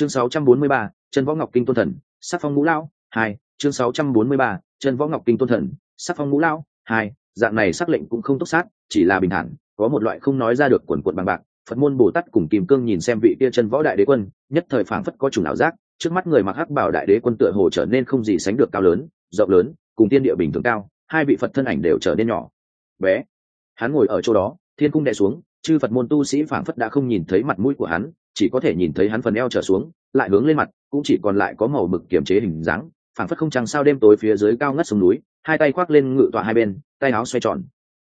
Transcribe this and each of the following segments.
chương 643, chân võ ngọc kinh tôn thần sắc phong ngũ lão hai chương 643, chân võ ngọc kinh tôn thần sắc phong ngũ lão hai dạng này sắc lệnh cũng không tốc sát chỉ là bình thản có một loại không nói ra được quần quận bằng bạc. Phật môn bồ tát cùng kim cương nhìn xem vị kia chân võ đại đế quân nhất thời phảng phất có chủ não giác trước mắt người mặc hắc bảo đại đế quân tựa hồ trở nên không gì sánh được cao lớn rộng lớn cùng tiên địa bình thường cao hai vị phật thân ảnh đều trở nên nhỏ. Bé. Hắn ngồi ở chỗ đó thiên cung đè xuống chư phật môn tu sĩ phảng phất đã không nhìn thấy mặt mũi của hắn chỉ có thể nhìn thấy hắn phần eo trở xuống, lại hướng lên mặt, cũng chỉ còn lại có màu mực kiềm chế hình dáng, phảng phất không trăng sao đêm tối phía dưới cao ngất sông núi, hai tay khoác lên ngự tọa hai bên, tay áo xoay tròn.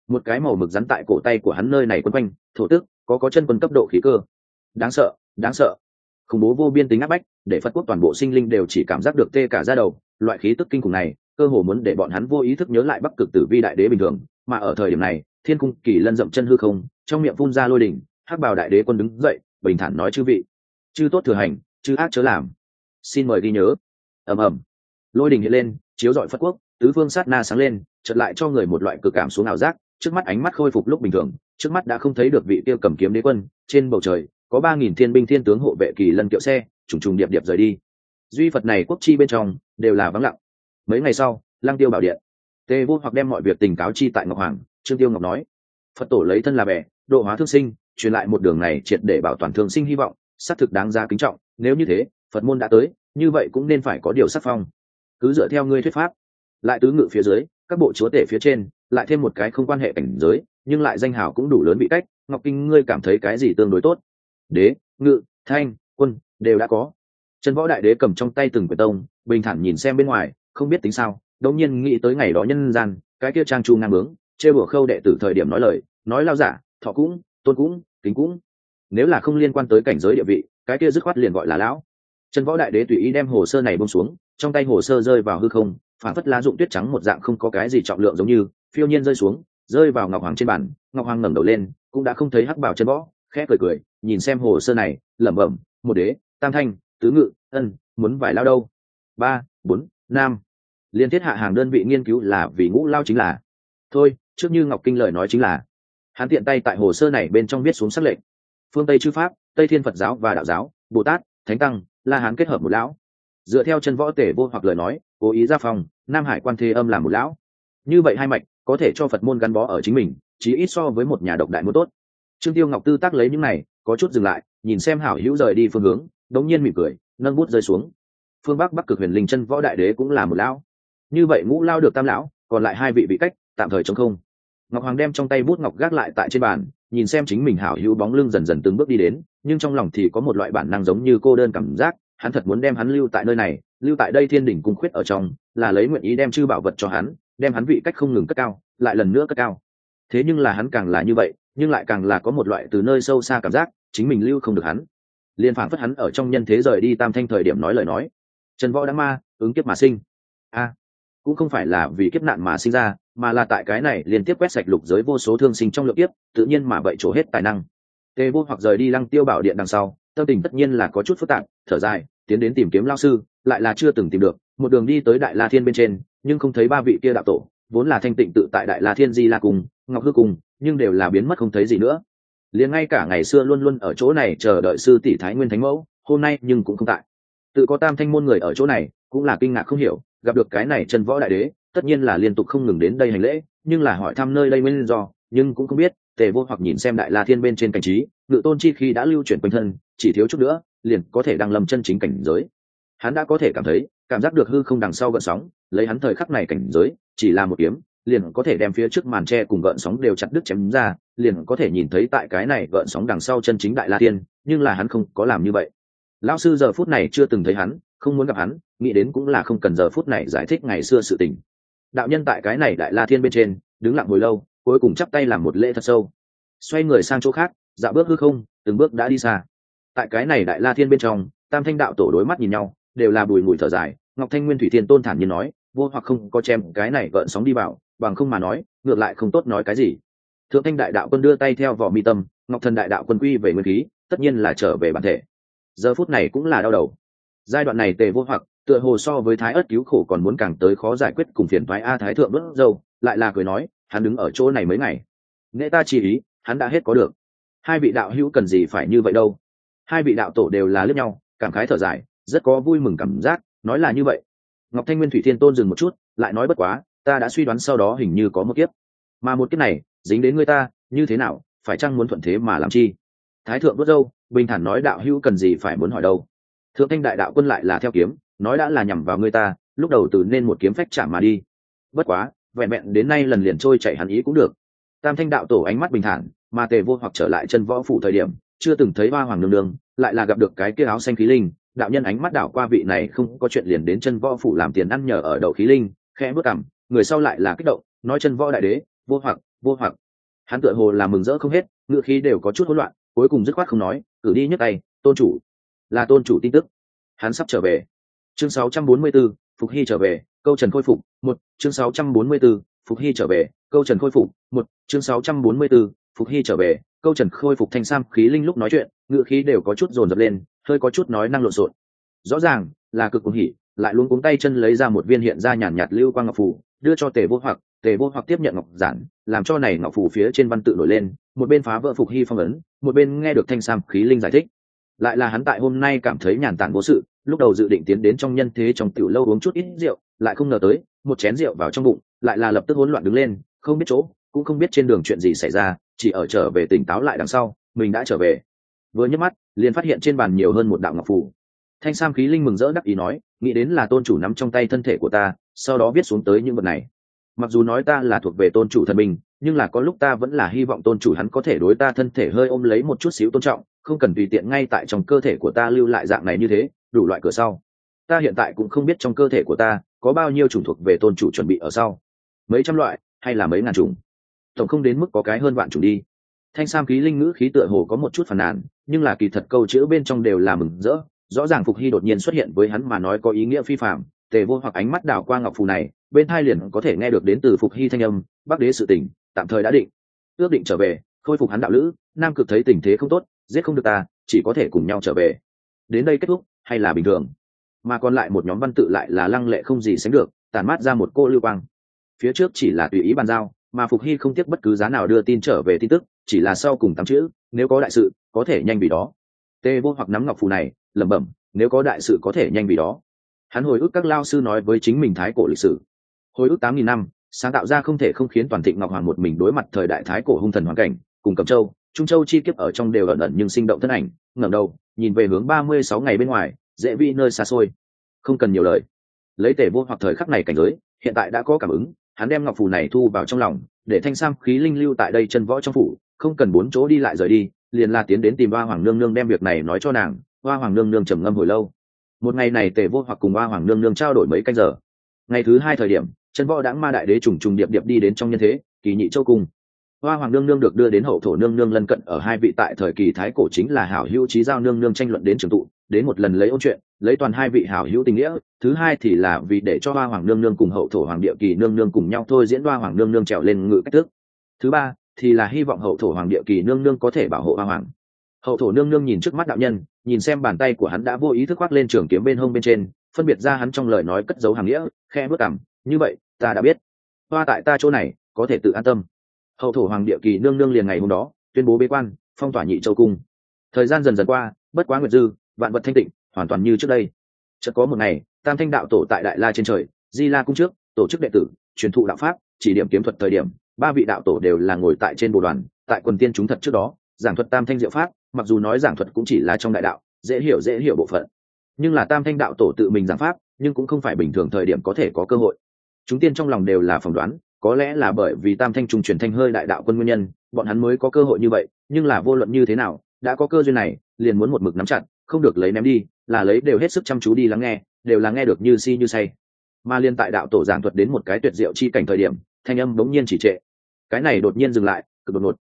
Một cái màu mực rắn tại cổ tay của hắn nơi này quấn quanh, thổ tức, có có chân quân cấp độ khí cơ. Đáng sợ đáng sợ. Khủng bố vô biên tính áp bách, để phật quốc toàn bộ sinh linh đều chỉ cảm giác được tê cả ra đầu. Loại khí tức kinh khủng này, cơ hồ muốn để bọn hắn vô ý thức nhớ lại bắc cực tử vi đại đế bình thường. Mà ở thời điểm này, thiên cung kỳ lân dậm chân hư không, trong miệng phun ra lôi đỉnh, hắc bào đại đế quân đứng dậy bình thản nói chư vị. Chư tốt thừa hành, chư ác chớ làm. Xin mời ghi nhớ. Ầm ầm. Lôi đỉnh hiện lên, chiếu rọi phất quốc, tứ phương sát na sáng lên, chợt lại cho người một loại cực cảm xuống ảo giác, trước mắt ánh mắt khôi phục lúc bình thường, trước mắt đã không thấy được vị tiêu cầm kiếm đế quân, trên bầu trời, có ba nghìn thiên binh thiên tướng hộ vệ kỳ lân kiệu xe, trùng trùng điệp điệp rời đi. Duy phật này quốc chi bên trong, đều là vắng lặng. Mấy ngày sau lang tiêu bảo điện. Tề vô hoặc đem mọi việc tình cáo chi tại ngọc hoàng, trương tiêu ngọc nói. Phật tổ lấy thân là bè, độ hóa thương sinh truyền lại một đường này triệt để bảo toàn thương sinh hy vọng, xác thực đáng giá kính trọng, nếu như thế, phật môn đã tới, như vậy cũng nên phải có điều sắc phong. Cứ dựa theo ngươi thuyết pháp. Lại tứ ngự phía dưới, các bộ chúa tể phía trên, lại thêm một cái không quan hệ cảnh giới, nhưng lại danh hào cũng đủ lớn bị cách, ngọc kinh, ngươi cảm thấy cái gì tương đối tốt? Đế, ngự, thanh, quân, đều đã có. Trần võ đại đế cầm trong tay từng quyển tông, bình thản nhìn xem bên ngoài, không biết tính sao, đột nhiên nghĩ tới ngày đó nhân gian, cái kia trang chu ngang bướng, chê bửa khâu đệ tử thời điểm nói lời, nói lao giả, thọ cũng tôn cũng, kính cũng. Nếu là không liên quan tới cảnh giới địa vị, cái kia dứt khoát liền gọi là lão. Trần võ đại đế tùy ý đem hồ sơ này bông xuống, trong tay hồ sơ rơi vào hư không, phản phất lá dụng tuyết trắng một dạng không có cái gì trọng lượng giống như, phiêu nhiên rơi xuống, rơi vào ngọc hoàng trên bàn, ngọc hoàng ngẩng đầu lên, cũng đã không thấy hắc bảo chân võ, khẽ cười cười, nhìn xem hồ sơ này, lẩm bẩm, một đế, tam thanh, tứ ngự, ân, muốn vải lao đâu? Ba, bốn năm liên thiết hạ hàng đơn vị nghiên cứu là vì ngũ lao chính là. Thôi, trước như ngọc kinh lời nói chính là hắn tiện tay tại hồ sơ này bên trong viết xuống sắc lệnh. Phương tây chư pháp, tây thiên phật giáo và đạo giáo, bồ tát, thánh tăng, la hán kết hợp một lão. Dựa theo chân võ tể vô hoặc lời nói, cố ý ra phòng, nam hải quan thế âm làm một lão. Như vậy hai mạch, có thể cho phật môn gắn bó ở chính mình chỉ ít so với một nhà độc đại muốn tốt. Trương tiêu ngọc tư tác lấy những này, có chút dừng lại, nhìn xem hảo hữu rời đi phương hướng, đống nhiên mỉm cười, nâng bút rơi xuống. Phương bắc bắc cực huyền linh chân võ đại đế cũng là một lão. Như vậy ngũ lao được tam lão, còn lại hai vị bị cách, tạm thời chống không ngọc hoàng đem trong tay bút ngọc gác lại tại trên bàn, nhìn xem chính mình hảo hữu bóng lưng dần dần từng bước đi đến, nhưng trong lòng thì có một loại bản năng giống như cô đơn cảm giác, hắn thật muốn đem hắn lưu tại nơi này, lưu tại đây thiên đỉnh cung khuyết ở trong, là lấy nguyện ý đem chư bảo vật cho hắn, đem hắn vị cách không ngừng cất cao, lại lần nữa cất cao. Thế nhưng là hắn càng là như vậy, nhưng lại càng là có một loại từ nơi sâu xa cảm giác, chính mình lưu không được hắn. Liên phản phất hắn ở trong nhân thế rời đi tam thanh thời điểm nói lời nói. Trần võ đã ma, ứng kiếp mà sinh. A cũng không phải là vì kiếp nạn mà sinh ra, mà là tại cái này liên tiếp quét sạch lục giới vô số thương sinh trong lượng kiếp, tự nhiên mà vậy trổ hết tài năng. Tề vô hoặc rời đi lăng tiêu bảo điện đằng sau, tâm tình tất nhiên là có chút phức tạp, thở dài, tiến đến tìm kiếm lao sư, lại là chưa từng tìm được, một đường đi tới đại la thiên bên trên, nhưng không thấy ba vị kia đạo tổ, vốn là thanh tịnh tự tại đại la thiên di la cùng ngọc hư cùng nhưng đều là biến mất không thấy gì nữa. Liền ngay cả ngày xưa luôn luôn ở chỗ này chờ đợi sư tỷ thái nguyên thánh mẫu, hôm nay nhưng cũng không tại. Tự có tam thanh môn người ở chỗ này, cũng là kinh ngạc không hiểu gặp được cái này chân võ đại đế, tất nhiên là liên tục không ngừng đến đây hành lễ, nhưng là hỏi thăm nơi đây nguyên do, nhưng cũng không biết, tề vô hoặc nhìn xem đại la thiên bên trên cảnh trí, ngự tôn chi khi đã lưu chuyển quanh thân, chỉ thiếu chút nữa, liền có thể đăng lâm chân chính cảnh giới. Hắn đã có thể cảm thấy, cảm giác được hư không đằng sau gợn sóng, lấy hắn thời khắc này cảnh giới, chỉ là một kiếm, liền có thể đem phía trước màn tre cùng gợn sóng đều chặt đứt chém ra, liền có thể nhìn thấy tại cái này gợn sóng đằng sau chân chính đại la tiên nhưng là hắn không có làm như vậy. Lão sư giờ phút này chưa từng thấy hắn, không muốn gặp hắn nghĩ đến cũng là không cần giờ phút này giải thích ngày xưa sự tình. Đạo nhân tại cái này đại la thiên bên trên, đứng lặng hồi lâu, cuối cùng chắp tay làm một lễ thật sâu. Xoay người sang chỗ khác dạo bước hư không, từng bước đã đi xa. Tại cái này đại la thiên bên trong, tam thanh đạo tổ đối mắt nhìn nhau, đều là bùi mùi thở dài, ngọc thanh nguyên thủy thiên tôn thản nhiên nói, vô hoặc không có chém cái này gợn sóng đi vào, bằng không mà nói, ngược lại không tốt nói cái gì. Thượng thanh đại đạo quân đưa tay theo vỏ mi tâm, ngọc thần đại đạo quân quy về nguyên khí, tất nhiên là trở về bản thể. Giờ phút này cũng là đau đầu. Giai đoạn này tề vô hoặc tựa hồ so với thái ớt cứu khổ còn muốn càng tới khó giải quyết cùng phiền thoái a thái thượng bất dâu, lại là cười nói, hắn đứng ở chỗ này mấy ngày. Nghệ ta chỉ ý, hắn đã hết có được. Hai vị đạo hữu cần gì phải như vậy đâu? Hai vị đạo tổ đều là lướt nhau, cảm khái thở dài, rất có vui mừng cảm giác, nói là như vậy. Ngọc thanh nguyên thủy thiên tôn dừng một chút, lại nói bất quá, ta đã suy đoán sau đó hình như có một kiếp. Mà một kiếp này, dính đến người ta, như thế nào, phải chăng muốn thuận thế mà làm chi? Thái thượng vớt dâu, bình thản nói đạo hữu cần gì phải muốn hỏi đâu? Thượng thanh đại đạo quân lại là theo kiếm nói đã là nhằm vào người ta, lúc đầu từ nên một kiếm phách chạm mà đi. Bất quá, vẹn vẹn đến nay lần liền trôi chạy hắn ý cũng được. Tam thanh đạo tổ ánh mắt bình thản, mà tề vô hoặc trở lại chân võ phủ thời điểm, chưa từng thấy hoa hoàng nương nương, lại là gặp được cái kia áo xanh khí linh. Đạo nhân ánh mắt đảo qua vị này không có chuyện liền đến chân võ phủ làm tiền ăn nhờ ở đậu khí linh, khẽ bước cảm người sau lại là kích động, nói chân võ đại đế, vô hoặc vô hoặc. Hắn tựa hồ là mừng rỡ không hết, ngựa khí đều có chút hỗn loạn, cuối cùng dứt khoát không nói, cử đi nhấc tay, tôn chủ. Là tôn chủ tin tức. Hắn sắp trở về chương 644, phục hy trở về câu trần khôi phục một chương 644, phục hy trở về câu trần khôi phục một chương 644, phục hy trở về câu trần khôi phục thanh sam khí linh lúc nói chuyện ngựa khí đều có chút dồn dập lên hơi có chút nói năng lộn xộn. Rõ ràng là cực cuồng hỉ lại luôn cuống tay chân lấy ra một viên hiện ra nhàn nhạt lưu quang ngọc phủ đưa cho tề vô hoặc tề vô hoặc tiếp nhận ngọc giản làm cho này ngọc phủ phía trên văn tự nổi lên một bên phá vỡ phục hy phong ấn một bên nghe được thanh sam khí linh giải thích. Lại là hắn tại hôm nay cảm thấy nhàn tản vô sự lúc đầu dự định tiến đến trong nhân thế trong tiểu lâu uống chút ít rượu, lại không ngờ tới, một chén rượu vào trong bụng, lại là lập tức hỗn loạn đứng lên, không biết chỗ, cũng không biết trên đường chuyện gì xảy ra, chỉ ở trở về tỉnh táo lại đằng sau, mình đã trở về. Vừa nhấc mắt, liền phát hiện trên bàn nhiều hơn một đạo ngọc phủ thanh sam khí linh mừng rỡ đắc ý nói, nghĩ đến là tôn chủ nắm trong tay thân thể của ta, sau đó viết xuống tới những vật này. Mặc dù nói ta là thuộc về tôn chủ thần mình, nhưng là có lúc ta vẫn là hy vọng tôn chủ hắn có thể đối ta thân thể hơi ôm lấy một chút xíu tôn trọng, không cần tùy tiện ngay tại trong cơ thể của ta lưu lại dạng này như thế đủ loại cửa sau. Ta hiện tại cũng không biết trong cơ thể của ta có bao nhiêu chủng thuộc về tôn chủ chuẩn bị ở sau. Mấy trăm loại, hay là mấy ngàn chủng? Tổng không đến mức có cái hơn vạn chủng đi. Thanh sam khí linh ngữ khí tựa hồ có một chút phàn nàn, nhưng là kỳ thật câu chữ bên trong đều là mừng rỡ. Rõ ràng phục hy đột nhiên xuất hiện với hắn mà nói có ý nghĩa phi phạm tề vô hoặc ánh mắt đảo qua ngọc phù này, bên thai liền có thể nghe được đến từ phục hy thanh âm bắc đế sự tỉnh tạm thời đã định. Ước định trở về, khôi phục hắn đạo lữ, nam cực thấy tình thế không tốt, giết không được ta, chỉ có thể cùng nhau trở về. Đến đây kết thúc hay là bình thường. Mà còn lại một nhóm văn tự lại là lăng lệ không gì sánh được tàn mát ra một cô lưu quang. Phía trước chỉ là tùy ý bàn giao, mà phục hy không tiếc bất cứ giá nào đưa tin trở về tin tức, chỉ là sau cùng tám chữ, nếu có đại sự, có thể nhanh vì đó. Tê vô hoặc nắm ngọc phù này, lẩm bẩm, nếu có đại sự có thể nhanh vì đó. Hắn hồi ức các lao sư nói với chính mình thái cổ lịch sử. Hồi ức tám nghìn năm, sáng tạo ra không thể không khiến toàn thịnh ngọc hoàng một mình đối mặt thời đại thái cổ hung thần hoàn cảnh, cùng cầm châu, trung châu chi kiếp ở trong đều ẩn ẩn nhưng sinh động thân ảnh, ngẩng đầu nhìn về hướng ba mươi sáu ngày bên ngoài, dễ vi nơi xa xôi. Không cần nhiều lời. Lấy tể vô hoặc thời khắc này cảnh giới, hiện tại đã có cảm ứng, hắn đem ngọc phù này thu vào trong lòng, để thanh sam khí linh lưu tại đây chân võ trong phủ, không cần bốn chỗ đi lại rời đi, liền là tiến đến tìm hoa hoàng nương nương đem việc này nói cho nàng. Hoa hoàng nương nương trầm ngâm hồi lâu. Một ngày này tề vô hoặc cùng hoa hoàng nương nương trao đổi mấy canh giờ. Ngày thứ hai thời điểm, chân võ đãng ma đại đế trùng trùng điệp điệp đi đến trong nhân thế, kỳ nhị châu cung hoa hoàng nương nương được đưa đến hậu thổ nương nương lân cận ở hai vị tại thời kỳ thái cổ chính là hảo hữu trí giao nương nương tranh luận đến trường tụ, đến một lần lấy ôn chuyện, lấy toàn hai vị hảo hữu tình nghĩa, thứ hai thì là vì để cho hoa hoàng nương nương cùng hậu thổ hoàng địa kỳ nương nương cùng nhau thôi diễn hoa hoàng nương nương trèo lên ngự cách thức. Thứ ba thì là hy vọng hậu thổ hoàng địa kỳ nương nương có thể bảo hộ hoa hoàng. Hậu thổ nương nương nhìn trước mắt đạo nhân, nhìn xem bàn tay của hắn đã vô ý thức khoác lên trường kiếm bên hông bên trên, phân biệt ra hắn trong lời nói cất dấu hàng nghĩa khe bước cảm như vậy, ta đã biết. Hoa tại ta chỗ này, có thể tự an tâm hậu thổ hoàng địa kỳ nương nương liền ngày hôm đó tuyên bố bế quan, phong tỏa nhị châu cung. Thời gian dần dần qua, bất quá nguyệt dư, vạn vật thanh tịnh, hoàn toàn như trước đây. Chợt có một ngày, tam thanh đạo tổ tại đại la trên trời, di la cung trước, tổ chức đệ tử, truyền thụ đạo pháp, chỉ điểm kiếm thuật thời điểm, ba vị đạo tổ đều là ngồi tại trên bộ đoàn, tại quần tiên chúng thật trước đó, giảng thuật tam thanh diệu pháp, mặc dù nói giảng thuật cũng chỉ là trong đại đạo, dễ hiểu dễ hiểu bộ phận. Nhưng là tam thanh đạo tổ tự mình giảng pháp, nhưng cũng không phải bình thường thời điểm có thể có cơ hội. Chúng tiên trong lòng đều là phỏng đoán có lẽ là bởi vì tam thanh trùng truyền thanh hơi đại đạo quân nguyên nhân, bọn hắn mới có cơ hội như vậy, nhưng là vô luận như thế nào, đã có cơ duyên này, liền muốn một mực nắm chặt, không được lấy ném đi, là lấy đều hết sức chăm chú đi lắng nghe, đều là nghe được như si như say. Mà liên tại đạo tổ giảng thuật đến một cái tuyệt diệu chi cảnh thời điểm, thanh âm bỗng nhiên chỉ trệ. Cái này đột nhiên dừng lại, cực đột ngột.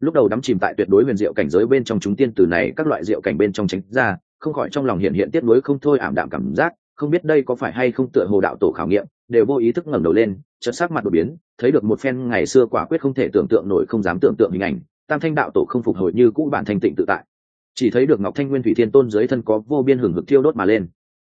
Lúc đầu đắm chìm tại tuyệt đối huyền diệu cảnh giới bên trong chúng tiên từ này, các loại diệu cảnh bên trong tránh ra, không khỏi trong lòng hiện hiện tiếp nối không thôi ảm đạm cảm giác, không biết đây có phải hay không tựa hồ đạo tổ khảo nghiệm, đều vô ý thức ngẩng đầu lên, chợt sắc mặt đột biến thấy được một phen ngày xưa quả quyết không thể tưởng tượng nổi không dám tưởng tượng hình ảnh, tam thanh đạo tổ không phục hồi như cũ bản thanh tịnh tự tại. Chỉ thấy được ngọc thanh nguyên thủy thiên tôn dưới thân có vô biên hưởng hực thiêu đốt mà lên.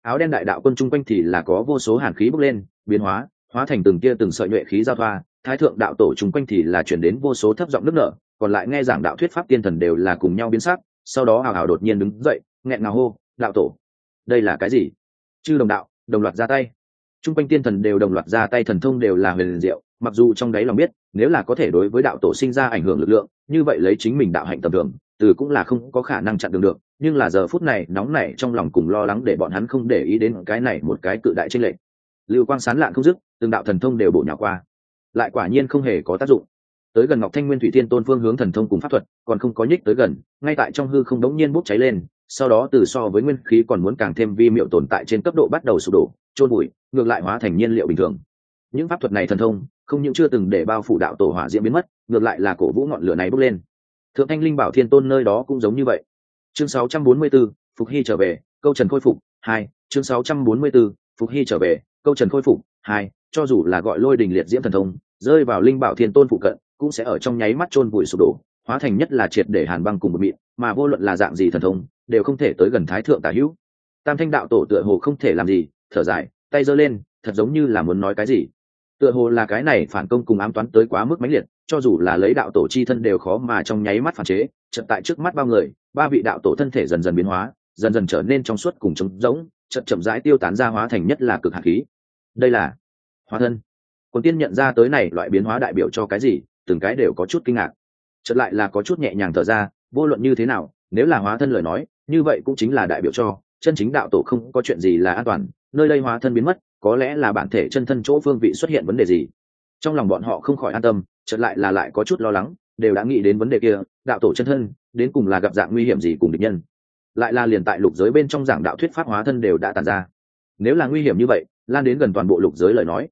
Áo đen đại đạo quân chung quanh thì là có vô số hàn khí bốc lên, biến hóa hóa thành từng tia từng sợi nhuệ khí giao thoa. Thái thượng đạo tổ chung quanh thì là chuyển đến vô số thấp giọng nước nở, còn lại nghe giảng đạo thuyết pháp tiên thần đều là cùng nhau biến sắc, sau đó hào hào đột nhiên đứng dậy, nghẹn ngào hô, đạo tổ, đây là cái gì? Chư đồng đạo, đồng loạt ra tay t r u n g quanh tiên thần đều đồng loạt ra tay thần thông đều là huyền diệu, mặc dù trong đáy lòng biết, nếu là có thể đối với đạo tổ sinh ra ảnh hưởng lực lượng, như vậy lấy chính mình đạo hạnh tầm thường, từ cũng là không có khả năng chặn đường được, nhưng là giờ phút này nóng nảy trong lòng cùng lo lắng để bọn hắn không để ý đến cái này một cái cự đại tranh lệch. Lưu quang sán lạn không dứt, từng đạo thần thông đều bổ nhỏ qua. Lại quả nhiên không hề có tác dụng. Tới gần ngọc thanh nguyên thủy thiên tôn phương hướng thần thông cùng pháp thuật, còn không có nhích tới gần, ngay tại trong hư không đống nhiên bốc cháy lên, sau đó từ so với nguyên khí còn muốn càng thêm vi miệu tồn tại trên cấp độ bắt đầu sụp đổ trôn bụi ngược lại hóa thành nhiên liệu bình thường. Những pháp thuật này thần thông không những chưa từng để bao phủ đạo tổ hỏa diễm biến mất ngược lại là cổ vũ ngọn lửa này bốc lên. Thượng thanh linh bảo thiên tôn nơi đó cũng giống như vậy. Chương 644, phục hy trở về câu trần khôi phục hai chương 644, phục hy trở về câu trần khôi phục hai cho dù là gọi lôi đình liệt diễm thần thông rơi vào linh bảo thiên tôn phụ cận cũng sẽ ở trong nháy mắt chôn vùi sụp đổ hóa thành nhất là triệt để hàn băng cùng một mịn mà vô luận là dạng gì thần thông đều không thể tới gần thái thượng tả hữu. Tam thanh đạo tổ tựa hồ không thể làm gì thở dài, tay giơ lên, thật giống như là muốn nói cái gì. Tựa hồ là cái này phản công cùng ám toán tới quá mức mãnh liệt, cho dù là lấy đạo tổ chi thân đều khó mà trong nháy mắt phản chế chật tại trước mắt bao người, ba vị đạo tổ thân thể dần dần biến hóa, dần dần trở nên trong suốt cùng trống rỗng chậm chậm rãi tiêu tán ra hóa thành nhất là cực hạt khí. Đây là hóa thân. Quân tiên nhận ra tới này loại biến hóa đại biểu cho cái gì, từng cái đều có chút kinh ngạc. Chật lại là có chút nhẹ nhàng thở ra, vô luận như thế nào, nếu là hóa thân lời nói, như vậy cũng chính là đại biểu cho, chân chính đạo tổ không có chuyện gì là an toàn nơi đây hóa thân biến mất, có lẽ là bản thể chân thân chỗ phương vị xuất hiện vấn đề gì. Trong lòng bọn họ không khỏi an tâm, chợt lại là lại có chút lo lắng, đều đã nghĩ đến vấn đề kia, đạo tổ chân thân, đến cùng là gặp dạng nguy hiểm gì cùng địch nhân. Lại là liền tại lục giới bên trong giảng đạo thuyết pháp hóa thân đều đã tàn ra. Nếu là nguy hiểm như vậy, lan đến gần toàn bộ lục giới lời nói.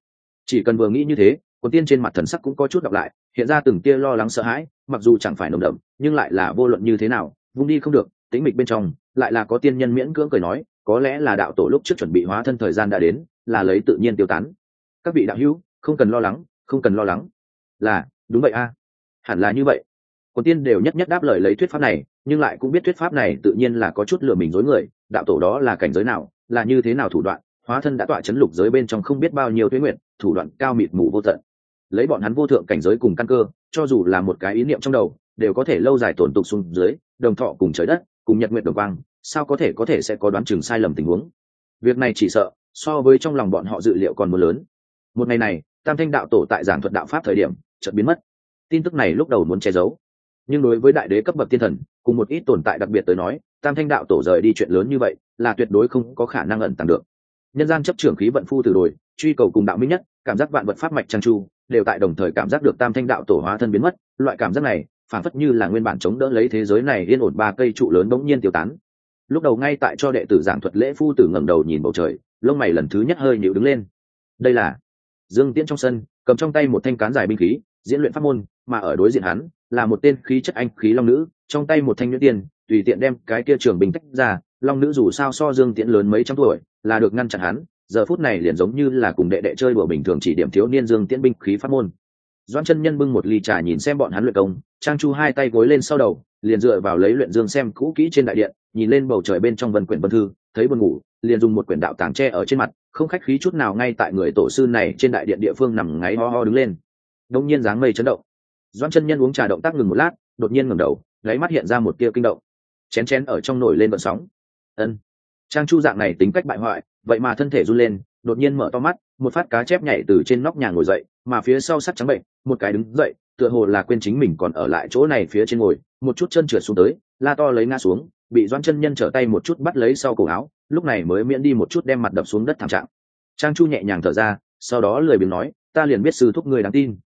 Chỉ cần vừa nghĩ như thế quân tiên trên mặt thần sắc cũng có chút đọc lại, hiện ra từng tia lo lắng sợ hãi, mặc dù chẳng phải nồng đậm, nhưng lại là vô luận như thế nào, vung đi không được tính mịch bên trong, lại là có tiên nhân miễn cưỡng cười nói có lẽ là đạo tổ lúc trước chuẩn bị hóa thân thời gian đã đến, là lấy tự nhiên tiêu tán. Các vị đạo hữu, không cần lo lắng, không cần lo lắng. Là, đúng vậy a. Hẳn là như vậy. Còn tiên đều nhất nhất đáp lời lấy thuyết pháp này, nhưng lại cũng biết thuyết pháp này tự nhiên là có chút lừa mình dối người, đạo tổ đó là cảnh giới nào, là như thế nào thủ đoạn, hóa thân đã tọa chấn lục giới bên trong không biết bao nhiêu thuế nguyện, thủ đoạn cao mịt mù vô tận. Lấy bọn hắn vô thượng cảnh giới cùng căn cơ, cho dù là một cái ý niệm trong đầu, đều có thể lâu dài tổn tục xuống dưới, đồng thọ cùng trời đất, cùng nhật nguyện đồng quang sao có thể có thể sẽ có đoán chừng sai lầm tình huống? Việc này chỉ sợ, so với trong lòng bọn họ dự liệu còn mưa lớn. Một ngày này, tam thanh đạo tổ tại giảng thuật đạo pháp thời điểm, chợt biến mất. Tin tức này lúc đầu muốn che giấu. Nhưng đối với đại đế cấp bậc thiên thần, cùng một ít tồn tại đặc biệt tới nói, tam thanh đạo tổ rời đi chuyện lớn như vậy, là tuyệt đối không có khả năng ẩn tàng được. Nhân gian chấp trưởng khí vận phu từ đồi, truy cầu cùng đạo minh nhất, cảm giác vạn vật pháp mạch trang chu đều tại đồng thời cảm giác được tam thanh đạo tổ hóa thân biến mất. Loại cảm giác này phản phất như là nguyên bản chống đỡ lấy thế giới này yên ổn ba cây trụ lớn bỗng nhiên tiêu tán lúc đầu ngay tại cho đệ tử giảng thuật lễ phu tử ngẩng đầu nhìn bầu trời, lông mày lần thứ nhất hơi nhịu đứng lên. Đây là dương tiễn trong sân, cầm trong tay một thanh cán dài binh khí, diễn luyện pháp môn, mà ở đối diện hắn là một tên khí chất anh, khí long nữ, trong tay một thanh nhuyễn tiên, tùy tiện đem cái kia trường bình tách ra, long nữ dù sao so dương tiễn lớn mấy trăm tuổi, là được ngăn chặn hắn, giờ phút này liền giống như là cùng đệ đệ chơi đùa bình thường chỉ điểm thiếu niên dương tiễn binh khí pháp môn. Doan chân nhân bưng một ly trà nhìn xem bọn hắn luyện công, trang chu hai tay gối lên sau đầu, liền dựa vào lấy luyện dương xem cũ kỹ trên đại điện nhìn lên bầu trời bên trong vân quyển vân thư, thấy buồn ngủ, liền dùng một quyển đạo tàng tre ở trên mặt, không khách khí chút nào ngay tại người tổ sư này trên đại điện địa phương nằm ngáy ho ho đứng lên. Đông nhiên dáng mây chấn động. Doan chân nhân uống trà động tác ngừng một lát, đột nhiên ngẩng đầu gáy mắt hiện ra một tia kinh động. Chén chén ở trong nổi lên vận sóng. Ân. Trang chu dạng này tính cách bại hoại, vậy mà thân thể run lên, đột nhiên mở to mắt, một phát cá chép nhảy từ trên nóc nhà ngồi dậy, mà phía sau sắt trắng bệnh, một cái đứng dậy, tựa hồ là quên chính mình còn ở lại chỗ này phía trên ngồi, một chút chân trượt xuống tới, la to lấy ngã xuống bị doan chân nhân trở tay một chút bắt lấy sau cổ áo, lúc này mới miễn đi một chút đem mặt đập xuống đất thảm trạng trang chu nhẹ nhàng thở ra, sau đó lười biếng nói, ta liền biết sư thúc người đáng tin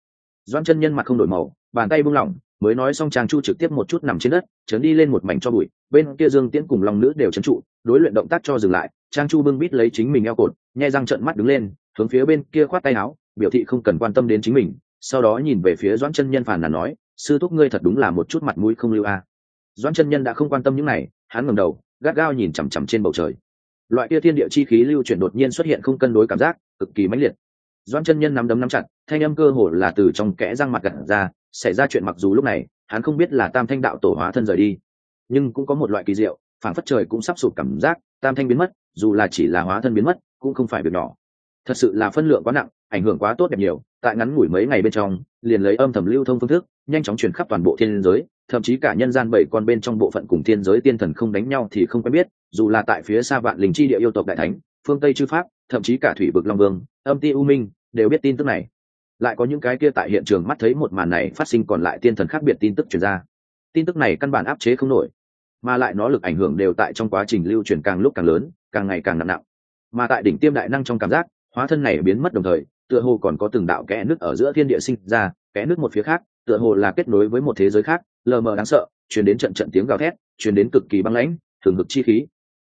doan chân nhân mặt không đổi màu, bàn tay buông lỏng, mới nói xong trang chu trực tiếp một chút nằm trên đất chấn đi lên một mảnh cho bụi, bên kia dương tiễn cùng lòng nữ đều chấn trụ, đối luyện động tác cho dừng lại, trang chu bưng bít lấy chính mình eo cột, nhai răng trận mắt đứng lên, hướng phía bên kia khoát tay áo, biểu thị không cần quan tâm đến chính mình, sau đó nhìn về phía doãn chân nhân phàn nàn nói, sư thúc ngươi thật đúng là một chút mặt mũi không lưu a à doãn chân nhân đã không quan tâm những này, hắn ngẩng đầu, gắt gao nhìn chằm chằm trên bầu trời. Loại kia thiên địa chi khí lưu chuyển đột nhiên xuất hiện không cân đối cảm giác, cực kỳ mãnh liệt. Doãn chân nhân nắm đấm nắm chặt, thanh âm cơ hồ là từ trong kẽ răng mặt gặt ra, xảy ra chuyện mặc dù lúc này, hắn không biết là tam thanh đạo tổ hóa thân rời đi. Nhưng cũng có một loại kỳ diệu phản phất trời cũng sắp sụp cảm giác, tam thanh biến mất, dù là chỉ là hóa thân biến mất, cũng không phải việc nhỏ. Thật sự là phân lượng quá nặng, ảnh hưởng quá tốt đẹp nhiều, tại ngắn ngủi mấy ngày bên trong, liền lấy âm thầm lưu thông phương thức, nhanh chóng truyền khắp toàn bộ thiên giới thậm chí cả nhân gian bảy con bên trong bộ phận cùng thiên giới tiên thần không đánh nhau thì không quen biết, dù là tại phía xa vạn linh chi địa yêu tộc đại thánh, phương tây chư pháp, thậm chí cả thủy vực long vương, âm ti u minh, đều biết tin tức này. Lại có những cái kia tại hiện trường mắt thấy một màn này phát sinh còn lại tiên thần khác biệt tin tức truyền ra. Tin tức này căn bản áp chế không nổi, mà lại nó lực ảnh hưởng đều tại trong quá trình lưu truyền càng lúc càng lớn, càng ngày càng nặng nặng. Mà tại đỉnh tiêm đại năng trong cảm giác, hóa thân này biến mất đồng thời, tựa hồ còn có từng đạo kẽ nước ở giữa thiên địa sinh ra, kẽ nước một phía khác, tựa hồ là kết nối với một thế giới khác lờ mờ đáng sợ chuyển đến trận trận tiếng gào thét chuyển đến cực kỳ băng lãnh thường ngực chi khí.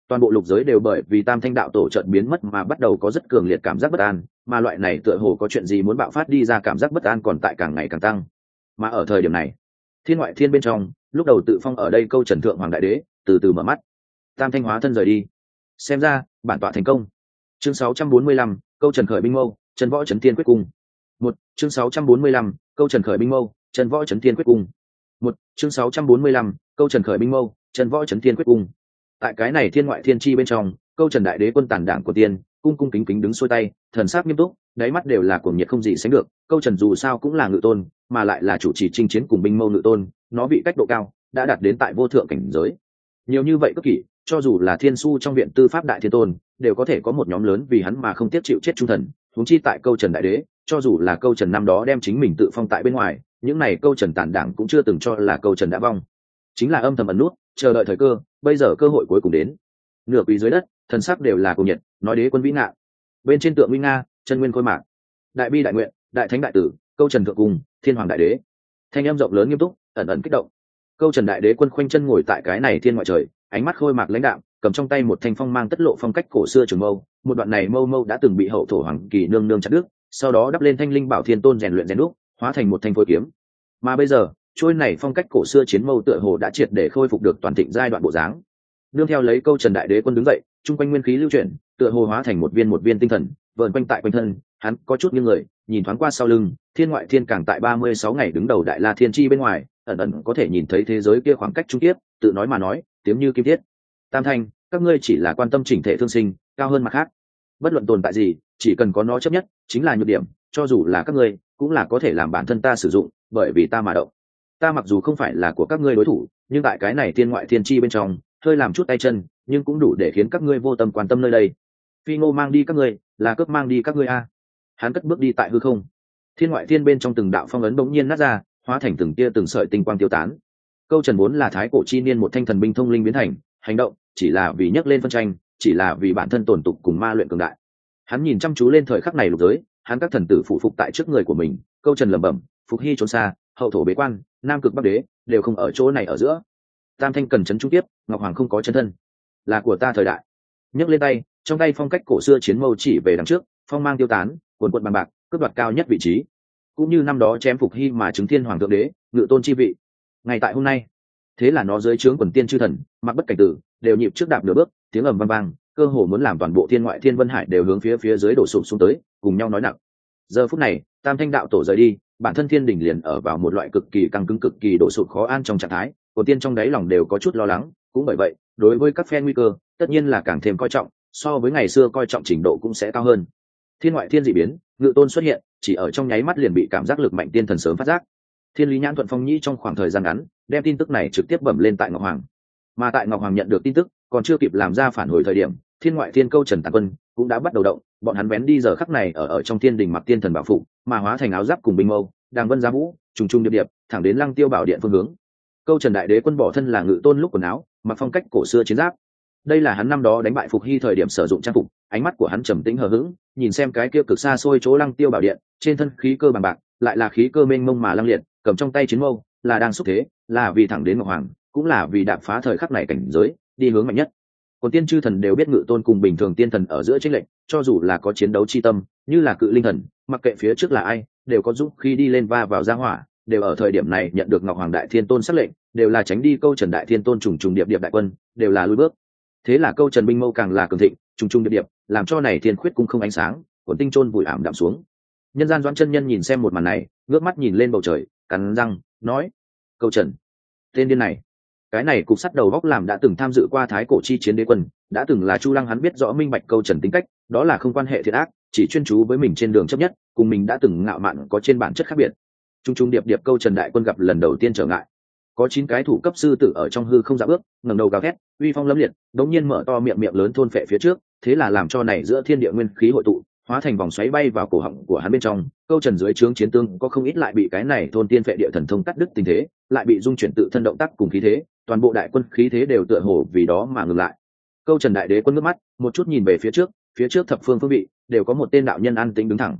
Toàn bộ lục giới đều bởi vì tam thanh đạo tổ trận biến mất mà bắt đầu có rất cường liệt cảm giác bất an mà loại này tựa hồ có chuyện gì muốn bạo phát đi ra cảm giác bất an còn tại càng ngày càng tăng. Mà ở thời điểm này thiên ngoại thiên bên trong lúc đầu tự phong ở đây câu trần thượng hoàng đại đế từ từ mở mắt. Tam thanh hóa thân rời đi. Xem ra bản tọa thành công. Chương 645, câu trần khởi binh mâu trần võ trấn thiên quyết cung. Một chương 645, câu trần khởi binh mâu trần võ trấn thiên quyết cung một chương 645, câu trần khởi binh mâu trần võ trấn thiên quyết cung. Tại cái này thiên ngoại thiên chi bên trong câu trần đại đế quân tàn đảng của tiên cung cung kính kính đứng xuôi tay thần sắc nghiêm túc đáy mắt đều là cuồng nhiệt không gì sánh được. Câu trần dù sao cũng là ngự tôn mà lại là chủ trì chinh chiến cùng binh mâu ngự tôn nó bị cách độ cao đã đạt đến tại vô thượng cảnh giới. Nhiều như vậy cấp kỳ cho dù là thiên su trong viện tư pháp đại thiên tôn đều có thể có một nhóm lớn vì hắn mà không tiếp chịu chết trung thần. Huống chi tại câu trần đại đế cho dù là câu trần năm đó đem chính mình tự phong tại bên ngoài những này câu trần tản đảng cũng chưa từng cho là câu trần đã vong. Chính là âm thầm ẩn nút, chờ đợi thời cơ, bây giờ cơ hội cuối cùng đến. Nửa quý dưới đất, thần sắc đều là cùng nhiệt, nói đế quân vĩ ngạ. Bên trên tượng nguy nga, chân nguyên khôi mạc. Đại bi đại nguyện, đại thánh đại tử, câu trần thượng cung thiên hoàng đại đế. Thanh em rộng lớn nghiêm túc, ẩn ẩn kích động. Câu trần đại đế quân khoanh chân ngồi tại cái này thiên ngoại trời, ánh mắt khôi mạc lãnh đạm, cầm trong tay một thanh phong mang tất lộ phong cách cổ xưa trường mâu, một đoạn này mâu mâu đã từng bị hậu thổ hoàng kỳ nương nương chặt đứt, sau đó đắp lên thanh linh bảo thiên tôn rèn luyện rèn đúc hóa thành một thanh phôi kiếm. Mà bây giờ, trôi này phong cách cổ xưa chiến mâu tựa hồ đã triệt để khôi phục được toàn thịnh giai đoạn bộ dáng. Nương theo lấy câu trần đại đế quân đứng dậy, chung quanh nguyên khí lưu chuyển, tựa hồ hóa thành một viên một viên tinh thần vợn quanh tại quanh thân, hắn có chút như người, nhìn thoáng qua sau lưng, thiên ngoại thiên càng tại ba mươi sáu ngày đứng đầu đại la thiên chi bên ngoài, ẩn ẩn có thể nhìn thấy thế giới kia khoảng cách trung tiếp tự nói mà nói, tiếng như kim thiết. Tam thanh, các ngươi chỉ là quan tâm chỉnh thể thương sinh, cao hơn mặt khác. Bất luận tồn tại gì, chỉ cần có nó chấp nhất, chính là nhược điểm, cho dù là các ngươi cũng là có thể làm bản thân ta sử dụng, bởi vì ta mà động. Ta mặc dù không phải là của các ngươi đối thủ, nhưng tại cái này thiên ngoại thiên chi bên trong, hơi làm chút tay chân, nhưng cũng đủ để khiến các ngươi vô tâm quan tâm nơi đây. Phi ngô mang đi các ngươi, là cướp mang đi các ngươi a. Hắn cất bước đi tại hư không. Thiên ngoại thiên bên trong từng đạo phong ấn bỗng nhiên nát ra, hóa thành từng tia từng sợi tinh quang tiêu tán. Câu trần vốn là thái cổ chi niên một thanh thần binh thông linh biến thành, hành động chỉ là vì nhấc lên phân tranh, chỉ là vì bản thân tổn tục cùng ma luyện cường đại. Hắn nhìn chăm chú lên thời khắc này lục giới hắn các thần tử phụ phục tại trước người của mình, câu trần lẩm bẩm, phục hy trốn xa, hậu thổ bế quan, nam cực bắc đế, đều không ở chỗ này ở giữa. Tam thanh cần chấn trung tiếp, ngọc hoàng không có chân thân. Là của ta thời đại. Nhấc lên tay, trong tay phong cách cổ xưa chiến mâu chỉ về đằng trước, phong mang tiêu tán, quần quận bằng bạc, cướp đoạt cao nhất vị trí. Cũng như năm đó chém phục hy mà chứng thiên hoàng thượng đế, ngự tôn chi vị. Ngày tại hôm nay, thế là nó dưới trướng quần tiên chư thần, mặc bất cảnh tử, đều nhịp trước đạp nửa bước, tiếng ầm vang vang, cơ hồ muốn làm toàn bộ thiên ngoại thiên vân hải đều hướng phía phía dưới đổ sụp xuống tới cùng nhau nói nặng. Giờ phút này, tam thanh đạo tổ rời đi, bản thân thiên Đình liền ở vào một loại cực kỳ căng cứng, cực kỳ đổ sụt khó an trong trạng thái của tiên trong đáy lòng đều có chút lo lắng, cũng bởi vậy, đối với các phe nguy cơ, tất nhiên là càng thêm coi trọng, so với ngày xưa coi trọng trình độ cũng sẽ cao hơn. Thiên ngoại thiên dị biến, ngự tôn xuất hiện, chỉ ở trong nháy mắt liền bị cảm giác lực mạnh tiên thần sớm phát giác. Thiên lý nhãn thuận phong nhĩ trong khoảng thời gian ngắn, đem tin tức này trực tiếp bẩm lên tại ngọc hoàng. Mà tại ngọc hoàng nhận được tin tức, còn chưa kịp làm ra phản hồi thời điểm, thiên ngoại thiên câu trần tàn quân cũng đã bắt đầu động bọn hắn vén đi giờ khắc này ở ở trong thiên đình mặc tiên thần bảo phụ mà hóa thành áo giáp cùng binh mâu đang vân giá vũ, trùng trùng điệp điệp, thẳng đến lăng tiêu bảo điện phương hướng. Câu trần đại đế quân bỏ thân là ngự tôn lúc quần áo, mặc phong cách cổ xưa chiến giáp. Đây là hắn năm đó đánh bại phục hy thời điểm sử dụng trang phục, ánh mắt của hắn trầm tĩnh hờ hững, nhìn xem cái kia cực xa xôi chỗ lăng tiêu bảo điện, trên thân khí cơ bằng bạc, lại là khí cơ mênh mông mà lăng liệt, cầm trong tay chiến mâu, là đang xúc thế, là vì thẳng đến ngọc hoàng, cũng là vì đạp phá thời khắc này cảnh giới, đi hướng mạnh nhất còn tiên chư thần đều biết ngự tôn cùng bình thường tiên thần ở giữa trích lệnh cho dù là có chiến đấu chi tâm, như là cự linh thần, mặc kệ phía trước là ai, đều có giúp khi đi lên va vào giang hỏa, đều ở thời điểm này nhận được ngọc hoàng đại thiên tôn xác lệnh, đều là tránh đi câu trần đại thiên tôn trùng trùng điệp điệp đại quân, đều là lùi bước. Thế là câu trần binh mâu càng là cường thịnh, trùng trùng điệp điệp, làm cho này thiên khuyết cũng không ánh sáng còn tinh trôn vùi ảm đạm xuống. Nhân gian doãn chân nhân nhìn xem một màn này, ngước mắt nhìn lên bầu trời, cắn răng, nói, câu trần, tên điên này cái này cục sắt đầu góc làm đã từng tham dự qua thái cổ chi chiến đế quân, đã từng là chu lăng hắn biết rõ minh bạch câu trần tính cách, đó là không quan hệ thiệt ác, chỉ chuyên chú với mình trên đường chấp nhất, cùng mình đã từng ngạo mạn có trên bản chất khác biệt. T r u n g t r u n g điệp điệp câu trần đại quân gặp lần đầu tiên trở ngại. Có chín cái thủ cấp sư tử ở trong hư không dạ bước, ngẩng đầu gào thét, uy phong lâm liệt, đống nhiên mở to miệng miệng lớn thôn phệ phía trước, thế là làm cho này giữa thiên địa nguyên khí hội tụ, hóa thành vòng xoáy bay vào cổ họng của hắn bên trong. Câu trần dưới trướng chiến tương có không ít lại bị cái này thôn tiên phệ địa thần thông cắt đứt tình thế, lại bị dung chuyển tự thân động tác cùng khí thế toàn bộ đại quân khí thế đều tựa hồ vì đó mà ngừng lại. Câu trần đại đế quân nước mắt, một chút nhìn về phía trước phía trước thập phương phương vị, đều có một tên đạo nhân an tĩnh đứng thẳng.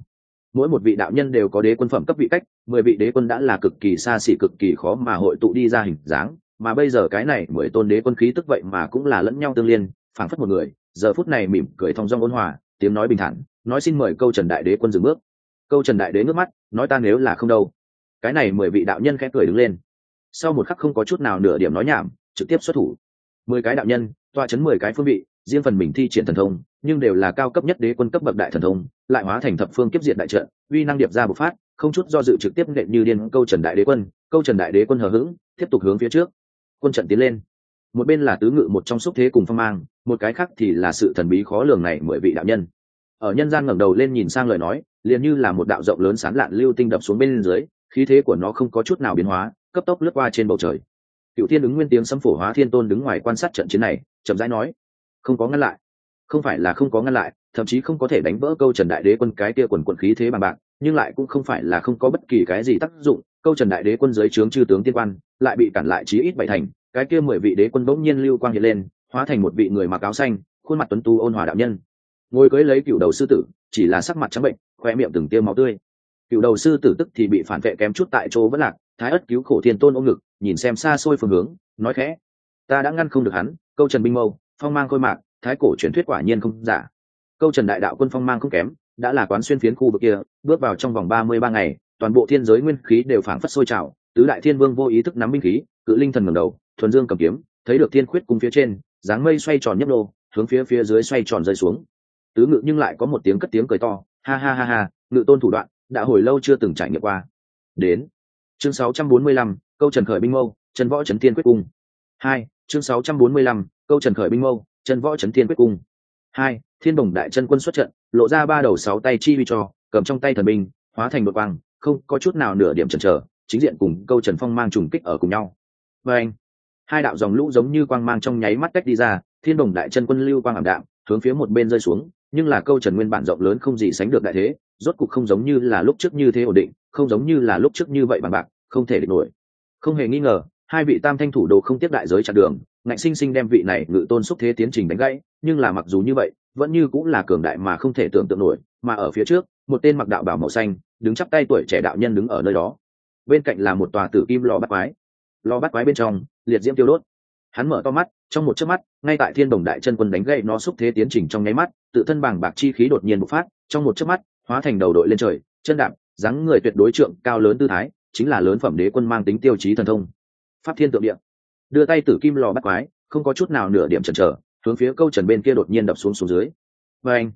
Mỗi một vị đạo nhân đều có đế quân phẩm cấp vị cách, mười vị đế quân đã là cực kỳ xa xỉ cực kỳ khó mà hội tụ đi ra hình dáng, mà bây giờ cái này mười tôn đế quân khí tức vậy mà cũng là lẫn nhau tương liên, phảng phất một người, giờ phút này mỉm cười thong dong ôn hòa, tiếng nói bình thản, nói xin mời câu trần đại đế quân dừng bước. Câu trần đại đế ngước mắt, nói ta nếu là không đâu. Cái này mười vị đạo nhân khẽ cười đứng lên sau một khắc không có chút nào nửa điểm nói nhảm, trực tiếp xuất thủ. Mười cái đạo nhân toa chấn mười cái phương vị, riêng phần mình thi triển thần thông, nhưng đều là cao cấp nhất đế quân cấp bậc đại thần thông, lại hóa thành thập phương kiếp diện đại trận, uy năng điệp ra bộc phát, không chút do dự trực tiếp nện như điên câu trần đại đế quân, câu trần đại đế quân hờ hững, tiếp tục hướng phía trước. Quân trận tiến lên. Một bên là tứ ngự, một trong xúc thế cùng phong mang, một cái khác thì là sự thần bí khó lường này mười vị đạo nhân. Ở nhân gian ngẩng đầu lên nhìn sang lời nói, liền như là một đạo rộng lớn sán lạn lưu tinh đập xuống bên dưới, khí thế của nó không có chút nào biến hóa cấp tốc lướt qua trên bầu trời. Cựu thiên ứng nguyên tiếng sấm phổ hóa thiên tôn đứng ngoài quan sát trận chiến này, chậm rãi nói, không có ngăn lại. Không phải là không có ngăn lại, thậm chí không có thể đánh vỡ câu trần đại đế quân cái kia quần quần khí thế bằng bạc, nhưng lại cũng không phải là không có bất kỳ cái gì tác dụng. Câu trần đại đế quân dưới trướng chư tướng tiên quan lại bị cản lại chí ít bảy thành, cái kia mười vị đế quân bỗng nhiên lưu quang hiện lên, hóa thành một vị người mặc áo xanh, khuôn mặt tuấn tu ôn hòa đạo nhân. Ngồi cưới lấy cựu đầu sư tử, chỉ là sắc mặt trắng bệnh, khoe miệng từng tiêu máu tươi. Cựu đầu sư tử tức thì bị phản vệ kém chút tại chỗ vẫn lạc thái ất cứu khổ thiên tôn ôm ngực, nhìn xem xa xôi phương hướng, nói khẽ, ta đã ngăn không được hắn, câu trần binh mâu, phong mang khôi mạc, thái cổ truyền thuyết quả nhiên không giả. Câu trần đại đạo quân phong mang không kém, đã là quán xuyên phiến khu vực kia, bước vào trong vòng ba mươi ba ngày, toàn bộ thiên giới nguyên khí đều phảng phất sôi trào, tứ đại thiên vương vô ý thức nắm binh khí, cự linh thần ngẩng đầu, thuần dương cầm kiếm, thấy được thiên khuyết cung phía trên, dáng mây xoay tròn nhấp nô, hướng phía phía dưới xoay tròn rơi xuống. Tứ ngự nhưng lại có một tiếng cất tiếng cười to, ha ha ha ha, ngự tôn thủ đoạn, đã hồi lâu chưa từng trải nghiệm qua. Đến chương 645, câu trần khởi binh mâu trần võ trấn thiên quyết cung. Hai chương 645, câu trần khởi binh mâu trần võ trấn thiên quyết cung. Hai thiên đồng đại chân quân xuất trận lộ ra ba đầu sáu tay chi vi cho cầm trong tay thần binh hóa thành một quang không có chút nào nửa điểm chần chờ chính diện cùng câu trần phong mang trùng kích ở cùng nhau. Và anh hai đạo dòng lũ giống như quang mang trong nháy mắt cách đi ra thiên đồng đại chân quân lưu quang ảm đạm hướng phía một bên rơi xuống nhưng là câu trần nguyên bản rộng lớn không gì sánh được đại thế rốt cục không giống như là lúc trước như thế ổn định không giống như là lúc trước như vậy bằng bạc, không thể địch nổi. Không hề nghi ngờ, hai vị tam thanh thủ đồ không tiếp đại giới chặn đường, ngạnh sinh sinh đem vị này ngự tôn xúc thế tiến trình đánh gãy, nhưng là mặc dù như vậy, vẫn như cũng là cường đại mà không thể tưởng tượng nổi, mà ở phía trước, một tên mặc đạo bảo màu xanh, đứng chắp tay tuổi trẻ đạo nhân đứng ở nơi đó. Bên cạnh là một tòa tử kim lò bắt quái. Lò bắt quái bên trong, liệt diễm tiêu đốt. Hắn mở to mắt, trong một chớp mắt, ngay tại thiên đồng đại chân quân đánh gậy nó xúc thế tiến trình trong nháy mắt, tự thân bằng bạc chi khí đột nhiên bộc phát, trong một chớp mắt, hóa thành đầu đội lên trời, chân đạp dáng người tuyệt đối trượng cao lớn tư thái chính là lớn phẩm đế quân mang tính tiêu chí thần thông. Pháp thiên tượng điện đưa tay tử kim lò bắt quái không có chút nào nửa điểm chần trở, hướng phía câu trần bên kia đột nhiên đập xuống xuống dưới. Và anh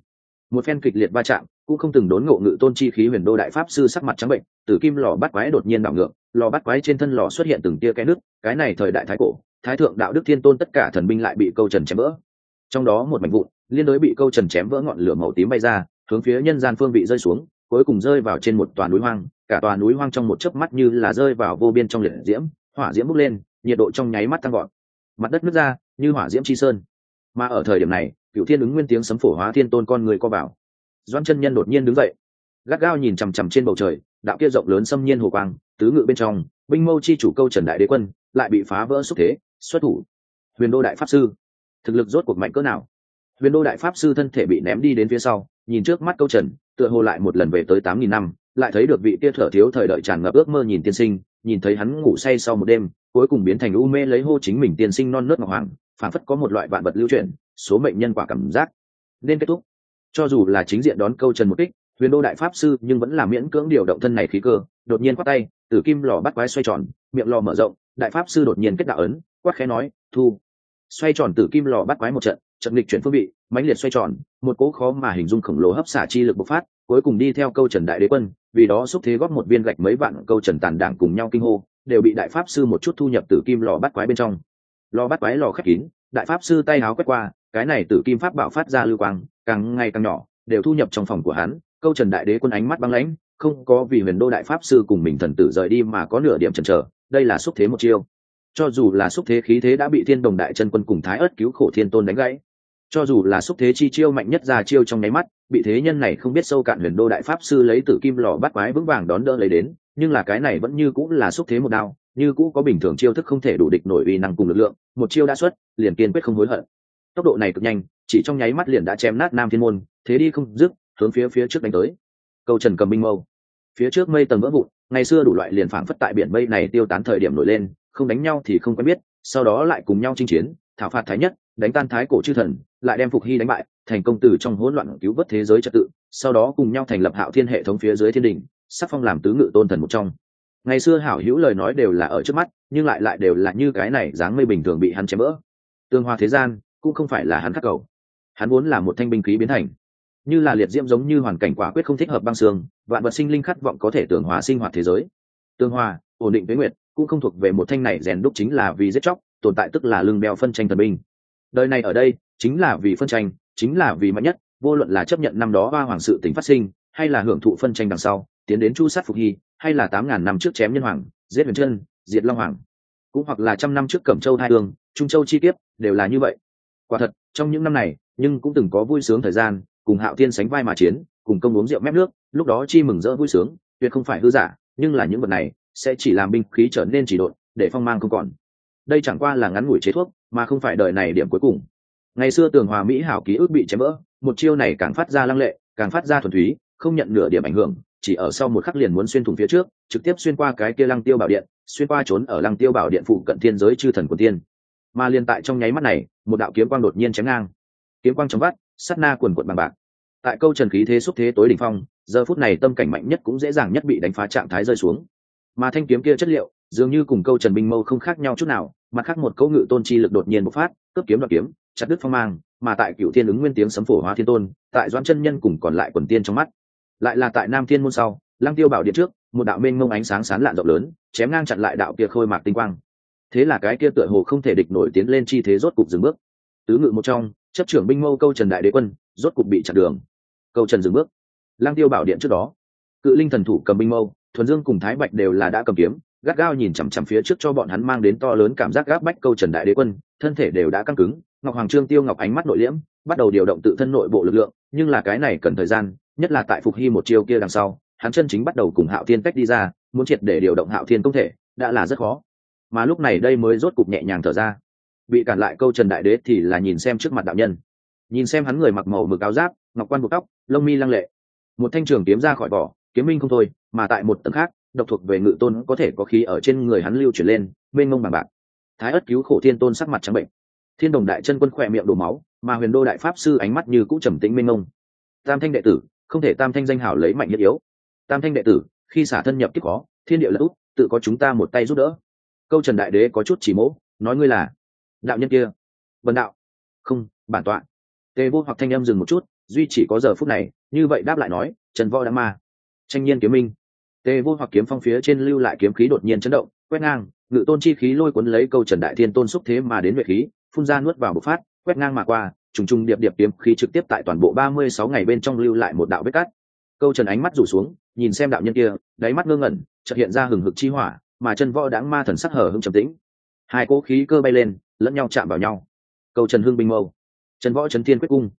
một phen kịch liệt va chạm cũng không từng đốn ngộ ngự tôn chi khí huyền đô đại pháp sư sắc mặt trắng bệnh tử kim lò bắt quái đột nhiên đảo ngược lò bắt quái trên thân lò xuất hiện từng tia cái nước cái này thời đại thái cổ thái thượng đạo đức thiên tôn tất cả thần binh lại bị câu trần chém vỡ. Trong đó một mảnh vụn liên đối bị câu trần chém vỡ ngọn lửa màu tím bay ra hướng phía nhân gian phương bị rơi xuống cuối cùng rơi vào trên một tòa núi hoang, cả tòa núi hoang trong một chớp mắt như là rơi vào vô biên trong liệt diễm, hỏa diễm bốc lên, nhiệt độ trong nháy mắt tăng gọn mặt đất nứt ra, như hỏa diễm chi sơn. Mà ở thời điểm này cựu thiên ứng nguyên tiếng sấm phổ hóa thiên tôn con người co vào. Doan chân nhân đột nhiên đứng dậy, gắt gao nhìn chằm chằm trên bầu trời, đạo kia rộng lớn xâm nhiên hồ quang, tứ ngự bên trong, binh mâu chi chủ câu trần đại đế quân, lại bị phá vỡ xúc thế, xuất thủ. Huyền đô đại pháp sư, thực lực rốt cuộc mạnh cỡ nào? Huyền đô đại pháp sư thân thể bị ném đi đến phía sau nhìn trước mắt câu trần, tựa hồ lại một lần về tới tám nghìn năm, lại thấy được vị kia thở thiếu thời đợi tràn ngập ước mơ nhìn tiên sinh, nhìn thấy hắn ngủ say sau một đêm, cuối cùng biến thành u mê lấy hô chính mình tiên sinh non nớt ngọc hoàng phản phất có một loại vạn vật lưu chuyển, số mệnh nhân quả cảm giác. Nên kết thúc. Cho dù là chính diện đón câu trần một kích, huyền đô đại pháp sư nhưng vẫn là miễn cưỡng điều động thân này khí cơ, đột nhiên quát tay, tử kim lò bắt quái xoay tròn, miệng lò mở rộng, đại pháp sư đột nhiên kết đạo ấn, quát khẽ nói, thu. Xoay tròn tử kim lò bắt quái một trận trận lịch chuyển phương vị mãnh liệt xoay tròn, một cỗ khó mà hình dung khổng lồ hấp xả chi lực bộc phát, cuối cùng đi theo câu trần đại đế quân, vì đó xúc thế góp một viên gạch mấy vạn câu trần tàn đảng cùng nhau kinh hô, đều bị đại pháp sư một chút thu nhập tử kim lò bắt quái bên trong. Lò bắt quái lò khép kín, đại pháp sư tay háo quét qua, cái này tử kim pháp bạo phát ra lưu quang, càng ngày càng nhỏ, đều thu nhập trong phòng của hắn, câu trần đại đế quân ánh mắt băng lãnh, không có vì huyền đô đại pháp sư cùng mình thần tử rời đi mà có nửa điểm chần chờ, đây là xúc thế một chiêu. Cho dù là xúc thế khí thế đã bị thiên đồng đại chân quân cùng thái ớt cứu khổ thiên tôn đánh gãy cho dù là xúc thế chi chiêu mạnh nhất ra chiêu trong nháy mắt, bị thế nhân này không biết sâu cạn huyền đô đại pháp sư lấy tử kim lò bắt quái vững vàng đón đỡ lấy đến, nhưng là cái này vẫn như cũng là xúc thế một đao, như cũ có bình thường chiêu thức không thể đủ địch nổi uy năng cùng lực lượng, một chiêu đã xuất, liền kiên quyết không hối hận. Tốc độ này cực nhanh, chỉ trong nháy mắt liền đã chém nát nam thiên môn, thế đi không dứt, hướng phía phía trước đánh tới. Câu trần cầm binh mâu. Phía trước mây tầng vỡ vụn, ngày xưa đủ loại liền phảng phất tại biển mây này tiêu tán thời điểm nổi lên, không đánh nhau thì không quen biết, sau đó lại cùng nhau chinh chiến thảo phạt thái nhất, đánh tan thái cổ chư thần, lại đem phục hy đánh bại, thành công từ trong hỗn loạn cứu vớt thế giới trật tự, sau đó cùng nhau thành lập hạo thiên hệ thống phía dưới thiên đình, sắc phong làm tứ ngự tôn thần một trong. Ngày xưa hảo hữu lời nói đều là ở trước mắt, nhưng lại lại đều là như cái này dáng mây bình thường bị hắn chém vỡ tương hoa thế gian cũng không phải là hắn khắc cầu. Hắn vốn là một thanh binh khí biến thành. Như là liệt diễm giống như hoàn cảnh quả quyết không thích hợp băng xương, vạn vật sinh linh khát vọng có thể tưởng hòa sinh hoạt thế giới. Tương hòa ổn định với nguyệt, cũng không thuộc về một thanh này rèn đúc chính là vì giết chóc tồn tại tức là lưng đeo phân tranh thần binh. Đời này ở đây, chính là vì phân tranh, chính là vì mạnh nhất, vô luận là chấp nhận năm đó ba hoàng sự tình phát sinh, hay là hưởng thụ phân tranh đằng sau, tiến đến chu sát phục hy, hay là tám ngàn năm trước chém nhân hoàng, giết huyền chân, diệt long hoàng. Cũng hoặc là trăm năm trước cẩm châu hai hương, trung châu chi kiếp, đều là như vậy. Quả thật, trong những năm này, nhưng cũng từng có vui sướng thời gian, cùng hạo thiên sánh vai mà chiến, cùng công uống rượu mép nước, lúc đó chi mừng rỡ vui sướng, tuyệt không phải hư giả, nhưng là những vật này, sẽ chỉ làm binh khí trở nên chỉ độn, để phong mang không còn đây chẳng qua là ngắn ngủi chế thuốc, mà không phải đời này điểm cuối cùng. Ngày xưa tường hòa mỹ hảo ký ức bị chém vỡ, một chiêu này càng phát ra lăng lệ, càng phát ra thuần túy, không nhận nửa điểm ảnh hưởng, chỉ ở sau một khắc liền muốn xuyên thủng phía trước, trực tiếp xuyên qua cái kia lăng tiêu bảo điện, xuyên qua trốn ở lăng tiêu bảo điện phụ cận thiên giới chư thần của tiên. Mà liền tại trong nháy mắt này, một đạo kiếm quang đột nhiên chém ngang. Kiếm quang chống vắt sắt na quần quận bằng bạc. Tại câu trần khí thế xúc thế tối đỉnh phong, giờ phút này tâm cảnh mạnh nhất cũng dễ dàng nhất bị đánh phá trạng thái rơi xuống. Mà thanh kiếm kia chất liệu, dường như cùng câu trần binh mâu không khác nhau chút nào mặt khác một câu ngự tôn chi lực đột nhiên bộc phát, cướp kiếm đoạt kiếm, chặt đứt phong mang, mà tại cựu thiên ứng nguyên tiếng sấm phổ hóa thiên tôn, tại doãn chân nhân cùng còn lại quần tiên trong mắt. Lại là tại nam thiên môn sau, lăng tiêu bảo điện trước, một đạo mênh mông ánh sáng sán lạn rộng lớn, chém ngang chặn lại đạo kia khôi mạc tinh quang. Thế là cái kia tựa hồ không thể địch nổi tiến lên chi thế rốt cục dừng bước. Tứ ngự một trong, chấp trưởng binh mâu câu trần đại đế quân, rốt cục bị chặn đường. Câu trần dừng bước. Lăng tiêu bảo điện trước đó. Cự linh thần thủ cầm binh mâu, thuần dương cùng thái bạch đều là đã cầm kiếm gắt gao nhìn chằm chằm phía trước cho bọn hắn mang đến to lớn cảm giác gáp bách câu trần đại đế quân, thân thể đều đã căng cứng, ngọc hoàng trương tiêu ngọc ánh mắt nội liễm, bắt đầu điều động tự thân nội bộ lực lượng, nhưng là cái này cần thời gian, nhất là tại phục hy một chiêu kia đằng sau, hắn chân chính bắt đầu cùng hạo thiên cách đi ra, muốn triệt để điều động hạo thiên công thể, đã là rất khó. Mà lúc này đây mới rốt cục nhẹ nhàng thở ra. Bị cản lại câu trần đại đế thì là nhìn xem trước mặt đạo nhân. Nhìn xem hắn người mặc màu mực áo giáp, ngọc quan buộc tóc, lông mi lăng lệ. Một thanh trường kiếm ra khỏi vỏ, kiếm minh không thôi, mà tại một tầng khác độc thuộc về ngự tôn có thể có khí ở trên người hắn lưu chuyển lên, mênh mông bằng bạc. Thái ất cứu khổ thiên tôn sắc mặt trắng bệnh. Thiên đồng đại chân quân khỏe miệng đổ máu, mà huyền đô đại pháp sư ánh mắt như cũ trầm tĩnh mênh mông. Tam thanh đệ tử, không thể tam thanh danh hảo lấy mạnh nhất yếu. Tam thanh đệ tử, khi xả thân nhập kiếp khó, thiên địa lẫn út, tự có chúng ta một tay giúp đỡ. Câu trần đại đế có chút chỉ mỗ, nói ngươi là đạo nhân kia. Vần đạo. Không, bản tọa. Tề vô hoặc thanh em dừng một chút, duy chỉ có giờ phút này, như vậy đáp lại nói, trần võ đã ma. Tranh nhiên kiếm minh tề vô hoặc kiếm phong phía trên lưu lại kiếm khí đột nhiên chấn động, quét ngang, ngự tôn chi khí lôi cuốn lấy câu trần đại thiên tôn xúc thế mà đến vệ khí, phun ra nuốt vào bộc phát, quét ngang mà qua, trùng trùng điệp điệp kiếm khí trực tiếp tại toàn bộ ba mươi sáu ngày bên trong lưu lại một đạo vết cắt. Câu trần ánh mắt rủ xuống, nhìn xem đạo nhân kia, đáy mắt ngơ ngẩn, chợt hiện ra hừng hực chi hỏa, mà chân võ đáng ma thần sắc hở hưng trầm tĩnh. Hai cỗ khí cơ bay lên, lẫn nhau chạm vào nhau. Câu trần hưng binh mâu. Chân võ trấn thiên quyết cung.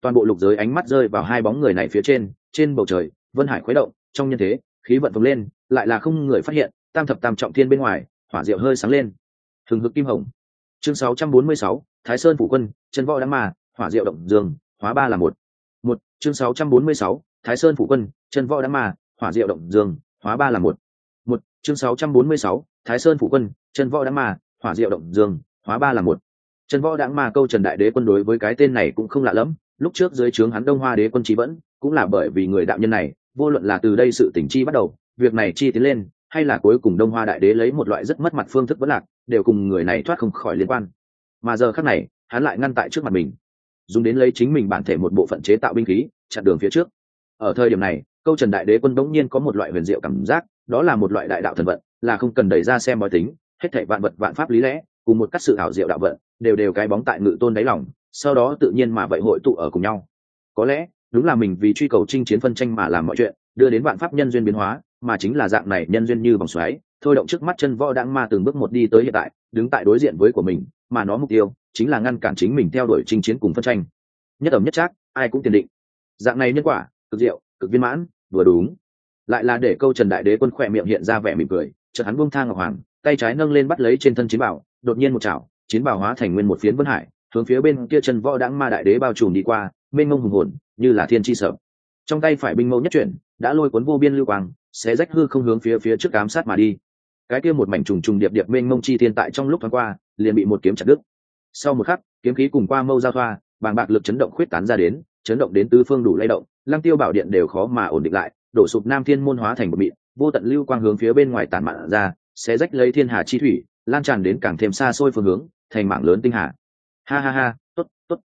Toàn bộ lục giới ánh mắt rơi vào hai bóng người này phía trên trên bầu trời, vân hải khuấy động, trong nhân thế khí vận phồng lên lại là không người phát hiện tam thập tam trọng thiên bên ngoài hỏa diệu hơi sáng lên. Thường hực kim hồng. Chương 646, thái sơn phủ quân chân võ đám mà hỏa diệu động dương hóa ba là một. Một chương 646, thái sơn phủ quân chân võ đám mà hỏa diệu động dương hóa ba là một. Một chương 646, thái sơn phủ quân chân võ đám mà hỏa diệu động dương hóa ba là một. Chân võ đãng mà câu trần đại đế quân đối với cái tên này cũng không lạ lẫm lúc trước dưới trướng hắn đông hoa đế quân trí vẫn cũng là bởi vì người đạo nhân này vô luận là từ đây sự tỉnh chi bắt đầu, việc này chi tiến lên, hay là cuối cùng đông hoa đại đế lấy một loại rất mất mặt phương thức vẫn lạc, đều cùng người này thoát không khỏi liên quan. Mà giờ khác này, hắn lại ngăn tại trước mặt mình, dùng đến lấy chính mình bản thể một bộ phận chế tạo binh khí, chặn đường phía trước. Ở thời điểm này, câu trần đại đế quân đống nhiên có một loại huyền diệu cảm giác, đó là một loại đại đạo thần vận, là không cần đẩy ra xem bói tính, hết thảy vạn vật vạn pháp lý lẽ, cùng một các sự ảo diệu đạo vận, đều đều cái bóng tại ngự tôn đáy lòng, sau đó tự nhiên mà vậy hội tụ ở cùng nhau. Có lẽ đúng là mình vì truy cầu chinh chiến phân tranh mà làm mọi chuyện, đưa đến vạn pháp nhân duyên biến hóa, mà chính là dạng này nhân duyên như vòng xoáy, thôi động trước mắt chân võ đãng ma từng bước một đi tới hiện tại, đứng tại đối diện với của mình, mà nó mục tiêu chính là ngăn cản chính mình theo đuổi chinh chiến cùng phân tranh. Nhất ẩm nhất chắc ai cũng tiền định. Dạng này nhân quả, cực diệu, cực viên mãn, vừa đúng. Lại là để câu trần đại đế quân khỏe miệng hiện ra vẻ mỉm cười, chợt hắn buông thang ngọc hoàng, tay trái nâng lên bắt lấy trên thân chiến bảo, đột nhiên một chảo, chiến bảo hóa thành nguyên một phiến vân hải hướng phía bên kia chân võ đãng ma đại đế bao trùm đi qua, mênh mông hùng hồn, như là thiên chi sợ. Trong tay phải binh mâu nhất chuyển, đã lôi cuốn vô biên lưu quang sẽ rách hư không hướng phía phía trước cám sát mà đi. Cái kia một mảnh trùng trùng điệp điệp mênh mông chi thiên tại trong lúc thoáng qua, liền bị một kiếm chặt đứt. Sau một khắc, kiếm khí cùng qua mâu giao thoa, bàng bạc lực chấn động khuyết tán ra đến, chấn động đến tứ phương đủ lay động, lăng tiêu bảo điện đều khó mà ổn định lại, đổ sụp nam thiên môn hóa thành một mịn, vô tận lưu quang hướng phía bên ngoài tàn mạn ra sẽ rách lấy thiên hà chi thủy, lan tràn đến càng thêm xa xôi phương hướng, thành mạng lớn tinh hà ha ha ha, tốt tốt.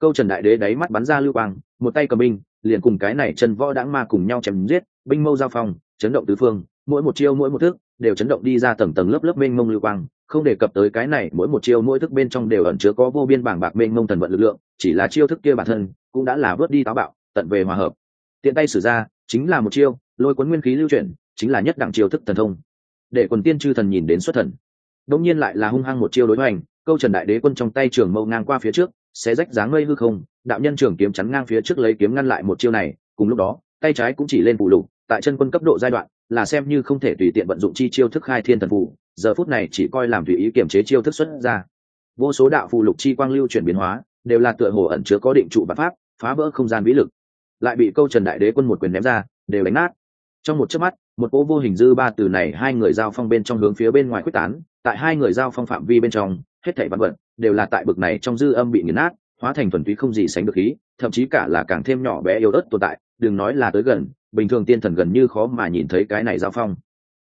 Câu trần đại đế đáy mắt bắn ra lưu quang, một tay cầm binh, liền cùng cái này chân võ đãng ma cùng nhau chém giết, binh mâu giao phong, chấn động tứ phương, mỗi một chiêu mỗi một thức đều chấn động đi ra tầng tầng lớp lớp mênh mông lưu quang, không đề cập tới cái này, mỗi một chiêu mỗi thức bên trong đều ẩn chứa có vô biên bảng bạc mênh mông thần vận lực lượng, chỉ là chiêu thức kia bản thân cũng đã là vớt đi táo bạo, tận về hòa hợp. Tiện tay sử ra, chính là một chiêu, lôi cuốn nguyên khí lưu chuyển, chính là nhất đẳng chiêu thức thần thông. Để quần tiên chư thần nhìn đến xuất thần. Đông nhiên lại là hung hăng một chiêu đối hoành câu trần đại đế quân trong tay trường mâu ngang qua phía trước sẽ rách dáng mây hư không, đạo nhân trường kiếm chắn ngang phía trước lấy kiếm ngăn lại một chiêu này, cùng lúc đó, tay trái cũng chỉ lên phụ lục, tại chân quân cấp độ giai đoạn, là xem như không thể tùy tiện vận dụng chi chiêu thức khai thiên thần phụ giờ phút này chỉ coi làm tùy ý kiểm chế chiêu thức xuất ra. Vô số đạo phụ lục chi quang lưu chuyển biến hóa, đều là tựa hồ ẩn chứa có định trụ bản pháp, phá vỡ không gian vĩ lực. Lại bị câu trần đại đế quân một quyền ném ra, đều đánh nát. Trong một chớp mắt, một cỗ vô hình dư ba từ này hai người giao phong bên trong hướng phía bên ngoài quyết tán, tại hai người giao phong phạm vi bên trong hết thảy văn vật, đều là tại bực này trong dư âm bị nghiền nát, hóa thành thuần túy không gì sánh được khí, thậm chí cả là càng thêm nhỏ bé yếu ớt tồn tại, đừng nói là tới gần, bình thường tiên thần gần như khó mà nhìn thấy cái này giao phong.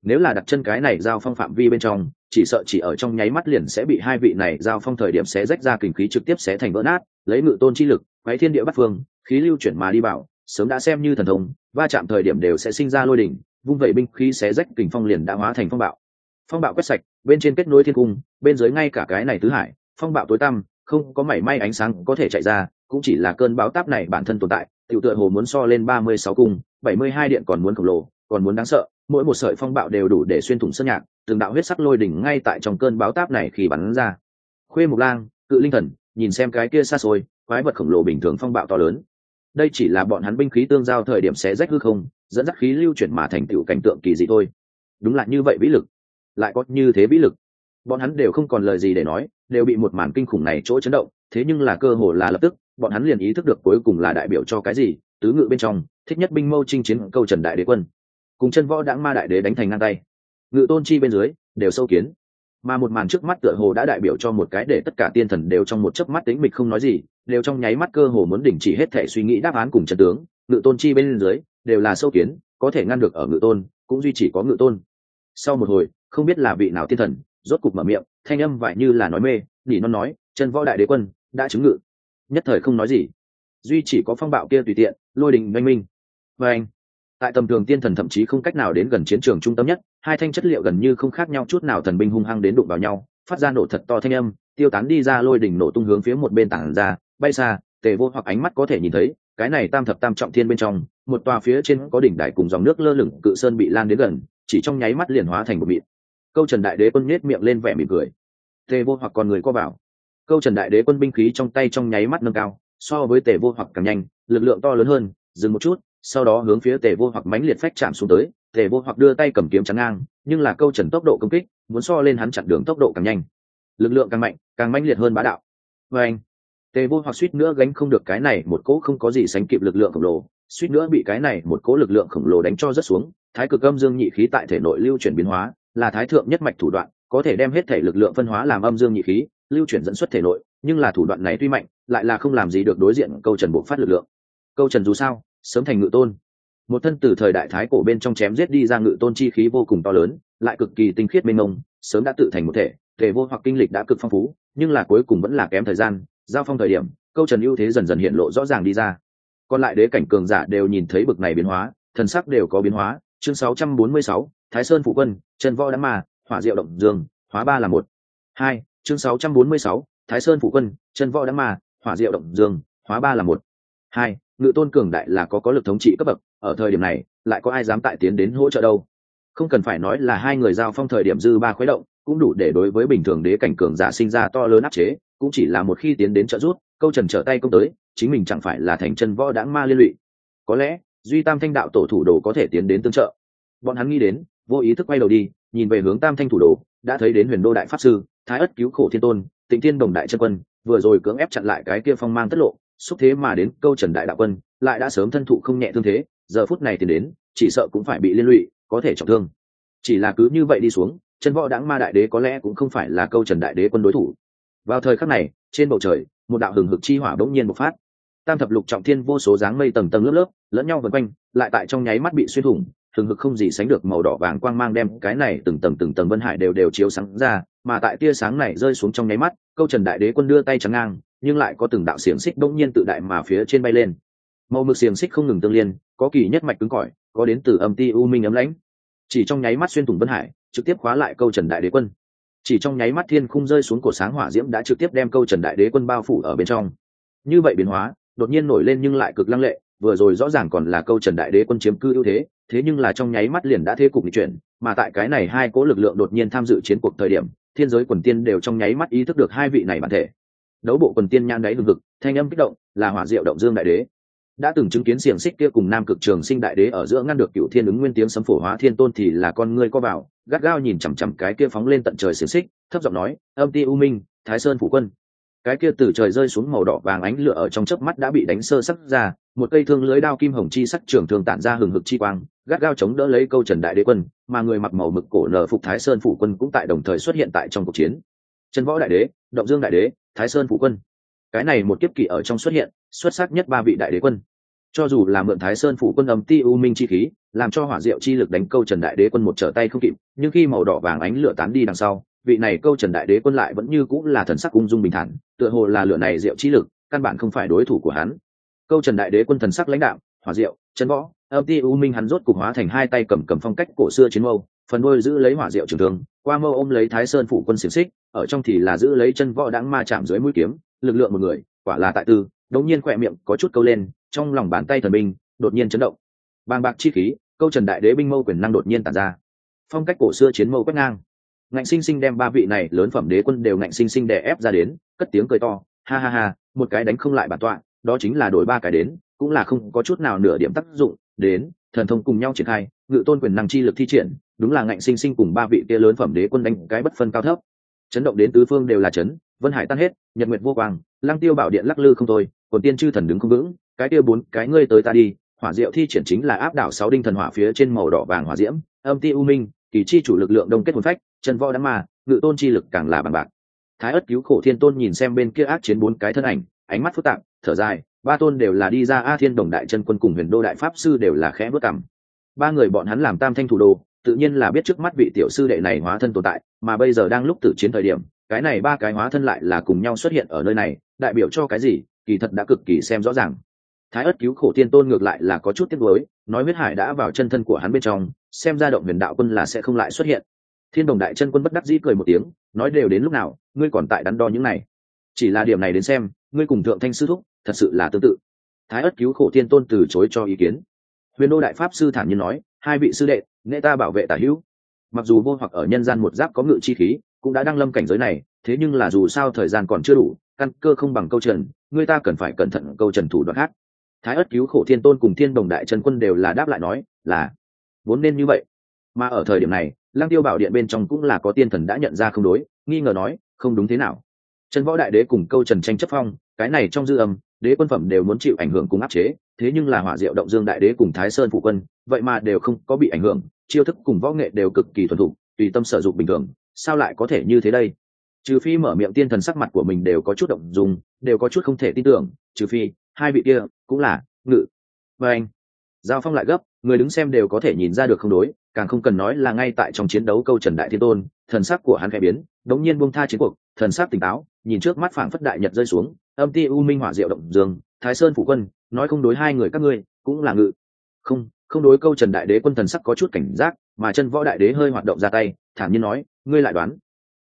Nếu là đặt chân cái này giao phong phạm vi bên trong, chỉ sợ chỉ ở trong nháy mắt liền sẽ bị hai vị này giao phong thời điểm sẽ rách ra kình khí trực tiếp sẽ thành vỡ nát, lấy ngự tôn chi lực, quái thiên địa bắt phương, khí lưu chuyển mà đi bảo sớm đã xem như thần thông, va chạm thời điểm đều sẽ sinh ra lôi đỉnh, vung vẩy binh khí xé rách kình phong liền đã hóa thành phong bạo phong bạo quét sạch, bên trên kết nối thiên cung, bên dưới ngay cả cái này tứ hải, phong bạo tối tăm, không có mảy may ánh sáng có thể chạy ra, cũng chỉ là cơn báo táp này bản thân tồn tại, tiểu tựa hồ muốn so lên ba mươi sáu cung, bảy mươi hai điện còn muốn khổng lồ, còn muốn đáng sợ, mỗi một sợi phong bạo đều đủ để xuyên thủng sân nhạc, từng đạo huyết sắc lôi đỉnh ngay tại trong cơn báo táp này khi bắn ra. Khuê mục lang, cự linh thần, nhìn xem cái kia xa xôi, quái vật khổng lồ bình thường phong bạo to lớn. Đây chỉ là bọn hắn binh khí tương giao thời điểm xé rách hư không, dẫn dắt khí lưu chuyển mà thành tựu cảnh tượng kỳ dị thôi. Đúng là như vậy vĩ lực lại có như thế vĩ lực. Bọn hắn đều không còn lời gì để nói, đều bị một màn kinh khủng này chỗ chấn động, thế nhưng là cơ hồ là lập tức, bọn hắn liền ý thức được cuối cùng là đại biểu cho cái gì, tứ ngự bên trong, thích nhất binh mâu chinh chiến câu trần đại đế quân. Cùng chân võ đãng ma đại đế đánh thành ngang tay. Ngự tôn chi bên dưới, đều sâu kiến. Mà một màn trước mắt tựa hồ đã đại biểu cho một cái để tất cả tiên thần đều trong một chớp mắt tính mịch không nói gì, đều trong nháy mắt cơ hồ muốn đình chỉ hết thể suy nghĩ đáp án cùng trận tướng. Ngự tôn chi bên dưới, đều là sâu kiến, có thể ngăn được ở ngự tôn, cũng duy chỉ có ngự tôn. Sau một hồi không biết là vị nào tiên thần, rốt cục mở miệng, thanh âm vải như là nói mê, nỉ non nói, chân võ đại đế quân, đã chứng ngự. Nhất thời không nói gì. Duy chỉ có phong bạo kia tùy tiện, lôi đình oanh minh. Và anh, tại tầm thường tiên thần thậm chí không cách nào đến gần chiến trường trung tâm nhất, hai thanh chất liệu gần như không khác nhau chút nào thần binh hung hăng đến đụng vào nhau, phát ra nổ thật to thanh âm, tiêu tán đi ra lôi đỉnh nổ tung hướng phía một bên tảng ra, bay xa, tề vô hoặc ánh mắt có thể nhìn thấy, cái này tam thập tam trọng thiên bên trong, một tòa phía trên có đỉnh đài cùng dòng nước lơ lửng, cự sơn bị lan đến gần, chỉ trong nháy mắt liền hóa thành một mịn câu trần đại đế quân nhếch miệng lên vẻ mỉm cười. Tề vô hoặc còn người co vào. câu trần đại đế quân binh khí trong tay trong nháy mắt nâng cao, so với tề vô hoặc càng nhanh, lực lượng to lớn hơn, dừng một chút, sau đó hướng phía tề vô hoặc mãnh liệt phách chạm xuống tới. Tề vô hoặc đưa tay cầm kiếm chắn ngang, nhưng là câu trần tốc độ công kích, muốn so lên hắn chặn đường tốc độ càng nhanh. Lực lượng càng mạnh, càng mãnh liệt hơn bá đạo. Và anh, tề vô hoặc suýt nữa gánh không được cái này một cỗ không có gì sánh kịp lực lượng khổng lồ, suýt nữa bị cái này một cỗ lực lượng khổng lồ đánh cho rất xuống, thái cực âm dương nhị khí tại thể nội lưu chuyển biến hóa là thái thượng nhất mạch thủ đoạn có thể đem hết thể lực lượng phân hóa làm âm dương nhị khí lưu chuyển dẫn xuất thể nội nhưng là thủ đoạn này tuy mạnh lại là không làm gì được đối diện câu trần buộc phát lực lượng. Câu trần dù sao sớm thành ngự tôn. Một thân từ thời đại thái cổ bên trong chém giết đi ra ngự tôn chi khí vô cùng to lớn lại cực kỳ tinh khiết mênh mông sớm đã tự thành một thể thể vô hoặc kinh lịch đã cực phong phú nhưng là cuối cùng vẫn là kém thời gian giao phong thời điểm câu trần ưu thế dần dần hiện lộ rõ ràng đi ra. Còn lại đế cảnh cường giả đều nhìn thấy bực này biến hóa thần sắc đều có biến hóa. Chương 646, thái sơn phụ quân Chân võ đã mà hỏa diệu động dương hóa ba là một. Hai chương 646, thái sơn phụ quân Chân võ đã mà hỏa diệu động dương hóa ba là một. Hai ngự tôn cường đại là có có lực thống trị cấp bậc ở thời điểm này lại có ai dám tại tiến đến hỗ trợ đâu? Không cần phải nói là hai người giao phong thời điểm dư ba khuấy động cũng đủ để đối với bình thường đế cảnh cường giả sinh ra to lớn áp chế cũng chỉ là một khi tiến đến trợ rút câu trần trở tay công tới chính mình chẳng phải là thành chân võ đãng ma liên lụy. Có lẽ duy tam thanh đạo tổ thủ đồ có thể tiến đến tương trợ. Bọn hắn nghĩ đến vô ý thức quay đầu đi, nhìn về hướng tam thanh thủ đồ, đã thấy đến huyền đô đại pháp sư, thái ất cứu khổ thiên tôn, tịnh thiên đồng đại chân quân, vừa rồi cưỡng ép chặn lại cái kia phong mang tất lộ, xúc thế mà đến câu trần đại đạo quân, lại đã sớm thân thụ không nhẹ thương thế, giờ phút này thì đến, chỉ sợ cũng phải bị liên lụy, có thể trọng thương. Chỉ là cứ như vậy đi xuống, chân võ đáng ma đại đế có lẽ cũng không phải là câu trần đại đế quân đối thủ. Vào thời khắc này, trên bầu trời, một đạo hừng hực chi hỏa bỗng nhiên bộc phát. Tam thập lục trọng thiên vô số dáng mây tầng tầng lớp lớp, lẫn nhau vần quanh, lại tại trong nháy mắt bị xuyên thủng thường hực không gì sánh được màu đỏ vàng quang mang đem cái này từng tầng từng tầng vân hải đều đều chiếu sáng ra, mà tại tia sáng này rơi xuống trong nháy mắt, câu trần đại đế quân đưa tay trắng ngang, nhưng lại có từng đạo xiềng xích bỗng nhiên tự đại mà phía trên bay lên. Màu mực xiềng xích không ngừng tương liên, có kỳ nhất mạch cứng cỏi, có đến từ âm ti u minh ấm lãnh. Chỉ trong nháy mắt xuyên thủng vân hải, trực tiếp khóa lại câu trần đại đế quân. Chỉ trong nháy mắt thiên khung rơi xuống cổ sáng hỏa diễm đã trực tiếp đem câu trần đại đế quân bao phủ ở bên trong. Như vậy biến hóa, đột nhiên nổi lên nhưng lại cực lăng lệ vừa rồi rõ ràng còn là câu trần đại đế quân chiếm cư ưu thế thế nhưng là trong nháy mắt liền đã thế cục chuyển, mà tại cái này hai cố lực lượng đột nhiên tham dự chiến cuộc thời điểm, thiên giới quần tiên đều trong nháy mắt ý thức được hai vị này bản thể. Đấu bộ quần tiên nhan đáy hừng hực, thanh âm kích động, là hỏa diệu động dương đại đế. Đã từng chứng kiến xiềng xích kia cùng nam cực trường sinh đại đế ở giữa ngăn được cựu thiên ứng nguyên tiếng sấm phổ hóa thiên tôn thì là con ngươi co vào, gắt gao nhìn chằm chằm cái kia phóng lên tận trời xiềng xích, thấp giọng nói, âm ti u minh, thái sơn phủ quân. Cái kia từ trời rơi xuống màu đỏ vàng ánh lửa ở trong chớp mắt đã bị đánh sơ sắc ra một cây thương lưới đao kim hồng chi sắc trường thường tản ra hừng hực chi quang, gắt gao chống đỡ lấy câu trần đại đế quân, mà người mặc màu mực cổ nở phục thái sơn phủ quân cũng tại đồng thời xuất hiện tại trong cuộc chiến. Trần võ đại đế, động dương đại đế, thái sơn phủ quân. Cái này một kiếp kỷ ở trong xuất hiện, xuất sắc nhất ba vị đại đế quân. Cho dù là mượn thái sơn phủ quân âm ti u minh chi khí, làm cho hỏa diệu chi lực đánh câu trần đại đế quân một trở tay không kịp, nhưng khi màu đỏ vàng ánh lửa tán đi đằng sau, vị này câu trần đại đế quân lại vẫn như cũng là thần sắc ung dung bình thản, tựa hồ là lửa này diệu chi lực, căn bản không phải đối thủ của hắn câu trần đại đế quân thần sắc lãnh đạo hỏa diệu, chân võ, âm ti u minh hắn rốt cục hóa thành hai tay cầm cầm phong cách cổ xưa chiến mâu, phần đôi giữ lấy hỏa diệu trường thương, qua mâu ôm lấy thái sơn phủ quân xiềng xích, ở trong thì là giữ lấy chân võ đáng ma chạm dưới mũi kiếm, lực lượng một người, quả là tại tư, đống nhiên khỏe miệng có chút câu lên, trong lòng bàn tay thần binh đột nhiên chấn động. Bàng bạc chi khí, câu trần đại đế binh mâu quyền năng đột nhiên tàn ra. Phong cách cổ xưa chiến mâu quét ngang. Ngạnh sinh sinh đem ba vị này lớn phẩm đế quân đều ngạnh sinh sinh đè ép ra đến, cất tiếng cười to, ha ha ha, một cái đánh không lại bản tọa đó chính là đổi ba cái đến, cũng là không có chút nào nửa điểm tác dụng, đến, thần thông cùng nhau triển khai, ngự tôn quyền năng chi lực thi triển, đúng là ngạnh sinh sinh cùng ba vị kia lớn phẩm đế quân đánh cái bất phân cao thấp. Chấn động đến tứ phương đều là chấn, vân hải tan hết, nhật nguyệt vô quang, lăng tiêu bảo điện lắc lư không thôi, còn tiên chư thần đứng không vững, cái kia bốn cái ngươi tới ta đi, hỏa diệu thi triển chính là áp đảo sáu đinh thần hỏa phía trên màu đỏ vàng hỏa diễm, âm ti u minh, kỳ chi chủ lực lượng đông kết hồn phách, chân võ đám mà ngự tôn chi lực càng là bằng bạc. Thái ất cứu khổ thiên tôn nhìn xem bên kia ác chiến bốn cái thân ảnh, ánh mắt phức tạp thở dài, ba tôn đều là đi ra a thiên đồng đại chân quân cùng huyền đô đại pháp sư đều là khẽ bước cảm ba người bọn hắn làm tam thanh thủ đô tự nhiên là biết trước mắt vị tiểu sư đệ này hóa thân tồn tại, mà bây giờ đang lúc tử chiến thời điểm, cái này ba cái hóa thân lại là cùng nhau xuất hiện ở nơi này, đại biểu cho cái gì, kỳ thật đã cực kỳ xem rõ ràng. Thái ất cứu khổ tiên tôn ngược lại là có chút tiếc nuối, nói huyết hải đã vào chân thân của hắn bên trong, xem ra động huyền đạo quân là sẽ không lại xuất hiện. Thiên đồng đại chân quân bất đắc dĩ cười một tiếng, nói đều đến lúc nào, ngươi còn tại đắn đo những này. Chỉ là điểm này đến xem, ngươi cùng thượng thanh sư thúc thật sự là tương tự. Thái ất cứu khổ Thiên tôn từ chối cho ý kiến. Huyền đô đại pháp sư thản nhiên nói, hai vị sư đệ nghệ ta bảo vệ tả hữu. Mặc dù vô hoặc ở nhân gian một giáp có ngự chi khí, cũng đã đăng lâm cảnh giới này, thế nhưng là dù sao thời gian còn chưa đủ, căn cơ không bằng câu trần, người ta cần phải cẩn thận câu trần thủ đoạn khác. Thái ất cứu khổ thiên tôn cùng thiên đồng đại trần quân đều là đáp lại nói, là, vốn nên như vậy. Mà ở thời điểm này, lăng tiêu bảo điện bên trong cũng là có tiên thần đã nhận ra không đối, nghi ngờ nói, không đúng thế nào. Trần võ đại đế cùng câu trần tranh chấp phong, cái này trong dư âm đế quân phẩm đều muốn chịu ảnh hưởng cùng áp chế, thế nhưng là hỏa diệu động dương đại đế cùng thái sơn phụ quân, vậy mà đều không có bị ảnh hưởng, chiêu thức cùng võ nghệ đều cực kỳ thuần thục, tùy tâm sở dụng bình thường, sao lại có thể như thế đây? Trừ phi mở miệng tiên thần sắc mặt của mình đều có chút động dùng đều có chút không thể tin tưởng, trừ phi hai vị kia cũng là ngự. Và anh, giao phong lại gấp, người đứng xem đều có thể nhìn ra được không đối, càng không cần nói là ngay tại trong chiến đấu câu trần đại thiên tôn, thần sắc của hắn khẽ biến, đống nhiên buông tha chiến cuộc thần sắc tỉnh táo, nhìn trước mắt phảng phất đại nhật rơi xuống, âm ti u minh hỏa diệu động dương, thái sơn phụ quân, nói không đối hai người các ngươi, cũng là ngự. Không không đối câu trần đại đế quân thần sắc có chút cảnh giác, mà chân võ đại đế hơi hoạt động ra tay, thản nhiên nói, ngươi lại đoán.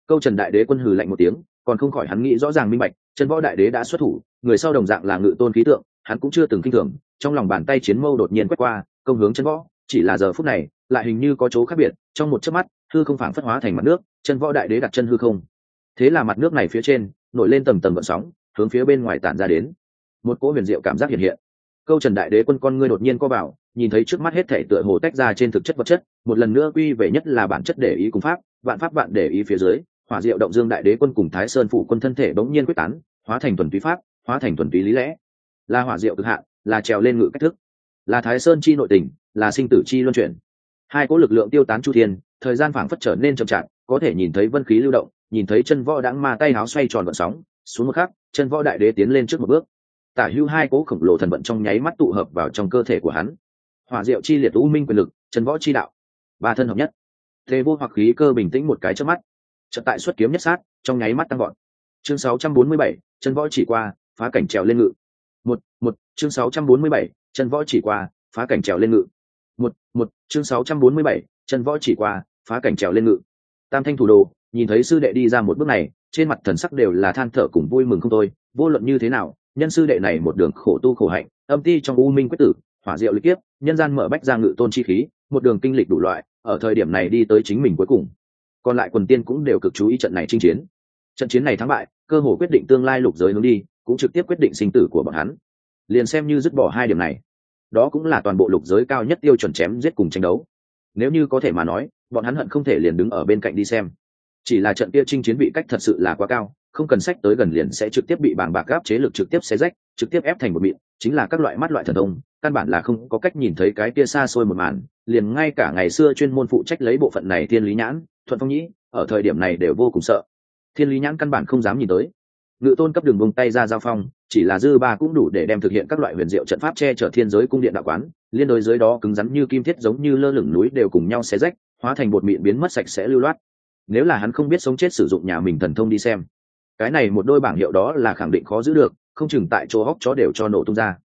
Câu trần đại đế quân hừ lạnh một tiếng, còn không khỏi hắn nghĩ rõ ràng minh bạch, chân võ đại đế đã xuất thủ, người sau đồng dạng là ngự tôn khí tượng, hắn cũng chưa từng kinh thường, trong lòng bàn tay chiến mâu đột nhiên quét qua, công hướng chân võ, chỉ là giờ phút này, lại hình như có chỗ khác biệt, trong một chớp mắt, hư không phảng phất hóa thành mặt nước, chân võ đại đế đặt chân hư không thế là mặt nước này phía trên, nổi lên tầng tầng gợn sóng, hướng phía bên ngoài tản ra đến. Một cỗ huyền diệu cảm giác hiện hiện. Câu trần đại đế quân con ngươi đột nhiên co vào, nhìn thấy trước mắt hết thể tựa hồ tách ra trên thực chất vật chất, một lần nữa quy về nhất là bản chất để ý cùng pháp, vạn pháp vạn để ý phía dưới, hỏa diệu động dương đại đế quân cùng thái sơn phụ quân thân thể bỗng nhiên quyết tán, hóa thành thuần túy pháp, hóa thành thuần túy lý lẽ. Là hỏa diệu cực hạn, là trèo lên ngự cách thức. Là thái sơn chi nội tình, là sinh tử chi luân chuyển. Hai cỗ lực lượng tiêu tán chu thiên, thời gian phảng phất trở nên chậm chạp, có thể nhìn thấy vân khí lưu động nhìn thấy chân võ đãng ma tay háo xoay tròn vận sóng xuống một khắc chân võ đại đế tiến lên trước một bước. Tả hưu hai cố khổng lồ thần vận trong nháy mắt tụ hợp vào trong cơ thể của hắn. Hỏa diệu chi liệt u minh quyền lực chân võ chi đạo. Ba thân hợp nhất. Thế vô hoặc khí cơ bình tĩnh một cái trước mắt. Trận tại xuất kiếm nhất sát trong nháy mắt tăng gọn chương 647, chân võ chỉ qua phá cảnh trèo lên ngự. Một một chương 647, chân võ chỉ qua phá cảnh trèo lên ngự. Một một chương 647, chân võ chỉ qua phá cảnh trèo lên ngự. Tam thanh thủ đồ nhìn thấy sư đệ đi ra một bước này, trên mặt thần sắc đều là than thở cùng vui mừng không thôi, vô luận như thế nào, nhân sư đệ này một đường khổ tu khổ hạnh, âm ti trong u minh quyết tử, hỏa diệu lịch kiếp, nhân gian mở bách ra ngự tôn chi khí, một đường kinh lịch đủ loại, ở thời điểm này đi tới chính mình cuối cùng. Còn lại quần tiên cũng đều cực chú ý trận này chinh chiến. Trận chiến này thắng bại, cơ hồ quyết định tương lai lục giới hướng đi, cũng trực tiếp quyết định sinh tử của bọn hắn. Liền xem như dứt bỏ hai điểm này, đó cũng là toàn bộ lục giới cao nhất tiêu chuẩn chém giết cùng tranh đấu. Nếu như có thể mà nói, bọn hắn hận không thể liền đứng ở bên cạnh đi xem chỉ là trận kia chinh chiến bị cách thật sự là quá cao, không cần sách tới gần liền sẽ trực tiếp bị bảng bạc gáp chế lực trực tiếp xé rách, trực tiếp ép thành một mịn, chính là các loại mắt loại thần thông, căn bản là không có cách nhìn thấy cái kia xa xôi một màn, liền ngay cả ngày xưa chuyên môn phụ trách lấy bộ phận này thiên lý nhãn, thuận phong nhĩ, ở thời điểm này đều vô cùng sợ. Thiên lý nhãn căn bản không dám nhìn tới. Ngự tôn cấp đường bông tay ra giao phong, chỉ là dư ba cũng đủ để đem thực hiện các loại huyền diệu trận pháp che chở thiên giới cung điện đạo quán, liên đối dưới đó cứng rắn như kim thiết giống như lơ lửng núi đều cùng nhau xé rách, hóa thành bột mịn biến mất sạch sẽ lưu loát nếu là hắn không biết sống chết sử dụng nhà mình thần thông đi xem. Cái này một đôi bảng hiệu đó là khẳng định khó giữ được, không chừng tại chỗ hóc chó đều cho nổ tung ra.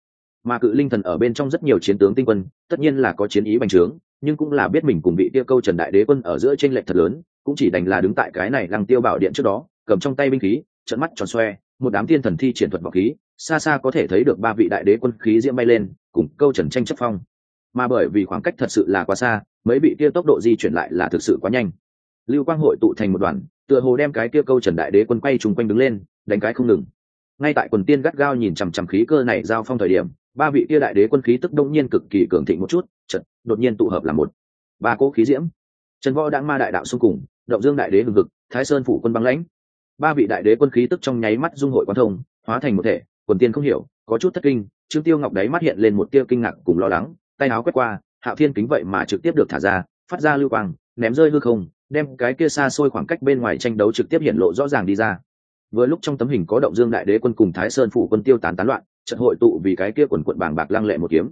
Mà cự linh thần ở bên trong rất nhiều chiến tướng tinh quân, tất nhiên là có chiến ý bành trướng, nhưng cũng là biết mình cùng bị tiêu câu trần đại đế quân ở giữa tranh lệch thật lớn, cũng chỉ đành là đứng tại cái này lăng tiêu bảo điện trước đó, cầm trong tay binh khí trận mắt tròn xoe, một đám tiên thần thi triển thuật vào khí, xa xa có thể thấy được ba vị đại đế quân khí diễm bay lên, cùng câu trần tranh chấp phong. Mà bởi vì khoảng cách thật sự là quá xa, mấy vị kia tốc độ di chuyển lại là thực sự quá nhanh lưu quang hội tụ thành một đoàn, tựa hồ đem cái kia câu trần đại đế quân quay chung quanh đứng lên, đánh cái không ngừng. Ngay tại quần tiên gắt gao nhìn chằm chằm khí cơ này giao phong thời điểm, ba vị kia đại đế quân khí tức đông nhiên cực kỳ cường thịnh một chút chật đột nhiên tụ hợp là một. Ba cỗ khí diễm. Trần võ đang ma đại đạo xung cùng, động dương đại đế hừng hực, thái sơn phủ quân băng lãnh. Ba vị đại đế quân khí tức trong nháy mắt dung hội quan thông, hóa thành một thể, quần tiên không hiểu, có chút thất kinh, trương tiêu ngọc đáy mắt hiện lên một tia kinh ngạc cùng lo lắng, tay áo quét qua hạo thiên kính vậy mà trực tiếp được thả ra, phát ra lưu quang, ném rơi hư không đem cái kia xa xôi khoảng cách bên ngoài tranh đấu trực tiếp hiện lộ rõ ràng đi ra. Vừa lúc trong tấm hình có động dương đại đế quân cùng thái sơn phủ quân tiêu tán tán loạn trận hội tụ vì cái kia quần quận bàng bạc lăng lệ một kiếm.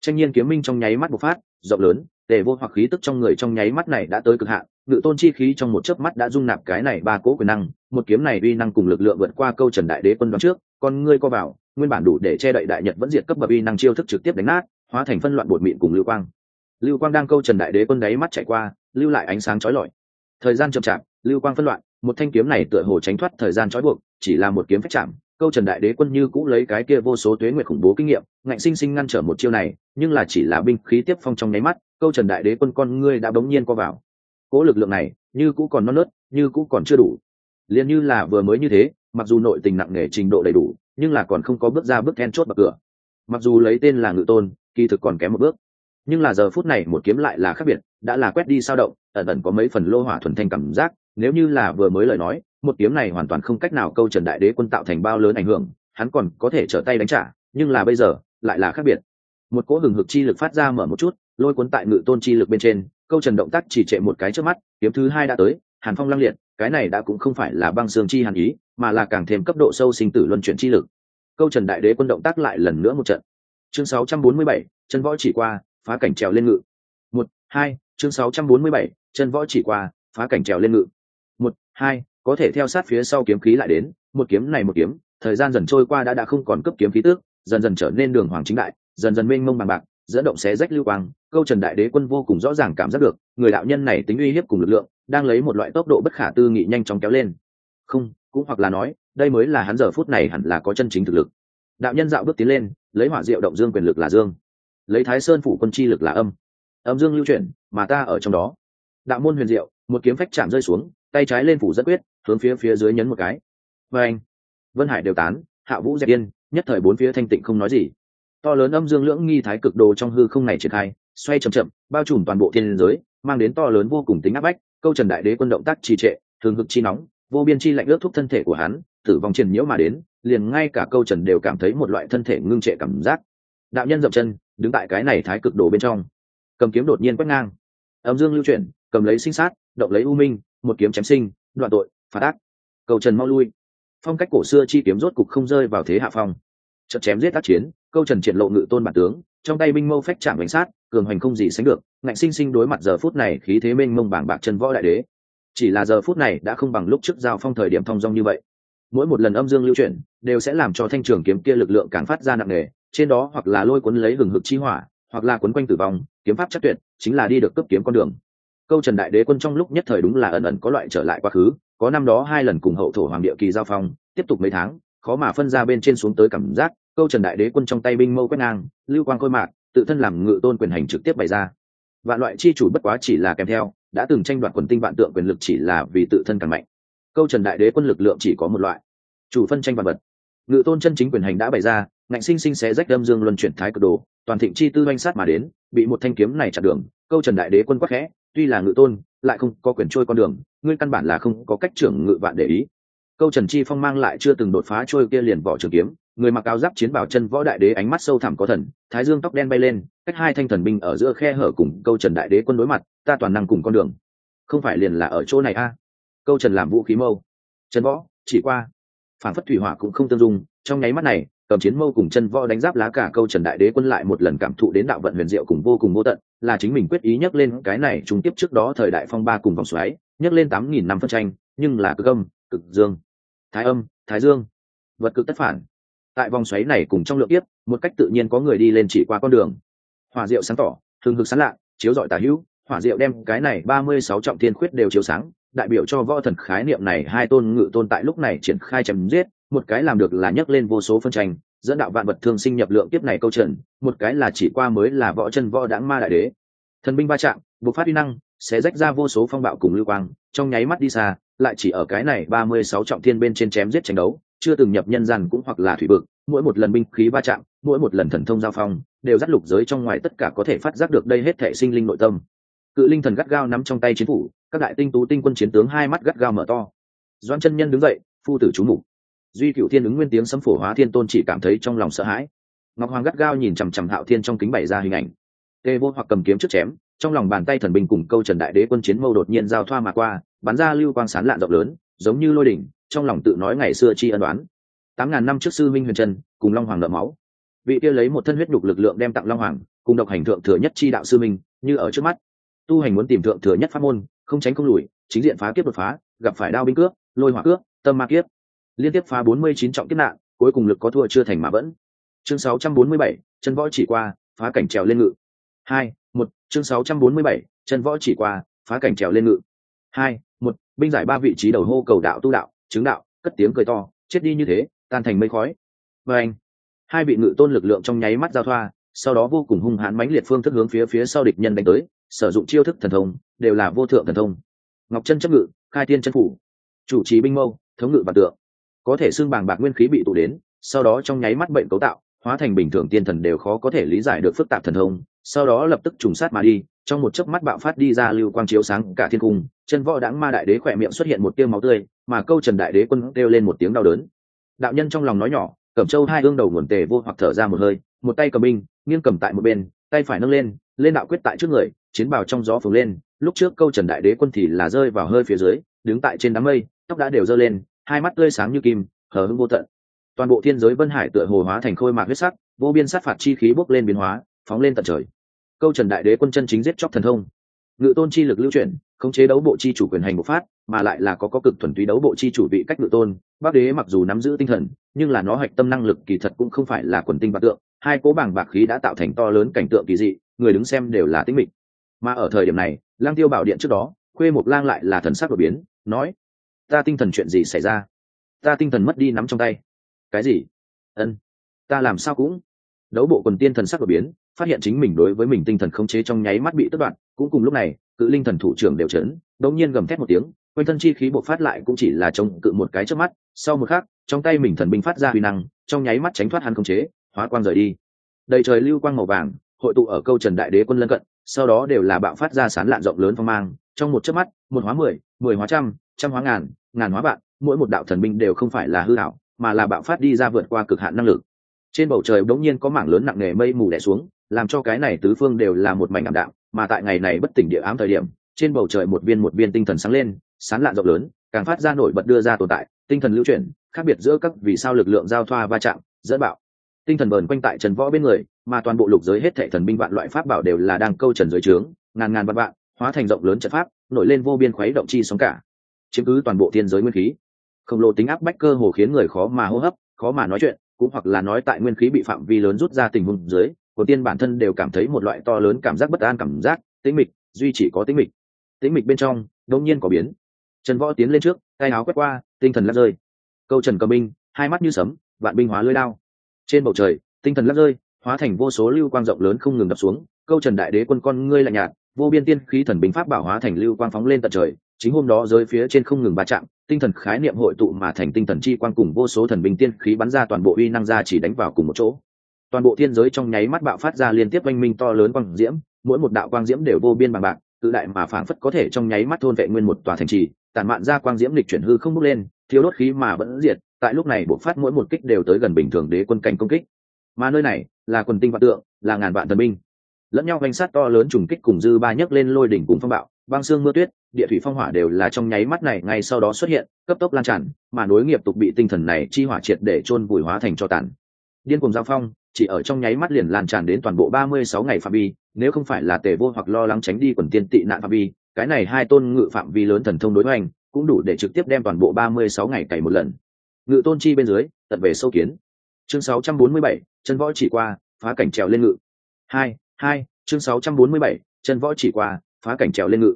Tranh nhiên kiếm minh trong nháy mắt bộc phát, rộng lớn, tề vô hoặc khí tức trong người trong nháy mắt này đã tới cực hạn, ngự tôn chi khí trong một chớp mắt đã dung nạp cái này ba cố quyền năng, một kiếm này uy năng cùng lực lượng vượt qua câu trần đại đế quân đoán trước, con ngươi co vào, nguyên bản đủ để che đậy đại nhật vẫn diệt cấp bậc uy năng chiêu thức trực tiếp đánh nát, hóa thành phân loạn bột mịn cùng lưu quang. Lưu quang đang câu trần đại đế quân đáy mắt chạy qua lưu lại ánh sáng chói lọi. Thời gian chậm chạp, lưu quang phân loạn, một thanh kiếm này tựa hồ tránh thoát thời gian trói buộc, chỉ là một kiếm phách chạm. Câu trần đại đế quân như cũ lấy cái kia vô số tuế nguyệt khủng bố kinh nghiệm, ngạnh sinh sinh ngăn trở một chiêu này, nhưng là chỉ là binh khí tiếp phong trong nháy mắt, câu trần đại đế quân con ngươi đã bỗng nhiên co vào. Cố lực lượng này, như cũ còn non nớt, như cũ còn chưa đủ. Liền như là vừa mới như thế, mặc dù nội tình nặng nề trình độ đầy đủ, nhưng là còn không có bước ra bước then chốt bậc cửa. Mặc dù lấy tên là ngự tôn, kỳ thực còn kém một bước nhưng là giờ phút này một kiếm lại là khác biệt đã là quét đi sao động ẩn ẩn có mấy phần lô hỏa thuần thanh cảm giác nếu như là vừa mới lời nói một kiếm này hoàn toàn không cách nào câu trần đại đế quân tạo thành bao lớn ảnh hưởng hắn còn có thể trở tay đánh trả nhưng là bây giờ lại là khác biệt. Một cỗ hừng hực chi lực phát ra mở một chút lôi cuốn tại ngự tôn chi lực bên trên câu trần động tác chỉ trệ một cái trước mắt kiếm thứ hai đã tới hàn phong lăng liệt cái này đã cũng không phải là băng xương chi hàn ý mà là càng thêm cấp độ sâu sinh tử luân chuyển chi lực. Câu trần đại đế quân động tác lại lần nữa một trận. Chương 647, chân võ chỉ qua phá cảnh trèo lên ngự. Một hai chương 647, chân võ chỉ qua phá cảnh trèo lên ngự. Một hai có thể theo sát phía sau kiếm khí lại đến một kiếm này một kiếm thời gian dần trôi qua đã đã không còn cấp kiếm khí tước dần dần trở nên đường hoàng chính đại dần dần mênh mông bằng bạc dẫn động xé rách lưu quang câu trần đại đế quân vô cùng rõ ràng cảm giác được người đạo nhân này tính uy hiếp cùng lực lượng đang lấy một loại tốc độ bất khả tư nghị nhanh chóng kéo lên. Không cũng hoặc là nói đây mới là hắn giờ phút này hẳn là có chân chính thực lực. Đạo nhân dạo bước tiến lên lấy hỏa diệu động dương quyền lực là dương lấy thái sơn phủ quân chi lực là âm. Âm dương lưu chuyển, mà ta ở trong đó. Đạo môn huyền diệu, một kiếm phách chạm rơi xuống, tay trái lên phủ rất quyết, hướng phía phía dưới nhấn một cái. Và anh vân hải đều tán, hạ vũ dẹp yên, nhất thời bốn phía thanh tịnh không nói gì. To lớn âm dương lưỡng nghi thái cực đồ trong hư không này triển khai, xoay chậm chậm, bao trùm toàn bộ thiên giới, mang đến to lớn vô cùng tính áp bách, câu trần đại đế quân động tác trì trệ, thường hực chi nóng, vô biên chi lạnh ướt thúc thân thể của hắn, tử vong triền nhiễu mà đến, liền ngay cả câu trần đều cảm thấy một loại thân thể ngưng trệ cảm giác. Đạo nhân dậm chân đứng tại cái này thái cực đồ bên trong. Cầm kiếm đột nhiên quét ngang. Âm dương lưu chuyển, cầm lấy sinh sát, động lấy u minh, một kiếm chém sinh, đoạn tội phạt ác. Cầu trần mau lui. Phong cách cổ xưa chi kiếm rốt cục không rơi vào thế hạ phong. Trận chém giết tác chiến, câu trần triển lộ ngự tôn bản tướng, trong tay binh mâu phách chạm bánh sát, cường hoành không gì sánh được, ngạnh sinh sinh đối mặt giờ phút này khí thế mênh mông bảng bạc chân võ đại đế. Chỉ là giờ phút này đã không bằng lúc trước giao phong thời điểm thong dong như vậy mỗi một lần âm dương lưu chuyển, đều sẽ làm cho thanh trường kiếm kia lực lượng càng phát ra nặng nề, trên đó hoặc là lôi cuốn lấy hừng hực chi hỏa, hoặc là cuốn quanh tử vong, kiếm pháp chắc tuyệt, chính là đi được cấp kiếm con đường. Câu trần đại đế quân trong lúc nhất thời đúng là ẩn ẩn có loại trở lại quá khứ, có năm đó hai lần cùng hậu thổ hoàng địa kỳ giao phong, tiếp tục mấy tháng, khó mà phân ra bên trên xuống tới cảm giác, câu trần đại đế quân trong tay binh mâu quét ngang, lưu quang khôi mạc, tự thân làm ngự tôn quyền hành trực tiếp bày ra. Vạn loại chi chủ bất quá chỉ là kèm theo, đã từng tranh đoạt quần tinh vạn tượng quyền lực chỉ là vì tự thân càng mạnh câu trần đại đế quân lực lượng chỉ có một loại, chủ phân tranh vạn vật. Ngự tôn chân chính quyền hành đã bày ra, ngạnh sinh sinh sẽ rách đâm dương luân chuyển thái cực đồ, toàn thịnh chi tư oanh sát mà đến, bị một thanh kiếm này chặn đường, câu trần đại đế quân quắc khẽ, tuy là ngự tôn, lại không có quyền trôi con đường, ngươi căn bản là không có cách trưởng ngự vạn để ý. Câu trần chi phong mang lại chưa từng đột phá trôi kia liền vỏ trường kiếm, người mặc áo giáp chiến bảo chân võ đại đế ánh mắt sâu thẳm có thần, thái dương tóc đen bay lên, cách hai thanh thần binh ở giữa khe hở cùng câu trần đại đế quân đối mặt, ta toàn năng cùng con đường. Không phải liền là ở chỗ này a? à? Câu trần làm vũ khí mâu. Trần võ, chỉ qua. Phản phất thủy hỏa cũng không tương dung, trong nháy mắt này, cầm chiến mâu cùng chân võ đánh giáp lá cả câu trần đại đế quân lại một lần cảm thụ đến đạo vận huyền diệu cùng vô cùng vô tận, là chính mình quyết ý nhắc lên cái này trung tiếp trước đó thời đại phong ba cùng vòng xoáy, nhắc lên tám nghìn năm phân tranh, nhưng là cực âm, cực dương. Thái âm, thái dương. Vật cực tất phản. Tại vòng xoáy này cùng trong lượng tiếp một cách tự nhiên có người đi lên chỉ qua con đường. Hỏa diệu sáng tỏ, thường hực sáng lạ, chiếu rọi tà hữu, hỏa diệu đem cái này ba mươi sáu trọng thiên khuyết đều chiếu sáng đại biểu cho võ thần khái niệm này hai tôn ngự tôn tại lúc này triển khai chém giết, một cái làm được là nhấc lên vô số phân tranh, dẫn đạo vạn vật thương sinh nhập lượng tiếp này câu trần, một cái là chỉ qua mới là võ chân võ đãng ma đại đế. Thần binh va chạm, bộc phát uy năng, sẽ rách ra vô số phong bạo cùng lưu quang, trong nháy mắt đi xa, lại chỉ ở cái này ba mươi sáu trọng thiên bên trên chém giết tranh đấu, chưa từng nhập nhân gian cũng hoặc là thủy vực, mỗi một lần binh khí va chạm, mỗi một lần thần thông giao phong, đều dắt lục giới trong ngoài tất cả có thể phát giác được đây hết thể sinh linh nội tâm. Cự linh thần gắt gao nắm trong tay chiến phủ các đại tinh tú tinh quân chiến tướng hai mắt gắt gao mở to. Doan chân nhân đứng dậy, phu tử chú mục. Duy cựu thiên ứng nguyên tiếng sấm phổ hóa thiên tôn chỉ cảm thấy trong lòng sợ hãi. Ngọc hoàng gắt gao nhìn chằm chằm hạo thiên trong kính bày ra hình ảnh. Tê vô hoặc cầm kiếm trước chém, trong lòng bàn tay thần binh cùng câu trần đại đế quân chiến mâu đột nhiên giao thoa mà qua, bắn ra lưu quang sán lạn rộng lớn, giống như lôi đỉnh, trong lòng tự nói ngày xưa chi ân đoán tám ngàn năm trước sư minh huyền trân, cùng long hoàng nợ máu. Vị kia lấy một thân huyết nhục lực lượng đem tặng long hoàng, cùng độc hành thượng thừa nhất chi đạo sư minh, như ở trước mắt. Tu hành muốn tìm thượng thừa nhất pháp môn không tránh không lùi, chính diện phá kiếp đột phá, gặp phải đao binh cướp, lôi hỏa cướp, tâm ma kiếp. Liên tiếp phá bốn mươi chín trọng kiếp nạn, cuối cùng lực có thua chưa thành mà vẫn. Chương sáu trăm bốn mươi bảy, chân võ chỉ qua, phá cảnh trèo lên ngự. Hai, một, chương sáu trăm bốn mươi bảy, chân võ chỉ qua, phá cảnh trèo lên ngự. Hai, một, binh giải ba vị trí đầu hô cầu đạo tu đạo, chứng đạo, cất tiếng cười to, chết đi như thế, tan thành mây khói. Và anh, hai vị ngự tôn lực lượng trong nháy mắt giao thoa, sau đó vô cùng hung hãn mãnh liệt phương thức hướng phía phía sau địch nhân đánh tới sử dụng chiêu thức thần thông, đều là vô thượng thần thông. Ngọc chân chấp ngự, khai tiên chân phủ, chủ trì binh mâu, thống ngự và tượng. Có thể xương bàng bạc nguyên khí bị tụ đến, sau đó trong nháy mắt bệnh cấu tạo, hóa thành bình thường tiên thần đều khó có thể lý giải được phức tạp thần thông, sau đó lập tức trùng sát mà đi, trong một chớp mắt bạo phát đi ra lưu quang chiếu sáng cả thiên cung, chân võ đãng ma đại đế khỏe miệng xuất hiện một tiêu máu tươi, mà câu trần đại đế quân kêu lên một tiếng đau đớn. Đạo nhân trong lòng nói nhỏ, cẩm châu hai gương đầu nguồn tề vô hoặc thở ra một hơi, một tay cầm binh, nghiêng cầm tại một bên tay phải nâng lên lên đạo quyết tại trước người, chiến bào trong gió phồng lên, lúc trước câu trần đại đế quân thì là rơi vào hơi phía dưới, đứng tại trên đám mây, tóc đã đều giơ lên, hai mắt tươi sáng như kim, hờ hững vô tận. Toàn bộ thiên giới vân hải tựa hồ hóa thành khôi mạc huyết sắc, vô biên sát phạt chi khí bốc lên biến hóa, phóng lên tận trời. Câu trần đại đế quân chân chính giết chóc thần thông. Ngự tôn chi lực lưu chuyển, khống chế đấu bộ chi chủ quyền hành bộc phát mà lại là có có cực thuần túy đấu bộ chi chủ vị cách ngự tôn. Bắc đế mặc dù nắm giữ tinh thần, nhưng là nó hạch tâm năng lực kỳ thật cũng không phải là quần tinh bạc tượng. Hai cố bảng bạc khí đã tạo thành to lớn cảnh tượng kỳ dị, người đứng xem đều là tinh mịch. Mà ở thời điểm này, lang tiêu bảo điện trước đó, khuê mục lang lại là thần sắc đột biến, nói, ta tinh thần chuyện gì xảy ra? Ta tinh thần mất đi nắm trong tay. Cái gì? Ân, ta làm sao cũng. Đấu bộ quần tiên thần sắc đột biến, phát hiện chính mình đối với mình tinh thần khống chế trong nháy mắt bị tất đoạn cũng cùng lúc này, cự linh thần thủ trưởng đều chấn đột nhiên gầm thét một tiếng quanh thân chi khí bộc phát lại cũng chỉ là chống cự một cái trước mắt, sau một khắc, trong tay mình thần binh phát ra huy năng, trong nháy mắt tránh thoát hắn không chế, hóa quang rời đi. Đầy trời lưu quang màu vàng, hội tụ ở câu trần đại đế quân lân cận, sau đó đều là bạo phát ra sán lạn rộng lớn phong mang, trong một chớp mắt, một hóa mười mười hóa trăm trăm hóa ngàn ngàn hóa vạn, mỗi một đạo thần binh đều không phải là hư hảo, mà là bạo phát đi ra vượt qua cực hạn năng lực. Trên bầu trời đống nhiên có mảng lớn nặng nề mây mù đè xuống, làm cho cái này tứ phương đều là một mảnh ảm đạm, mà tại ngày này bất tỉnh địa ám thời điểm, trên bầu trời một viên một viên tinh thần sáng lên sán lạn rộng lớn, càng phát ra nổi bật đưa ra tồn tại, tinh thần lưu chuyển, khác biệt giữa các vì sao lực lượng giao thoa va chạm, dẫn bạo. Tinh thần bờn quanh tại trần võ bên người, mà toàn bộ lục giới hết thệ thần binh vạn loại pháp bảo đều là đang câu trần dưới trướng, ngàn ngàn vạn vạn, hóa thành rộng lớn trận pháp, nổi lên vô biên khuấy động chi sóng cả. Chiếm cứ toàn bộ thiên giới nguyên khí. Khổng lồ tính áp bách cơ hồ khiến người khó mà hô hấp, khó mà nói chuyện, cũng hoặc là nói tại nguyên khí bị phạm vi lớn rút ra tình huống dưới, của tiên bản thân đều cảm thấy một loại to lớn cảm giác bất an cảm giác, tĩnh mịch, duy chỉ có tĩnh mịch. Tĩnh mịch bên trong, đột nhiên có biến trần võ tiến lên trước, tay áo quét qua, tinh thần lắc rơi. Câu trần cầm binh, hai mắt như sấm, vạn binh hóa lưới lao trên bầu trời, tinh thần lắc rơi, hóa thành vô số lưu quang rộng lớn không ngừng đập xuống. Câu trần đại đế quân con ngươi lạnh nhạt, vô biên tiên khí thần binh pháp bảo hóa thành lưu quang phóng lên tận trời. Chính hôm đó rơi phía trên không ngừng va chạm, tinh thần khái niệm hội tụ mà thành tinh thần chi quang cùng vô số thần binh tiên khí bắn ra toàn bộ uy năng ra chỉ đánh vào cùng một chỗ. Toàn bộ thiên giới trong nháy mắt bạo phát ra liên tiếp oanh minh to lớn quang diễm, mỗi một đạo quang diễm đều vô biên bằng bạc, tự đại mà phảng phất có thể trong nháy mắt thôn vệ nguyên một tòa thành trì tản mạn ra quang diễm lịch chuyển hư không bốc lên thiếu đốt khí mà vẫn diệt, tại lúc này bộ phát mỗi một kích đều tới gần bình thường đế quân cảnh công kích. Mà nơi này là quần tinh vạn tượng, là ngàn vạn thần binh. Lẫn nhau danh sát to lớn trùng kích cùng dư ba nhấc lên lôi đỉnh cùng phong bạo, băng xương mưa tuyết, địa thủy phong hỏa đều là trong nháy mắt này ngay sau đó xuất hiện, cấp tốc lan tràn, mà nối nghiệp tục bị tinh thần này chi hỏa triệt để chôn vùi hóa thành cho tàn. Điên cùng giao phong, chỉ ở trong nháy mắt liền lan tràn đến toàn bộ ba mươi sáu ngày phạm vi, nếu không phải là tề vô hoặc lo lắng tránh đi quần tiên tị nạn phạm vi cái này hai tôn ngự phạm vi lớn thần thông đối hoành cũng đủ để trực tiếp đem toàn bộ ba mươi sáu ngày cày một lần. Ngự tôn chi bên dưới, tận về sâu kiến. Chương sáu trăm bốn mươi bảy, chân võ chỉ qua, phá cảnh trèo lên ngự. Hai hai, chương sáu trăm bốn mươi bảy, chân võ chỉ qua, phá cảnh trèo lên ngự.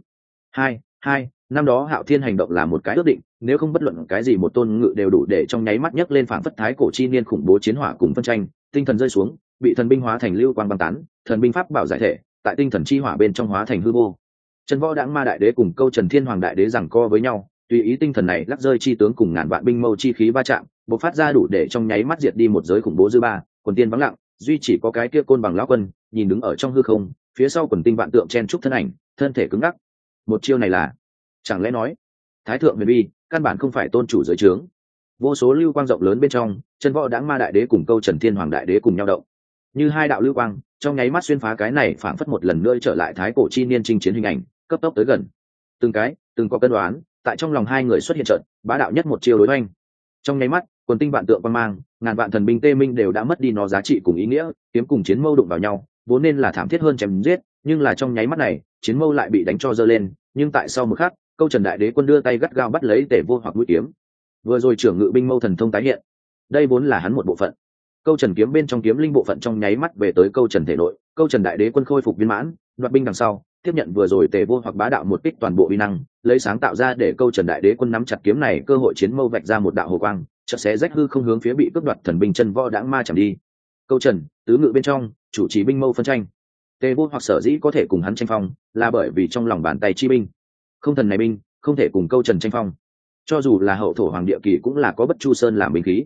Hai hai, năm đó hạo thiên hành động là một cái ước định, nếu không bất luận cái gì một tôn ngự đều đủ để trong nháy mắt nhấc lên phản phất thái cổ chi niên khủng bố chiến hỏa cùng phân tranh, tinh thần rơi xuống, bị thần binh hóa thành lưu quang băng tán, thần binh pháp bảo giải thể, tại tinh thần chi hỏa bên trong hóa thành hư vô trần võ đãng ma đại đế cùng câu trần thiên hoàng đại đế rằng co với nhau, tùy ý tinh thần này lắc rơi chi tướng cùng ngàn vạn binh mâu chi khí va chạm, bộc phát ra đủ để trong nháy mắt diệt đi một giới khủng bố dư ba, quần tiên vắng lặng, duy chỉ có cái kia côn bằng lão quân, nhìn đứng ở trong hư không, phía sau quần tinh vạn tượng chen trúc thân ảnh, thân thể cứng ngắc. Một chiêu này là, chẳng lẽ nói, thái thượng huyền bi căn bản không phải tôn chủ giới trướng. Vô số lưu quang rộng lớn bên trong chân võ đãng ma đại đế cùng câu trần thiên hoàng đại đế cùng nhau động. Như hai đạo lưu quang, trong nháy mắt xuyên phá cái này phảng phất một lần nữa trở lại thái cổ chi niên chinh chiến hình ảnh cấp tốc tới gần. Từng cái, từng có cân đoán, tại trong lòng hai người xuất hiện trận, bá đạo nhất một chiều đối oanh trong nháy mắt, quần tinh vạn tượng quan mang, ngàn vạn thần binh tê minh đều đã mất đi nó giá trị cùng ý nghĩa, kiếm cùng chiến mâu đụng vào nhau, vốn nên là thảm thiết hơn chém giết, nhưng là trong nháy mắt này, chiến mâu lại bị đánh cho dơ lên, nhưng tại sau một khắc, câu trần đại đế quân đưa tay gắt gao bắt lấy tể vô hoặc mũi kiếm. Vừa rồi trưởng ngự binh mâu thần thông tái hiện. Đây vốn là hắn một bộ phận. Câu trần kiếm bên trong kiếm linh bộ phận trong nháy mắt về tới câu trần thể nội, câu trần đại đế quân khôi phục viên mãn, đoạt binh đằng sau tiếp nhận vừa rồi tề vô hoặc bá đạo một kích toàn bộ uy năng, lấy sáng tạo ra để câu trần đại đế quân nắm chặt kiếm này, cơ hội chiến mâu vạch ra một đạo hồ quang, chợt xé rách hư không hướng phía bị cướp đoạt thần binh chân võ đãng ma chẳng đi. Câu trần, tứ ngự bên trong, chủ trì binh mâu phân tranh. Tề vô hoặc sở dĩ có thể cùng hắn tranh phong, là bởi vì trong lòng bàn tay chi binh. Không thần này binh, không thể cùng câu trần tranh phong. Cho dù là hậu thổ hoàng địa kỳ cũng là có bất chu sơn làm binh khí.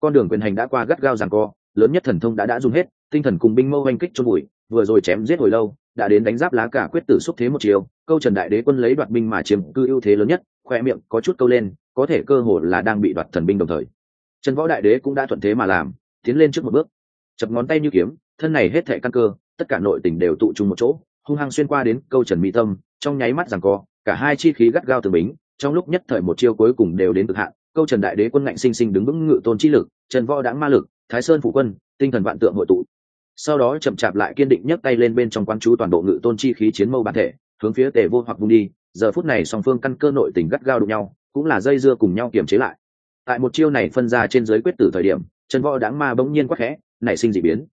Con đường quyền hành đã qua gắt gao giằng co, lớn nhất thần thông đã đã dùng hết, tinh thần cùng binh mâu hoành kích cho bụi vừa rồi chém giết hồi lâu, đã đến đánh giáp lá cả quyết tử xúc thế một chiều, câu trần đại đế quân lấy đoạt binh mà chiếm cư ưu thế lớn nhất, khoe miệng có chút câu lên, có thể cơ hồ là đang bị đoạt thần binh đồng thời. Trần võ đại đế cũng đã thuận thế mà làm, tiến lên trước một bước. Chập ngón tay như kiếm, thân này hết thệ căn cơ, tất cả nội tình đều tụ trung một chỗ, hung hăng xuyên qua đến câu trần mỹ tâm, trong nháy mắt rằng co, cả hai chi khí gắt gao từ bính, trong lúc nhất thời một chiêu cuối cùng đều đến cực hạn, câu trần đại đế quân ngạnh sinh sinh đứng vững ngự tôn chi lực, trần võ đáng ma lực, thái sơn phụ quân, tinh thần vạn tượng hội tụ sau đó chậm chạp lại kiên định nhấc tay lên bên trong quan chú toàn bộ ngự tôn chi khí chiến mâu bản thể, hướng phía tề vô hoặc bung đi. Giờ phút này song phương căn cơ nội tình gắt gao đụng nhau, cũng là dây dưa cùng nhau kiềm chế lại. Tại một chiêu này phân ra trên giới quyết tử thời điểm, chân võ đáng ma bỗng nhiên quắc khẽ, nảy sinh dị biến.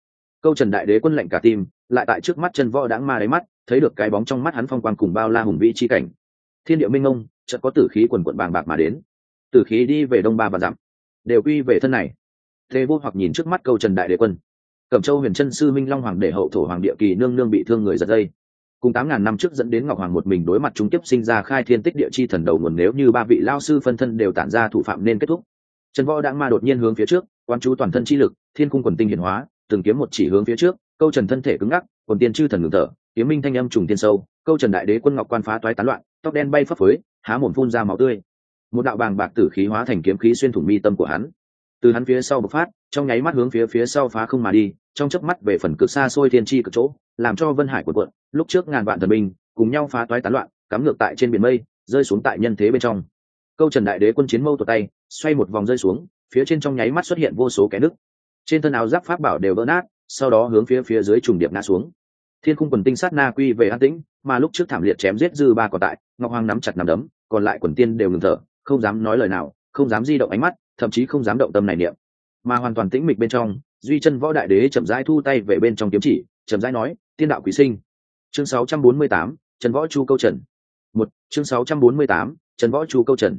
Câu trần đại đế quân lệnh cả tim, lại tại trước mắt chân võ đáng ma đáy mắt, thấy được cái bóng trong mắt hắn phong quang cùng bao la hùng vĩ chi cảnh. Thiên địa minh ông chợt có tử khí quần quận bàng bạc mà đến. Tử khí đi về đông ba và dặm, đều quy về thân này. Thế vô hoặc nhìn trước mắt câu trần đại đế quân cẩm châu huyền chân sư minh long hoàng để hậu thổ hoàng địa kỳ nương nương bị thương người giật dây. Cùng tám ngàn năm trước dẫn đến ngọc hoàng một mình đối mặt trung tiếp sinh ra khai thiên tích địa chi thần đầu nguồn nếu như ba vị lao sư phân thân đều tản ra thủ phạm nên kết thúc. Trần võ đãng ma đột nhiên hướng phía trước quan chú toàn thân chi lực, thiên cung quần tinh hiển hóa, từng kiếm một chỉ hướng phía trước, câu trần thân thể cứng ngắc, quần tiên chư thần ngừng thở, kiếm minh thanh âm trùng tiên sâu, câu trần đại đế quân ngọc quan phá toái tán loạn, tóc đen bay phấp phới, há mồm phun ra máu tươi. Một đạo bàng bạc tử khí hóa thành kiếm khí xuyên thủng mi tâm của hắn. Từ hắn phía sau bộc phát trong nháy mắt hướng phía phía sau phá không mà đi, trong chớp mắt về phần cực xa xôi thiên tri cực chỗ, làm cho vân hải quần quận lúc trước ngàn vạn thần binh cùng nhau phá toái tán loạn, cắm ngược tại trên biển mây, rơi xuống tại nhân thế bên trong. Câu trần đại đế quân chiến mâu tuột tay, xoay một vòng rơi xuống, phía trên trong nháy mắt xuất hiện vô số kẻ nước trên thân áo giáp pháp bảo đều vỡ nát, sau đó hướng phía phía dưới trùng điệp ngã xuống. Thiên khung quần tinh sát na quy về an tĩnh, mà lúc trước thảm liệt chém giết dư ba còn tại, ngọc hoàng nắm chặt nắm đấm, còn lại quần tiên đều ngừng thở, không dám nói lời nào, không dám di động ánh mắt, thậm chí không dám động tâm này niệm mà hoàn toàn tĩnh mịch bên trong duy chân võ đại đế chậm rãi thu tay về bên trong kiếm chỉ chậm rãi nói tiên đạo quý sinh. Chương 648, trần võ chu câu trần. Một chương 648, trần võ chu câu trần.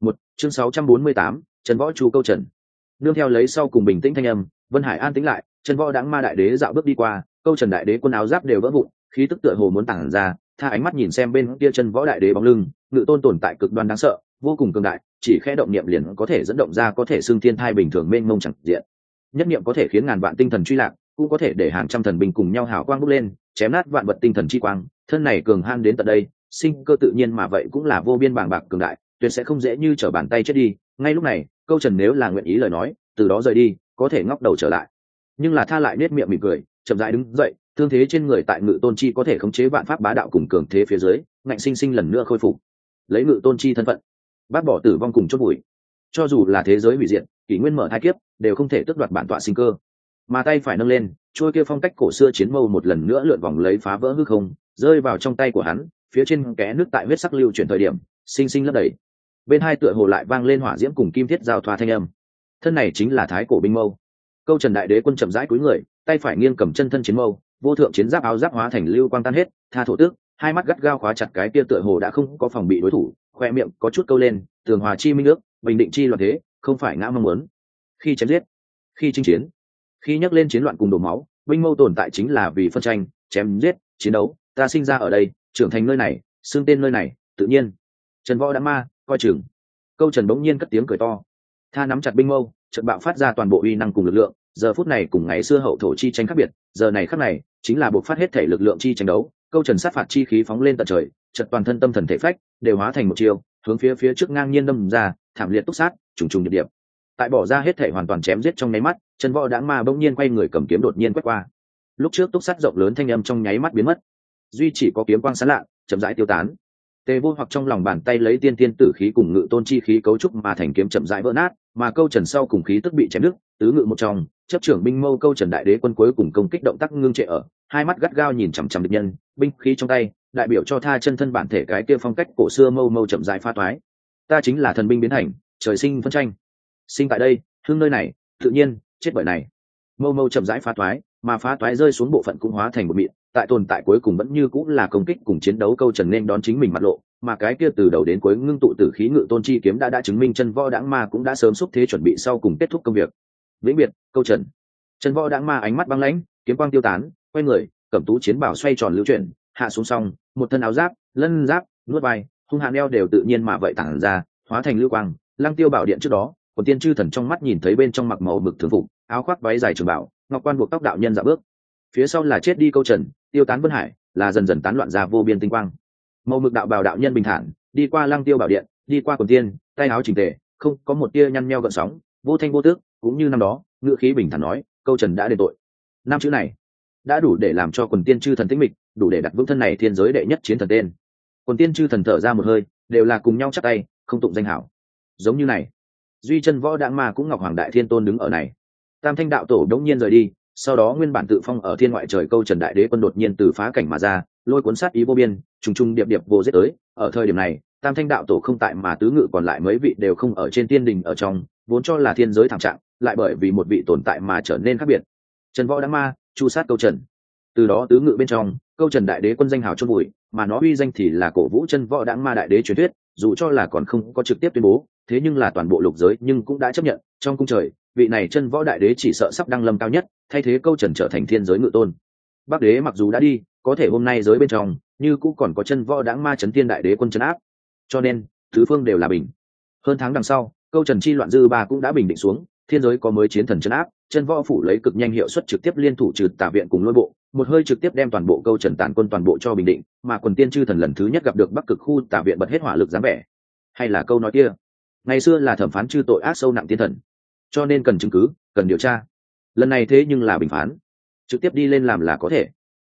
Một chương 648, trần võ chu câu trần. Nương theo lấy sau cùng bình tĩnh thanh âm vân hải an tĩnh lại trần võ đáng ma đại đế dạo bước đi qua câu trần đại đế quần áo giáp đều vỡ vụn khí tức tựa hồ muốn tản ra tha ánh mắt nhìn xem bên kia chân võ đại đế bóng lưng ngự tôn tồn tại cực đoan đáng sợ vô cùng cường đại chỉ khẽ động niệm liền có thể dẫn động ra có thể xưng thiên thai bình thường mênh mông chẳng diện. Nhất niệm có thể khiến ngàn vạn tinh thần truy lạc, cũng có thể để hàng trăm thần binh cùng nhau hào quang bốc lên, chém nát vạn vật tinh thần chi quang. Thân này cường han đến tận đây, sinh cơ tự nhiên mà vậy cũng là vô biên bàng bạc cường đại, tuyệt sẽ không dễ như trở bàn tay chết đi. Ngay lúc này, câu trần nếu là nguyện ý lời nói, từ đó rời đi, có thể ngóc đầu trở lại. Nhưng là tha lại nết miệng mỉm cười, chậm rãi đứng dậy, thương thế trên người tại ngự tôn chi có thể khống chế vạn pháp bá đạo cùng cường thế phía dưới, ngạnh sinh sinh lần nữa khôi phục. Lấy ngự tôn chi thân phận bác bỏ tử vong cùng chốt bụi. Cho dù là thế giới hủy diệt, kỷ nguyên mở hai kiếp, đều không thể tước đoạt bản tọa sinh cơ. Mà tay phải nâng lên, trôi kia phong cách cổ xưa chiến mâu một lần nữa lượn vòng lấy phá vỡ hư không, rơi vào trong tay của hắn, phía trên kẽ nước tại huyết sắc lưu chuyển thời điểm, sinh sinh lấp đầy. Bên hai tựa hồ lại vang lên hỏa diễm cùng kim thiết giao thoa thanh âm. Thân này chính là thái cổ binh mâu. Câu trần đại đế quân chậm rãi cúi người, tay phải nghiêng cầm chân thân chiến mâu, vô thượng chiến giáp áo giáp hóa thành lưu quang tan hết, tha thổ tước, hai mắt gắt gao khóa chặt cái kia tựa hồ đã không có phòng bị đối thủ khoe miệng có chút câu lên, tường hòa chi minh nước bình định chi loạn thế, không phải ngã mong muốn. Khi chém giết, khi chinh chiến, khi nhắc lên chiến loạn cùng đổ máu, binh mâu tồn tại chính là vì phân tranh, chém giết, chiến đấu, ta sinh ra ở đây, trưởng thành nơi này, xưng tên nơi này, tự nhiên. Trần võ đã ma, coi chừng. Câu trần bỗng nhiên cất tiếng cười to. Tha nắm chặt binh mâu trận bạo phát ra toàn bộ uy năng cùng lực lượng, giờ phút này cùng ngày xưa hậu thổ chi tranh khác biệt, giờ này khác này, chính là buộc phát hết thể lực lượng chi tranh đấu, câu trần sát phạt chi khí phóng lên tận trời chật toàn thân tâm thần thể phách, đều hóa thành một chiều hướng phía phía trước ngang nhiên đâm ra, thảm liệt túc sát, trùng trùng điệp điệp. Tại bỏ ra hết thể hoàn toàn chém giết trong nháy mắt, chân võ đã ma bỗng nhiên quay người cầm kiếm đột nhiên quét qua. Lúc trước túc sát rộng lớn thanh âm trong nháy mắt biến mất. Duy chỉ có kiếm quang sán lạ, chậm rãi tiêu tán. Tề vô hoặc trong lòng bàn tay lấy tiên tiên tử khí cùng ngự tôn chi khí cấu trúc mà thành kiếm chậm rãi vỡ nát, mà câu trần sau cùng khí tức bị chém đứt, tứ ngự một trong, chấp trưởng binh mâu câu trần đại đế quân cuối cùng công kích động tác ngưng trệ ở, hai mắt gắt gao nhìn chằm chằm địch nhân, binh khí trong tay đại biểu cho tha chân thân bản thể cái kia phong cách cổ xưa mâu mâu chậm rãi pha toái. Ta chính là thần binh biến hành, trời sinh phân tranh. Sinh tại đây hương nơi này, tự nhiên, chết bởi này. Mâu mâu chậm rãi phá toái, mà phá toái rơi xuống bộ phận cũng hóa thành một mịn, tại tồn tại cuối cùng vẫn như cũng là công kích cùng chiến đấu câu trần nên đón chính mình mặt lộ, mà cái kia từ đầu đến cuối ngưng tụ tử khí ngự tôn chi kiếm đã đã chứng minh chân võ đãng ma cũng đã sớm xúc thế chuẩn bị sau cùng kết thúc công việc. Vĩnh biệt, câu trần. Chân võ đãng ma ánh mắt băng lãnh, kiếm quang tiêu tán, quay người, cẩm tú chiến bảo xoay tròn lưu chuyển hạ xuống xong, một thân áo giáp, lân giáp, nuốt vai, hung hạ neo đều tự nhiên mà vậy tản ra, hóa thành lưu quang. Lăng tiêu bảo điện trước đó còn tiên chư thần trong mắt nhìn thấy bên trong mặc màu mực thường phục, áo khoác váy dài trường bảo ngọc quan buộc tóc đạo nhân dạ bước. Phía sau là chết đi câu trần, tiêu tán vân hải, là dần dần tán loạn ra vô biên tinh quang. Màu mực đạo bảo đạo nhân bình thản, đi qua lăng tiêu bảo điện, đi qua quần tiên, tay áo trình tề, không có một tia nhăn nheo gợn sóng, vô thanh vô tước, cũng như năm đó ngựa khí bình thản nói, câu trần đã đền tội. Năm chữ này đã đủ để làm cho quần tiên chư thần tĩnh mịch, đủ để đặt vững thân này thiên giới đệ nhất chiến thần tên. Quần tiên chư thần thở ra một hơi, đều là cùng nhau chắc tay, không tụng danh hảo. Giống như này, duy chân võ đãng ma cũng ngọc hoàng đại thiên tôn đứng ở này. Tam thanh đạo tổ đống nhiên rời đi, sau đó nguyên bản tự phong ở thiên ngoại trời câu trần đại đế quân đột nhiên từ phá cảnh mà ra, lôi cuốn sát ý vô biên, trùng trùng điệp điệp vô giết tới. Ở thời điểm này, tam thanh đạo tổ không tại mà tứ ngự còn lại mấy vị đều không ở trên tiên đình ở trong, vốn cho là thiên giới thảm trạng, lại bởi vì một vị tồn tại mà trở nên khác biệt. Trần võ đãng ma chu sát câu trần. Từ đó tứ ngự bên trong, câu trần đại đế quân danh hào chôn bụi mà nó uy danh thì là cổ vũ chân võ đãng ma đại đế truyền thuyết, dù cho là còn không có trực tiếp tuyên bố, thế nhưng là toàn bộ lục giới nhưng cũng đã chấp nhận, trong cung trời, vị này chân võ đại đế chỉ sợ sắp đăng lâm cao nhất, thay thế câu trần trở thành thiên giới ngự tôn. Bắc đế mặc dù đã đi, có thể hôm nay giới bên trong, như cũng còn có chân võ đáng ma chấn tiên đại đế quân chấn áp. Cho nên, thứ phương đều là bình. Hơn tháng đằng sau, câu trần chi loạn dư ba cũng đã bình định xuống thiên giới có mới chiến thần chấn áp, chân võ phủ lấy cực nhanh hiệu suất trực tiếp liên thủ trừ tả viện cùng lôi bộ, một hơi trực tiếp đem toàn bộ câu trần tàn quân toàn bộ cho bình định, mà quần tiên chư thần lần thứ nhất gặp được bắc cực khu tả viện bật hết hỏa lực dáng vẻ. Hay là câu nói kia, ngày xưa là thẩm phán chư tội ác sâu nặng tiên thần, cho nên cần chứng cứ, cần điều tra. Lần này thế nhưng là bình phán, trực tiếp đi lên làm là có thể.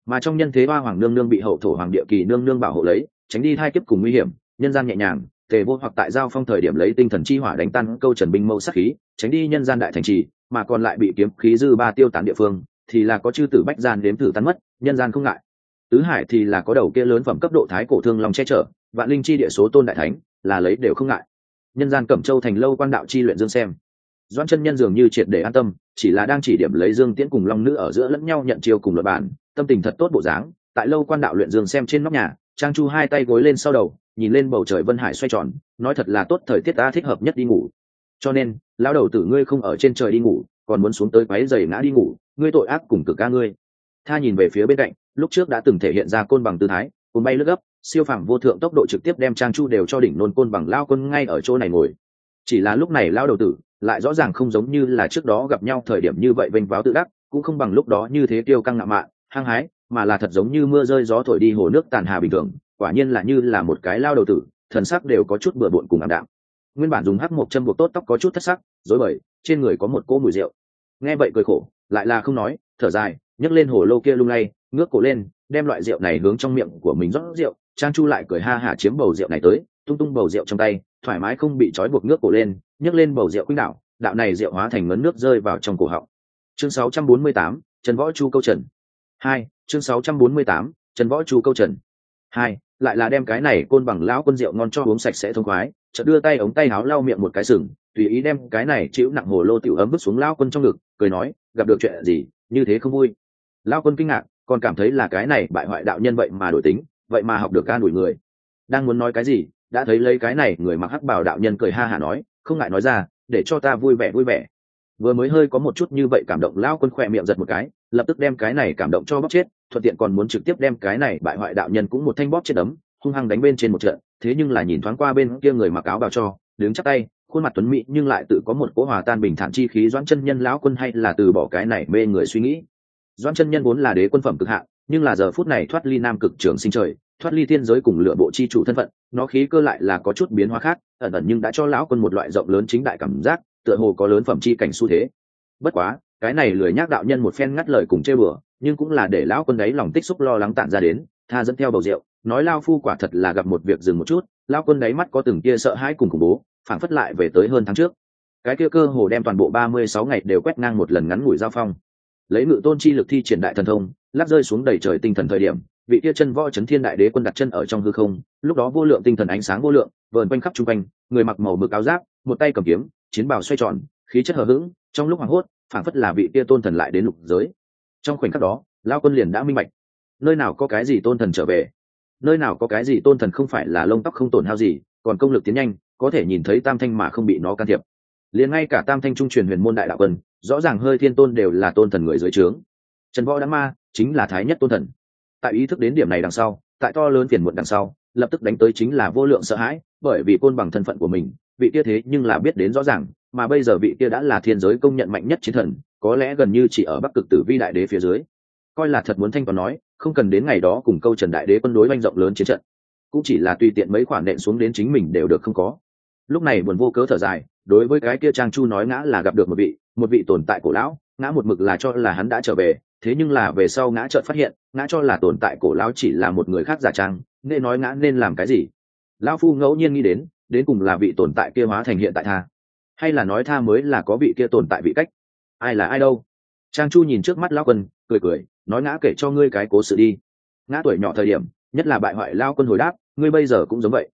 Mà trong nhân thế ba hoàng nương nương bị hậu thổ hoàng địa kỳ nương nương bảo hộ lấy, tránh đi hai kiếp cùng nguy hiểm, nhân gian nhẹ nhàng tề vô hoặc tại giao phong thời điểm lấy tinh thần chi hỏa đánh tan câu trần binh mâu sát khí, tránh đi nhân gian đại thành trì, mà còn lại bị kiếm khí dư ba tiêu tán địa phương, thì là có chư tử bách gian đếm tử tán mất, nhân gian không ngại. Tứ hải thì là có đầu kia lớn phẩm cấp độ thái cổ thương lòng che chở, vạn linh chi địa số tôn đại thánh, là lấy đều không ngại. Nhân gian cẩm châu thành lâu quan đạo chi luyện dương xem. Doan chân nhân dường như triệt để an tâm, chỉ là đang chỉ điểm lấy dương tiễn cùng long nữ ở giữa lẫn nhau nhận chiêu cùng luật bản, tâm tình thật tốt bộ dáng, tại lâu quan đạo luyện dương xem trên nóc nhà, trang chu hai tay gối lên sau đầu nhìn lên bầu trời vân hải xoay tròn, nói thật là tốt thời tiết ta thích hợp nhất đi ngủ. Cho nên lao đầu tử ngươi không ở trên trời đi ngủ, còn muốn xuống tới quáy giày ngã đi ngủ, ngươi tội ác cùng cực ca ngươi. Tha nhìn về phía bên cạnh, lúc trước đã từng thể hiện ra côn bằng tư thái côn bay lướt gấp, siêu phẳng vô thượng tốc độ trực tiếp đem trang chu đều cho đỉnh nôn côn bằng lao quân ngay ở chỗ này ngồi. Chỉ là lúc này lao đầu tử lại rõ ràng không giống như là trước đó gặp nhau thời điểm như vậy vênh váo tự đắc, cũng không bằng lúc đó như thế tiêu căng ngạo mạn, hăng hái, mà là thật giống như mưa rơi gió thổi đi hồ nước tàn hà bình thường quả nhiên là như là một cái lao đầu tử thần sắc đều có chút bừa bộn cùng ảm đạm. Nguyên bản dùng hắc một chân buộc tốt tóc có chút thất sắc dối bời trên người có một cỗ mùi rượu. Nghe vậy cười khổ lại là không nói thở dài nhấc lên hồ lô kia lung lay ngước cổ lên đem loại rượu này hướng trong miệng của mình rót rượu. Trang chu lại cười ha hả chiếm bầu rượu này tới tung tung bầu rượu trong tay thoải mái không bị trói buộc ngước cổ lên nhấc lên bầu rượu quýnh đạo đạo này rượu hóa thành ngấn nước rơi vào trong cổ họng. Chương 648, trần võ chu câu trần. Hai chương 648, trần võ chu câu trần hai, lại là đem cái này côn bằng lão quân rượu ngon cho uống sạch sẽ thông khoái, chợt đưa tay ống tay áo lau miệng một cái sừng, tùy ý đem cái này chịu nặng hồ lô tiểu ấm vứt xuống lão quân trong ngực, cười nói, gặp được chuyện gì, như thế không vui. Lão quân kinh ngạc, còn cảm thấy là cái này bại hoại đạo nhân vậy mà đổi tính, vậy mà học được ca đuổi người. Đang muốn nói cái gì, đã thấy lấy cái này người mặc hắc bảo đạo nhân cười ha hả nói, không ngại nói ra, để cho ta vui vẻ vui vẻ vừa mới hơi có một chút như vậy cảm động, lão quân khỏe miệng giật một cái, lập tức đem cái này cảm động cho bóc chết, thuận tiện còn muốn trực tiếp đem cái này bại hoại đạo nhân cũng một thanh bóp chết đấm, hung hăng đánh bên trên một trận, thế nhưng là nhìn thoáng qua bên kia người mặc áo bào cho, đứng chắc tay, khuôn mặt tuấn mỹ nhưng lại tự có một cỗ hòa tan bình thản chi khí doãn chân nhân lão quân hay là từ bỏ cái này mê người suy nghĩ. Doãn chân nhân vốn là đế quân phẩm cực hạn nhưng là giờ phút này thoát ly nam cực trường sinh trời, thoát ly thiên giới cùng lựa bộ chi chủ thân phận, nó khí cơ lại là có chút biến hóa khác, ẩn ẩn nhưng đã cho lão quân một loại rộng lớn chính đại cảm giác tựa hồ có lớn phẩm chi cảnh xu thế. Bất quá, cái này lười nhác đạo nhân một phen ngắt lời cùng chơi bừa, nhưng cũng là để lão quân đấy lòng tích xúc lo lắng tản ra đến, tha dẫn theo bầu rượu, nói lao phu quả thật là gặp một việc dừng một chút lao quân đáy mắt có từng kia sợ hãi cùng khủng bố phản phất lại về tới hơn tháng trước. Cái kia cơ hồ đem toàn bộ ba mươi sáu ngày đều quét ngang một lần ngắn ngủi giao phong. Lấy ngự tôn chi lực thi triển đại thần thông lắc rơi xuống đầy trời tinh thần thời điểm, vị kia chân võ chấn thiên đại đế quân đặt chân ở trong hư không, lúc đó vô lượng tinh thần ánh sáng vô lượng, vờn quanh khắp chung quanh, người mặc màu mực áo giáp, một tay cầm kiếm chiến bào xoay tròn, khí chất hờ hững, trong lúc hoảng hốt, phảng phất là vị kia tôn thần lại đến lục giới. Trong khoảnh khắc đó lao quân liền đã minh bạch. Nơi nào có cái gì tôn thần trở về? Nơi nào có cái gì tôn thần không phải là lông tóc không tổn hao gì, còn công lực tiến nhanh, có thể nhìn thấy tam thanh mà không bị nó can thiệp. Liền ngay cả tam thanh trung truyền huyền môn đại đạo quân, rõ ràng hơi thiên tôn đều là tôn thần người dưới trướng. Trần võ đã ma chính là thái nhất tôn thần. Tại ý thức đến điểm này đằng sau, tại to lớn phiền muộn đằng sau, lập tức đánh tới chính là vô lượng sợ hãi, bởi vì côn bằng thân phận của mình vị kia thế nhưng là biết đến rõ ràng, mà bây giờ vị kia đã là thiên giới công nhận mạnh nhất chiến thần, có lẽ gần như chỉ ở bắc cực tử vi đại đế phía dưới. Coi là thật muốn thanh toán nói, không cần đến ngày đó cùng câu trần đại đế quân đối oanh rộng lớn chiến trận. Cũng chỉ là tùy tiện mấy khoản nện xuống đến chính mình đều được không có. Lúc này buồn vô cớ thở dài, đối với cái kia trang chu nói ngã là gặp được một vị một vị tồn tại cổ lão, ngã một mực là cho là hắn đã trở về, thế nhưng là về sau ngã chợt phát hiện, ngã cho là tồn tại cổ lão chỉ là một người khác giả trang, nên nói ngã nên làm cái gì? Lão phu ngẫu nhiên nghĩ đến đến cùng là vị tồn tại kia hóa thành hiện tại tha? Hay là nói tha mới là có vị kia tồn tại vị cách? Ai là ai đâu? Trang chu nhìn trước mắt lão quân, cười cười, nói ngã kể cho ngươi cái cố sự đi. Ngã tuổi nhỏ thời điểm, nhất là bại hoại lao quân hồi đáp, ngươi bây giờ cũng giống vậy.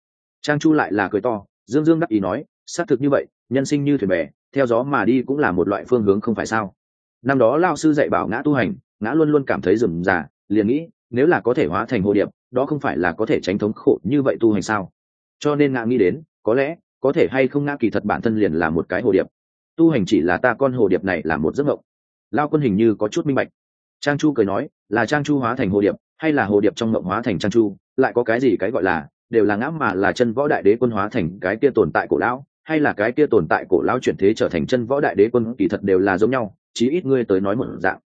Trang chu lại là cười to, dương dương đắc ý nói, xác thực như vậy, nhân sinh như thuyền bè, theo gió mà đi cũng là một loại phương hướng không phải sao? Năm đó lao sư dạy bảo ngã tu hành, ngã luôn luôn cảm thấy rừng già liền nghĩ, nếu là có thể hóa thành hồ điệp, đó không phải là có thể tránh thống khổ như vậy tu hành sao? Cho nên ngã nghĩ đến, có lẽ, có thể hay không ngã kỳ thật bản thân liền là một cái hồ điệp. Tu hành chỉ là ta con hồ điệp này là một giấc mộng. Lao quân hình như có chút minh bạch. Trang chu cười nói, là trang chu hóa thành hồ điệp, hay là hồ điệp trong mộng hóa thành trang chu, lại có cái gì cái gọi là, đều là ngã mà là chân võ đại đế quân hóa thành cái kia tồn tại cổ lão, hay là cái kia tồn tại cổ lão chuyển thế trở thành chân võ đại đế quân, kỳ thật đều là giống nhau, chí ít ngươi tới nói một dạng.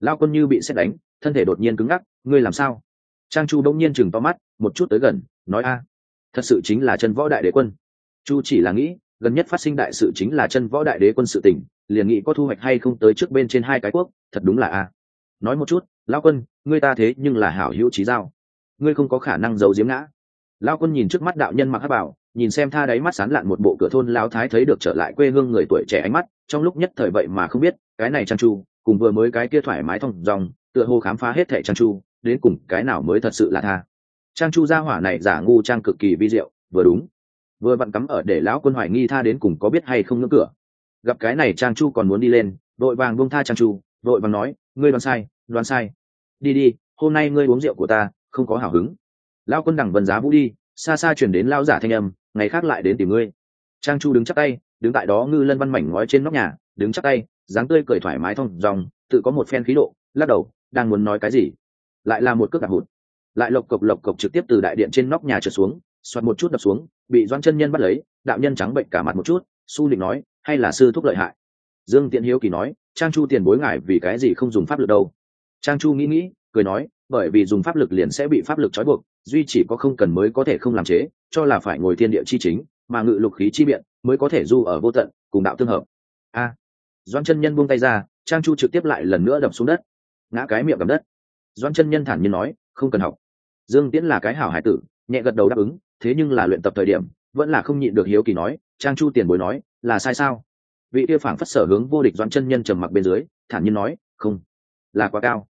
Lao quân như bị xét đánh, thân thể đột nhiên cứng ngắc, ngươi làm sao? Trang chu đông nhiên chừng to mắt, một chút tới gần, nói a thật sự chính là chân võ đại đế quân. Chu chỉ là nghĩ, gần nhất phát sinh đại sự chính là chân võ đại đế quân sự tình, liền nghĩ có thu hoạch hay không tới trước bên trên hai cái quốc, thật đúng là a. Nói một chút lao quân, ngươi ta thế nhưng là hảo hữu trí giao. Ngươi không có khả năng giấu diếm ngã. Lao quân nhìn trước mắt đạo nhân mặc hát bảo, nhìn xem tha đáy mắt sán lạn một bộ cửa thôn lao thái thấy được trở lại quê hương người tuổi trẻ ánh mắt, trong lúc nhất thời vậy mà không biết, cái này trang chu, cùng vừa mới cái kia thoải mái thông dòng, tựa hồ khám phá hết thẻ trang chu, đến cùng cái nào mới thật sự là tha trang chu gia hỏa này giả ngu trang cực kỳ vi diệu, vừa đúng. Vừa vặn cắm ở để lão quân hoài nghi tha đến cùng có biết hay không ngưỡng cửa. Gặp cái này trang chu còn muốn đi lên, đội vàng buông tha trang chu, đội vàng nói, ngươi đoán sai đoán sai. Đi đi, hôm nay ngươi uống rượu của ta, không có hào hứng. Lao quân đằng vần giá vũ đi, xa xa chuyển đến lao giả thanh âm, ngày khác lại đến tìm ngươi. Trang chu đứng chắc tay, đứng tại đó ngư lân văn mảnh ngói trên nóc nhà, đứng chắc tay, dáng tươi cười thoải mái thong dòng, tự có một phen khí độ, lắc đầu, đang muốn nói cái gì? Lại là một cước đạp hụt lại lộc cộc lộc cộc trực tiếp từ đại điện trên nóc nhà trượt xuống xoạt một chút đập xuống bị doan chân nhân bắt lấy đạo nhân trắng bệnh cả mặt một chút su lịch nói hay là sư thúc lợi hại? Dương tiện hiếu kỳ nói trang chu tiền bối ngại vì cái gì không dùng pháp lực đâu? Trang chu nghĩ nghĩ cười nói bởi vì dùng pháp lực liền sẽ bị pháp lực trói buộc duy chỉ có không cần mới có thể không làm chế cho là phải ngồi thiên địa chi chính mà ngự lục khí chi biện mới có thể du ở vô tận cùng đạo tương hợp. A. À, doan chân nhân buông tay ra trang chu trực tiếp lại lần nữa đập xuống đất. Ngã cái miệng cầm đất. Doan chân nhân thản nhiên nói không cần học dương tiễn là cái hảo hải tử, nhẹ gật đầu đáp ứng, thế nhưng là luyện tập thời điểm, vẫn là không nhịn được hiếu kỳ nói, trang chu tiền bối nói, là sai sao? Vị kia phảng phất sở hướng vô địch doãn chân nhân trầm mặc bên dưới, thản nhiên nói, không, là quá cao.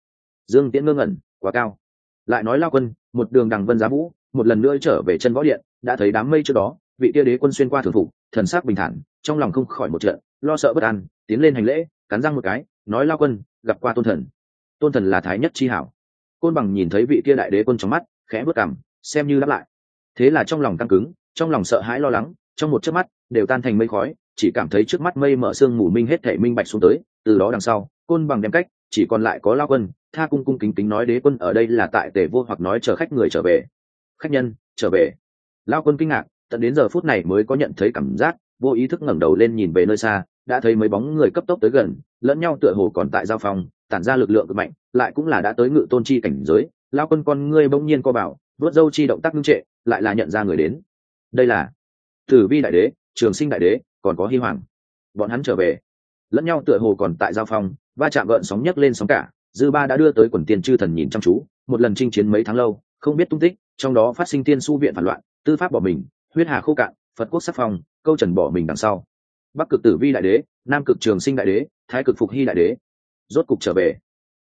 Dương tiễn ngơ ngẩn, quá cao. Lại nói lao quân, một đường đằng vân giá vũ, một lần nữa trở về chân võ điện, đã thấy đám mây trước đó, vị kia đế quân xuyên qua thường phục, thần sắc bình thản, trong lòng không khỏi một trận, lo sợ bất an, tiến lên hành lễ, cắn răng một cái, nói lao quân, gặp qua tôn thần. Tôn thần là thái nhất chi hảo côn bằng nhìn thấy vị kia đại đế quân trong mắt, khẽ bước cảm xem như đáp lại. Thế là trong lòng căng cứng, trong lòng sợ hãi lo lắng, trong một chớp mắt, đều tan thành mây khói, chỉ cảm thấy trước mắt mây mở sương mù minh hết thể minh bạch xuống tới, từ đó đằng sau, côn bằng đem cách, chỉ còn lại có lao quân, tha cung cung kính kính nói đế quân ở đây là tại tề vô hoặc nói chờ khách người trở về. Khách nhân, trở về. Lao quân kinh ngạc, tận đến giờ phút này mới có nhận thấy cảm giác, vô ý thức ngẩng đầu lên nhìn về nơi xa, đã thấy mấy bóng người cấp tốc tới gần, lẫn nhau tựa hồ còn tại giao phòng tản ra lực lượng cực mạnh, lại cũng là đã tới ngự tôn chi cảnh giới lao quân con ngươi bỗng nhiên co bảo, vớt dâu chi động tác ngưng trệ, lại là nhận ra người đến. Đây là tử vi đại đế, trường sinh đại đế, còn có hy hoàng. Bọn hắn trở về. Lẫn nhau tựa hồ còn tại giao phong, va chạm gợn sóng nhấc lên sóng cả, dư ba đã đưa tới quần tiền chư thần nhìn chăm chú, một lần chinh chiến mấy tháng lâu, không biết tung tích, trong đó phát sinh tiên su viện phản loạn, tư pháp bỏ mình, huyết hà khô cạn, phật quốc sắc phong, câu trần bỏ mình đằng sau. Bắc cực tử vi đại đế, nam cực trường sinh đại đế, thái cực phục hy đại đế rốt cục trở về.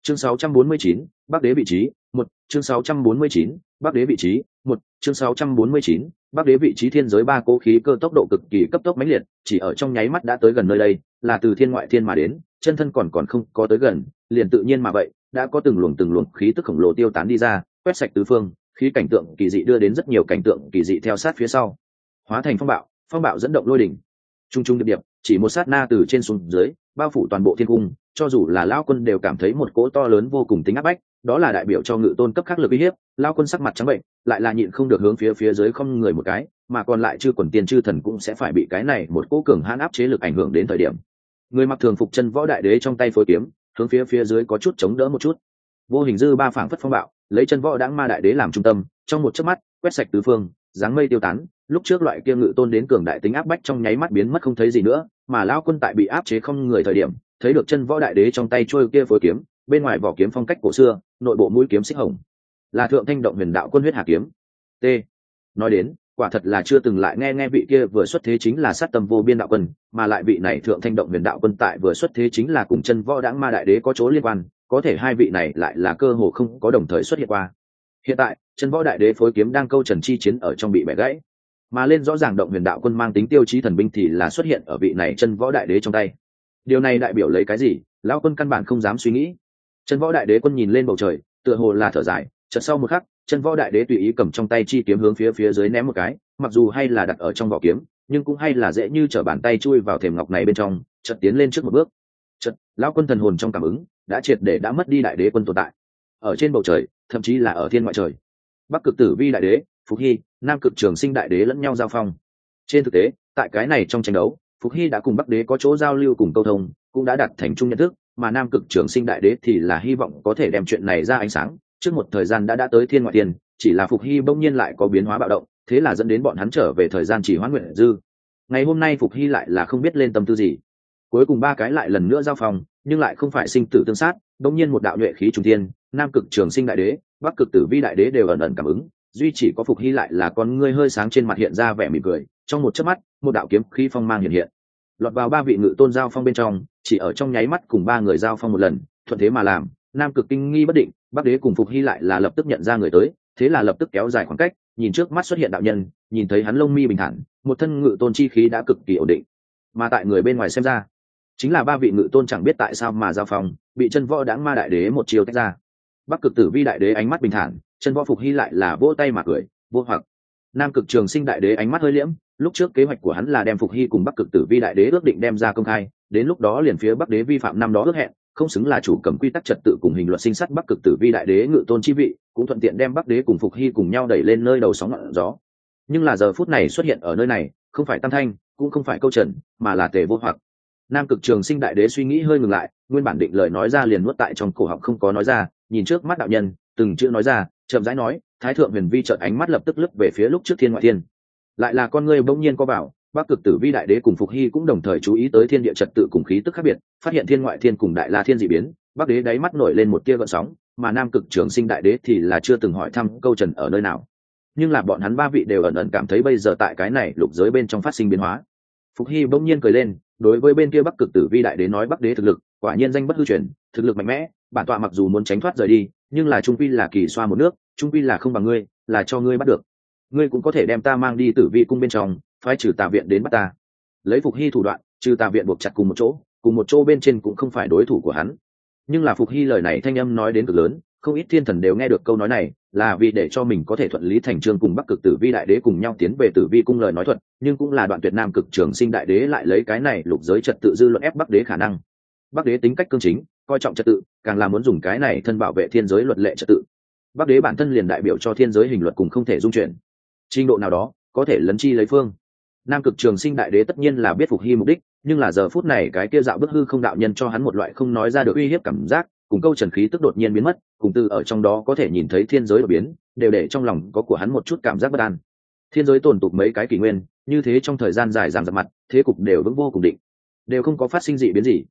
Chương 649, bắc đế vị trí một. Chương 649, bắc đế vị trí một. Chương 649, bắc đế vị trí thiên giới ba cố khí cơ tốc độ cực kỳ cấp tốc mãnh liệt chỉ ở trong nháy mắt đã tới gần nơi đây là từ thiên ngoại thiên mà đến chân thân còn còn không có tới gần liền tự nhiên mà vậy đã có từng luồng từng luồng khí tức khổng lồ tiêu tán đi ra quét sạch tứ phương khí cảnh tượng kỳ dị đưa đến rất nhiều cảnh tượng kỳ dị theo sát phía sau. Hóa thành phong bạo phong bạo dẫn động lôi đỉnh. Trung trung điệp điệp chỉ một sát na từ trên xuống dưới bao phủ toàn bộ thiên cung, cho dù là lao quân đều cảm thấy một cỗ to lớn vô cùng tính áp bách, đó là đại biểu cho ngự tôn cấp khắc lực uy hiếp lao quân sắc mặt trắng bệnh, lại là nhịn không được hướng phía phía dưới không người một cái, mà còn lại chư quần tiên chư thần cũng sẽ phải bị cái này một cỗ cường hãn áp chế lực ảnh hưởng đến thời điểm. Người mặc thường phục chân võ đại đế trong tay phối kiếm, hướng phía phía dưới có chút chống đỡ một chút. Vô hình dư ba phảng phất phong bạo, lấy chân võ đãng ma đại đế làm trung tâm, trong một chớp mắt, quét sạch tứ phương, dáng mây tiêu tán, lúc trước loại kia ngự tôn đến cường đại tính áp bách trong nháy mắt biến mất không thấy gì nữa mà lao quân tại bị áp chế không người thời điểm, thấy được chân võ đại đế trong tay trôi kia phối kiếm, bên ngoài vỏ kiếm phong cách cổ xưa, nội bộ mũi kiếm xích hồng. Là thượng thanh động huyền đạo quân huyết hà kiếm. T. Nói đến, quả thật là chưa từng lại nghe nghe vị kia vừa xuất thế chính là sát tâm vô biên đạo quân, mà lại vị này thượng thanh động huyền đạo quân tại vừa xuất thế chính là cùng chân võ đãng ma đại đế có chỗ liên quan, có thể hai vị này lại là cơ hồ không có đồng thời xuất hiện qua. Hiện tại, chân võ đại đế phối kiếm đang câu trần chi chiến ở trong bị bẻ gãy mà lên rõ ràng động huyền đạo quân mang tính tiêu chí thần binh thì là xuất hiện ở vị này chân võ đại đế trong tay. Điều này đại biểu lấy cái gì? Lão quân căn bản không dám suy nghĩ. Chân võ đại đế quân nhìn lên bầu trời, tựa hồ là thở dài, chợt sau một khắc, chân võ đại đế tùy ý cầm trong tay chi kiếm hướng phía phía dưới ném một cái, mặc dù hay là đặt ở trong vỏ kiếm, nhưng cũng hay là dễ như t r ở bàn tay chui vào thềm ngọc này bên trong, chợt tiến lên trước một bước. Chợt, lão quân thần hồn trong cảm ứng đã triệt để đã mất đi đại đế quân tồn tại. Ở trên bầu trời, thậm chí là ở thiên ngoại trời. Bắc cực tử vi đại đế, phục hy nam cực trường sinh đại đế lẫn nhau giao phong. Trên thực tế, tại cái này trong tranh đấu, phục hy đã cùng bắc đế có chỗ giao lưu cùng câu thông, cũng đã đạt thành chung nhận thức, mà nam cực trường sinh đại đế thì là hy vọng có thể đem chuyện này ra ánh sáng. Trước một thời gian đã đã tới thiên ngoại tiên chỉ là phục hy bỗng nhiên lại có biến hóa bạo động, thế là dẫn đến bọn hắn trở về thời gian chỉ hoãn nguyện dư. Ngày hôm nay phục hy lại là không biết lên tâm tư gì. Cuối cùng ba cái lại lần nữa giao phòng nhưng lại không phải sinh tử tương sát, bỗng nhiên một đạo nhuệ khí trung tiên nam cực trường sinh đại đế, bắc cực tử vi đại đế đều ẩn ẩn cảm ứng duy chỉ có phục hy lại là con ngươi hơi sáng trên mặt hiện ra vẻ mỉm cười, trong một chớp mắt, một đạo kiếm khí phong mang hiện hiện. Lọt vào ba vị ngự tôn giao phong bên trong, chỉ ở trong nháy mắt cùng ba người giao phong một lần, thuận thế mà làm, nam cực kinh nghi bất định, bắc đế cùng phục hy lại là lập tức nhận ra người tới, thế là lập tức kéo dài khoảng cách, nhìn trước mắt xuất hiện đạo nhân, nhìn thấy hắn lông mi bình thản, một thân ngự tôn chi khí đã cực kỳ ổn định. Mà tại người bên ngoài xem ra, chính là ba vị ngự tôn chẳng biết tại sao mà giao phong, bị chân võ đáng ma đại đế một chiều tách ra. Bắc cực tử vi đại đế ánh mắt bình thản chân võ phục hy lại là vỗ tay mà cười, vô hoặc. Nam cực trường sinh đại đế ánh mắt hơi liễm, lúc trước kế hoạch của hắn là đem phục hy cùng bắc cực tử vi đại đế ước định đem ra công khai, đến lúc đó liền phía bắc đế vi phạm năm đó ước hẹn, không xứng là chủ cầm quy tắc trật tự cùng hình luật sinh sắt bắc cực tử vi đại đế ngự tôn chi vị, cũng thuận tiện đem bắc đế cùng phục hy cùng nhau đẩy lên nơi đầu sóng ngọn gió. Nhưng là giờ phút này xuất hiện ở nơi này, không phải tam thanh, cũng không phải câu trần, mà là tề vô hoặc. Nam cực trường sinh đại đế suy nghĩ hơi ngừng lại, nguyên bản định lời nói ra liền nuốt tại trong cổ họng không có nói ra, nhìn trước mắt đạo nhân, từng chữ nói ra chậm rãi nói, thái thượng huyền vi trợn ánh mắt lập tức lướt về phía lúc trước thiên ngoại thiên. Lại là con người bỗng nhiên có bảo bắc cực tử vi đại đế cùng phục hy cũng đồng thời chú ý tới thiên địa trật tự cùng khí tức khác biệt, phát hiện thiên ngoại thiên cùng đại la thiên dị biến, bắc đế đáy mắt nổi lên một tia gợn sóng, mà nam cực trường sinh đại đế thì là chưa từng hỏi thăm câu trần ở nơi nào. Nhưng là bọn hắn ba vị đều ẩn ẩn cảm thấy bây giờ tại cái này lục giới bên trong phát sinh biến hóa. Phục hy bỗng nhiên cười lên, đối với bên kia bắc cực tử vi đại đế nói bắc đế thực lực, quả nhiên danh bất hư truyền, thực lực mạnh mẽ bản tọa mặc dù muốn tránh thoát rời đi, nhưng là trung quy là kỳ xoa một nước, trung quy là không bằng ngươi, là cho ngươi bắt được. Ngươi cũng có thể đem ta mang đi tử vi cung bên trong, phái trừ tà viện đến bắt ta. Lấy phục hy thủ đoạn, trừ tà viện buộc chặt cùng một chỗ, cùng một chỗ bên trên cũng không phải đối thủ của hắn. Nhưng là phục hy lời này thanh âm nói đến cực lớn, không ít thiên thần đều nghe được câu nói này, là vì để cho mình có thể thuận lý thành trương cùng bắc cực tử vi đại đế cùng nhau tiến về tử vi cung lời nói thuật, nhưng cũng là đoạn tuyệt nam cực trường sinh đại đế lại lấy cái này lục giới trật tự dư luận ép bắc đế khả năng. Bắc đế tính cách cương chính coi trọng trật tự, càng là muốn dùng cái này thân bảo vệ thiên giới luật lệ trật tự. Bắc đế bản thân liền đại biểu cho thiên giới hình luật cùng không thể dung chuyển. Trình độ nào đó, có thể lấn chi lấy phương. Nam cực trường sinh đại đế tất nhiên là biết phục hy mục đích, nhưng là giờ phút này cái kia dạo bức hư không đạo nhân cho hắn một loại không nói ra được uy hiếp cảm giác, cùng câu trần khí tức đột nhiên biến mất, cùng từ ở trong đó có thể nhìn thấy thiên giới đột biến, đều để trong lòng có của hắn một chút cảm giác bất an. Thiên giới tồn tục mấy cái kỷ nguyên, như thế trong thời gian dài giảm dập mặt, thế cục đều vững vô cùng định. Đều không có phát sinh dị biến gì.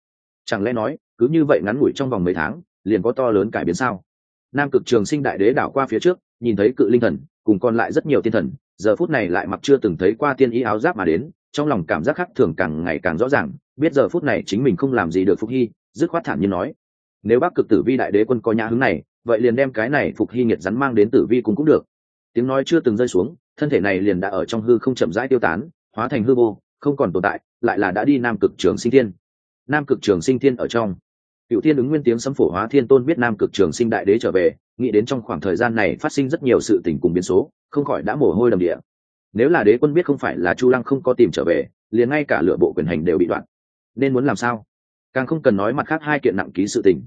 Chẳng lẽ nói cứ như vậy ngắn ngủi trong vòng mấy tháng, liền có to lớn cải biến sao? Nam cực trường sinh đại đế đảo qua phía trước, nhìn thấy cự linh thần, cùng còn lại rất nhiều tiên thần, giờ phút này lại mặc chưa từng thấy qua tiên ý áo giáp mà đến, trong lòng cảm giác khác thường càng ngày càng rõ ràng, biết giờ phút này chính mình không làm gì được phục hy, dứt khoát thản như nói, nếu bác cực tử vi đại đế quân có nhã hứng này, vậy liền đem cái này phục hy nghiệt rắn mang đến tử vi cũng cũng được. Tiếng nói chưa từng rơi xuống, thân thể này liền đã ở trong hư không chậm rãi tiêu tán, hóa thành hư vô, không còn tồn tại, lại là đã đi nam cực trường sinh thiên. Nam cực trường sinh thiên ở trong cựu thiên ứng nguyên tiếng sấm phổ hóa thiên tôn biết nam cực trường sinh đại đế trở về nghĩ đến trong khoảng thời gian này phát sinh rất nhiều sự tình cùng biến số không khỏi đã mồ hôi đầm địa. Nếu là đế quân biết không phải là chu lăng không có tìm trở về liền ngay cả lựa bộ quyền hành đều bị đoạn. Nên muốn làm sao? Càng không cần nói mặt khác hai kiện nặng ký sự tình.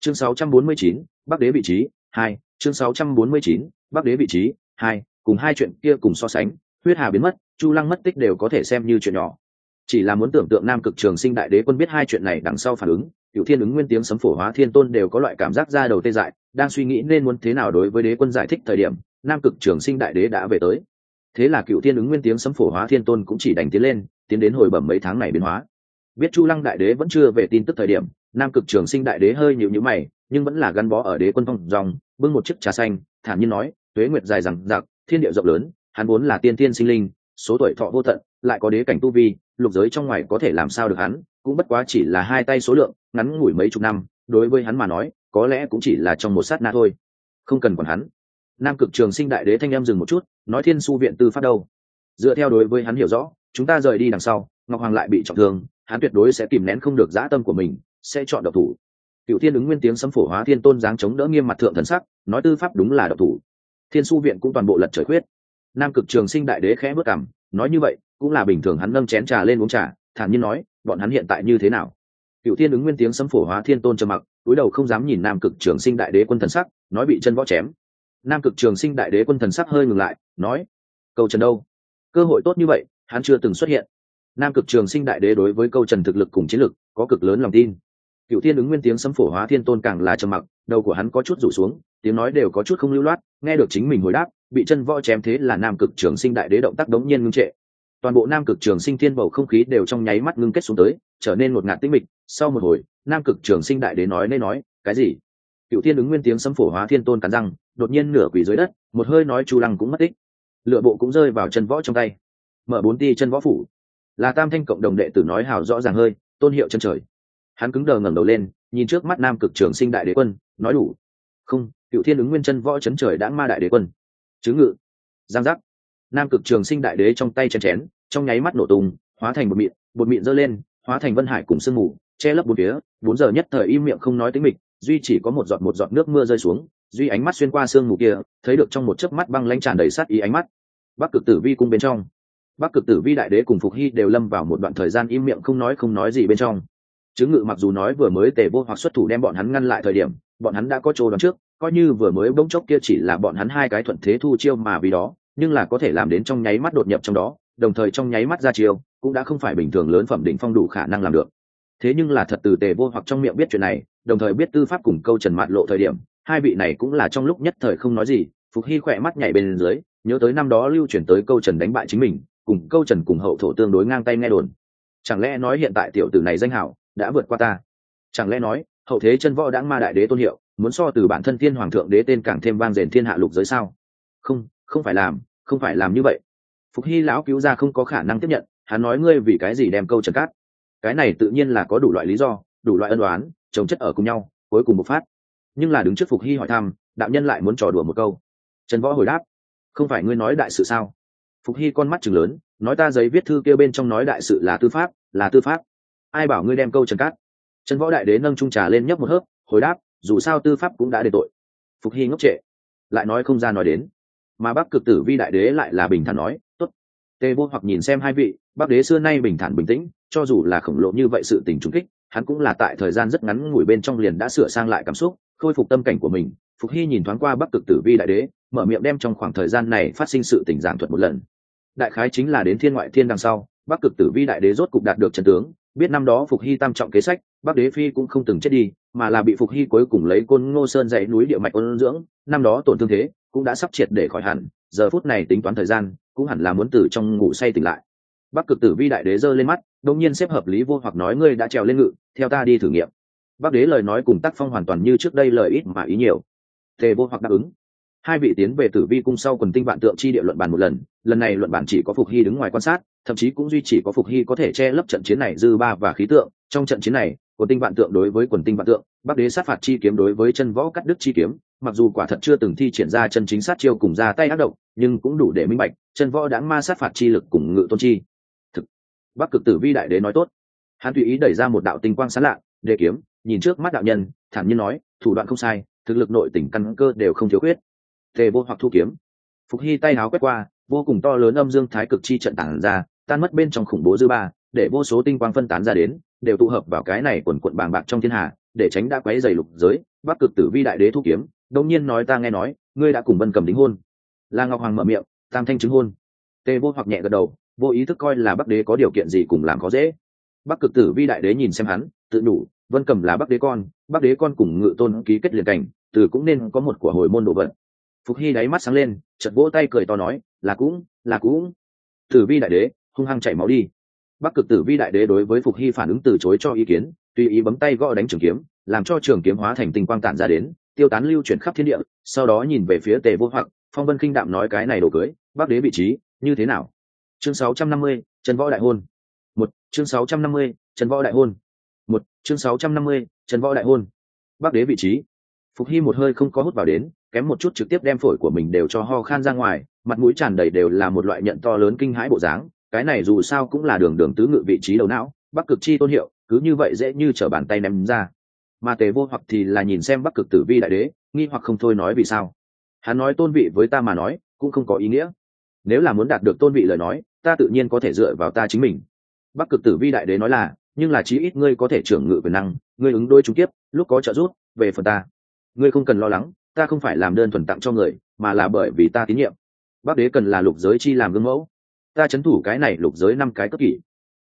Chương 649, bắc đế vị trí hai. Chương 649, bắc đế vị trí hai. Cùng hai chuyện kia cùng so sánh huyết hà biến mất chu lăng mất tích đều có thể xem như chuyện nhỏ. Chỉ là muốn tưởng tượng nam cực trường sinh đại đế quân biết hai chuyện này đằng sau phản ứng cựu thiên ứng nguyên tiếng sấm phổ hóa thiên tôn đều có loại cảm giác ra đầu tê dại, đang suy nghĩ nên muốn thế nào đối với đế quân giải thích thời điểm, nam cực trường sinh đại đế đã về tới. Thế là cựu thiên ứng nguyên tiếng sấm phổ hóa thiên tôn cũng chỉ đành tiến lên, tiến đến hồi bẩm mấy tháng này biến hóa. Biết chu lăng đại đế vẫn chưa về tin tức thời điểm, nam cực trường sinh đại đế hơi nhịu nhữ mày, nhưng vẫn là gắn bó ở đế quân phong dòng, bưng một chiếc trà xanh, thản nhiên nói, tuế nguyệt dài rằng giặc thiên địa rộng lớn, hắn vốn là tiên tiên sinh linh, số tuổi thọ vô tận, lại có đế cảnh tu vi, lục giới trong ngoài có thể làm sao được hắn? Cũng bất quá chỉ là hai tay số lượng, ngắn ngủi mấy chục năm, đối với hắn mà nói, có lẽ cũng chỉ là trong một sát na thôi. Không cần còn hắn. Nam cực trường sinh đại đế thanh em dừng một chút, nói thiên su viện tư pháp đâu? Dựa theo đối với hắn hiểu rõ, chúng ta rời đi đằng sau, ngọc hoàng lại bị trọng thương, hắn tuyệt đối sẽ kìm nén không được dã tâm của mình, sẽ chọn độc thủ. Cựu thiên ứng nguyên tiếng sấm phổ hóa thiên tôn giáng chống đỡ nghiêm mặt thượng thần sắc, nói tư pháp đúng là độc thủ. Thiên su viện cũng toàn bộ lật trời khuyết. Nam cực trường sinh đại đế khẽ bước cảm nói như vậy, cũng là bình thường hắn nâng chén trà lên uống trà, thản nhiên nói bọn hắn hiện tại như thế nào? Cựu thiên ứng nguyên tiếng sấm phổ hóa thiên tôn trầm mặc, túi đầu không dám nhìn nam cực trường sinh đại đế quân thần sắc, nói bị chân võ chém. Nam cực trường sinh đại đế quân thần sắc hơi ngừng lại, nói, câu trần đâu? Cơ hội tốt như vậy, hắn chưa từng xuất hiện. Nam cực trường sinh đại đế đối với câu trần thực lực cùng chiến lực, có cực lớn lòng tin. Cựu thiên ứng nguyên tiếng sấm phổ hóa thiên tôn càng là trầm mặc, đầu của hắn có chút rủ xuống, tiếng nói đều có chút không lưu loát, nghe được chính mình hồi đáp, bị chân võ chém thế là nam cực trường sinh đại đế động tác đống nhiên ngưng trệ toàn bộ nam cực trường sinh thiên bầu không khí đều trong nháy mắt ngưng kết xuống tới, trở nên một ngạt tĩnh mịch. Sau một hồi, nam cực trường sinh đại đế nói nên nói, cái gì? Cựu thiên ứng nguyên tiếng sấm phổ hóa thiên tôn cắn răng, đột nhiên nửa quỷ dưới đất, một hơi nói chu lăng cũng mất tích. Lựa bộ cũng rơi vào chân võ trong tay. Mở bốn ti chân võ phủ. Là tam thanh cộng đồng đệ tử nói hào rõ ràng hơi, tôn hiệu chân trời. Hắn cứng đờ ngẩng đầu lên, nhìn trước mắt nam cực trường sinh đại đế quân, nói đủ. Không cựu thiên ứng nguyên chân võ chấn trời đã ma đại đế quân. Chứ ngự. Giang giác nam cực trường sinh đại đế trong tay chén chén, trong nháy mắt nổ tung, hóa thành bột mịn bột mịn dơ lên, hóa thành vân hải cùng sương mù, che lấp bốn phía, bốn giờ nhất thời im miệng không nói tính mịch, duy chỉ có một giọt một giọt nước mưa rơi xuống, duy ánh mắt xuyên qua sương mù kia, thấy được trong một chớp mắt băng lanh tràn đầy sát ý ánh mắt. Bắc cực tử vi cung bên trong. Bắc cực tử vi đại đế cùng phục hy đều lâm vào một đoạn thời gian im miệng không nói không nói gì bên trong. Chứng ngự mặc dù nói vừa mới tề vô hoặc xuất thủ đem bọn hắn ngăn lại thời điểm, bọn hắn đã có chỗ đoán trước, coi như vừa mới bỗng chốc kia chỉ là bọn hắn hai cái thuận thế thu chiêu mà vì đó nhưng là có thể làm đến trong nháy mắt đột nhập trong đó, đồng thời trong nháy mắt ra chiêu, cũng đã không phải bình thường lớn phẩm đỉnh phong đủ khả năng làm được. Thế nhưng là thật từ tề vô hoặc trong miệng biết chuyện này, đồng thời biết tư pháp cùng câu trần mạt lộ thời điểm, hai vị này cũng là trong lúc nhất thời không nói gì, phục hy khỏe mắt nhảy bên dưới, nhớ tới năm đó lưu chuyển tới câu trần đánh bại chính mình, cùng câu trần cùng hậu thổ tương đối ngang tay nghe đồn. Chẳng lẽ nói hiện tại tiểu tử này danh hảo, đã vượt qua ta? Chẳng lẽ nói, hậu thế chân võ đãng ma đại đế tôn hiệu, muốn so từ bản thân thiên hoàng thượng đế tên càng thêm vang rền thiên hạ lục giới sao? Không không phải làm, không phải làm như vậy. Phục hy lão cứu ra không có khả năng tiếp nhận, hắn nói ngươi vì cái gì đem câu trần cát? Cái này tự nhiên là có đủ loại lý do, đủ loại ân đoán trồng chất ở cùng nhau, cuối cùng một phát. Nhưng là đứng trước phục hy hỏi thăm, đạo nhân lại muốn trò đùa một câu. Trần võ hồi đáp, không phải ngươi nói đại sự sao? Phục hy con mắt chừng lớn, nói ta giấy viết thư kêu bên trong nói đại sự là tư pháp, là tư pháp. Ai bảo ngươi đem câu trần cát? Trần võ đại đế nâng trung trà lên nhấp một hớp, hồi đáp, dù sao tư pháp cũng đã đền tội. Phục hy ngốc trệ, lại nói không ra nói đến mà bắc cực tử vi đại đế lại là bình thản nói, tốt. Tê vô hoặc nhìn xem hai vị, bắc đế xưa nay bình thản bình tĩnh, cho dù là khổng lồ như vậy sự tình trung kích, hắn cũng là tại thời gian rất ngắn ngủi bên trong liền đã sửa sang lại cảm xúc, khôi phục tâm cảnh của mình. Phục hy nhìn thoáng qua bắc cực tử vi đại đế, mở miệng đem trong khoảng thời gian này phát sinh sự tình giảng thuật một lần. Đại khái chính là đến thiên ngoại thiên đằng sau, bắc cực tử vi đại đế rốt cục đạt được trần tướng. Biết năm đó phục hy tam trọng kế sách, bắc đế phi cũng không từng chết đi, mà là bị phục hy cuối cùng lấy côn ngô sơn dãy núi địa mạch ôn dưỡng, năm đó tổn thương thế cũng đã sắp triệt để khỏi hẳn, giờ phút này tính toán thời gian, cũng hẳn là muốn từ trong ngủ say tỉnh lại. Bắc cực tử vi đại đế giơ lên mắt đông nhiên xếp hợp lý vô hoặc nói, ngươi đã trèo lên ngự, theo ta đi thử nghiệm. Bắc đế lời nói cùng tác phong hoàn toàn như trước đây lời ít mà ý nhiều. Tề vô hoặc đáp ứng. Hai vị tiến về tử vi cung sau quần tinh vạn tượng chi địa luận bàn một lần lần này luận bàn chỉ có phục hy đứng ngoài quan sát, thậm chí cũng duy chỉ có phục hy có thể che lấp trận chiến này dư ba và khí tượng. Trong trận chiến này quần tinh vạn tượng đối với quần tinh vạn tượng, bắc đế sát phạt chi kiếm đối với chân võ cắt đức chi kiếm, mặc dù quả thật chưa từng thi triển ra chân chính sát chiêu cùng ra tay ác động nhưng cũng đủ để minh bạch, chân võ đáng ma sát phạt chi lực cùng ngự tôn chi. Thực, bắc cực tử vi đại đế nói tốt. Hắn tùy ý đẩy ra một đạo tinh quang sáng lạ, đề kiếm, nhìn trước mắt đạo nhân, thản nhiên nói, thủ đoạn không sai, thực lực nội tỉnh căn cơ đều không thiếu khuyết. Tề vô hoặc thu kiếm. Phục hy tay háo quét qua, vô cùng to lớn âm dương thái cực chi trận tản ra, tan mất bên trong khủng bố dư ba, để vô số tinh quang phân tán ra đến đều tụ hợp vào cái này quần quận bàng bạc trong thiên hạ để tránh đã quấy dày lục giới, bắc cực tử vi đại đế thu kiếm đông nhiên nói ta nghe nói, ngươi đã cùng vân cầm đính hôn. Là ngọc hoàng mở miệng, tam thanh chứng hôn. Tề vô hoặc nhẹ gật đầu, vô ý thức coi là bắc đế có điều kiện gì cùng làm có dễ. Bắc cực tử vi đại đế nhìn xem hắn, tự đủ, vân cầm là bắc đế con, bắc đế con cùng ngự tôn ký kết liền cảnh, từ cũng nên có một của hồi môn đồ vận phục hy đáy mắt sáng lên, chợt vỗ tay cười to nói, là cũng là cũng. Tử vi đại đế, hung hăng chảy máu đi bắc cực tử vi đại đế đối với phục hy phản ứng từ chối cho ý kiến tùy ý bấm tay gõ đánh trường kiếm làm cho trường kiếm hóa thành tinh quang tản ra đến tiêu tán lưu chuyển khắp thiên địa sau đó nhìn về phía tề vô hoặc phong vân kinh đạm nói cái này đồ cưới bắc đế vị trí như thế nào? Chương 650, trần võ đại hôn. Một chương 650, trần võ đại hôn. Một chương 650, trần võ đại hôn. Bắc đế vị trí. Phục hy một hơi không có hút vào đến kém một chút trực tiếp đem phổi của mình đều cho ho khan ra ngoài mặt mũi tràn đầy đều là một loại nhận to lớn kinh hãi bộ dáng cái này dù sao cũng là đường đường tứ ngự vị trí đầu não, bắc cực chi tôn hiệu, cứ như vậy dễ như trở bàn tay ném ra. Mà tề vô hoặc thì là nhìn xem bắc cực tử vi đại đế, nghi hoặc không thôi nói vì sao. Hắn nói tôn vị với ta mà nói, cũng không có ý nghĩa. Nếu là muốn đạt được tôn vị lời nói, ta tự nhiên có thể dựa vào ta chính mình. Bắc cực tử vi đại đế nói là, nhưng là chí ít ngươi có thể trưởng ngự quyền năng, ngươi ứng đôi chúng tiếp lúc có trợ giúp, về phần ta. Ngươi không cần lo lắng, ta không phải làm đơn thuần tặng cho người, mà là bởi vì ta tín nhiệm. Bắc đế cần là lục giới chi làm gương mẫu ta chấn thủ cái này lục giới năm cái cấp kỷ.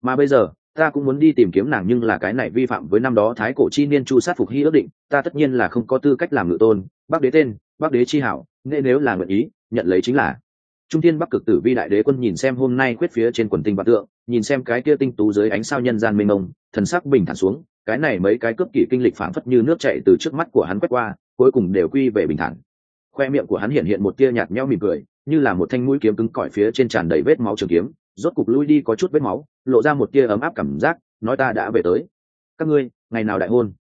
Mà bây giờ, ta cũng muốn đi tìm kiếm nàng nhưng là cái này vi phạm với năm đó thái cổ chi niên chu sát phục hy ước định, ta tất nhiên là không có tư cách làm ngự tôn bắc đế tên bắc đế chi hảo, nên nếu là nguyện ý, nhận lấy chính là. Trung thiên bắc cực tử vi đại đế quân nhìn xem hôm nay quyết phía trên quần tinh bạc tượng, nhìn xem cái kia tinh tú dưới ánh sao nhân gian mênh mông, thần sắc bình thản xuống, cái này mấy cái cướp kỷ kinh lịch phảng phất như nước chảy từ trước mắt của hắn quét qua, cuối cùng đều quy về bình thản. Khoe miệng của hắn hiện hiện một tia nhạt nhẽo mỉm cười như là một thanh mũi kiếm cứng cỏi phía trên tràn đầy vết máu trường kiếm, rốt cục lui đi có chút vết máu, lộ ra một tia ấm áp cảm giác, nói ta đã về tới. Các ngươi, ngày nào đại hôn?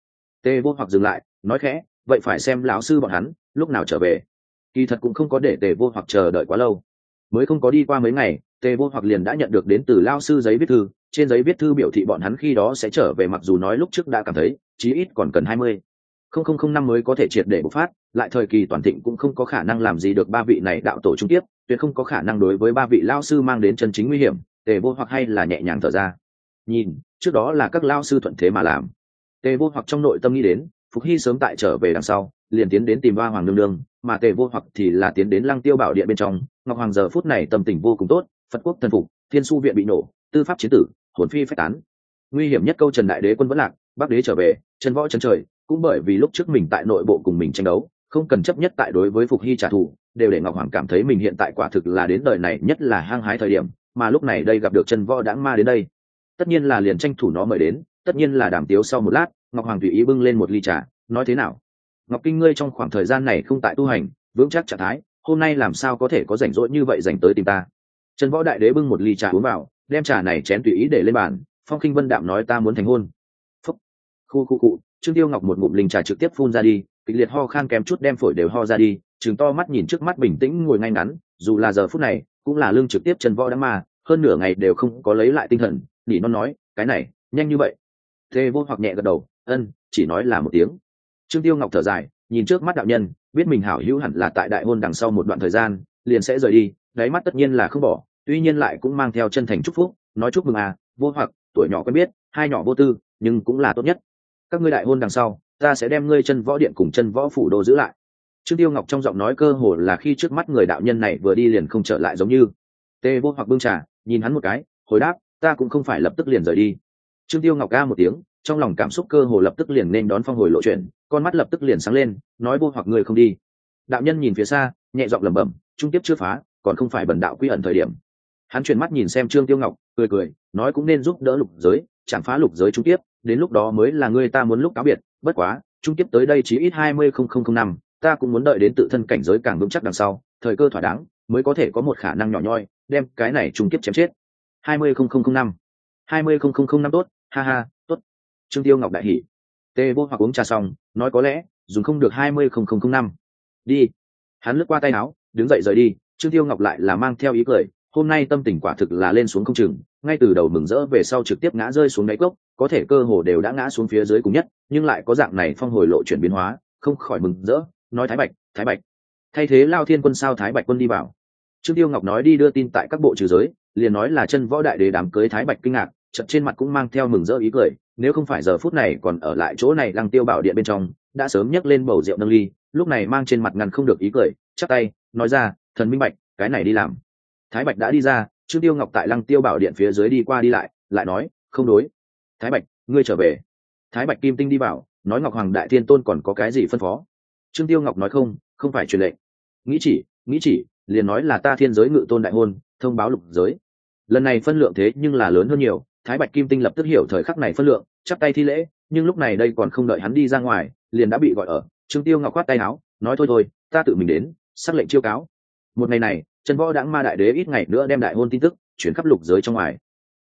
Tê vô hoặc dừng lại, nói khẽ, vậy phải xem lão sư bọn hắn, lúc nào trở về. Kỳ thật cũng không có để tề vô hoặc chờ đợi quá lâu. Mới không có đi qua mấy ngày tề vô hoặc liền đã nhận được đến từ lao sư giấy viết thư, trên giấy viết thư biểu thị bọn hắn khi đó sẽ trở về mặc dù nói lúc trước đã cảm thấy, chí ít còn cần hai mươi không không không năm mới có thể triệt để bộc phát, lại thời kỳ toàn thịnh cũng không có khả năng làm gì được ba vị này đạo tổ trung tiếp, tuyệt không có khả năng đối với ba vị lao sư mang đến chân chính nguy hiểm, tề vô hoặc hay là nhẹ nhàng thở ra. Nhìn, trước đó là các lao sư thuận thế mà làm. Tề vô hoặc trong nội tâm nghĩ đến, phục hy sớm tại trở về đằng sau, liền tiến đến tìm ba hoàng nương nương, mà tề vô hoặc thì là tiến đến lăng tiêu bảo điện bên trong. Ngọc hoàng giờ phút này tâm tình vô cùng tốt, phật quốc thần phục, thiên su viện bị nổ, tư pháp chiến tử, hồn phi phách tán. Nguy hiểm nhất câu trần đại đế quân vẫn lạc, bắc đế trở về, chân võ chân trời cũng bởi vì lúc trước mình tại nội bộ cùng mình tranh đấu, không cần chấp nhất tại đối với phục hy trả thù, đều để ngọc hoàng cảm thấy mình hiện tại quả thực là đến đời này nhất là hăng hái thời điểm, mà lúc này đây gặp được chân võ đãng ma đến đây. Tất nhiên là liền tranh thủ nó mời đến, tất nhiên là đàm tiếu sau một lát, ngọc hoàng tùy ý bưng lên một ly trà, nói thế nào? Ngọc kinh ngươi trong khoảng thời gian này không tại tu hành, vững chắc trạng thái, hôm nay làm sao có thể có rảnh rỗi như vậy dành tới tìm ta? Trần võ đại đế bưng một ly trà uống vào, đem trà này chén tùy ý để lên bàn, phong khinh vân đạm nói ta muốn thành hôn. Phúc. Khu khu cụ trương tiêu ngọc một ngụm linh trà trực tiếp phun ra đi, kịch liệt ho khan kém chút đem phổi đều ho ra đi chừng to mắt nhìn trước mắt bình tĩnh ngồi ngay ngắn, dù là giờ phút này, cũng là lương trực tiếp chân võ đã mà hơn nửa ngày đều không có lấy lại tinh thần, nỉ non nói, cái này, nhanh như vậy. Thê vô hoặc nhẹ gật đầu, ân, chỉ nói là một tiếng. Trương tiêu ngọc thở dài, nhìn trước mắt đạo nhân, biết mình hảo hữu hẳn là tại đại hôn đằng sau một đoạn thời gian, liền sẽ rời đi, đáy mắt tất nhiên là không bỏ, tuy nhiên lại cũng mang theo chân thành chúc phúc, nói chúc mừng à vô hoặc, tuổi nhỏ quen biết, hai nhỏ vô tư, nhưng cũng là tốt nhất các ngươi đại hôn đằng sau, ta sẽ đem ngươi chân võ điện cùng chân võ phủ đồ giữ lại. Trương tiêu ngọc trong giọng nói cơ hồ là khi trước mắt người đạo nhân này vừa đi liền không trở lại giống như. Tê vô hoặc bưng trà, nhìn hắn một cái, hồi đáp, ta cũng không phải lập tức liền rời đi. Trương tiêu ngọc ca một tiếng, trong lòng cảm xúc cơ hồ lập tức liền nên đón phong hồi lộ chuyện, con mắt lập tức liền sáng lên, nói vô hoặc người không đi. Đạo nhân nhìn phía xa, nhẹ giọng lẩm bẩm, trung tiếp chưa phá, còn không phải bần đạo quy ẩn thời điểm. Hắn chuyển mắt nhìn xem trương tiêu ngọc, cười cười, nói cũng nên giúp đỡ lục giới, chẳng phá lục giới trung tiếp đến lúc đó mới là người ta muốn lúc cáo biệt, bất quá trung tiếp tới đây chỉ ít hai mươi không không không năm, ta cũng muốn đợi đến tự thân cảnh giới càng vững chắc đằng sau, thời cơ thỏa đáng, mới có thể có một khả năng nhỏ nhoi, đem cái này trung tiếp chém chết. Hai mươi không không không năm. Hai mươi không không không năm tốt, ha ha, tốt. Trương tiêu ngọc đại hỉ. Tê vô hoặc uống trà xong, nói có lẽ, dùng không được hai mươi không không không năm. Đi. Hắn lướt qua tay áo, đứng dậy rời đi, trương tiêu ngọc lại là mang theo ý cười hôm nay tâm tình quả thực là lên xuống không chừng, ngay từ đầu mừng rỡ về sau trực tiếp ngã rơi xuống đáy cốc, có thể cơ hồ đều đã ngã xuống phía dưới cùng nhất, nhưng lại có dạng này phong hồi lộ chuyển biến hóa, không khỏi mừng rỡ, nói thái bạch thái bạch. Thay thế lao thiên quân sao thái bạch quân đi vào? Trương tiêu ngọc nói đi đưa tin tại các bộ trừ giới, liền nói là chân võ đại đế đám cưới thái bạch kinh ngạc chật trên mặt cũng mang theo mừng rỡ ý cười, nếu không phải giờ phút này còn ở lại chỗ này lăng tiêu bảo điện bên trong, đã sớm nhấc lên bầu rượu nâng ly, lúc này mang trên mặt ngăn không được ý cười chắc tay, nói ra, thần minh bạch, cái này đi làm thái bạch đã đi ra, trương tiêu ngọc tại lăng tiêu bảo điện phía dưới đi qua đi lại lại nói, không đối. Thái bạch, ngươi trở về. Thái bạch kim tinh đi vào, nói ngọc hoàng đại thiên tôn còn có cái gì phân phó? Trương tiêu ngọc nói không không phải truyền lệnh. Nghĩ chỉ nghĩ chỉ, liền nói là ta thiên giới ngự tôn đại hôn, thông báo lục giới. Lần này phân lượng thế nhưng là lớn hơn nhiều, thái bạch kim tinh lập tức hiểu thời khắc này phân lượng, chắp tay thi lễ, nhưng lúc này đây còn không đợi hắn đi ra ngoài, liền đã bị gọi ở. Trương tiêu ngọc khoát tay áo, nói, thôi thôi, ta tự mình đến, xác lệnh chiêu cáo. Một ngày này trần võ đãng ma đại đế ít ngày nữa đem đại hôn tin tức chuyển khắp lục giới trong ngoài.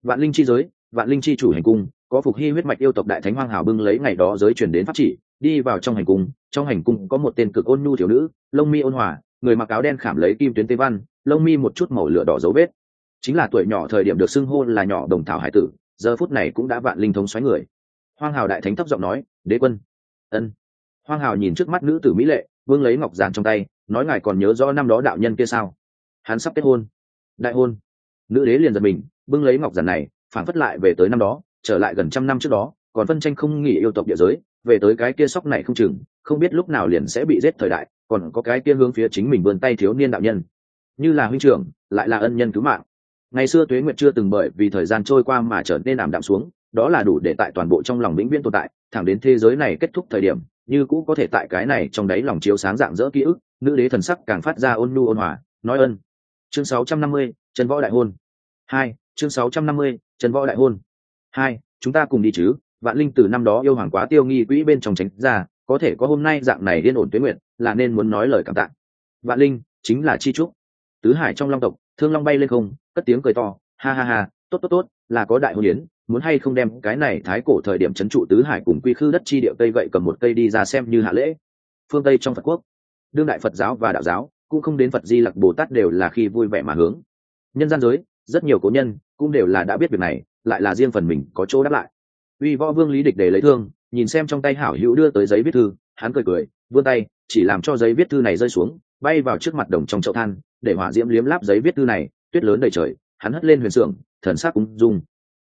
Vạn linh chi giới, vạn linh chi chủ hành cung, có phục hy huyết mạch yêu tộc đại thánh hoang hào bưng lấy ngày đó giới chuyển đến pháp chỉ, đi vào trong hành cung. Trong hành cung có một tên cực ôn nhu thiếu nữ, lông mi ôn hòa, người mặc áo đen khảm lấy kim tuyến tê văn, lông mi một chút màu lửa đỏ dấu vết. Chính là tuổi nhỏ thời điểm được xưng hô là nhỏ đồng thảo hải tử, giờ phút này cũng đã vạn linh thống xoáy người. Hoang hào đại thánh thấp giọng nói, đế quân. Ân. Hoang hào nhìn trước mắt nữ tử mỹ lệ, vương lấy ngọc giàn trong tay, nói, ngài còn nhớ rõ năm đó đạo nhân kia sao? Hắn sắp kết hôn. Đại hôn. Nữ đế liền giật mình, bưng lấy ngọc giản này phản phất lại về tới năm đó, trở lại gần trăm năm trước đó, còn phân tranh không nghỉ yêu tộc địa giới, về tới cái kia sóc này không chừng, không biết lúc nào liền sẽ bị giết thời đại, còn có cái kia hướng phía chính mình vươn tay thiếu niên đạo nhân. Như là huynh trưởng, lại là ân nhân cứu mạng. Ngày xưa tuế nguyệt chưa từng bởi vì thời gian trôi qua mà trở nên ảm đạm xuống, đó là đủ để tại toàn bộ trong lòng vĩnh viễn tồn tại, thẳng đến thế giới này kết thúc thời điểm, như cũ có thể tại cái này trong đáy lòng chiếu sáng dạng dỡ ký ức, nữ đế thần sắc càng phát ra ôn nhu ôn hòa, nói ân chương 650, trần võ đại hôn. Hai chương 650, trần võ đại hôn. Hai chúng ta cùng đi chứ vạn linh từ năm đó yêu hoàng quá tiêu nghi quỹ bên trong tránh ra có thể có hôm nay dạng này điên ổn tuyến nguyện là nên muốn nói lời cảm tạ. Vạn linh chính là chi trúc. Tứ hải trong long tộc thương long bay lên không cất tiếng cười to ha ha ha tốt tốt tốt là có đại hôn yến muốn hay không đem cái này thái cổ thời điểm trấn trụ tứ hải cùng quy khư đất chi địa cây gậy cầm một cây đi ra xem như hạ lễ. Phương tây trong phật quốc đương đại phật giáo và đạo giáo cũng không đến phật di lặc bồ tát đều là khi vui vẻ mà hướng. Nhân gian giới, rất nhiều cố nhân cũng đều là đã biết việc này, lại là riêng phần mình có chỗ đáp lại. Uy võ vương lý địch để lấy thương, nhìn xem trong tay hảo hữu đưa tới giấy viết thư, hắn cười cười, vươn tay, chỉ làm cho giấy viết thư này rơi xuống, bay vào trước mặt đồng trong chậu than, để hỏa diễm liếm láp giấy viết thư này, tuyết lớn đầy trời, hắn hất lên huyền xưởng, thần sắc cũng dung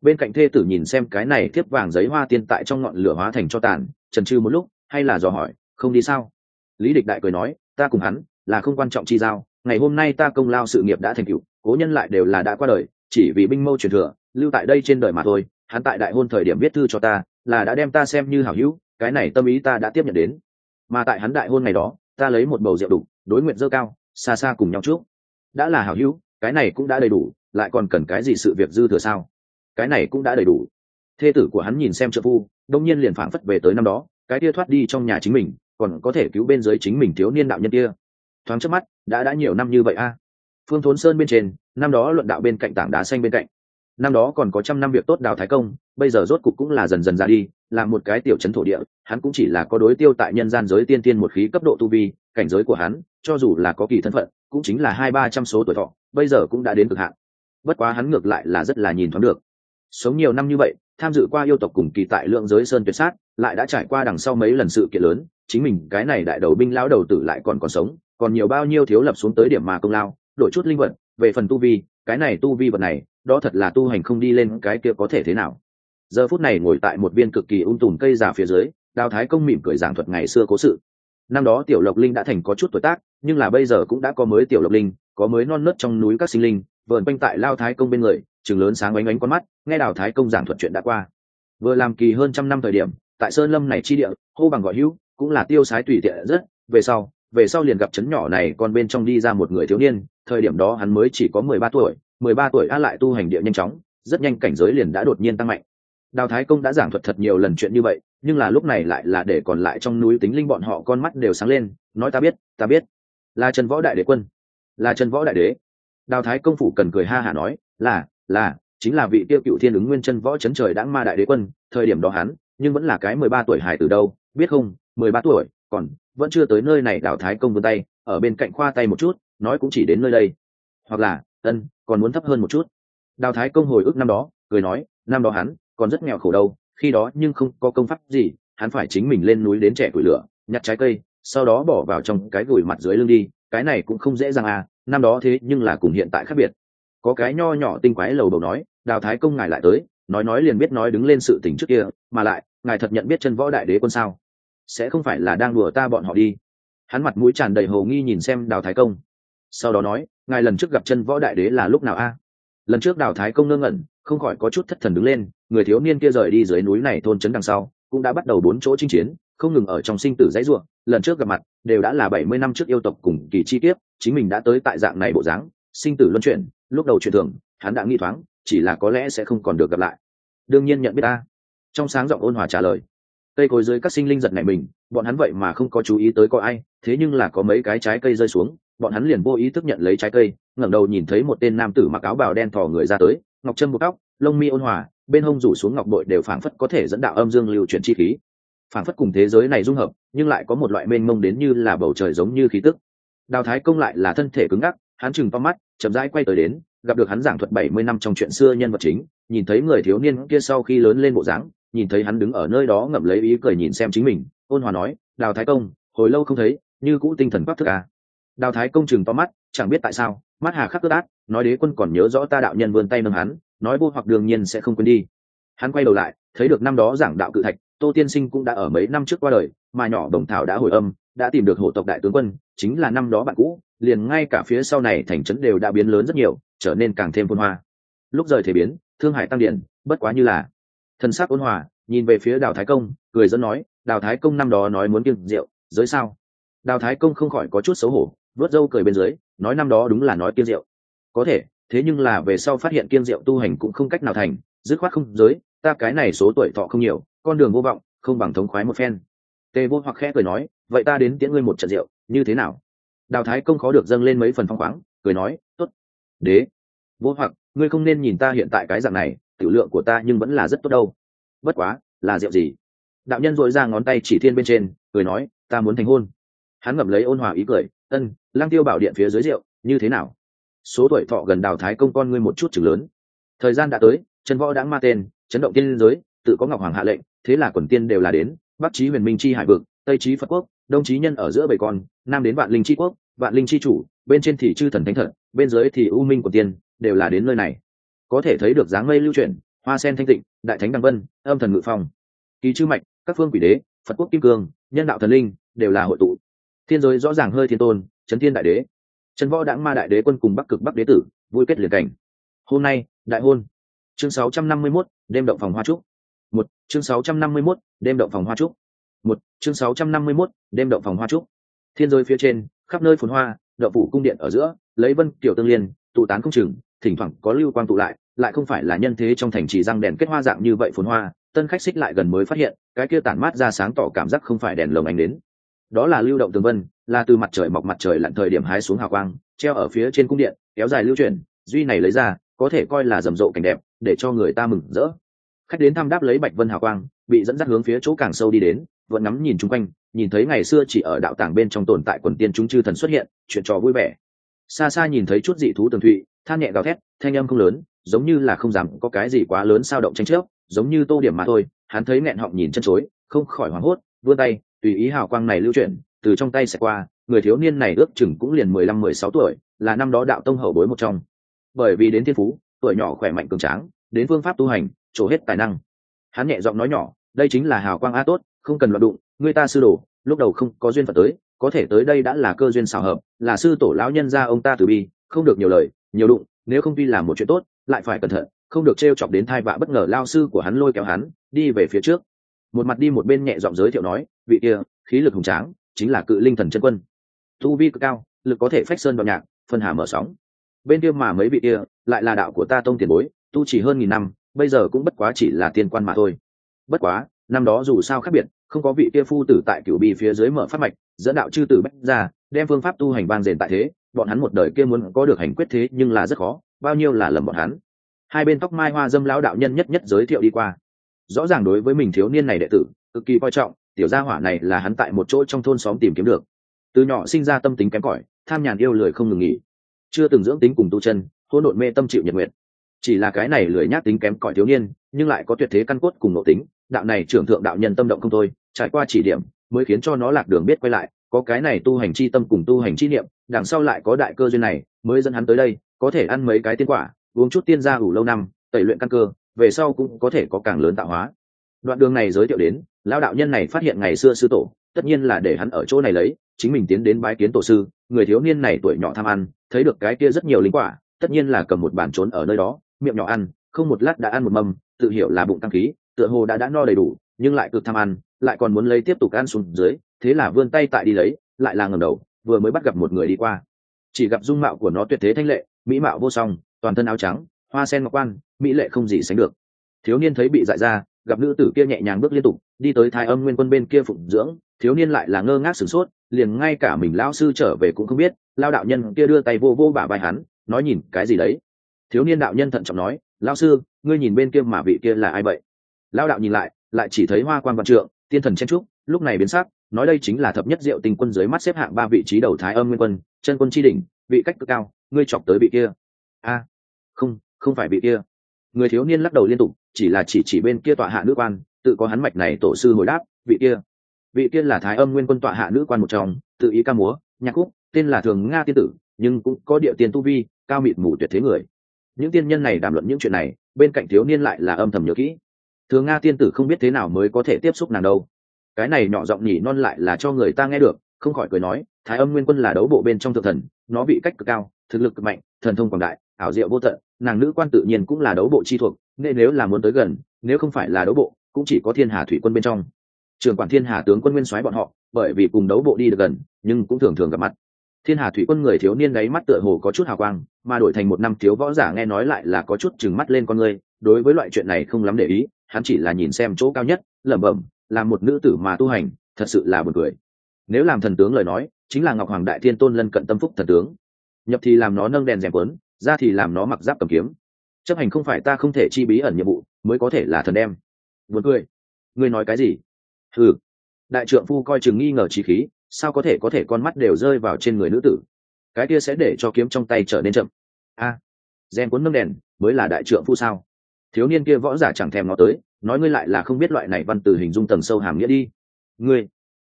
bên cạnh thê tử nhìn xem cái này thiếp vàng giấy hoa tiên tại trong ngọn lửa hóa thành cho tàn trần trừ một lúc, hay là dò hỏi, không đi sao? Lý địch đại cười nói, ta cùng hắn là không quan trọng chi giao, ngày hôm nay ta công lao sự nghiệp đã thành cựu cố nhân lại đều là đã qua đời, chỉ vì binh mâu truyền thừa, lưu tại đây trên đời mà thôi, hắn tại đại hôn thời điểm viết thư cho ta, là đã đem ta xem như hảo hữu, cái này tâm ý ta đã tiếp nhận đến. Mà tại hắn đại hôn ngày đó, ta lấy một bầu rượu đục đối nguyện dơ cao, xa xa cùng nhau trước. Đã là hảo hữu, cái này cũng đã đầy đủ, lại còn cần cái gì sự việc dư thừa sao? Cái này cũng đã đầy đủ. Thê tử của hắn nhìn xem trợ phu, đông nhiên liền phảng phất về tới năm đó, cái kia thoát đi trong nhà chính mình, còn có thể cứu bên dưới chính mình thiếu niên đạo nhân kia thoáng trước mắt, đã đã nhiều năm như vậy a. Phương thốn sơn bên trên, năm đó luận đạo bên cạnh tảng đá xanh bên cạnh. Năm đó còn có trăm năm việc tốt đào thái công, bây giờ rốt cục cũng là dần dần ra đi làm một cái tiểu chấn thổ địa, hắn cũng chỉ là có đối tiêu tại nhân gian giới tiên tiên một khí cấp độ tu vi, cảnh giới của hắn, cho dù là có kỳ thân phận, cũng chính là hai ba trăm số tuổi thọ, bây giờ cũng đã đến cực hạn. Bất quá hắn ngược lại là rất là nhìn thoáng được. Sống nhiều năm như vậy, tham dự qua yêu tộc cùng kỳ tại lượng giới sơn tuyệt sát, lại đã trải qua đằng sau mấy lần sự kiện lớn, chính mình cái này đại đầu binh lão đầu tử lại còn còn sống còn nhiều bao nhiêu thiếu lập xuống tới điểm mà công lao, đổi chút linh vật, về phần tu vi, cái này tu vi vật này, đó thật là tu hành không đi lên cái kia có thể thế nào. Giờ phút này ngồi tại một viên cực kỳ ung tùm cây già phía dưới, đào thái công mỉm cười giảng thuật ngày xưa cố sự. Năm đó tiểu lộc linh đã thành có chút tuổi tác, nhưng là bây giờ cũng đã có mới tiểu lộc linh, có mới non nớt trong núi các sinh linh, vờn quanh tại lao thái công bên người chừng lớn sáng oánh oánh con mắt, nghe đào thái công giảng thuật chuyện đã qua. Vừa làm kỳ hơn trăm năm thời điểm, tại sơn lâm này chi địa, hô bằng gọi hữu, cũng là tiêu sái tùy tiện rất, về sau về sau liền gặp chấn nhỏ này còn bên trong đi ra một người thiếu niên, thời điểm đó hắn mới chỉ có mười ba tuổi, mười ba tuổi a lại tu hành địa nhanh chóng, rất nhanh cảnh giới liền đã đột nhiên tăng mạnh. Đào thái công đã giảng thuật thật nhiều lần chuyện như vậy, nhưng là lúc này lại là để còn lại trong núi tính linh bọn họ con mắt đều sáng lên, nói ta biết ta biết. Là trần võ đại đế quân. Là trần võ đại đế. Đào thái công phủ cần cười ha hả nói, là là, chính là vị tiêu cựu thiên ứng nguyên chân võ chấn trời đãng ma đại đế quân, thời điểm đó hắn, nhưng vẫn là cái mười ba tuổi hải từ đâu, biết không, mười ba tuổi còn vẫn chưa tới nơi này đào thái công vươn tay, ở bên cạnh khoa tay một chút, nói cũng chỉ đến nơi đây. Hoặc là, ân, còn muốn thấp hơn một chút. Đào thái công hồi ức năm đó, cười nói, năm đó hắn còn rất nghèo khổ đâu, khi đó nhưng không có công pháp gì, hắn phải chính mình lên núi đến trẻ củi lửa, nhặt trái cây, sau đó bỏ vào trong cái gùi mặt dưới lưng đi, cái này cũng không dễ dàng à năm đó thế nhưng là cùng hiện tại khác biệt. Có cái nho nhỏ tinh quái lầu đầu nói, đào thái công ngài lại tới, nói nói liền biết nói đứng lên sự tình trước kia, mà lại, ngài thật nhận biết chân võ đại đế quân sao? Sẽ không phải là đang đùa ta bọn họ đi. Hắn mặt mũi tràn đầy hồ nghi nhìn xem đào thái công. Sau đó nói, ngài lần trước gặp chân võ đại đế là lúc nào a? Lần trước đào thái công ngơ ngẩn, không khỏi có chút thất thần đứng lên, người thiếu niên kia rời đi dưới núi này thôn trấn đằng sau, cũng đã bắt đầu bốn chỗ chinh chiến, không ngừng ở trong sinh tử dãy ruộng, lần trước gặp mặt, đều đã là bảy mươi năm trước yêu tộc cùng kỳ chi tiết chính mình đã tới tại dạng này bộ dáng, sinh tử luân chuyển, lúc đầu chuyện thường, hắn đã nghi thoáng, chỉ là có lẽ sẽ không còn được gặp lại. Đương nhiên nhận biết ta. Trong sáng giọng ôn hòa trả lời cây cối dưới các sinh linh giật này mình, bọn hắn vậy mà không có chú ý tới có ai, thế nhưng là có mấy cái trái cây rơi xuống, bọn hắn liền vô ý thức nhận lấy trái cây, ngẩng đầu nhìn thấy một tên nam tử mặc áo bào đen thò người ra tới, ngọc chân buộc tóc, lông mi ôn hòa, bên hông rủ xuống ngọc bội đều phảng phất có thể dẫn đạo âm dương lưu chuyển chi khí. Phảng phất cùng thế giới này dung hợp, nhưng lại có một loại mênh mông đến như là bầu trời giống như khí tức. Đào thái công lại là thân thể cứng ngắc, hắn chừng to mắt, chậm rãi quay tới đến, gặp được hắn giảng thuật bảy mươi năm trong chuyện xưa nhân vật chính, nhìn thấy người thiếu niên kia sau khi lớn lên bộ dáng nhìn thấy hắn đứng ở nơi đó ngậm lấy ý cười nhìn xem chính mình, ôn hòa nói, đào thái công, hồi lâu không thấy, như cũ tinh thần quắc thức à. đào thái công chừng to mắt, chẳng biết tại sao, mắt hà khắc ướt át, nói đế quân còn nhớ rõ ta đạo nhân vươn tay nâng hắn, nói vô hoặc đương nhiên sẽ không quên đi hắn quay đầu lại, thấy được năm đó giảng đạo cự thạch, tô tiên sinh cũng đã ở mấy năm trước qua đời, mà nhỏ đồng thảo đã hồi âm, đã tìm được hộ tộc đại tướng quân, chính là năm đó bạn cũ, liền ngay cả phía sau này thành trấn đều đã biến lớn rất nhiều, trở nên càng thêm phôn hoa lúc rời thể biến, thương hải tăng điện bất quá như là thần sắc ôn hòa, nhìn về phía đào thái công, cười dẫn nói, đào thái công năm đó nói muốn kiêng rượu, giới sao? Đào thái công không khỏi có chút xấu hổ, vớt râu cười bên dưới, nói năm đó đúng là nói kiêng rượu. Có thể, thế nhưng là về sau phát hiện kiêng rượu tu hành cũng không cách nào thành, dứt khoát không giới, ta cái này số tuổi thọ không nhiều, con đường vô vọng, không bằng thống khoái một phen. Tề vô hoặc khẽ cười nói, vậy ta đến tiễn ngươi một trận rượu, như thế nào? Đào thái công khó được dâng lên mấy phần phong khoáng, cười nói, tốt. Đế. Vô hoặc, ngươi không nên nhìn ta hiện tại cái dạng này tiểu lượng của ta nhưng vẫn là rất tốt đâu. Bất quá, là rượu gì? Đạo nhân dội ra ngón tay chỉ thiên bên trên, cười nói, ta muốn thành hôn. Hắn ngậm lấy ôn hòa ý cười, ân, lăng tiêu bảo điện phía dưới rượu, như thế nào? Số tuổi thọ gần đào thái công con ngươi một chút chừng lớn. Thời gian đã tới trần võ đã ma tên, chấn động tiên giới, tự có ngọc hoàng hạ lệnh, thế là quần tiên đều là đến, bắc chí huyền minh chi hải vực, tây chí phật quốc, đông chí nhân ở giữa bảy con, nam đến vạn linh chi quốc, vạn linh chi chủ, bên trên thì chư thần thánh thật bên dưới thì u minh của tiên, đều là đến nơi này có thể thấy được dáng mây lưu chuyển hoa sen thanh tịnh đại thánh đăng vân âm thần ngự phong. Kỳ chư mạch các phương quỷ đế phật quốc kim cương nhân đạo thần linh đều là hội tụ. Thiên giới rõ ràng hơi thiên tôn trấn thiên đại đế. Trần võ đãng ma đại đế quân cùng bắc cực bắc đế tử vui kết liền cảnh. Hôm nay đại hôn. Chương 651, đêm động phòng hoa trúc. Một chương 651, đêm động phòng hoa trúc. Một chương 651, đêm động phòng hoa trúc. Thiên giới phía trên khắp nơi phồn hoa đậu phủ cung điện ở giữa lấy vân kiểu tương liên tụ tán không chừng thỉnh thoảng có lưu quang tụ lại lại không phải là nhân thế trong thành trì răng đèn kết hoa dạng như vậy phồn hoa, tân khách xích lại gần mới phát hiện, cái kia tản mát ra sáng tỏ cảm giác không phải đèn lồng ánh đến. Đó là lưu động tường vân, là từ mặt trời mọc mặt trời lặn thời điểm hái xuống hào quang, treo ở phía trên cung điện, kéo dài lưu chuyển, duy này lấy ra, có thể coi là rầm rộ cảnh đẹp, để cho người ta mừng rỡ. Khách đến thăm đáp lấy bạch vân hào quang, bị dẫn dắt hướng phía chỗ càng sâu đi đến, vẫn ngắm nhìn chung quanh, nhìn thấy ngày xưa chỉ ở đạo tàng bên trong tồn tại quần tiên chúng chư thần xuất hiện, chuyện trò vui vẻ. Xa xa nhìn thấy chút dị thú tường thụy, than nhẹ gào thét, thanh âm không lớn giống như là không dám có cái gì quá lớn sao động tranh chấp, giống như tô điểm mà thôi, hắn thấy nghẹn họng nhìn chân chối, không khỏi hoảng hốt, vươn tay, tùy ý hào quang này lưu chuyển, từ trong tay sẽ qua, người thiếu niên này ước chừng cũng liền mười lăm, mười sáu tuổi, là năm đó đạo tông hậu bối một trong. Bởi vì đến thiên phú, tuổi nhỏ khỏe mạnh cường tráng, đến phương pháp tu hành trổ hết tài năng. Hắn nhẹ giọng nói nhỏ, đây chính là hào quang a tốt, không cần loạn đụng, người ta sư đồ, lúc đầu không có duyên phật tới, có thể tới đây đã là cơ duyên xào hợp, là sư tổ lão nhân gia ông ta từ bi, không được nhiều lời, nhiều đụng, nếu không tuy là một chuyện tốt lại phải cẩn thận, không được t chọc đến thai vạ bất ngờ lao sư của hắn lôi kéo hắn, đi về phía trước. Một mặt đi một bên nhẹ giọng giới thiệu nói, vị kia, khí lực hùng tráng, chính là cự linh thần chân quân. Tu vi cực cao, lực có thể phách sơn vào nhạc, phân hà mở sóng. Bên kia mà mấy vị kia, lại là đạo của ta tông tiền bối, tu chỉ hơn nghìn năm, bây giờ cũng bất quá chỉ là tiên quan mà thôi. Bất quá, năm đó dù sao khác biệt, không có vị kia phu tử tại cửu bì phía dưới mở phát mạch, dẫn đạo chư tử bách ra, đem phương pháp tu hành vang rền tại thế, bọn hắn một đời kia muốn có được hành quyết thế nhưng là rất khó bao nhiêu là lầm bọn hắn. Hai bên tóc mai hoa dâm lão đạo nhân nhất nhất giới thiệu đi qua. Rõ ràng đối với mình thiếu niên này đệ tử, cực kỳ coi trọng, tiểu gia hỏa này là hắn tại một chỗ trong thôn xóm tìm kiếm được. Từ nhỏ sinh ra tâm tính kém cỏi, tham nhàn yêu lười không ngừng nghỉ. Chưa từng dưỡng tính cùng tu chân hôn độn mê tâm chịu nhật nguyện. Chỉ là cái này lười nhác tính kém cỏi thiếu niên, nhưng lại có tuyệt thế căn cốt cùng nội tính, đạo này trưởng thượng đạo nhân tâm động không thôi, trải qua chỉ điểm, mới khiến cho nó lạc đường biết quay lại, có cái này tu hành chi tâm cùng tu hành chi niệm, đằng sau lại có đại cơ duyên này, mới dẫn hắn tới đây có thể ăn mấy cái tiên quả, uống chút tiên gia ủ lâu năm, tẩy luyện căn cơ, về sau cũng có thể có càng lớn tạo hóa. Đoạn đường này giới thiệu đến lao đạo nhân này phát hiện ngày xưa sư tổ, tất nhiên là để hắn ở chỗ này lấy, chính mình tiến đến bái kiến tổ sư, người thiếu niên này tuổi nhỏ tham ăn, thấy được cái kia rất nhiều linh quả, tất nhiên là cầm một bàn trốn ở nơi đó, miệng nhỏ ăn, không một lát đã ăn một mâm, tự hiểu là bụng tăng khí, tựa hồ đã đã no đầy đủ, nhưng lại cực tham ăn, lại còn muốn lấy tiếp tục ăn xuống dưới, thế là vươn tay tại đi lấy, lại là ngầm đầu, vừa mới bắt gặp một người đi qua. Chỉ gặp dung mạo của nó tuyệt thế thanh lệ mỹ mạo vô song, toàn thân áo trắng, hoa sen ngọc quan, mỹ lệ không gì sánh được. Thiếu niên thấy bị dại ra, gặp nữ tử kia nhẹ nhàng bước liên tục, đi tới thái âm nguyên quân bên kia phụng dưỡng, thiếu niên lại là ngơ ngác sửng sốt, liền ngay cả mình lao sư trở về cũng không biết, lao đạo nhân kia đưa tay vô vô bả vai hắn, nói nhìn cái gì đấy. Thiếu niên đạo nhân thận trọng nói lao sư, ngươi nhìn bên kia mà vị kia là ai vậy? Lao đạo nhìn lại lại chỉ thấy hoa quan văn trượng, tiên thần chen trúc, lúc này biến sắc, nói đây chính là thập nhất diệu tình quân dưới mắt xếp hạng ba vị trí đầu thái âm nguyên quân, chân quân tri đỉnh, vị cách cực cao ngươi chọc tới vị kia. A, không không phải vị kia. Người thiếu niên lắc đầu liên tục, chỉ là chỉ chỉ bên kia tọa hạ nữ quan, tự có hắn mạch này tổ sư hồi đáp, vị kia. Vị kia là thái âm nguyên quân tọa hạ nữ quan một trong, tự ý ca múa, nhạc khúc, tên là thường nga tiên tử, nhưng cũng có địa tiền tu vi, cao mịt mù tuyệt thế người. Những tiên nhân này đàm luận những chuyện này, bên cạnh thiếu niên lại là âm thầm nhớ kỹ. Thường nga tiên tử không biết thế nào mới có thể tiếp xúc nàng đâu. Cái này nhỏ giọng nhỉ non lại là cho người ta nghe được không khỏi cười nói, thái âm nguyên quân là đấu bộ bên trong thượng thần, nó bị cách cực cao, thực lực cực mạnh, thần thông quảng đại, ảo diệu vô tận, nàng nữ quan tự nhiên cũng là đấu bộ chi thuộc, nên nếu là muốn tới gần, nếu không phải là đấu bộ, cũng chỉ có thiên hà thủy quân bên trong. Trường quản thiên hà tướng quân nguyên soái bọn họ, bởi vì cùng đấu bộ đi được gần, nhưng cũng thường thường gặp mặt. Thiên hà thủy quân người thiếu niên đáy mắt tựa hồ có chút hào quang, mà đổi thành một năm thiếu võ giả nghe nói lại là có chút chừng mắt lên con người, đối với loại chuyện này không lắm để ý, hắn chỉ là nhìn xem chỗ cao nhất, lẩm bẩm, là một nữ tử mà tu hành, thật sự là buồn cười nếu làm thần tướng lời nói chính là ngọc hoàng đại thiên tôn lân cận tâm phúc thần tướng. Nhập thì làm nó nâng đèn rèm quấn ra thì làm nó mặc giáp cầm kiếm. Chấp hành không phải ta không thể chi bí ẩn nhiệm vụ mới có thể là thần đem. Buồn cười. Ngươi nói cái gì? Ừ đại trượng phu coi chừng nghi ngờ trí khí sao có thể có thể con mắt đều rơi vào trên người nữ tử? Cái kia sẽ để cho kiếm trong tay trở nên chậm. A. À, gen cuốn nâng đèn mới là đại trượng phu sao? Thiếu niên kia võ giả chẳng thèm nó tới nói ngươi lại là không biết loại này văn từ hình dung tầng sâu hàm nghĩa đi. Ngươi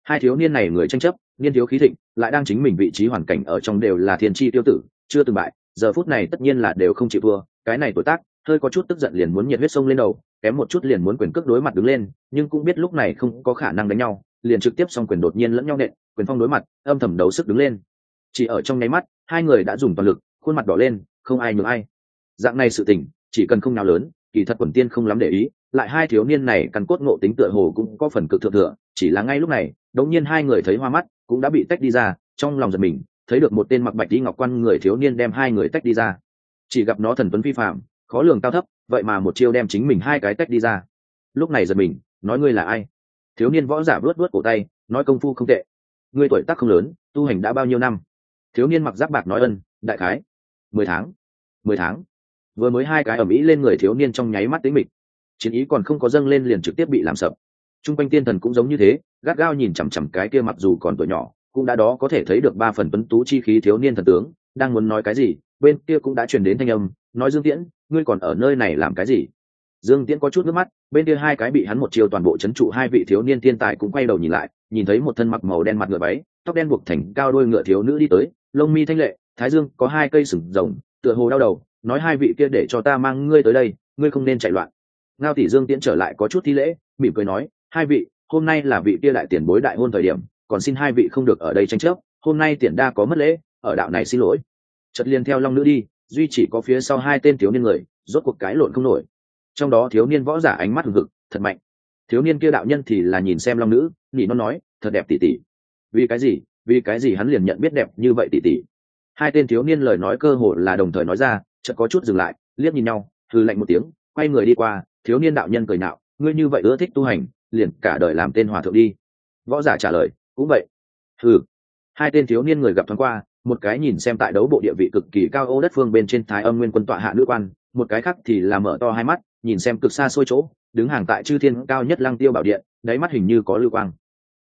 hai thiếu niên này người tranh chấp, niên thiếu khí thịnh, lại đang chính mình vị trí hoàn cảnh ở trong đều là thiên tri tiêu tử, chưa từng bại, giờ phút này tất nhiên là đều không chịu thua, cái này tuổi tác, hơi có chút tức giận liền muốn nhiệt huyết sông lên đầu, kém một chút liền muốn quyền cước đối mặt đứng lên, nhưng cũng biết lúc này không có khả năng đánh nhau, liền trực tiếp xong quyền đột nhiên lẫn nhau nện, quyền phong đối mặt, âm thầm đấu sức đứng lên. Chỉ ở trong nháy mắt, hai người đã dùng toàn lực, khuôn mặt đỏ lên, không ai nhường ai. Dạng này sự tình, chỉ cần không nào lớn, kỳ thật quần tiên không lắm để ý lại hai thiếu niên này căn cốt ngộ tính tựa hồ cũng có phần cực thượng thừa, chỉ là ngay lúc này đống nhiên hai người thấy hoa mắt, cũng đã bị tách đi ra, trong lòng giật mình, thấy được một tên mặc bạch đi ngọc quan người thiếu niên đem hai người tách đi ra. Chỉ gặp nó thần tuấn phi phạm khó lường cao thấp, vậy mà một chiêu đem chính mình hai cái tách đi ra. Lúc này giật mình, nói ngươi là ai? Thiếu niên võ giả vớt vớt cổ tay, nói công phu không tệ. Ngươi tuổi tác không lớn, tu hành đã bao nhiêu năm? Thiếu niên mặc giáp bạc nói ân, đại khái mười tháng. Mười tháng. Vừa mới hai cái ở mỹ lên người thiếu niên trong nháy mắt tính mịch chiến ý còn không có dâng lên liền trực tiếp bị làm sập. Trung quanh tiên thần cũng giống như thế, gắt gao nhìn chằm chằm cái kia mặc dù còn tuổi nhỏ, cũng đã đó có thể thấy được ba phần tuấn tú chi khí thiếu niên thần tướng, đang muốn nói cái gì, bên kia cũng đã truyền đến thanh âm, nói dương tiễn, ngươi còn ở nơi này làm cái gì? Dương tiễn có chút nước mắt, bên kia hai cái bị hắn một chiều toàn bộ chấn trụ hai vị thiếu niên tiên tài cũng quay đầu nhìn lại, nhìn thấy một thân mặc màu đen mặt ngựa váy, tóc đen buộc thành cao đôi ngựa thiếu nữ đi tới, lông mi thanh lệ, thái dương có hai cây sừng rồng, tựa hồ đau đầu, nói hai vị kia để cho ta mang ngươi tới đây, ngươi không nên chạy loạn ngao tỷ dương tiễn trở lại có chút thi lễ, mỉm cười nói, hai vị, hôm nay là vị kia đại tiền bối đại hôn thời điểm, còn xin hai vị không được ở đây tranh chấp, hôm nay tiền đa có mất lễ, ở đạo này xin lỗi. Chật liền theo long nữ đi, duy chỉ có phía sau hai tên thiếu niên người, rốt cuộc cái lộn không nổi. Trong đó thiếu niên võ giả ánh mắt hừng hực, thật mạnh. Thiếu niên kia đạo nhân thì là nhìn xem long nữ nhị nó nói, thật đẹp tỉ tỉ vì cái gì? Vì cái gì hắn liền nhận biết đẹp như vậy tỉ tỉ hai tên thiếu niên lời nói cơ hồ là đồng thời nói ra, chợt có chút dừng lại, liếc nhìn nhau thư lạnh một tiếng, quay người đi qua thiếu niên đạo nhân cười nạo ngươi như vậy ưa thích tu hành liền cả đời làm tên hòa thượng đi. Võ giả trả lời cũng vậy. Hừ. Hai tên thiếu niên người gặp thoáng qua một cái nhìn xem tại đấu bộ địa vị cực kỳ cao ô đất phương bên trên thái âm nguyên quân tọa hạ nữ quan một cái khác thì là mở to hai mắt nhìn xem cực xa xôi chỗ đứng hàng tại chư thiên cao nhất lăng tiêu bảo điện đáy mắt hình như có lưu quang.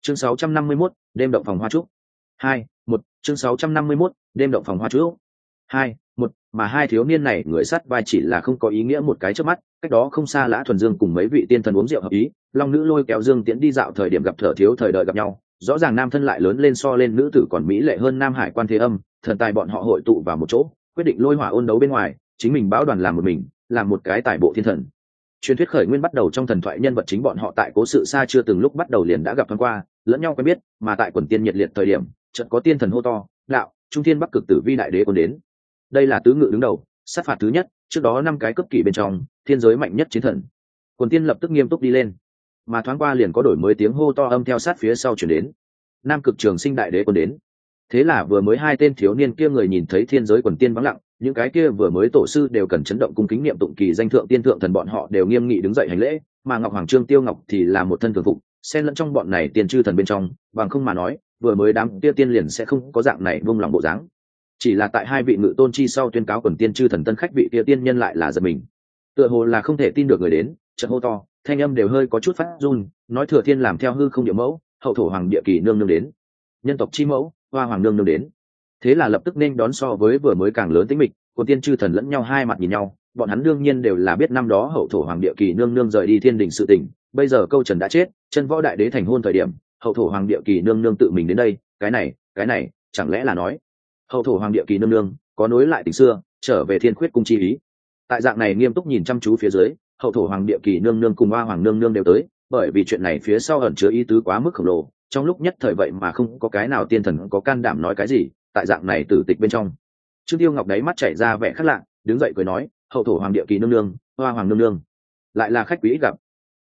Chương 651, đêm động phòng hoa trúc. Hai một chương 651, đêm động phòng hoa trúc. Hai một, mà hai thiếu niên này người sắt vai chỉ là không có ý nghĩa một cái trước mắt, cách đó không xa lã thuần dương cùng mấy vị tiên thần uống rượu hợp ý, long nữ lôi kéo dương tiễn đi dạo thời điểm gặp thở thiếu thời đợi gặp nhau, rõ ràng nam thân lại lớn lên so lên nữ tử còn mỹ lệ hơn nam hải quan thế âm, thần tài bọn họ hội tụ vào một chỗ, quyết định lôi hỏa ôn đấu bên ngoài, chính mình báo đoàn làm một mình, làm một cái tài bộ thiên thần. Truyền thuyết khởi nguyên bắt đầu trong thần thoại nhân vật chính bọn họ tại cố sự xa chưa từng lúc bắt đầu liền đã gặp thoáng qua, lẫn nhau quen biết, mà tại quần tiên nhiệt liệt thời điểm trận có tiên thần hô to, đạo, trung thiên bắc cực tử vi đại đế còn đến đây là tứ ngự đứng đầu, sát phạt thứ nhất, trước đó năm cái cấp kỷ bên trong, thiên giới mạnh nhất chiến thần. Quần tiên lập tức nghiêm túc đi lên. Mà thoáng qua liền có đổi mới tiếng hô to âm theo sát phía sau chuyển đến. Nam cực trường sinh đại đế quân đến. Thế là vừa mới hai tên thiếu niên kia người nhìn thấy thiên giới quần tiên vắng lặng, những cái kia vừa mới tổ sư đều cần chấn động cung kính niệm tụng kỳ danh thượng tiên thượng thần bọn họ đều nghiêm nghị đứng dậy hành lễ, mà ngọc hoàng trương tiêu ngọc thì là một thân thường phục, xen lẫn trong bọn này tiền chư thần bên trong, bằng không mà nói, vừa mới đám kia tiên liền sẽ không có dạng này vung lòng bộ dáng chỉ là tại hai vị ngự tôn chi sau tuyên cáo quần tiên chư thần tân khách vị kia tiên nhân lại là giật mình. Tựa hồ là không thể tin được người đến trận hô to, thanh âm đều hơi có chút phát run, nói thừa thiên làm theo hư không địa mẫu, hậu thổ hoàng địa kỳ nương nương đến. Nhân tộc chi mẫu, hoa hoàng nương nương đến. Thế là lập tức nên đón so với vừa mới càng lớn tính mịch, quần tiên chư thần lẫn nhau hai mặt nhìn nhau, bọn hắn đương nhiên đều là biết năm đó hậu thổ hoàng địa kỳ nương nương rời đi thiên đình sự tỉnh bây giờ câu trần đã chết, chân võ đại đế thành hôn thời điểm, hậu thổ hoàng địa kỳ nương nương tự mình đến đây, cái này cái này, chẳng lẽ là nói hậu thổ hoàng địa kỳ nương nương, có nối lại tình xưa, trở về thiên khuyết cung chi ý. Tại dạng này nghiêm túc nhìn chăm chú phía dưới, hậu thổ hoàng địa kỳ nương nương cùng hoa hoàng nương nương đều tới, bởi vì chuyện này phía sau ẩn chứa ý tứ quá mức khổng lồ, trong lúc nhất thời vậy mà không có cái nào tiên thần có can đảm nói cái gì, tại dạng này tử tịch bên trong. Trương tiêu ngọc đáy mắt chảy ra vẻ khác lạ, đứng dậy cười nói, hậu thổ hoàng địa kỳ nương nương, hoa hoàng nương nương. Lại là khách quý ít gặp.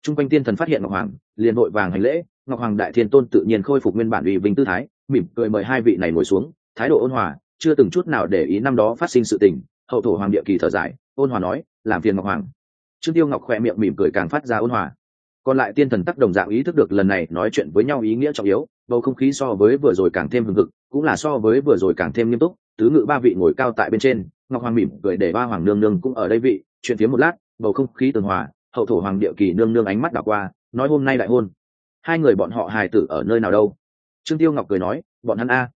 T r u n g quanh tiên thần phát hiện ngọc hoàng, liền hội vàng hành lễ, ngọc hoàng đại thiên tôn tự nhiên khôi phục nguyên bản uy vinh tư thái, mỉm cười mời hai vị này ngồi xuống thái độ ôn hòa, chưa từng chút nào để ý năm đó phát sinh sự tình. Hậu thổ hoàng địa kỳ thở dài, ôn hòa nói, làm phiền ngọc hoàng. Trương tiêu ngọc khoe miệng mỉm cười càng phát ra ôn hòa. Còn lại tiên thần tắc đồng dạng ý thức được lần này nói chuyện với nhau ý nghĩa trọng yếu, bầu không khí so với vừa rồi càng thêm hừng hực, cũng là so với vừa rồi càng thêm nghiêm túc. Tứ ngự ba vị ngồi cao tại bên trên, ngọc hoàng mỉm cười để ba hoàng nương nương cũng ở đây vị. Chuyện phía một lát, bầu không khí tường hòa, hậu thổ hoàng địa kỳ nương nương ánh mắt đảo qua, nói hôm nay đại hôn. Hai người bọn họ hài tử ở nơi nào đâu? Trương tiêu ngọc cười nói, bọn hắn a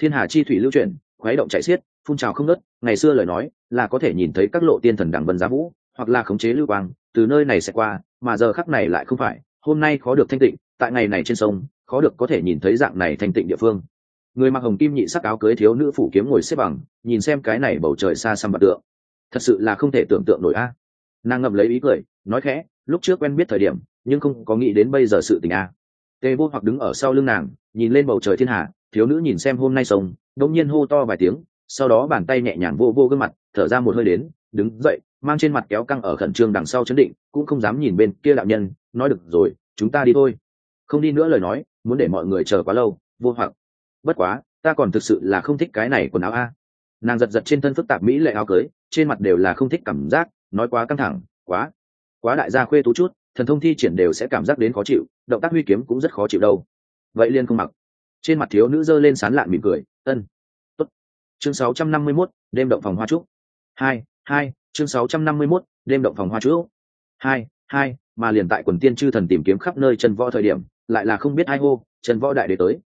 thiên hà chi thủy lưu chuyển, khuấy động chạy xiết, phun trào không nớt ngày xưa lời nói là có thể nhìn thấy các lộ tiên thần đằng vân giá vũ, hoặc là khống chế lưu quang, từ nơi này sẽ qua, mà giờ khắc này lại không phải, hôm nay khó được thanh tịnh, tại ngày này trên sông, khó được có thể nhìn thấy dạng này thanh tịnh địa phương. Người mặc hồng kim nhị sắc áo cưới thiếu nữ phủ kiếm ngồi xếp bằng, nhìn xem cái này bầu trời xa xăm bạt tượng. Thật sự là không thể tưởng tượng nổi a. Nàng ngậm lấy ý cười, nói khẽ, lúc trước quen biết thời điểm, nhưng không có nghĩ đến bây giờ sự tình a. Tề vô hoặc đứng ở sau lưng nàng, nhìn lên bầu trời thiên hà thiếu nữ nhìn xem hôm nay sông đông nhiên hô to vài tiếng, sau đó bàn tay nhẹ nhàng vô vô gương mặt, thở ra một hơi đến, đứng dậy, mang trên mặt kéo căng ở khẩn trương đằng sau chấn định, cũng không dám nhìn bên kia đạo nhân, nói được rồi, chúng ta đi thôi. Không đi nữa lời nói, muốn để mọi người chờ quá lâu, vô hoặc. Bất quá, ta còn thực sự là không thích cái này quần áo a. Nàng giật giật trên thân phức tạp mỹ lệ áo cưới, trên mặt đều là không thích cảm giác, nói quá căng thẳng, quá quá đại gia khuê tú chút, thần thông thi triển đều sẽ cảm giác đến khó chịu, động tác huy kiếm cũng rất khó chịu đâu. Vậy liên không mặc trên mặt thiếu nữ giơ lên sán lạn mỉm cười ân Tốt. chương 651, đêm động phòng hoa trúc. Hai hai chương 651, đêm động phòng hoa trúc. Hai hai mà liền tại quần tiên chư thần tìm kiếm khắp nơi chân võ thời điểm lại là không biết ai hô chân võ đại đế tới.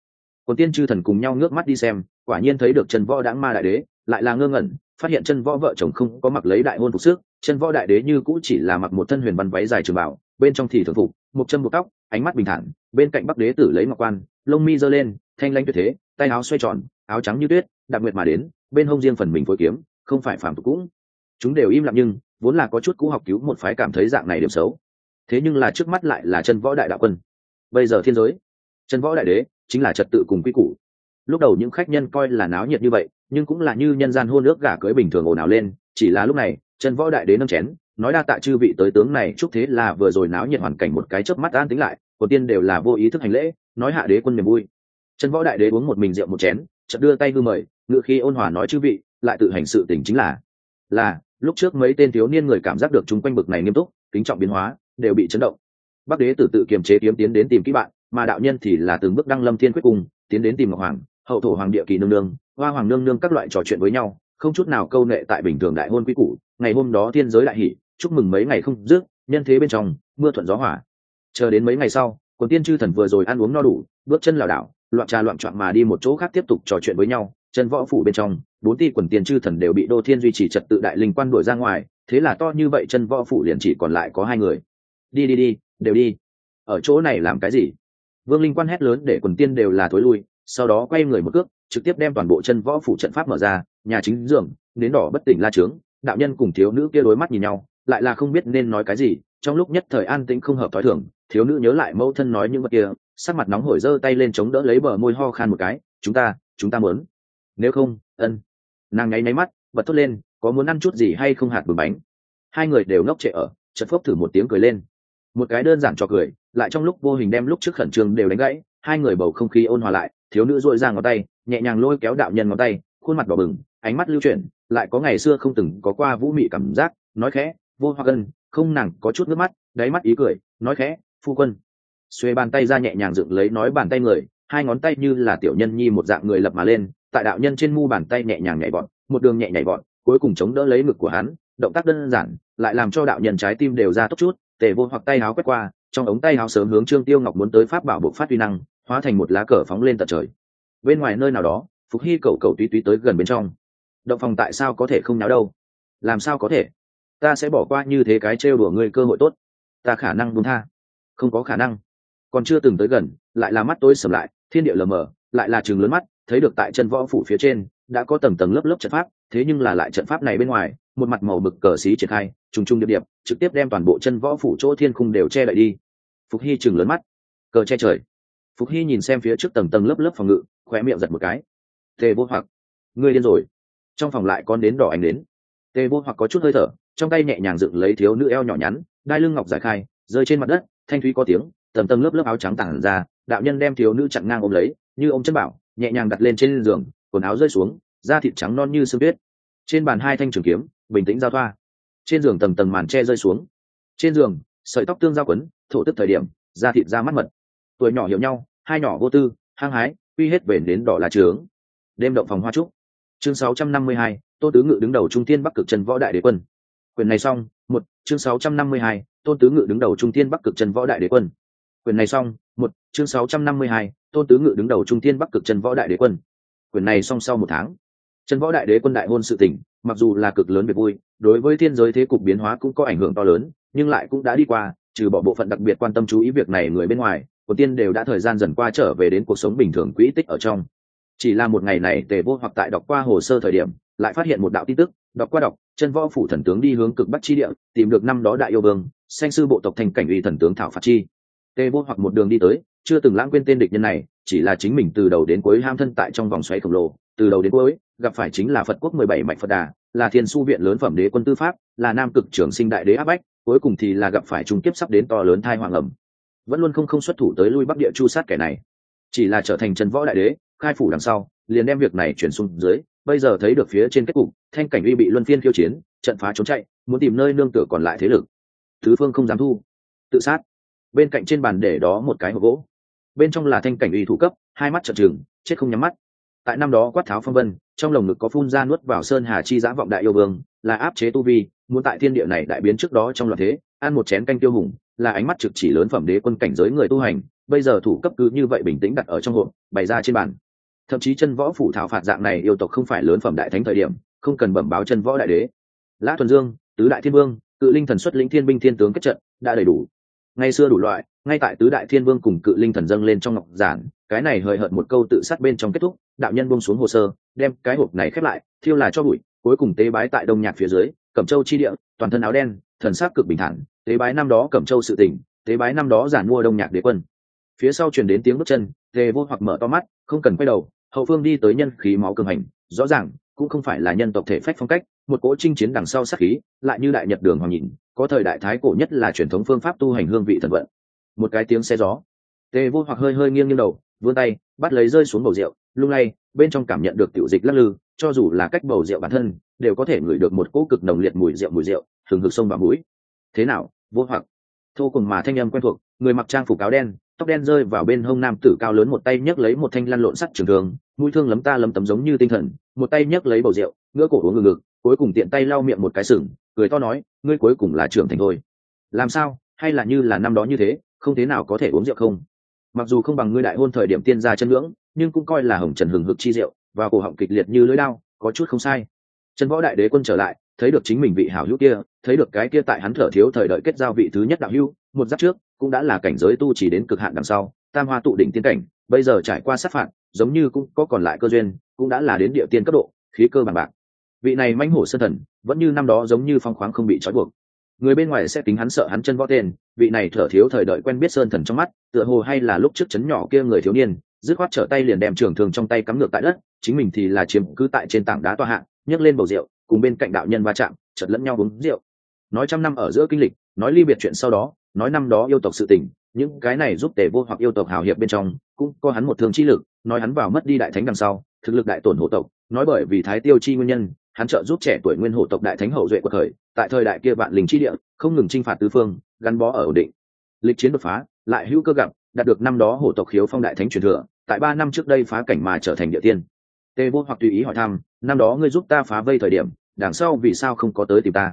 Quần tiên chư thần cùng nhau ngước mắt đi xem quả nhiên thấy được chân võ đáng ma đại đế lại là ngơ ngẩn phát hiện chân võ vợ chồng không có mặc lấy đại hôn phục sức chân võ đại đế như cũ chỉ là mặc một thân huyền văn váy dài trường bảo bên trong thì thường phục một chân buộc tóc ánh mắt bình thản bên cạnh bắc đế tử lấy ngọc quan lông mi giơ lên thanh lanh tuyệt thế, tay áo xoay tròn, áo trắng như tuyết đặc nguyệt mà đến, bên hông riêng phần mình phối kiếm, không phải phàm tục cũng. Chúng đều im lặng nhưng, vốn là có chút cũ học cứu một phái cảm thấy dạng này điểm xấu. Thế nhưng là trước mắt lại là chân võ đại đạo quân. Bây giờ thiên giới, chân võ đại đế chính là trật tự cùng quy củ. Lúc đầu những khách nhân coi là náo nhiệt như vậy, nhưng cũng là như nhân gian hôn ước gả cưới bình thường ồn ào lên, chỉ là lúc này, chân võ đại đế nâng chén, nói đa tạ chư vị tới tướng này chúc thế là vừa rồi náo nhiệt hoàn cảnh một cái chớp mắt an tính lại, của tiên đều là vô ý thức hành lễ, nói hạ đế quân niềm vui trần võ đại đế uống một mình rượu một chén, chợt đưa tay hư mời, ngựa khi ôn hòa nói chư vị, lại tự hành sự tình chính là là, lúc trước mấy tên thiếu niên người cảm giác được chúng quanh bực này nghiêm túc, kính trọng biến hóa, đều bị chấn động bắc đế tử tự kiềm chế kiếm tiến đến tìm kỹ bạn, mà đạo nhân thì là từng bước đăng lâm thiên quyết cùng tiến đến tìm ngọc hoàng, hậu thổ hoàng địa kỳ nương nương, hoa hoàng nương nương các loại trò chuyện với nhau, không chút nào câu nệ tại bình thường đại hôn quý cũ. ngày hôm đó thiên giới đại hỷ, chúc mừng mấy ngày không dứt, nhân thế bên trong, mưa thuận gió hỏa chờ đến mấy ngày sau, quần tiên chư thần vừa rồi ăn uống no đủ, bước chân lảo đảo loạn trà loạn trọn mà đi một chỗ khác tiếp tục trò chuyện với nhau, chân võ phủ bên trong, bốn ti quần tiên chư thần đều bị đô thiên duy trì trật tự đại linh quan đuổi ra ngoài, thế là to như vậy chân võ phủ liền chỉ còn lại có hai người. Đi đi đi, đều đi. Ở chỗ này làm cái gì? Vương linh quan hét lớn để quần tiên đều là thối lui, sau đó quay người một cước, trực tiếp đem toàn bộ chân võ phủ trận pháp mở ra, nhà chính giường nến đỏ bất tỉnh la trướng, đạo nhân cùng thiếu nữ kia đối mắt nhìn nhau, lại là không biết nên nói cái gì, trong lúc nhất thời an tĩnh không hợp thói thường, thiếu nữ nhớ lại mẫu thân nói những vật kia sắc mặt nóng hổi giơ tay lên chống đỡ lấy bờ môi ho khan một cái, chúng ta chúng ta muốn. Nếu không, ân. Nàng nháy máy mắt, bật thốt lên, có muốn ăn chút gì hay không hạt bừng bánh? Hai người đều ngốc trệ ở chật phốc thử một tiếng cười lên. Một cái đơn giản cho cười, lại trong lúc vô hình đem lúc trước khẩn trương đều đánh gãy, hai người bầu không khí ôn hòa lại, thiếu nữ dội ra ngón tay, nhẹ nhàng lôi kéo đạo nhân ngón tay, khuôn mặt đỏ bừng, ánh mắt lưu chuyển, lại có ngày xưa không từng có qua vũ mị cảm giác, nói khẽ, vô hoa gân không, nàng có chút nước mắt, đáy mắt ý cười, nói khẽ, phu quân xuê bàn tay ra nhẹ nhàng dựng lấy nói bàn tay người, hai ngón tay như là tiểu nhân nhi một dạng người lập mà lên, tại đạo nhân trên mu bàn tay nhẹ nhàng nhảy vọt, một đường nhẹ nhảy vọt, cuối cùng chống đỡ lấy ngực của hắn, động tác đơn giản, lại làm cho đạo nhân trái tim đều ra tốc chút, tề vô hoặc tay áo quét qua, trong ống tay áo sớm hướng trương tiêu ngọc muốn tới pháp bảo bộ phát uy năng, hóa thành một lá cờ phóng lên tận trời. Bên ngoài nơi nào đó, phục hy cầu cầu túy túy tới gần bên trong. Động phòng tại sao có thể không náo đâu? Làm sao có thể? Ta sẽ bỏ qua như thế cái trêu đùa ngươi cơ hội tốt. Ta khả năng đúng tha. Không có khả năng còn chưa từng tới gần, lại là mắt tối sầm lại, thiên địa lờ mờ, lại là chừng lớn mắt, thấy được tại chân võ phủ phía trên, đã có tầng tầng lớp lớp trận pháp, thế nhưng là lại trận pháp này bên ngoài, một mặt màu mực cờ xí triển khai, trùng trùng điệp điệp, trực tiếp đem toàn bộ chân võ phủ chỗ thiên khung đều che đậy đi. Phục hy chừng lớn mắt, cờ che trời. Phục hy nhìn xem phía trước tầng tầng lớp lớp phòng ngự, khóe miệng giật một cái. Tề vô hoặc, ngươi điên rồi. Trong phòng lại con đến đỏ ánh đến. Tề vô hoặc có chút hơi thở, trong tay nhẹ nhàng dựng lấy thiếu nữ eo nhỏ nhắn, đai lưng ngọc giải khai, rơi trên mặt đất, thanh thúy có tiếng tầm tầng lớp lớp áo trắng tản ra đạo nhân đem thiếu nữ chặn ngang ôm lấy như ôm chân bảo nhẹ nhàng đặt lên trên giường quần áo rơi xuống da thịt trắng non như sương tuyết. Trên bàn hai thanh trường kiếm bình tĩnh giao thoa. Trên giường tầng tầng màn tre rơi xuống. Trên giường sợi tóc tương giao quấn thổ tức thời điểm da thịt ra mắt mật. Tuổi nhỏ hiểu nhau hai nhỏ vô tư hăng hái quy hết về đến đỏ là trướng. Đêm động phòng hoa trúc. Chương 652, tô tứ ngự đứng đầu trung tiên bắc cực trần võ đại đế quân. Quyền này xong một chương 652, tôn tứ ngự đứng đầu trung tiên bắc cực trần võ đại đế quân quyền này xong một chương 652, tôn tứ ngự đứng đầu trung thiên bắc cực trần võ đại đế quân. Quyền này xong sau một tháng. Trần võ đại đế quân đại hôn sự tỉnh mặc dù là cực lớn về vui đối với thiên giới thế cục biến hóa cũng có ảnh hưởng to lớn nhưng lại cũng đã đi qua trừ bỏ bộ phận đặc biệt quan tâm chú ý việc này người bên ngoài của tiên đều đã thời gian dần qua trở về đến cuộc sống bình thường quỹ tích ở trong. Chỉ là một ngày này tề vô hoặc tại đọc qua hồ sơ thời điểm lại phát hiện một đạo tin tức đọc qua đọc chân võ phủ thần tướng đi hướng cực bắc chi địa tìm được năm đó đại yêu vương sanh sư bộ tộc thành cảnh uy thần tướng thảo phạt chi tê vô hoặc một đường đi tới, chưa từng lãng quên tên địch nhân này, chỉ là chính mình từ đầu đến cuối ham thân tại trong vòng xoáy khổng lồ. Từ đầu đến cuối, gặp phải chính là phật quốc mười bảy mạch phật đà, là thiên su viện lớn phẩm đế quân tư pháp, là nam cực trưởng sinh đại đế áp bách, cuối cùng thì là gặp phải trung kiếp sắp đến to lớn thai hoàng ẩm. Vẫn luôn không không xuất thủ tới lui bắc địa chu sát kẻ này. Chỉ là trở thành trần võ đại đế, khai phủ đằng sau, liền đem việc này chuyển xuống dưới, bây giờ thấy được phía trên kết cục, thanh cảnh uy bị luân phiên khiêu chiến, trận phá trốn chạy, muốn tìm nơi nương tựa còn lại thế lực. Thứ phương không dám thu. Tự sát bên cạnh trên bàn để đó một cái hộp gỗ. Bên trong là thanh cảnh uy thủ cấp, hai mắt trợn trừng, chết không nhắm mắt. Tại năm đó quát tháo phong vân, trong lồng ngực có phun ra nuốt vào sơn hà chi giã vọng đại yêu vương, là áp chế tu vi, muốn tại thiên địa này đại biến trước đó trong loạt thế, ăn một chén canh tiêu hùng, là ánh mắt trực chỉ lớn phẩm đế quân cảnh giới người tu hành, bây giờ thủ cấp cứ như vậy bình tĩnh đặt ở trong hộp, bày ra trên bàn. Thậm chí chân võ phủ thảo phạt dạng này yêu tộc không phải lớn phẩm đại thánh thời điểm, không cần bẩm báo chân võ đại đế. Lã thuần dương, tứ đại thiên vương, cự linh thần xuất lĩnh thiên binh thiên tướng kết trận, đã đầy đủ ngày xưa đủ loại, ngay tại tứ đại thiên vương cùng cự linh thần dâng lên trong ngọc giản, cái này hời hợt một câu tự sát bên trong kết thúc, đạo nhân buông xuống hồ sơ, đem cái hộp này khép lại, thiêu là cho bụi, cuối cùng tế bái tại đông nhạc phía dưới, cẩm châu chi địa, toàn thân áo đen, thần sắc cực bình thản, tế bái năm đó cẩm châu sự tỉnh tế bái năm đó giản mua đông nhạc đế quân. Phía sau truyền đến tiếng bước chân, tề vô hoặc mở to mắt, không cần quay đầu, hậu phương đi tới nhân khí máu cường hành, rõ ràng, cũng không phải là nhân tộc thể phách phong cách một cỗ chinh chiến đằng sau sát khí, lại như đại nhật đường hoàng nhìn, có thời đại thái cổ nhất là truyền thống phương pháp tu hành hương vị thần vận. Một cái tiếng xe gió. Tề vô hoặc hơi hơi nghiêng nghiêng đầu, vươn tay, bắt lấy rơi xuống bầu rượu, lung lay, bên trong cảm nhận được tiểu dịch lắc lư, cho dù là cách bầu rượu bản thân, đều có thể ngửi được một cỗ cực nồng liệt mùi rượu mùi rượu, thường hực sông vào mũi. Thế nào, vô hoặc? Thô cùng mà thanh âm quen thuộc, người mặc trang phục áo đen, tóc đen rơi vào bên hông nam tử cao lớn một tay nhấc lấy một thanh lăn lộn sắt trường thường mũi thương lấm ta lấm tấm giống như tinh thần, một tay nhấc lấy bầu rượu, ngửa cổ uống ngực ngực cuối cùng tiện tay lau miệng một cái sừng, cười to nói, ngươi cuối cùng là trưởng thành thôi. Làm sao? Hay là như là năm đó như thế, không thế nào có thể uống rượu không? Mặc dù không bằng ngươi đại hôn thời điểm tiên gia chân ngưỡng, nhưng cũng coi là hồng trần hừng hực chi rượu và cổ họng kịch liệt như lưỡi đao, có chút không sai. Trần võ đại đế quân trở lại, thấy được chính mình vị hảo hữu kia, thấy được cái kia tại hắn thở thiếu thời đợi kết giao vị thứ nhất đạo hữu, một giáp trước, cũng đã là cảnh giới tu chỉ đến cực hạn đằng sau, tam hoa tụ đỉnh tiên cảnh, bây giờ trải qua sát phạt, giống như cũng có còn lại cơ duyên, cũng đã là đến địa tiên cấp độ, khí cơ bằng bạc vị này manh hổ sơn thần, vẫn như năm đó giống như phong khoáng không bị trói buộc. Người bên ngoài sẽ tính hắn sợ hắn chân võ tên, vị này thở thiếu thời đợi quen biết sơn thần trong mắt, tựa hồ hay là lúc trước chấn nhỏ kia người thiếu niên, dứt khoát trở tay liền đem trường thường trong tay cắm ngược tại đất, chính mình thì là chiếm cứ tại trên tảng đá toa hạng nhấc lên bầu rượu, cùng bên cạnh đạo nhân va chạm chật lẫn nhau uống rượu. Nói trăm năm ở giữa kinh lịch, nói ly biệt chuyện sau đó, nói năm đó yêu tộc sự tình, những cái này giúp tề vô hoặc yêu tộc hào hiệp bên trong, cũng có hắn một thương chi lực, nói hắn vào mất đi đại thánh đằng sau, thực lực đại tổn hộ tộc, nói bởi vì thái tiêu chi nguyên nhân hắn trợ giúp trẻ tuổi nguyên hộ tộc đại thánh hậu duệ của thời, tại thời đại kia vạn linh chi địa, không ngừng chinh phạt tứ phương, gắn bó ở ổn định. Lịch chiến đột phá, lại hữu cơ gặp, đạt được năm đó hộ tộc khiếu phong đại thánh truyền thừa, tại ba năm trước đây phá cảnh mà trở thành địa tiên. Tê vô hoặc tùy ý hỏi thăm, năm đó ngươi giúp ta phá vây thời điểm, đằng sau vì sao không có tới tìm ta?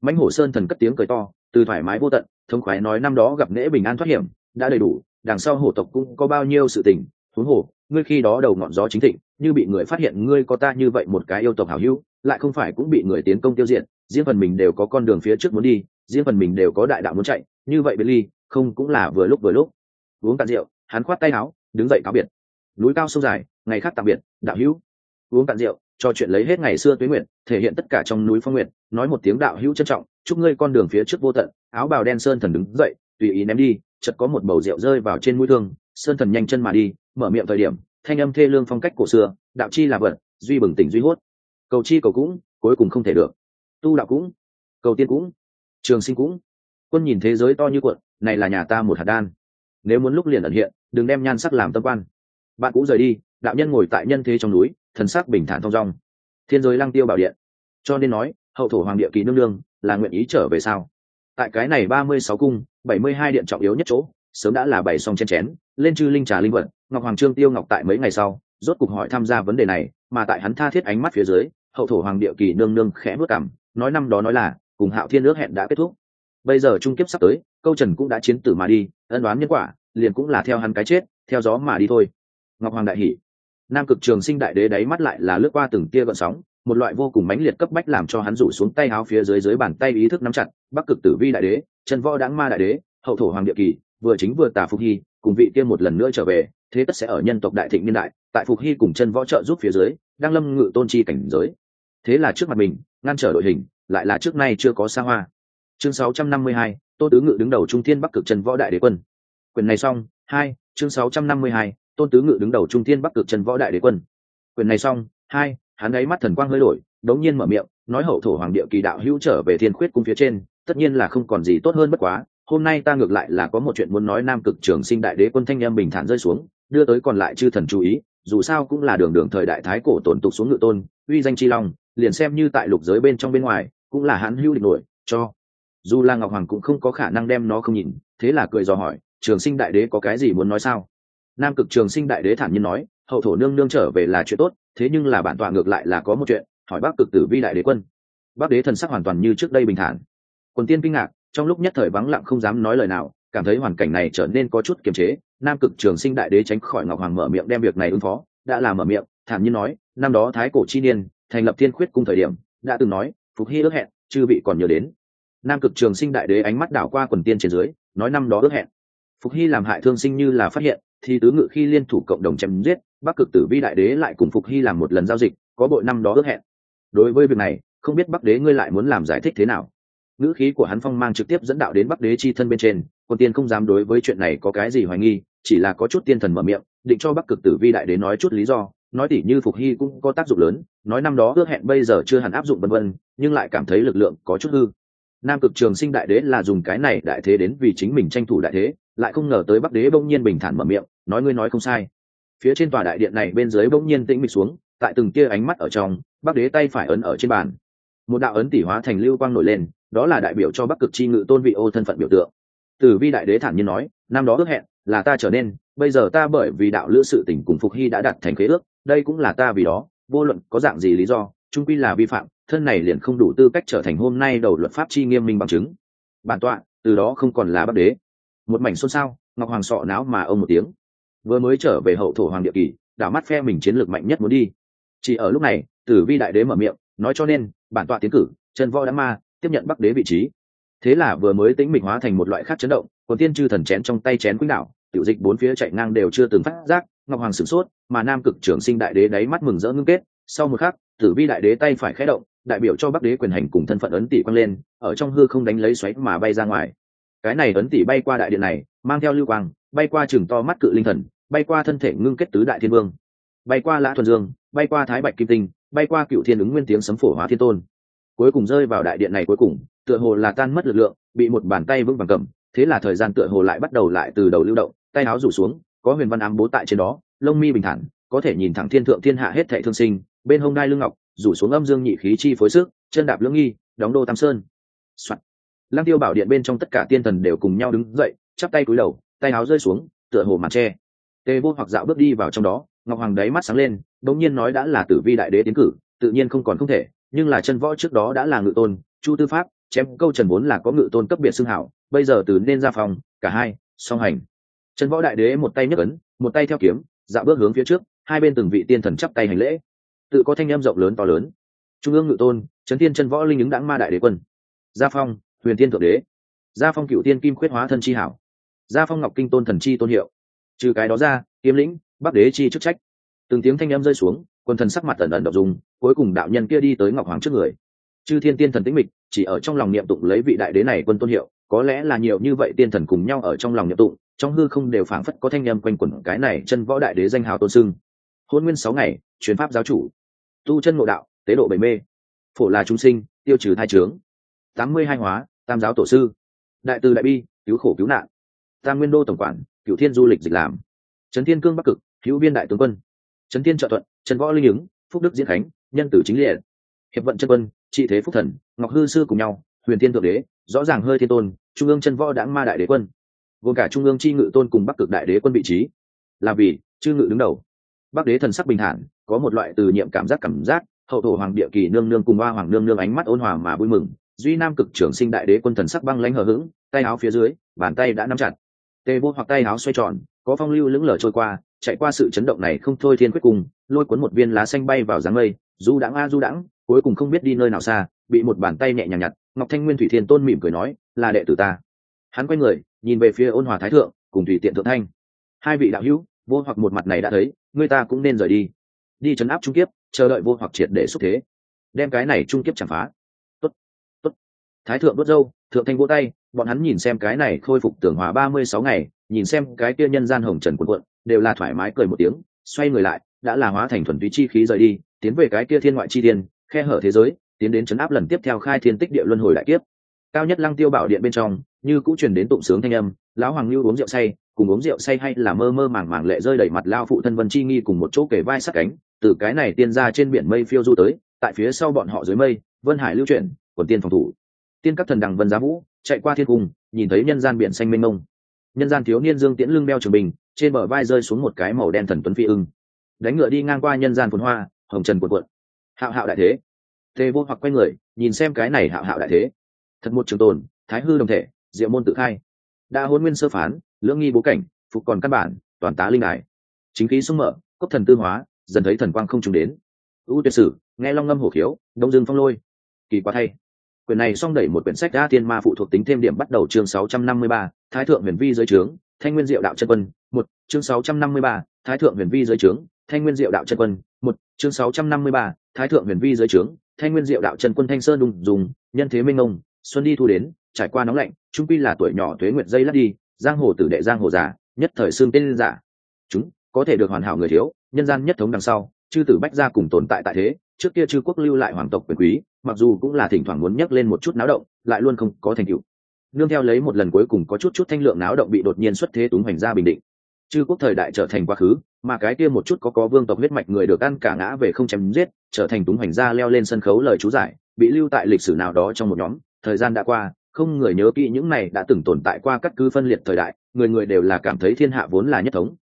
Mãnh hổ sơn thần cất tiếng cười to, từ thoải mái vô tận, thống khoái nói năm đó gặp nễ bình an thoát hiểm, đã đầy đủ, đằng sau hổ tộc cũng có bao nhiêu sự tình, huống hổ ngươi khi đó đầu ngọn gió chính thịnh, như bị người phát hiện ngươi có ta như vậy một cái yêu tộc hảo hữu lại không phải cũng bị người tiến công tiêu diệt, riêng phần mình đều có con đường phía trước muốn đi, riêng phần mình đều có đại đạo muốn chạy, như vậy biệt ly không cũng là vừa lúc vừa lúc. Uống cạn rượu, hắn khoát tay áo, đứng dậy cáo biệt. Núi cao sông dài, ngày khác tạm biệt, đạo hữu. Uống cạn rượu, cho chuyện lấy hết ngày xưa tuế nguyện, thể hiện tất cả trong núi phong nguyện, nói một tiếng đạo hữu trân trọng, chúc ngươi con đường phía trước vô tận, áo bào đen sơn thần đứng dậy, tùy ý ném đi, chợt có một bầu rượu rơi vào trên mũi thương, sơn thần nhanh chân mà đi, mở miệng thời điểm, thanh âm thê lương phong cách cổ xưa, đạo chi là vật, duy bừng tỉnh duy hốt cầu chi cầu cũng, cuối cùng không thể được. Tu đạo cũng, cầu tiên cũng, trường sinh cũng. Quân nhìn thế giới to như cuộn, này là nhà ta một hạt đan. Nếu muốn lúc liền ẩn hiện, đừng đem nhan sắc làm tâm quan. Bạn cũng rời đi, đạo nhân ngồi tại nhân thế trong núi, thần sắc bình thản thong dong. Thiên giới lăng tiêu bảo điện. Cho nên nói, hậu thổ hoàng địa kỳ nương nương, là nguyện ý trở về sao? Tại cái này ba mươi sáu cung, bảy mươi hai điện trọng yếu nhất chỗ, sớm đã là bảy song chen chén, lên chư linh trà linh vật. Ngọc hoàng trương tiêu ngọc tại mấy ngày sau, rốt cục hỏi tham gia vấn đề này, mà tại hắn tha thiết ánh mắt phía dưới hậu thổ hoàng địa kỳ nương nương khẽ bước cảm, nói năm đó nói là, cùng hạo thiên ước hẹn đã kết thúc. Bây giờ trung kiếp sắp tới, câu trần cũng đã chiến tử mà đi, ân đoán nhân quả, liền cũng là theo hắn cái chết, theo gió mà đi thôi. Ngọc hoàng đại hỷ. Nam cực trường sinh đại đế đáy mắt lại là lướt qua từng tia gợn sóng, một loại vô cùng mãnh liệt cấp bách làm cho hắn rủ xuống tay áo phía dưới dưới bàn tay ý thức nắm chặt, bắc cực tử vi đại đế, chân võ đáng ma đại đế, hậu thổ hoàng địa kỳ, vừa chính vừa tà phục hy, cùng vị tiên một lần nữa trở về thế tất sẽ ở nhân tộc đại thịnh niên đại tại phục hy cùng chân võ trợ giúp phía dưới đang lâm ngự tôn chi cảnh giới. Thế là trước mặt mình ngăn trở đội hình lại là trước nay chưa có xa hoa. Chương 652, tô tứ ngự đứng đầu trung thiên bắc cực chân võ đại đế quân. Quyền này xong hai chương 652, tôn tứ ngự đứng đầu trung thiên bắc cực chân võ đại đế quân. Quyền này xong hai hắn ấy mắt thần quang hơi đổi đống nhiên mở miệng nói hậu thổ hoàng địa kỳ đạo hữu trở về thiên khuyết cung phía trên tất nhiên là không còn gì tốt hơn bất quá hôm nay ta ngược lại là có một chuyện muốn nói nam cực trường sinh đại đế quân thanh em bình thản rơi xuống đưa tới còn lại chư thần chú ý, dù sao cũng là đường đường thời đại thái cổ tổn tục xuống ngự tôn, uy danh chi long, liền xem như tại lục giới bên trong bên ngoài, cũng là hãn hữu địch nổi, cho dù là ngọc hoàng cũng không có khả năng đem nó không nhìn, thế là cười dò hỏi, trường sinh đại đế có cái gì muốn nói sao? Nam cực trường sinh đại đế thản nhiên nói, hậu thổ nương nương trở về là chuyện tốt, thế nhưng là bản tọa ngược lại là có một chuyện, hỏi bác cực tử vi đại đế quân. Bác đế thần sắc hoàn toàn như trước đây bình thản. Quần tiên kinh ngạc, trong lúc nhất thời vắng lặng không dám nói lời nào, cảm thấy hoàn cảnh này trở nên có chút kiềm chế nam cực trường sinh đại đế tránh khỏi ngọc hoàng mở miệng đem việc này ứng phó, đã làm mở miệng, thản nhiên nói, năm đó thái cổ chi niên, thành lập thiên khuyết cung thời điểm, đã từng nói, phục hy ước hẹn, chư vị còn nhớ đến. Nam cực trường sinh đại đế ánh mắt đảo qua quần tiên trên dưới, nói, năm đó ước hẹn. Phục hy làm hại thương sinh như là phát hiện, thì tứ ngự khi liên thủ cộng đồng chém giết, bắc cực tử vi đại đế lại cùng phục hy làm một lần giao dịch, có bội năm đó ước hẹn. Đối với việc này, không biết bắc đế ngươi lại muốn làm giải thích thế nào? Ngữ khí của hắn phong mang trực tiếp dẫn đạo đến bắc đế chi thân bên trên, quần tiên không dám đối với chuyện này có cái gì hoài nghi chỉ là có chút tiên thần mở miệng, định cho bắc cực tử vi đại đến nói chút lý do, nói tỉ như phục hy cũng có tác dụng lớn, nói năm đó ước hẹn bây giờ chưa hẳn áp dụng vân vân, nhưng lại cảm thấy lực lượng có chút hư. Nam cực trường sinh đại đế là dùng cái này đại thế đến vì chính mình tranh thủ đại thế, lại không ngờ tới bắc đế bỗng nhiên bình thản mở miệng, nói ngươi nói không sai. Phía trên tòa đại điện này bên dưới bỗng nhiên tĩnh mịch xuống, tại từng kia ánh mắt ở trong, bắc đế tay phải ấn ở trên bàn. Một đạo ấn tỷ hóa thành lưu quang nổi lên, đó là đại biểu cho bắc cực chi ngự tôn vị ô thân phận biểu tượng. Tử vi đại đế thản nhiên nói, năm đó ước hẹn là ta trở nên, bây giờ ta bởi vì đạo lữ sự tình cùng phục hy đã đặt thành khế ước, đây cũng là ta vì đó, vô luận có dạng gì lý do trung quy là vi phạm, thân này liền không đủ tư cách trở thành hôm nay đầu luật pháp chi nghiêm minh bằng chứng. Bản tọa, từ đó không còn là bắc đế. Một mảnh xôn xao, ngọc hoàng sọ não mà ông một tiếng. Vừa mới trở về hậu thổ hoàng địa kỳ, đảo mắt phe mình chiến lược mạnh nhất muốn đi. Chỉ ở lúc này, tử vi đại đế mở miệng, nói cho nên, bản tọa tiến cử, chân võ đã ma, tiếp nhận bắc đế vị trí. Thế là vừa mới tĩnh mịch hóa thành một loại khác chấn động còn tiên chư thần chén trong tay chén quýnh đạo tiểu dịch bốn phía chạy ngang đều chưa từng phát giác, ngọc hoàng sửng sốt, mà nam cực trưởng sinh đại đế đáy mắt mừng rỡ ngưng kết. Sau một khắc, tử vi đại đế tay phải khẽ động, đại biểu cho bắc đế quyền hành cùng thân phận ấn tỷ quang lên, ở trong hư không đánh lấy xoáy mà bay ra ngoài. Cái này ấn tỷ bay qua đại điện này, mang theo lưu quang, bay qua chừng to mắt cự linh thần, bay qua thân thể ngưng kết tứ đại thiên vương. Bay qua lã thuần dương, bay qua thái bạch kim tinh, bay qua cựu thiên ứng nguyên tiếng sấm phổ hóa thiên tôn. Cuối cùng rơi vào đại điện này cuối cùng, tựa hồ là tan mất lực lượng, bị một bàn tay vững vàng cầm thế là thời gian tựa hồ lại bắt đầu lại từ đầu lưu động, tay áo rủ xuống, có huyền văn ám bố tại trên đó, lông mi bình thản, có thể nhìn thẳng thiên thượng thiên hạ hết thệ thương sinh, bên hông đai lưng ngọc, rủ xuống âm dương nhị khí chi phối sức, chân đạp lưỡng nghi, đóng đô tam sơn、Soạn. lăng tiêu bảo điện bên trong tất cả tiên thần đều cùng nhau đứng dậy, chắp tay cúi đầu, tay áo rơi xuống, tựa hồ màn tre tê vô hoặc dạo bước đi vào trong đó, ngọc hoàng đáy mắt sáng lên bỗng nhiên nói đã là tử vi đại đế tiến cử, tự nhiên không còn không thể, nhưng là chân võ trước đó đã là ngự tôn, chu tư pháp chém câu trần vốn là có ngự tôn cấp biệt xưng hảo, bây giờ từ nên ra phòng, cả hai, song hành. Trần võ đại đế một tay nhấc ấn, một tay theo kiếm, dạo bước hướng phía trước, hai bên từng vị tiên thần chắp tay hành lễ. Tự có thanh em rộng lớn to lớn. Trung ương ngự tôn, trấn tiên chân võ linh ứng đáng ma đại đế quân. Gia phong, huyền tiên thượng đế. Gia phong cựu tiên kim khuyết hóa thân chi hảo. Gia phong ngọc kinh tôn thần chi tôn hiệu. Trừ cái đó ra, kiếm lĩnh, bắc đế chi chức trách. Từng tiếng thanh em rơi xuống quân thần sắc mặt ẩn ẩn đọc dùng cuối cùng đạo nhân kia đi tới ngọc hoàng trước người chư thiên tiên thần tĩnh mịch, chỉ ở trong lòng niệm tụng lấy vị đại đế này quân tôn hiệu, có lẽ là nhiều như vậy tiên thần cùng nhau ở trong lòng niệm tụng, trong hư không đều phảng phất có thanh âm quanh quẩn cái này chân võ đại đế danh hào tôn sưng. Hôn nguyên sáu ngày chuyến pháp giáo chủ. Tu chân ngộ đạo, tế độ bảy mê. Phổ là chúng sinh, tiêu trừ thai trướng tám mươi hai hóa, tam giáo tổ sư. Đại từ đại bi, cứu khổ cứu nạn. Tam nguyên đô tổng quản cựu thiên du lịch dịch làm. Trấn thiên cương bắc cực, hữu viên đại tướng quân. Trấn thiên trợ thuận trần võ linh ứng, phúc đức diễn khánh, nhân tử chính liệt. Hiệp vận chân quân trị thế phúc thần, ngọc hư sư cùng nhau, huyền thiên thượng đế, rõ ràng hơi thiên tôn, trung ương chân võ đãng ma đại đế quân. Gồm cả trung ương c h i ngự tôn cùng bắc cực đại đế quân vị trí. Là vì, chư ngự đứng đầu. Bắc đế thần sắc bình thản, có một loại từ nhiệm cảm giác cảm giác, hậu thổ hoàng địa kỳ nương nương cùng hoa hoàng nương nương ánh mắt ôn hòa mà vui mừng, duy nam cực trưởng sinh đại đế quân thần sắc băng lãnh hờ hững, tay áo phía dưới, bàn tay đã nắm chặt. Tê vô hoặc tay áo xoay tròn, có phong lưu lững lờ trôi qua, chạy qua sự chấn động này không thôi thiên quyết cùng, lôi cuốn một viên lá xanh bay vào dáng mây, du đãng a du đãng cuối cùng không biết đi nơi nào xa bị một bàn tay nhẹ nhàng nhặt ngọc thanh nguyên thủy thiên tôn mỉm cười nói là đệ tử ta. Hắn quay người nhìn về phía ôn hòa thái thượng cùng thủy tiện thượng thanh. Hai vị đạo hữu vô hoặc một mặt này đã thấy người ta cũng nên rời đi. Đi chấn áp trung kiếp chờ đợi vô hoặc triệt để xúc thế. Đem cái này trung kiếp chẳng phá. Tốt, tốt. thái thượng đốt dâu thượng thanh vỗ tay bọn hắn nhìn xem cái này khôi phục tưởng hòa ba mươi sáu ngày nhìn xem cái kia nhân gian hồng trần quần quận đều là thoải mái cười một tiếng xoay người lại đã là hóa thành thuần túy chi khí rời đi tiến về cái kia thiên ngoại chi tiên khe hở thế giới, tiến đến chấn áp lần tiếp theo khai thiên tích địa luân hồi đại kiếp. Cao nhất lăng tiêu bảo điện bên trong, như cũng truyền đến tụng sướng thanh âm, lão hoàng lưu uống rượu say, cùng uống rượu say hay là mơ mơ màng màng lệ rơi đầy mặt lao phụ thân vân chi nghi cùng một chỗ kể vai sát cánh, từ cái này tiên ra trên biển mây phiêu du tới, tại phía sau bọn họ dưới mây, vân hải lưu chuyển, quần tiên phòng thủ. Tiên các thần đằng vân giá vũ, chạy qua thiên cung, nhìn thấy nhân gian biển xanh mênh mông. Nhân gian thiếu niên dương tiễn lưng đeo trường bình, trên bờ vai rơi xuống một cái màu đen thần tuấn phi ưng. Đánh ngựa đi ngang qua nhân gian phồn hoa, hồng trần cuộn cuộn hạo hạo đại thế. Tề vô hoặc quay người nhìn xem cái này hạo hạo đại thế. Thật một trường tồn thái hư đồng thể diệu môn tự khai. Đã hôn nguyên sơ phán lưỡng nghi bố cảnh phục còn căn bản toàn tá linh ải chính khí sung mở cốc thần tư hóa dần thấy thần quang không trùng đến. Ưu tuyệt sử nghe long ngâm hổ khiếu đông dương phong lôi. Kỳ quá thay. Quyển này xong đẩy một quyển sách đa tiên ma phụ thuộc tính thêm điểm bắt đầu chương 653, thái thượng huyền vi dưới trướng thanh nguyên diệu đạo chân quân một chương 653, thái thượng huyền vi dưới trướng thanh nguyên diệu đạo chân quân một chương 653, thái thượng huyền vi dưới trướng thanh nguyên diệu đạo chân quân thanh sơn đùng dùng nhân thế minh ông xuân đi thu đến trải qua nóng lạnh trung quy là tuổi nhỏ tuế nguyệt dây lắt đi giang hồ tử đệ giang hồ giả nhất thời xương tên giả. Chúng có thể được hoàn hảo người thiếu nhân gian nhất thống đằng sau chư tử bách gia cùng tồn tại tại thế trước kia chư quốc lưu lại hoàng tộc quyền quý mặc dù cũng là thỉnh thoảng muốn nhắc lên một chút náo động lại luôn không có thành tựu. Nương theo lấy một lần cuối cùng có chút chút thanh lượng náo động bị đột nhiên xuất thế túng hoành ra bình định. Chư quốc thời đại trở thành quá khứ mà cái kia một chút có có vương tộc huyết mạch người được ăn cả ngã về không chém giết, trở thành túng hoành gia leo lên sân khấu lời chú giải, bị lưu tại lịch sử nào đó trong một nhóm, thời gian đã qua, không người nhớ kỹ những này đã từng tồn tại qua các cứ phân liệt thời đại, người người đều là cảm thấy thiên hạ vốn là nhất thống.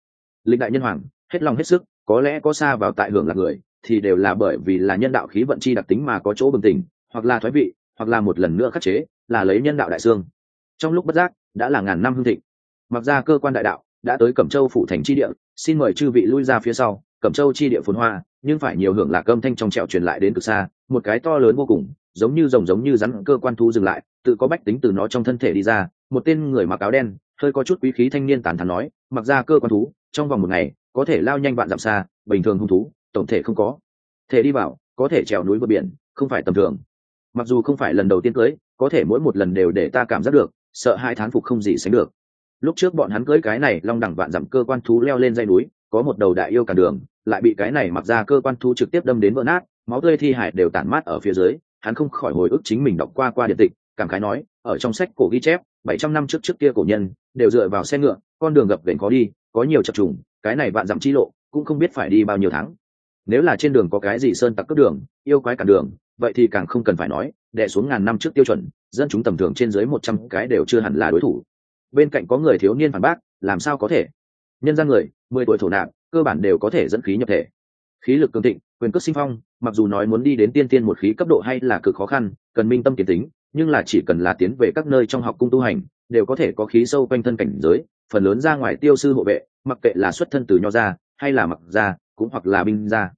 Lịch đại nhân hoàng, hết lòng hết sức, có lẽ có xa vào tại hưởng là người, thì đều là bởi vì là nhân đạo khí vận chi đặc tính mà có chỗ bừng tỉnh, hoặc là thoái vị, hoặc là một lần nữa khắc chế, là lấy nhân đạo đại xương. Trong lúc bất giác, đã là ngàn năm hương thịnh. Mặc ra cơ quan đại đạo đã tới cẩm châu phủ thành chi địa, xin mời chư vị lui ra phía sau, cẩm châu chi địa phồn hoa, nhưng phải nhiều hưởng lạc âm thanh trong trẹo truyền lại đến cực xa, một cái to lớn vô cùng, giống như rồng giống như rắn cơ quan thu dừng lại, tự có bách tính từ nó trong thân thể đi ra, một tên người mặc áo đen, hơi có chút quý khí thanh niên tàn thắn nói, mặc ra cơ quan thú, trong vòng một ngày, có thể lao nhanh vạn dặm xa, bình thường hung thú, tổng thể không có. Thể đi vào, có thể trèo núi vượt biển, không phải tầm thường. Mặc dù không phải lần đầu tiên cưới, có thể mỗi một lần đều để ta cảm giác được, sợ hai thán phục không gì sánh được lúc trước bọn hắn cưới cái này long đẳng vạn dặm cơ quan thú leo lên dây núi, có một đầu đại yêu cả đường, lại bị cái này mặc ra cơ quan thú trực tiếp đâm đến vỡ nát, máu tươi thi hải đều tản mát ở phía dưới, hắn không khỏi hồi ức chính mình đọc qua qua điện tịch, cảm khái nói, ở trong sách cổ ghi chép, bảy trăm năm trước trước kia cổ nhân, đều dựa vào xe ngựa, con đường gập ghềnh khó đi, có nhiều chập trùng, cái này vạn dặm chi lộ, cũng không biết phải đi bao nhiêu tháng. Nếu là trên đường có cái gì sơn tặc cướp đường, yêu quái cản đường, vậy thì càng không cần phải nói đệ xuống ngàn năm trước tiêu chuẩn, dân chúng tầm thường trên dưới một trăm cái đều chưa hẳn là đối thủ bên cạnh có người thiếu niên phản bác làm sao có thể? Nhân gian người mười tuổi thổ nạp cơ bản đều có thể dẫn khí nhập thể. Khí lực cường thịnh quyền cước sinh phong mặc dù nói muốn đi đến tiên tiên một khí cấp độ hay là cực khó khăn cần minh tâm kiến tính nhưng là chỉ cần là tiến về các nơi trong học cung tu hành đều có thể có khí sâu quanh thân cảnh giới phần lớn ra ngoài tiêu sư hộ vệ mặc kệ là xuất thân từ nho gia, hay là mặc gia, cũng hoặc là binh gia,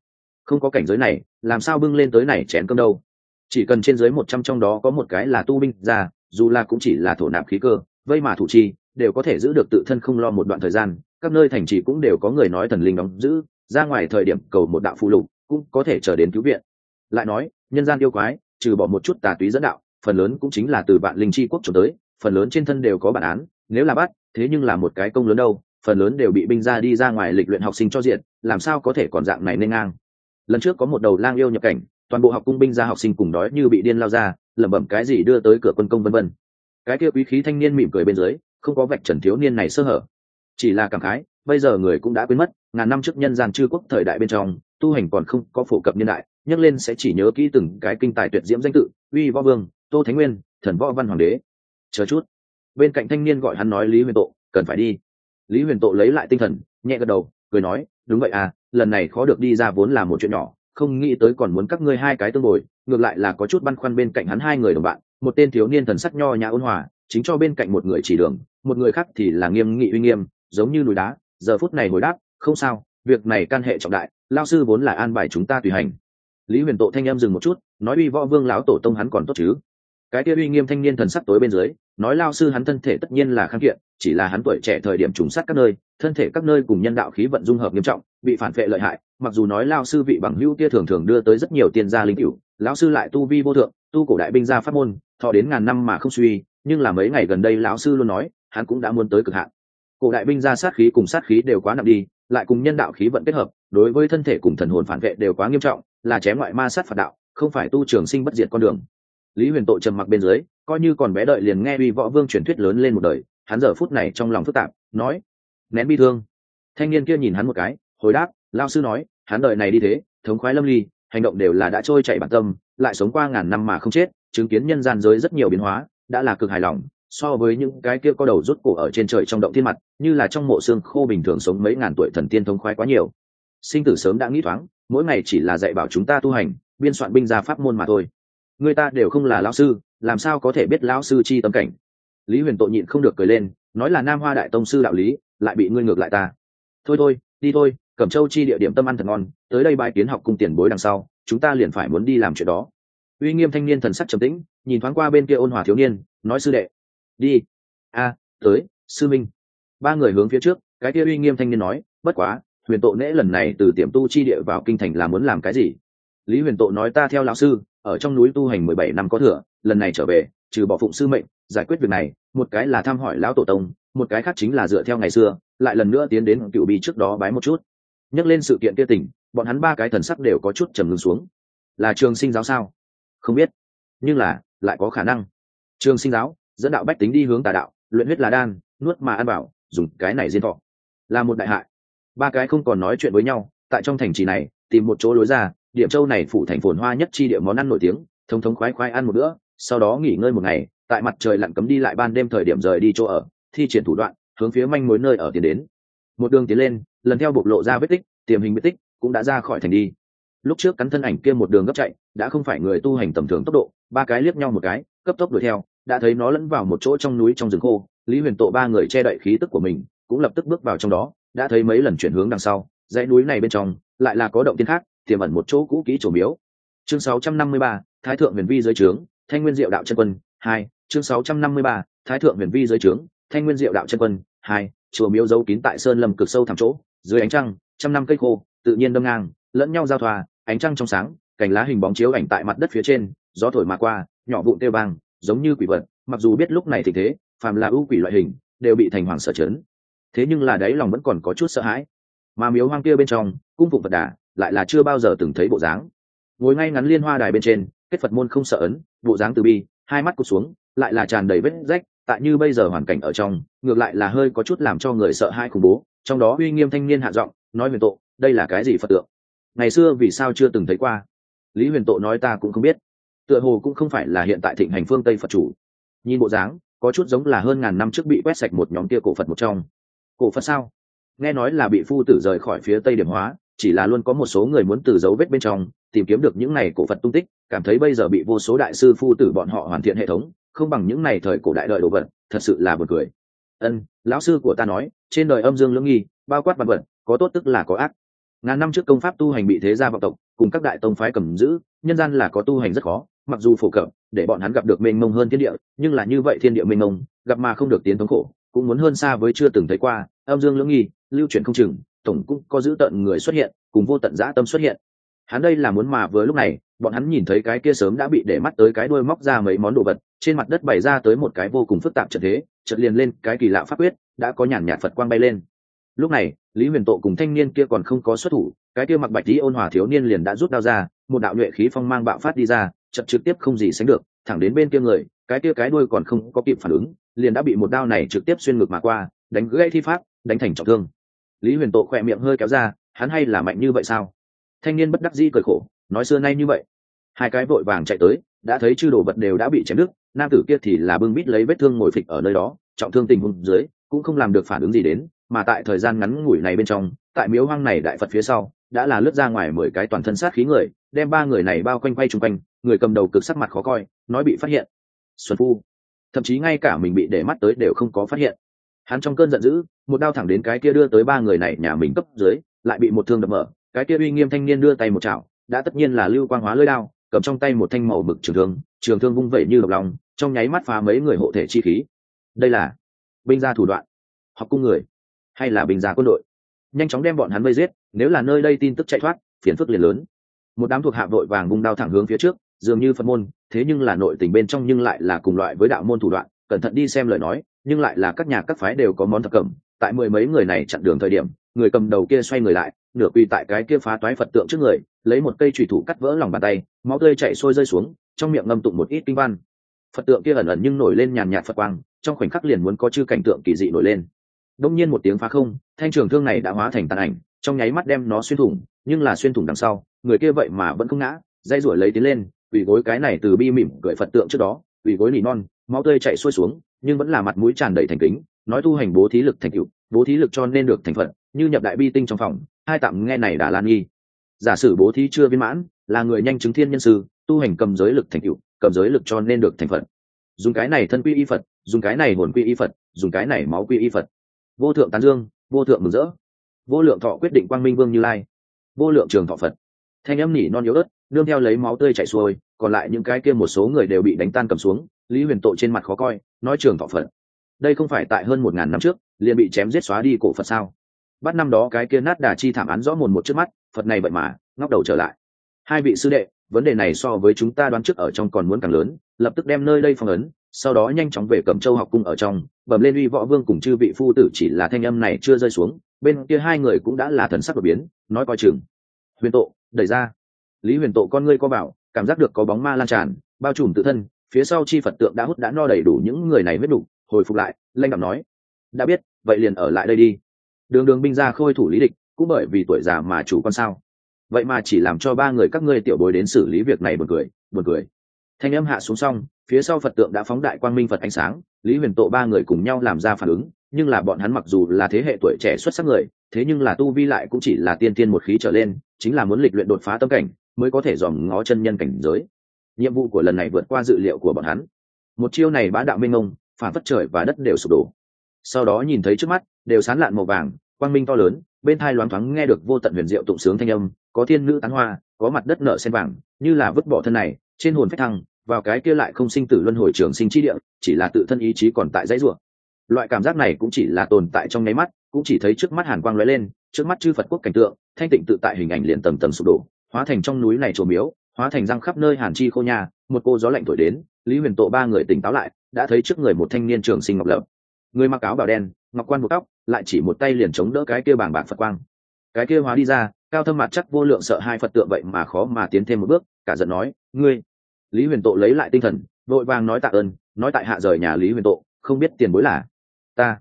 không có cảnh giới này làm sao bưng lên tới này chén cơm đâu? Chỉ cần trên dưới một trăm trong đó có một cái là tu binh gia, dù là cũng chỉ là thổ nạp khí cơ vây mà thủ chi, đều có thể giữ được tự thân không lo một đoạn thời gian. Các nơi thành trì cũng đều có người nói thần linh đóng giữ, ra ngoài thời điểm cầu một đạo phụ lục, cũng có thể chờ đến cứu viện. Lại nói, nhân gian yêu quái, trừ bỏ một chút tà túy dẫn đạo, phần lớn cũng chính là từ vạn linh chi quốc trốn tới, phần lớn trên thân đều có bản án, nếu là bắt, thế nhưng là một cái công lớn đâu, phần lớn đều bị binh ra đi ra ngoài lịch luyện học sinh cho diện, làm sao có thể còn dạng này nên ngang? Lần trước có một đầu lang yêu nhập cảnh, toàn bộ học cung binh ra học sinh cùng đói như bị điên lao ra, lẩm bẩm cái gì đưa tới cửa quân công vân vân cái kia quý khí thanh niên mỉm cười bên dưới, không có vạch trần thiếu niên này sơ hở. Chỉ là cảm khái, bây giờ người cũng đã quên mất, ngàn năm trước nhân gian chư quốc thời đại bên trong, tu hành còn không có phổ cập niên đại, nhắc lên sẽ chỉ nhớ kỹ từng cái kinh tài tuyệt diễm danh tự, uy võ vương, tô thánh nguyên, thần võ văn hoàng đế. Chờ chút. Bên cạnh thanh niên gọi hắn nói lý huyền tộ, cần phải đi. Lý huyền tộ lấy lại tinh thần, nhẹ gật đầu, cười nói, đúng vậy à lần này khó được đi ra vốn là một chuyện nhỏ không nghĩ tới còn muốn các ngươi hai cái tương bồi, ngược lại là có chút băn khoăn bên cạnh hắn hai người đồng bạn, một tên thiếu niên thần sắc nho nhã ôn hòa, chính cho bên cạnh một người chỉ đường, một người khác thì là nghiêm nghị uy nghiêm, giống như núi đá, giờ phút này hồi đáp, không sao, việc này can hệ trọng đại, lao sư vốn là an bài chúng ta tùy hành. Lý huyền tộ thanh em dừng một chút, nói uy võ vương lão tổ tông hắn còn tốt chứ? Cái kia uy nghiêm thanh niên thần sắc tối bên dưới, nói lao sư hắn thân thể tất nhiên là kháng kiện, chỉ là hắn tuổi trẻ thời điểm trùng sát các nơi, thân thể các nơi cùng nhân đạo khí vận dung hợp nghiêm trọng, bị phản vệ lợi hại, mặc dù nói lao sư vị bằng hữu kia thường thường đưa tới rất nhiều tiền gia linh cửu, lão sư lại tu vi vô thượng, tu cổ đại binh gia pháp môn, thọ đến ngàn năm mà không suy, nhưng là mấy ngày gần đây lão sư luôn nói, hắn cũng đã muốn tới cực hạn. Cổ đại binh gia sát khí cùng sát khí đều quá nặng đi, lại cùng nhân đạo khí vận kết hợp, đối với thân thể cùng thần hồn phản vệ đều quá nghiêm trọng, là chém ngoại ma sát phạt đạo, không phải tu trường sinh bất diệt con đường lý huyền tội trầm mặc bên dưới, coi như còn bé đợi liền nghe uy võ vương truyền thuyết lớn lên một đời, hắn giờ phút này trong lòng phức tạp, nói, nén bi thương. Thanh niên kia nhìn hắn một cái, hồi đáp lao sư nói, hắn đợi này đi thế, thống khoái lâm ly, hành động đều là đã trôi chạy bản tâm, lại sống qua ngàn năm mà không chết, chứng kiến nhân gian giới rất nhiều biến hóa, đã là cực hài lòng, so với những cái kia có đầu rút cổ ở trên trời trong động thiên mặt, như là trong mộ xương khô bình thường sống mấy ngàn tuổi thần tiên thống khoái quá nhiều. Sinh tử sớm đã nghĩ thoáng, mỗi ngày chỉ là dạy bảo chúng ta tu hành, biên soạn binh gia pháp môn mà thôi người ta đều không là lão sư, làm sao có thể biết lão sư chi tâm cảnh? Lý huyền tội nhịn không được cười lên, nói là nam hoa đại tông sư đạo lý, lại bị ngươi ngược lại ta. Thôi thôi, đi thôi, cẩm châu chi địa điểm tâm ăn thật ngon, tới đây bài kiến học cung tiền bối đằng sau, chúng ta liền phải muốn đi làm chuyện đó. Uy nghiêm thanh niên thần sắc trầm tĩnh, nhìn thoáng qua bên kia ôn hòa thiếu niên, nói sư đệ, đi. A tới, sư minh. Ba người hướng phía trước, cái kia uy nghiêm thanh niên nói, bất quá, huyền tộ nễ lần này từ tiệm tu chi địa vào kinh thành là muốn làm cái gì? Lý huyền tộ nói ta theo lão sư ở trong núi tu hành mười bảy năm có thừa, lần này trở về, trừ bỏ phụng sư mệnh, giải quyết việc này, một cái là thăm hỏi lão tổ tông, một cái khác chính là dựa theo ngày xưa, lại lần nữa tiến đến cựu bi trước đó bái một chút. Nhắc lên sự kiện kia tỉnh bọn hắn ba cái thần sắc đều có chút trầm ngưng xuống. Là trường sinh giáo sao? Không biết. Nhưng là, lại có khả năng. Trường sinh giáo, dẫn đạo bách tính đi hướng tà đạo, luyện huyết là đan, nuốt mà ăn bảo, dùng cái này diên thọ. Là một đại hại. Ba cái không còn nói chuyện với nhau, tại trong thành trì này, tìm một chỗ lối ra điểm châu này phủ thành phồn hoa nhất chi địa món ăn nổi tiếng thống thống khoái khoái ăn một bữa, sau đó nghỉ ngơi một ngày, tại mặt trời lặn cấm đi lại ban đêm thời điểm rời đi chỗ ở, thi triển thủ đoạn, hướng phía manh mối nơi ở tiến đến. Một đường tiến lên, lần theo bộc lộ ra vết tích, tiềm hình vết tích cũng đã ra khỏi thành đi. Lúc trước cắn thân ảnh kia một đường gấp chạy, đã không phải người tu hành tầm thường tốc độ, ba cái liếc nhau một cái, cấp tốc đuổi theo, đã thấy nó lẫn vào một chỗ trong núi trong rừng khô, lý huyền tộ ba người che đậy khí tức của mình, cũng lập tức bước vào trong đó, đã thấy mấy lần chuyển hướng đằng sau, dãy núi này bên trong, lại là có động tiên khác tiềm ẩn một chỗ cũ kỹ trổ miếu. Chương 653, thái thượng huyền vi dưới trướng thanh nguyên diệu đạo chân quân hai. Chương 653, thái thượng huyền vi dưới trướng thanh nguyên diệu đạo chân quân hai. Chùa miếu giấu kín tại sơn lâm cực sâu thẳm chỗ dưới ánh trăng trăm năm cây khô tự nhiên đâm ngang lẫn nhau giao thoa ánh trăng trong sáng cành lá hình bóng chiếu ảnh tại mặt đất phía trên gió thổi mà qua nhỏ vụn tiêu vang giống như quỷ vật mặc dù biết lúc này thì thế phàm là ưu quỷ loại hình đều bị thành hoàng sợ chấn. Thế nhưng là đấy lòng vẫn còn có chút sợ hãi. Mà miếu hoang kia bên trong cung phụng vật đà lại là chưa bao giờ từng thấy bộ dáng. Ngồi ngay ngắn liên hoa đài bên trên, kết phật môn không sợ ấn, bộ dáng từ bi, hai mắt cụt xuống, lại là tràn đầy vết rách, tại như bây giờ hoàn cảnh ở trong, ngược lại là hơi có chút làm cho người sợ hai khủng bố, trong đó uy nghiêm thanh niên hạ giọng, nói huyền tộ, đây là cái gì phật tượng? Ngày xưa vì sao chưa từng thấy qua? Lý huyền tộ nói ta cũng không biết. Tựa hồ cũng không phải là hiện tại thịnh hành phương tây phật chủ. Nhìn bộ dáng, có chút giống là hơn ngàn năm trước bị quét sạch một nhóm kia cổ phật một trong. Cổ phật sao? Nghe nói là bị phu tử rời khỏi phía tây điểm hóa chỉ là luôn có một số người muốn từ dấu vết bên trong tìm kiếm được những này cổ phật tung tích, cảm thấy bây giờ bị vô số đại sư phu tử bọn họ hoàn thiện hệ thống, không bằng những này thời cổ đại đợi đồ vật, thật sự là buồn cười. Ân, lão sư của ta nói, trên đời âm dương lưỡng nghi, bao quát vật vật, có tốt tức là có ác. Ngàn năm trước công pháp tu hành bị thế gia vọng tộc, cùng các đại tông phái cầm giữ, nhân gian là có tu hành rất khó, mặc dù phổ cập, để bọn hắn gặp được mênh mông hơn thiên địa, nhưng là như vậy thiên địa mênh mông, gặp mà không được tiến thống khổ, cũng muốn hơn xa với chưa từng thấy qua, âm dương lưỡng nghi, lưu truyền không chừng tổng cũng có giữ tận người xuất hiện, cùng vô tận dã tâm xuất hiện. Hắn đây là muốn mà vừa lúc này, bọn hắn nhìn thấy cái kia sớm đã bị để mắt tới cái đuôi móc ra mấy món đồ vật, trên mặt đất bày ra tới một cái vô cùng phức tạp trận thế, chợt liền lên cái kỳ lạ pháp quyết, đã có nhàn nhạt phật quang bay lên. Lúc này, lý huyền tộ cùng thanh niên kia còn không có xuất thủ, cái kia mặc bạch tí ôn hòa thiếu niên liền đã rút đao ra, một đạo nhuệ khí phong mang bạo phát đi ra chật trực tiếp không gì sánh được, thẳng đến bên kia người, cái kia cái đuôi còn không có kịp phản ứng, liền đã bị một đao này trực tiếp xuyên ngực mà qua, đánh gãy thi pháp, đánh thành trọng thương lý huyền tộ khỏe miệng hơi kéo ra, hắn hay là mạnh như vậy sao? Thanh niên bất đắc dĩ cười khổ, nói xưa nay như vậy. Hai cái vội vàng chạy tới, đã thấy chư đồ vật đều đã bị chém đứt, nam tử kia thì là bưng bít lấy vết thương ngồi phịch ở nơi đó, trọng thương tình huống dưới, cũng không làm được phản ứng gì đến, mà tại thời gian ngắn ngủi này bên trong, tại miếu hoang này đại phật phía sau, đã là lướt ra ngoài mười cái toàn thân sát khí người, đem ba người này bao quanh quay chung quanh, người cầm đầu cực sắc mặt khó coi, nói bị phát hiện. Xuân phu. Thậm chí ngay cả mình bị để mắt tới đều không có phát hiện hắn trong cơn giận dữ, một đao thẳng đến cái kia đưa tới ba người này nhà mình cấp dưới, lại bị một thương đập mở. Cái kia uy nghiêm thanh niên đưa tay một chảo, đã tất nhiên là lưu quang hóa lưỡi đao, cầm trong tay một thanh màu mực trường thương trường thương vung vẩy như độc lòng, trong nháy mắt phá mấy người hộ thể chi khí. Đây là binh gia thủ đoạn, học cung người, hay là binh gia quân đội? Nhanh chóng đem bọn hắn vây giết, nếu là nơi đây tin tức chạy thoát, phiền phức liền lớn. Một đám thuộc hạ vội vàng bung đao thẳng hướng phía trước, dường như phật môn, thế nhưng là nội tình bên trong nhưng lại là cùng loại với đạo môn thủ đoạn, cẩn thận đi xem lời nói nhưng lại là các nhà các phái đều có món thập cẩm. Tại mười mấy người này chặn đường thời điểm, người cầm đầu kia xoay người lại, nửa quỳ tại cái kia phá toái phật tượng trước người, lấy một cây trùy thủ cắt vỡ lòng bàn tay, máu tươi chạy sôi rơi xuống, trong miệng ngâm tụng một ít kinh văn. Phật tượng kia ẩn ẩn nhưng nổi lên nhàn nhạt phật quang, trong khoảnh khắc liền muốn có chư cảnh tượng kỳ dị nổi lên. Đông nhiên một tiếng phá không, thanh trường thương này đã hóa thành tàn ảnh, trong nháy mắt đem nó xuyên thủng, nhưng là xuyên thủng đằng sau, người kia vậy mà vẫn không ngã, dây ruổi lấy tiến lên ủy gối cái này từ bi mỉm gửi phật tượng trước đó ủy gối nỉ non, máu tươi chạy xuôi xuống nhưng vẫn là mặt mũi tràn đầy thành kính, nói tu hành bố thí lực thành cựu bố thí lực cho nên được thành phận như nhập đại bi tinh trong phòng, hai tạm nghe này đã lan nghi. Giả sử bố thí chưa viên mãn, là người nhanh chứng thiên nhân sư, tu hành cầm giới lực thành cựu cầm giới lực cho nên được thành phận dùng cái này thân quy y phật, dùng cái này hồn quy y phật, dùng cái này máu quy y phật. Vô thượng tán dương, vô thượng mừng rỡ. Vô lượng thọ quyết định quang minh vương như lai. Vô lượng trường thọ phật. Thanh âm nỉ non yếu ớt, nương theo lấy máu tươi chảy xuôi, còn lại những cái kia một số người đều bị đánh tan cầm xuống lý huyền tộ trên mặt khó coi, nói trường thọ phật. Đây không phải tại hơn một ngàn năm trước, liền bị chém giết xóa đi cổ phật sao? Bắt năm đó cái kia nát đà chi thảm án rõ mồn một trước mắt, phật này vậy mà, ngóc đầu trở lại. Hai vị sư đệ, vấn đề này so với chúng ta đoán trước ở trong còn muốn càng lớn, lập tức đem nơi đây phong ấn, sau đó nhanh chóng về cẩm châu học cung ở trong, bẩm lên uy võ vương cùng chư vị phu tử chỉ là thanh âm này chưa rơi xuống, bên kia hai người cũng đã là thần sắc đột biến, nói coi chừng. Huyền tộ đẩy ra. Lý huyền tộ con ngươi co bảo cảm giác được có bóng ma lan tràn, bao trùm tự thân phía sau chi phật tượng đã hút đã no đầy đủ những người này huyết đủ, hồi phục lại, lanh đạm nói, đã biết, vậy liền ở lại đây đi. Đường đường binh ra khôi thủ lý địch, cũng bởi vì tuổi già mà chủ con sao. Vậy mà chỉ làm cho ba người các ngươi tiểu bối đến xử lý việc này buồn cười buồn cười. Thanh âm hạ xuống xong, phía sau phật tượng đã phóng đại quang minh phật ánh sáng, lý huyền tộ ba người cùng nhau làm ra phản ứng, nhưng là bọn hắn mặc dù là thế hệ tuổi trẻ xuất sắc người, thế nhưng là tu vi lại cũng chỉ là tiên tiên một khí trở lên, chính là muốn lịch luyện đột phá tâm cảnh, mới có thể dòm ngó chân nhân cảnh giới nhiệm vụ của lần này vượt qua dự liệu của bọn hắn. Một chiêu này bá đạo minh ông, phản phất trời và đất đều sụp đổ. Sau đó nhìn thấy trước mắt, đều sán lạn màu vàng, quang minh to lớn, bên thai loáng thoáng nghe được vô tận huyền diệu tụng sướng thanh âm, có thiên nữ tán hoa, có mặt đất nở sen vàng, như là vứt bỏ thân này, trên hồn phách thăng, vào cái kia lại không sinh tử luân hồi trường sinh chi địa, chỉ là tự thân ý chí còn tại dãy ruộng loại cảm giác này cũng chỉ là tồn tại trong nháy mắt, cũng chỉ thấy trước mắt hàn quang lóe lên, trước mắt chư phật quốc cảnh tượng, thanh tịnh tự tại hình ảnh liền tầm tầm sụp đổ, hóa thành trong núi này trổ miếu hóa thành răng khắp nơi hàn chi khô nhà một cô gió lạnh thổi đến, lý huyền tộ ba người tỉnh táo lại, đã thấy trước người một thanh niên trường sinh ngọc lập người mặc áo bào đen, ngọc quan một tóc, lại chỉ một tay liền chống đỡ cái kia bảng bạc phật quang. Cái kia hóa đi ra, cao thâm mặt chắc vô lượng sợ hai phật tượng vậy mà khó mà tiến thêm một bước, cả giận nói, ngươi! Lý huyền tộ lấy lại tinh thần, vội vàng nói tạ ơn, nói tại hạ rời nhà lý huyền tộ, không biết tiền bối là ta.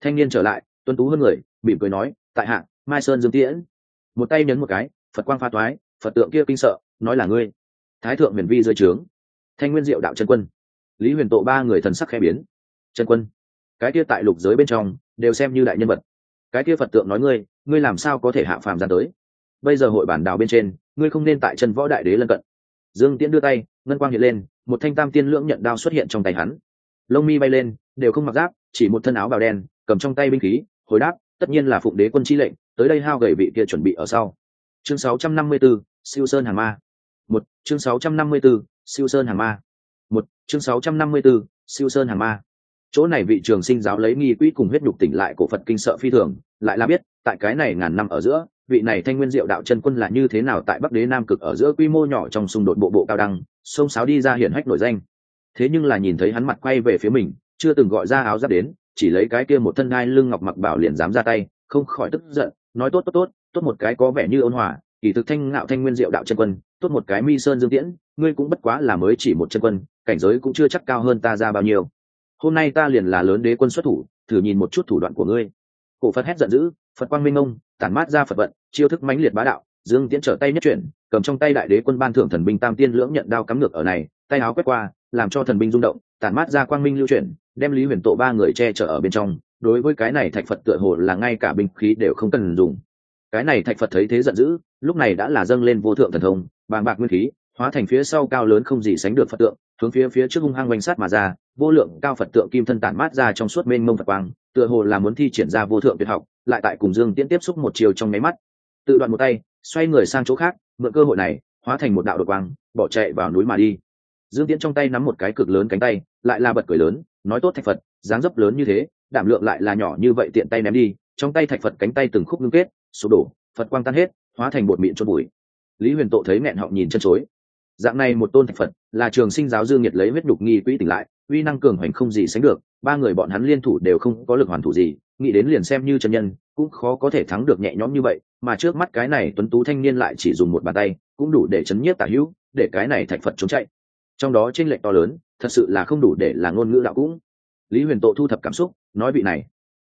Thanh niên trở lại tuân tú hơn người, mỉm cười nói, tại hạ, mai sơn dương tiễn. Một tay nhấn một cái, phật quang pha toái, phật tượng kia kinh sợ nói là ngươi. Thái thượng huyền vi dưới trướng. Thanh nguyên diệu đạo chân quân. Lý huyền tộ ba người thần sắc khẽ biến. Chân quân cái kia tại lục giới bên trong đều xem như đại nhân vật. Cái kia phật tượng nói ngươi ngươi làm sao có thể hạ phàm ra tới? Bây giờ hội bản đào bên trên ngươi không nên tại chân võ đại đế lân cận. Dương tiễn đưa tay ngân quang hiện lên một thanh tam tiên lưỡng nhận đao xuất hiện trong tay hắn. Lông mi bay lên đều không mặc giáp chỉ một thân áo bào đen cầm trong tay binh khí hồi đáp tất nhiên là phụng đế quân chi lệnh tới đây hao gầy vị kia chuẩn bị ở sau. Chương 654, siêu sơn hàng ma một chương 654, siêu sơn hàng ma. Một chương 654, siêu sơn hàng ma. Chỗ này vị trường sinh giáo lấy nghi quỹ cùng huyết nhục tỉnh lại cổ phật kinh sợ phi thường lại là biết tại cái này ngàn năm ở giữa vị này thanh nguyên diệu đạo chân quân là như thế nào tại bắc đế nam cực ở giữa quy mô nhỏ trong xung đột bộ bộ cao đăng sông sáo đi ra hiển hách nổi danh. Thế nhưng là nhìn thấy hắn mặt quay về phía mình chưa từng gọi ra áo giáp đến chỉ lấy cái kia một thân ngai lưng ngọc mặc bảo liền dám ra tay không khỏi tức giận nói tốt tốt tốt tốt một cái có vẻ như ôn hòa kỳ thực thanh ngạo thanh nguyên diệu đạo chân quân, tốt một cái mi sơn dương tiễn, ngươi cũng bất quá là mới chỉ một chân quân, cảnh giới cũng chưa chắc cao hơn ta ra bao nhiêu. Hôm nay ta liền là lớn đế quân xuất thủ, thử nhìn một chút thủ đoạn của ngươi. Cổ phật hét giận dữ, phật quang minh ông, tản mát ra phật vận, chiêu thức mãnh liệt bá đạo, dương tiễn trở tay nhất chuyển, cầm trong tay đại đế quân ban thưởng thần binh tam tiên lưỡng nhận đao cắm ngược ở này, tay áo quét qua, làm cho thần binh rung động, tản mát ra quang minh lưu chuyển, đem lý huyền tộ ba người che chở ở bên trong. Đối với cái này thạch phật tựa hồ là ngay cả binh khí đều không cần dùng cái này thạch phật thấy thế giận dữ, lúc này đã là dâng lên vô thượng thần thông, bàng bạc nguyên khí, hóa thành phía sau cao lớn không gì sánh được phật tượng, hướng phía phía trước hung hăng quanh sát mà ra, vô lượng cao phật tượng kim thân tản mát ra trong suốt mênh mông phật quang, tựa hồ là muốn thi triển ra vô thượng tuyệt học, lại tại cùng dương tiễn tiếp xúc một chiều trong máy mắt. Tự đoạn một tay, xoay người sang chỗ khác, mượn cơ hội này, hóa thành một đạo đột quang, bỏ chạy vào núi mà đi. Dương tiễn trong tay nắm một cái cực lớn cánh tay, lại là bật cười lớn, nói tốt thạch phật, dáng dấp lớn như thế, đảm lượng lại là nhỏ như vậy tiện tay ném đi, trong tay thạch phật cánh tay từng khúc ngưng kết sụp đổ, phật quang tan hết, hóa thành bột mịn cho bụi. Lý huyền tộ thấy nghẹn họng nhìn chân chối. Dạng này một tôn thạch phật, là trường sinh giáo dương nhiệt lấy huyết đục nghi quỹ tỉnh lại, uy năng cường hoành không gì sánh được, ba người bọn hắn liên thủ đều không có lực hoàn thủ gì, nghĩ đến liền xem như chân nhân, cũng khó có thể thắng được nhẹ nhõm như vậy, mà trước mắt cái này tuấn tú thanh niên lại chỉ dùng một bàn tay, cũng đủ để chấn nhiếp tả hữu, để cái này thạch phật trốn chạy. Trong đó trên lệch to lớn, thật sự là không đủ để là ngôn ngữ đạo cũng. Lý huyền tộ thu thập cảm xúc, nói vị này,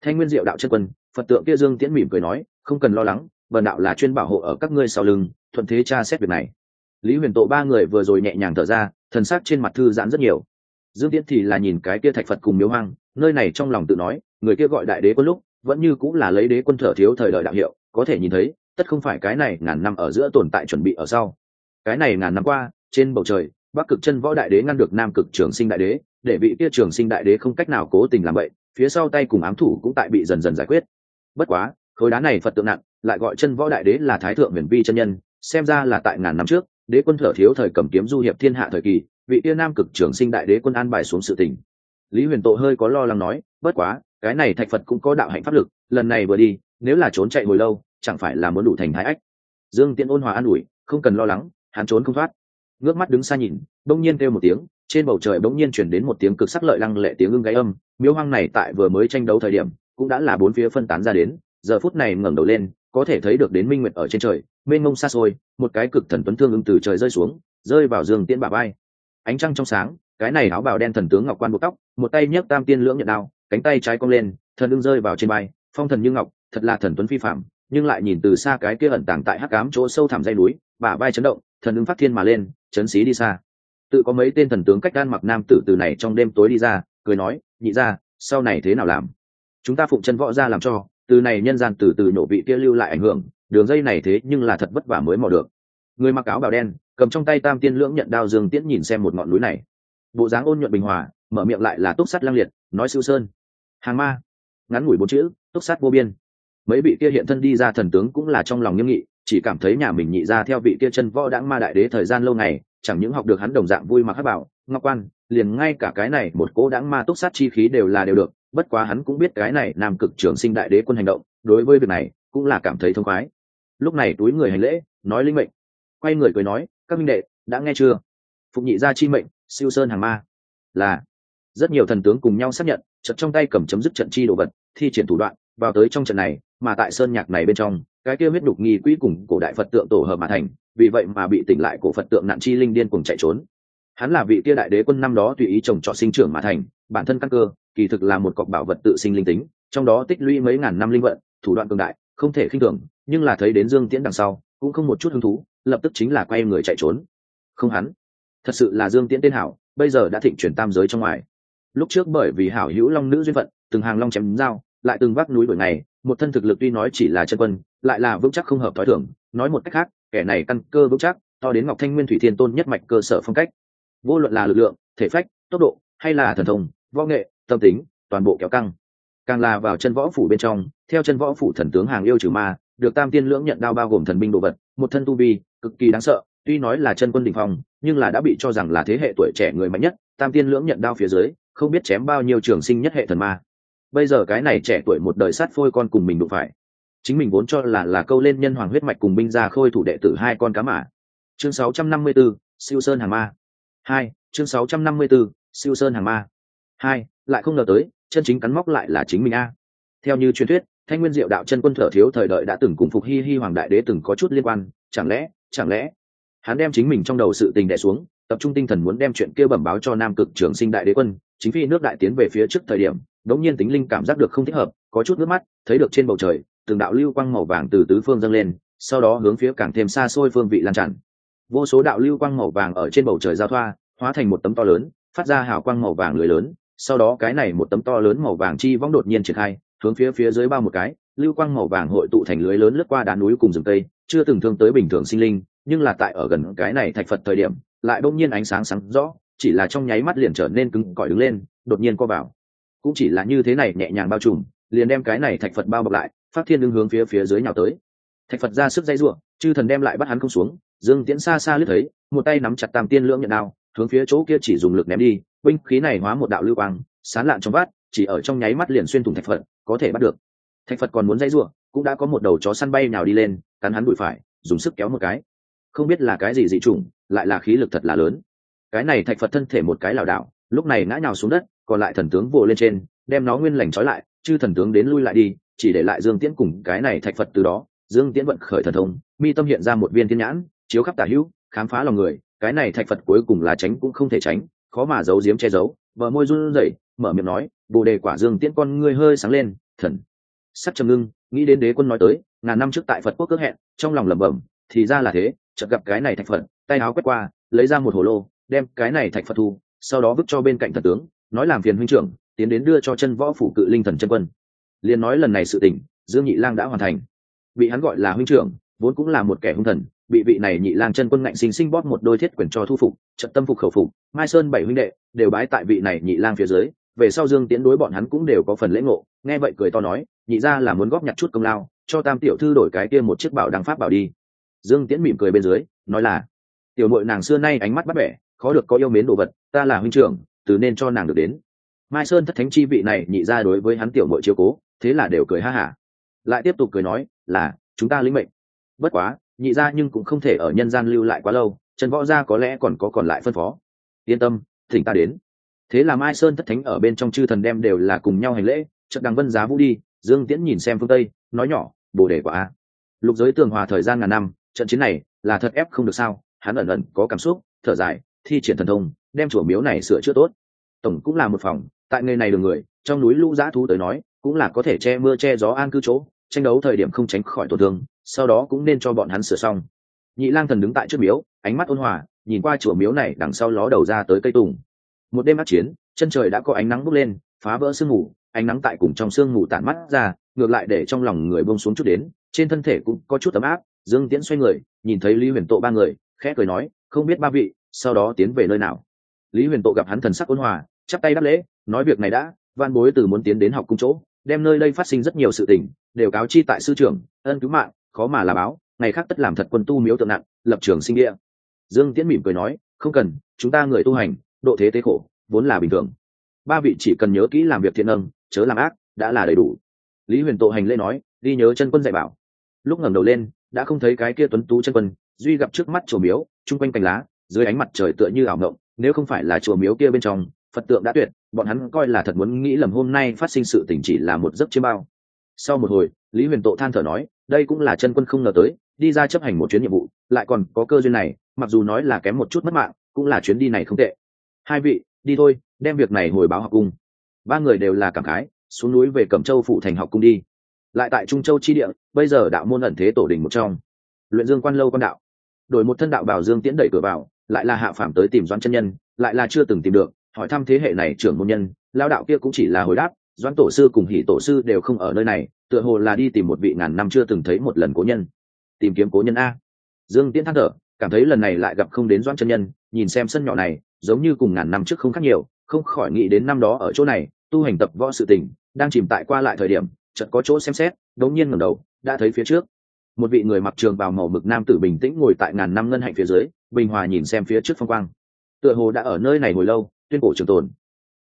thanh nguyên diệu đạo chân quân phật tượng kia dương tiễn mỉm cười nói, không cần lo lắng vần đạo là chuyên bảo hộ ở các ngươi sau lưng, thuận thế tra xét việc này. Lý huyền tộ ba người vừa rồi nhẹ nhàng thở ra, thần sắc trên mặt thư giãn rất nhiều. Dương tiễn thì là nhìn cái kia thạch phật cùng miếu hoang, nơi này trong lòng tự nói, người kia gọi đại đế quân lúc, vẫn như cũng là lấy đế quân thở thiếu thời đời đạo hiệu, có thể nhìn thấy, tất không phải cái này ngàn năm ở giữa tồn tại chuẩn bị ở sau. Cái này ngàn năm qua, trên bầu trời, bắc cực chân võ đại đế ngăn được nam cực trường sinh đại đế, để vị kia trường sinh đại đế không cách nào cố tình làm vậy, phía sau tay cùng ám thủ cũng tại bị dần dần giải quyết bất quá, khối đá này phật tượng nặng, lại gọi chân võ đại đế là thái thượng huyền vi chân nhân, xem ra là tại ngàn năm trước, đế quân thở thiếu thời cầm kiếm du hiệp thiên hạ thời kỳ, vị tiên nam cực trưởng sinh đại đế quân an bài xuống sự tình. Lý huyền tộ hơi có lo lắng nói, bất quá, cái này thạch phật cũng có đạo hạnh pháp lực, lần này vừa đi, nếu là trốn chạy hồi lâu, chẳng phải là muốn đủ thành thái ách? Dương tiễn ôn hòa an ủi, không cần lo lắng, hắn trốn không thoát. Ngước mắt đứng xa nhìn, bỗng nhiên kêu một tiếng, trên bầu trời bỗng nhiên chuyển đến một tiếng cực sắc lợi lăng lệ tiếng ưng gáy âm. Miếu hoang này tại vừa mới tranh đấu thời điểm cũng đã là bốn phía phân tán ra đến, giờ phút này ngẩng đầu lên, có thể thấy được đến minh nguyệt ở trên trời, mênh mông xa xôi, một cái cực thần tuấn thương ứng từ trời rơi xuống, rơi vào giường tiễn bà bay ánh trăng trong sáng, cái này áo bào đen thần tướng ngọc quan buộc tóc, một tay nhấc tam tiên lưỡng nhận đao, cánh tay trái cong lên, thần ưng rơi vào trên bay phong thần như ngọc, thật là thần tuấn phi phạm nhưng lại nhìn từ xa cái kia ẩn tàng tại hắc cám chỗ sâu thẳm dây núi bà vai chấn động, thần ưng phát thiên mà lên, chấn xí đi xa. Tự có mấy tên thần tướng cách đan mặc nam tử từ này trong đêm tối đi ra, cười nói, nhị ra sau này thế nào làm? Chúng ta phụng chân võ ra làm cho, từ này nhân gian từ từ nổ vị kia lưu lại ảnh hưởng, đường dây này thế nhưng là thật vất vả mới mò được. Người mặc áo bào đen, cầm trong tay tam tiên lưỡng nhận đao dương tiễn nhìn xem một ngọn núi này. Bộ dáng ôn nhuận bình hòa, mở miệng lại là túc sắt lang liệt, nói siêu sơn. Hàng ma. Ngắn ngủi bốn chữ, túc sắt vô biên. Mấy vị kia hiện thân đi ra thần tướng cũng là trong lòng nghiêm nghị, chỉ cảm thấy nhà mình nhị ra theo vị kia chân võ đãng ma đại đế thời gian lâu ngày, chẳng những học được hắn đồng dạng vui mà hát bảo, ngọc quan, liền ngay cả cái này một cố đãng ma túc sát chi khí đều là đều được bất quá hắn cũng biết cái này nam cực trường sinh đại đế quân hành động, đối với việc này cũng là cảm thấy thông khoái. Lúc này túi người hành lễ, nói linh mệnh. Quay người cười nói, các minh đệ, đã nghe chưa? Phục nhị gia chi mệnh, siêu sơn hàng ma. Là. Rất nhiều thần tướng cùng nhau xác nhận, trận trong tay cầm chấm dứt trận chi đồ vật, thi triển thủ đoạn, vào tới trong trận này, mà tại sơn nhạc này bên trong, cái kia huyết đục nghi quỹ cùng cổ đại phật tượng tổ hợp mà thành, vì vậy mà bị tỉnh lại cổ phật tượng nạn chi linh điên cùng chạy trốn. Hắn là vị kia đại đế quân năm đó tùy ý trồng trọt sinh trưởng mà thành, bản thân căn cơ kỳ thực là một cọc bảo vật tự sinh linh tính, trong đó tích lũy mấy ngàn năm linh vận, thủ đoạn cường đại, không thể khinh thường, nhưng là thấy đến dương tiễn đằng sau, cũng không một chút hứng thú, lập tức chính là quay người chạy trốn. Không hắn. Thật sự là dương tiễn tên hảo, bây giờ đã thịnh chuyển tam giới trong ngoài. Lúc trước bởi vì hảo hữu long nữ duyên phận, từng hàng long chém dao lại từng vác núi đuổi ngày, một thân thực lực tuy nói chỉ là chân quân, lại là vững chắc không hợp thói thường, nói một cách khác, kẻ này căn cơ vững chắc, to đến ngọc thanh nguyên thủy thiên tôn nhất mạch cơ sở phong cách. Vô luận là lực lượng, thể phách, tốc độ, hay là thần thông, võ nghệ tâm tính toàn bộ kéo căng. Càng là vào chân võ phủ bên trong theo chân võ phủ thần tướng hàng yêu trừ ma được tam tiên lưỡng nhận đao bao gồm thần binh đồ vật một thân tu vi cực kỳ đáng sợ tuy nói là chân quân đình phong nhưng là đã bị cho rằng là thế hệ tuổi trẻ người mạnh nhất tam tiên lưỡng nhận đao phía dưới không biết chém bao nhiêu trường sinh nhất hệ thần ma. Bây giờ cái này trẻ tuổi một đời sát phôi con cùng mình đụng phải. Chính mình vốn cho là là câu lên nhân hoàng huyết mạch cùng binh gia khôi thủ đệ tử hai con cá mả chương 654, siêu sơn hàng ma. Hai chương 654, siêu sơn hàng ma. Hai lại không ngờ tới, chân chính cắn móc lại là chính mình a. Theo như truyền thuyết, thanh nguyên diệu đạo chân quân thở thiếu thời đợi đã từng cùng phục hi hi hoàng đại đế từng có chút liên quan, chẳng lẽ chẳng lẽ? Hắn đem chính mình trong đầu sự tình đẻ xuống, tập trung tinh thần muốn đem chuyện kia bẩm báo cho nam cực trường sinh đại đế quân, chính phi nước đại tiến về phía trước thời điểm, đống nhiên tính linh cảm giác được không thích hợp, có chút nước mắt, thấy được trên bầu trời, từng đạo lưu quang màu vàng từ tứ phương dâng lên, sau đó hướng phía càng thêm xa xôi phương vị lan tràn. Vô số đạo lưu quang màu vàng ở trên bầu trời giao thoa, hóa thành một tấm to lớn, phát ra hào quang màu vàng lưới lớn sau đó cái này một tấm to lớn màu vàng chi vong đột nhiên triển khai, hướng phía phía dưới bao một cái, lưu quang màu vàng hội tụ thành lưới lớn lướt qua đá núi cùng rừng tây chưa từng thương tới bình thường sinh linh, nhưng là tại ở gần cái này thạch phật thời điểm, lại bỗng nhiên ánh sáng sáng rõ, chỉ là trong nháy mắt liền trở nên cứng cỏi đứng lên, đột nhiên co vào. Cũng chỉ là như thế này nhẹ nhàng bao trùm, liền đem cái này thạch phật bao bọc lại, phát thiên đương hướng phía phía dưới nhào tới. Thạch phật ra sức dây ruộng chư thần đem lại bắt hắn không xuống, dương tiễn xa xa lướt thấy, một tay nắm chặt tam tiên lưỡng nhận đao, hướng phía chỗ kia chỉ dùng lực ném đi binh khí này hóa một đạo lưu quang, sán lạn trong vát chỉ ở trong nháy mắt liền xuyên thủng thạch phật, có thể bắt được. Thạch phật còn muốn dây ruộng cũng đã có một đầu chó săn bay nào đi lên, cắn hắn bụi phải, dùng sức kéo một cái. Không biết là cái gì dị chủng, lại là khí lực thật là lớn. Cái này thạch phật thân thể một cái lảo đảo, lúc này ngã nhào xuống đất, còn lại thần tướng vồ lên trên, đem nó nguyên lành trói lại, chư thần tướng đến lui lại đi, chỉ để lại dương tiễn cùng cái này thạch phật từ đó. Dương tiễn vận khởi thần thông, mi tâm hiện ra một viên thiên nhãn, chiếu khắp tả hữu, khám phá lòng người. Cái này thạch phật cuối cùng là tránh cũng không thể tránh khó mà giấu giếm che giấu vợ môi run rẩy, mở miệng nói, bồ đề quả dương tiễn con ngươi hơi sáng lên, thần. Sắc trầm ngưng, nghĩ đến đế quân nói tới, ngàn năm trước tại phật quốc cước hẹn, trong lòng lẩm bẩm, thì ra là thế, chợt gặp cái này thạch phật, tay áo quét qua, lấy ra một hồ lô, đem cái này thạch phật thu, sau đó vứt cho bên cạnh thần tướng, nói làm phiền huynh trưởng, tiến đến đưa cho chân võ phủ cự linh thần chân quân. Liền nói lần này sự tình, dương nhị lang đã hoàn thành. Bị hắn gọi là huynh trưởng, vốn cũng là một kẻ hung thần bị vị này nhị lang chân quân ngạnh sinh sinh bóp một đôi thiết quyền cho thu phục, trận tâm phục khẩu phục, mai sơn bảy huynh đệ đều bái tại vị này nhị lang phía dưới, về sau dương tiến đối bọn hắn cũng đều có phần lễ ngộ, nghe vậy cười to nói, nhị ra là muốn góp nhặt chút công lao, cho tam tiểu thư đổi cái kia một chiếc bảo đăng pháp bảo đi. Dương tiễn mỉm cười bên dưới, nói là, tiểu muội nàng xưa nay ánh mắt bắt bẻ, khó được có yêu mến đồ vật, ta là huynh trưởng, từ nên cho nàng được đến. Mai sơn thất thánh chi vị này nhị ra đối với hắn tiểu muội chiếu cố, thế là đều cười ha hả. Lại tiếp tục cười nói, là, chúng ta lĩnh mệnh. Bất quá nhị ra nhưng cũng không thể ở nhân gian lưu lại quá lâu, trần võ gia có lẽ còn có còn lại phân phó. Yên tâm, thỉnh ta đến. Thế là mai sơn thất thánh ở bên trong chư thần đem đều là cùng nhau hành lễ trận đằng vân giá vũ đi, dương tiễn nhìn xem phương tây, nói nhỏ, bồ đề quả. Lục giới tường hòa thời gian ngàn năm, trận chiến này là thật ép không được sao? Hắn ẩn ẩn có cảm xúc, thở dài, thi triển thần thông, đem chùa miếu này sửa chữa tốt. Tổng cũng là một phòng, tại nơi này đường người, trong núi lũ giã thú tới nói, cũng là có thể che mưa che gió an cư chỗ, tranh đấu thời điểm không tránh khỏi tổn thương sau đó cũng nên cho bọn hắn sửa xong. Nhị lang thần đứng tại trước miếu, ánh mắt ôn hòa, nhìn qua chùa miếu này đằng sau ló đầu ra tới cây tùng. Một đêm át chiến, chân trời đã có ánh nắng bốc lên, phá vỡ sương mù, ánh nắng tại cùng trong sương mù tản mắt ra, ngược lại để trong lòng người bông xuống chút đến, trên thân thể cũng có chút ấm áp. Dương tiễn xoay người, nhìn thấy lý huyền tộ ba người, khẽ cười nói, không biết ba vị, sau đó tiến về nơi nào? Lý huyền tộ gặp hắn thần sắc ôn hòa, chắp tay đáp lễ, nói việc này đã van bối từ muốn tiến đến học cung chỗ, đem nơi đây phát sinh rất nhiều sự tình, đều cáo chi tại sư trưởng, ân cứu mạng khó mà là báo, ngày khác tất làm thật quân tu miếu tượng nặng, lập trường sinh địa. Dương tiễn mỉm cười nói, không cần, chúng ta người tu hành, độ thế tế khổ, vốn là bình thường. Ba vị chỉ cần nhớ kỹ làm việc thiện âm chớ làm ác, đã là đầy đủ. Lý huyền tộ hành lễ nói, đi nhớ chân quân dạy bảo. Lúc ngẩng đầu lên, đã không thấy cái kia tuấn tú chân quân, duy gặp trước mắt chùa miếu, chung quanh cành lá, dưới ánh mặt trời tựa như ảo ngộng nếu không phải là chùa miếu kia bên trong, phật tượng đã tuyệt, bọn hắn coi là thật muốn nghĩ lầm hôm nay phát sinh sự tình chỉ là một giấc chiêm bao sau một hồi, lý huyền tộ than thở nói, đây cũng là chân quân không ngờ tới, đi ra chấp hành một chuyến nhiệm vụ, lại còn có cơ duyên này, mặc dù nói là kém một chút mất mạng, cũng là chuyến đi này không tệ. Hai vị, đi thôi, đem việc này hồi báo học cung. Ba người đều là cảm khái, xuống núi về cẩm châu phụ thành học cung đi. Lại tại trung châu chi địa, bây giờ đạo môn ẩn thế tổ đình một trong. Luyện dương quan lâu quan đạo. Đổi một thân đạo bảo dương tiễn đẩy cửa vào, lại là hạ phạm tới tìm doãn chân nhân, lại là chưa từng tìm được, hỏi thăm thế hệ này trưởng môn nhân, lao đạo kia cũng chỉ là hồi đáp doãn tổ sư cùng hỷ tổ sư đều không ở nơi này, tựa hồ là đi tìm một vị ngàn năm chưa từng thấy một lần cố nhân. Tìm kiếm cố nhân a. Dương tiễn than thở, cảm thấy lần này lại gặp không đến doãn chân nhân, nhìn xem sân nhỏ này, giống như cùng ngàn năm trước không khác nhiều, không khỏi nghĩ đến năm đó ở chỗ này, tu hành tập võ sự tình, đang chìm tại qua lại thời điểm, chợt có chỗ xem xét, đống nhiên ngẩng đầu, đã thấy phía trước. Một vị người mặc trường bào màu mực nam tử bình tĩnh ngồi tại ngàn năm ngân hạnh phía dưới, bình hòa nhìn xem phía trước phong quang. Tựa hồ đã ở nơi này ngồi lâu, tuyên cổ trường tồn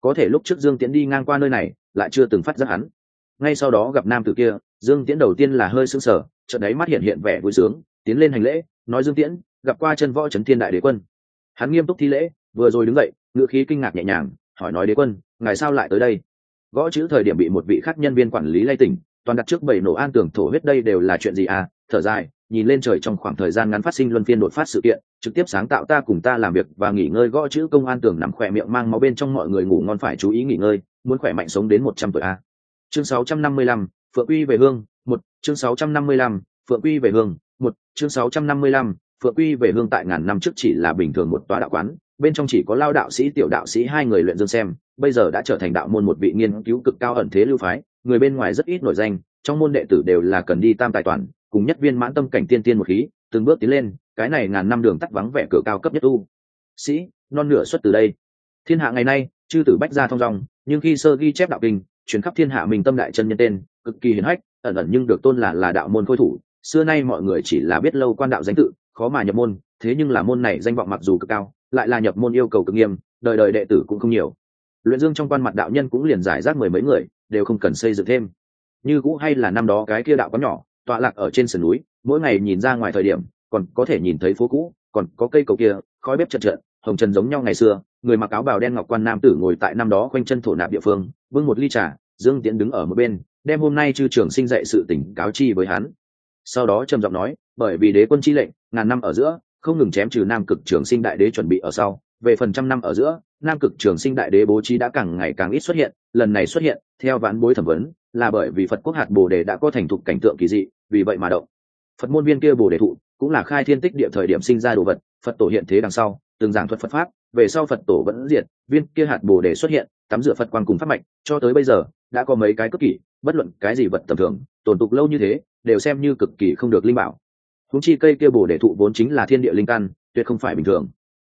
có thể lúc trước dương Tiễn đi ngang qua nơi này, lại chưa từng phát giác hắn. Ngay sau đó gặp nam tử kia, dương tiễn đầu tiên là hơi sững sờ, chợt đấy mắt hiện hiện vẻ vui sướng, tiến lên hành lễ, nói dương tiễn, gặp qua chân võ trấn thiên đại đế quân. Hắn nghiêm túc thi lễ, vừa rồi đứng dậy ngựa khí kinh ngạc nhẹ nhàng, hỏi nói đế quân, ngài sao lại tới đây? Gõ chữ thời điểm bị một vị khác nhân viên quản lý lay tỉnh, toàn đặt trước bảy nổ an tường, thổ huyết đây đều là chuyện gì à? Thở dài nhìn lên trời trong khoảng thời gian ngắn phát sinh luân phiên đột phát sự kiện, trực tiếp sáng tạo ta cùng ta làm việc và nghỉ ngơi gõ chữ công an tường nằm khỏe miệng mang máu bên trong mọi người ngủ ngon phải chú ý nghỉ ngơi, muốn khỏe mạnh sống đến một trăm tuổi a. Chương sáu trăm năm mươi lăm, phượng quy về hương, một, chương sáu trăm năm mươi lăm, phượng quy về hương, một, chương sáu trăm năm mươi lăm, phượng quy về hương tại ngàn năm trước chỉ là bình thường một tòa đạo quán, bên trong chỉ có lao đạo sĩ, tiểu đạo sĩ hai người luyện dương xem, bây giờ đã trở thành đạo môn một vị nghiên cứu cực cao ẩn thế lưu phái, người bên ngoài rất ít nổi danh, trong môn đệ tử đều là cần đi tam tài toàn cùng nhất viên mãn tâm cảnh tiên tiên một khí, từng bước tiến lên, cái này ngàn năm đường tắt vắng vẻ cửa cao cấp nhất u sĩ, non nửa xuất từ đây. Thiên hạ ngày nay, chư tử bách gia thong dong nhưng khi sơ ghi chép đạo kinh chuyển khắp thiên hạ mình tâm đại chân nhân tên, cực kỳ hiển hách, ẩn ẩn nhưng được tôn là là đạo môn khôi thủ. Xưa nay mọi người chỉ là biết lâu quan đạo danh tự, khó mà nhập môn, thế nhưng là môn này danh vọng mặc dù cực cao, lại là nhập môn yêu cầu cực nghiêm, đời đời đệ tử cũng không nhiều. Luyện dương trong quan mặt đạo nhân cũng liền giải rác mười mấy người, đều không cần xây dựng thêm. Như cũ hay là năm đó cái kia đạo có nhỏ tọa lạc ở trên sườn núi, mỗi ngày nhìn ra ngoài thời điểm, còn có thể nhìn thấy phố cũ, còn có cây cầu kia, khói bếp chật trợn hồng trần giống nhau ngày xưa, người mặc áo bào đen ngọc quan nam tử ngồi tại năm đó quanh chân thổ nạp địa phương bưng một ly trà, dương tiễn đứng ở một bên, đem hôm nay chư trưởng sinh dạy sự tỉnh cáo chi với hắn. Sau đó trầm giọng nói, bởi vì đế quân chi lệnh, ngàn năm ở giữa, không ngừng chém trừ nam cực trường sinh đại đế chuẩn bị ở sau. Về phần trăm năm ở giữa, nam cực trường sinh đại đế bố trí đã càng ngày càng ít xuất hiện, lần này xuất hiện, theo vãn bối thẩm vấn là bởi vì phật quốc hạt bồ đề đã có thành thục cảnh tượng kỳ dị, vì vậy mà động. Phật môn viên kia bồ đề thụ cũng là khai thiên tích địa thời điểm sinh ra đồ vật, phật tổ hiện thế đằng sau, từng giảng thuật phật pháp, về sau phật tổ vẫn diệt, viên kia hạt bồ đề xuất hiện, tắm rửa phật quan cùng pháp mạch, cho tới bây giờ, đã có mấy cái cực kỷ, bất luận cái gì vật tầm thường, tồn tục lâu như thế, đều xem như cực kỳ không được linh bảo. Húng chi cây kia bồ đề thụ vốn chính là thiên địa linh căn, tuyệt không phải bình thường.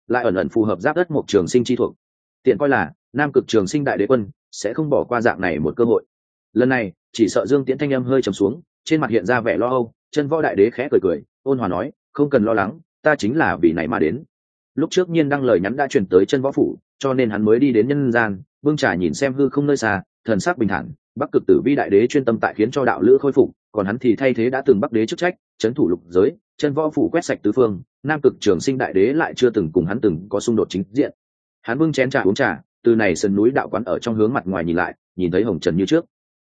Lại ẩn ẩn phù hợp giáp đất một trường sinh chi thuộc. Tiện coi là, nam cực trường sinh đại đế quân sẽ không bỏ qua dạng này một cơ hội lần này, chỉ sợ dương tiễn thanh âm hơi trầm xuống, trên mặt hiện ra vẻ lo âu, chân võ đại đế khẽ cười cười, ôn hòa nói, không cần lo lắng, ta chính là vì này mà đến. Lúc trước nhiên đăng lời nhắn đã truyền tới chân võ phủ, cho nên hắn mới đi đến nhân gian vương trà nhìn xem hư không nơi xa, thần sắc bình thản, bắc cực tử vi đại đế chuyên tâm tại khiến cho đạo lữ khôi phục, còn hắn thì thay thế đã từng bắc đế chức trách, chấn thủ lục giới, chân võ phủ quét sạch tứ phương, nam cực trường sinh đại đế lại chưa từng cùng hắn từng có xung đột chính diện. Hắn bưng chén trà uống trà, từ này sân núi đạo quán ở trong hướng mặt ngoài nhìn lại, nhìn thấy hồng trần như trước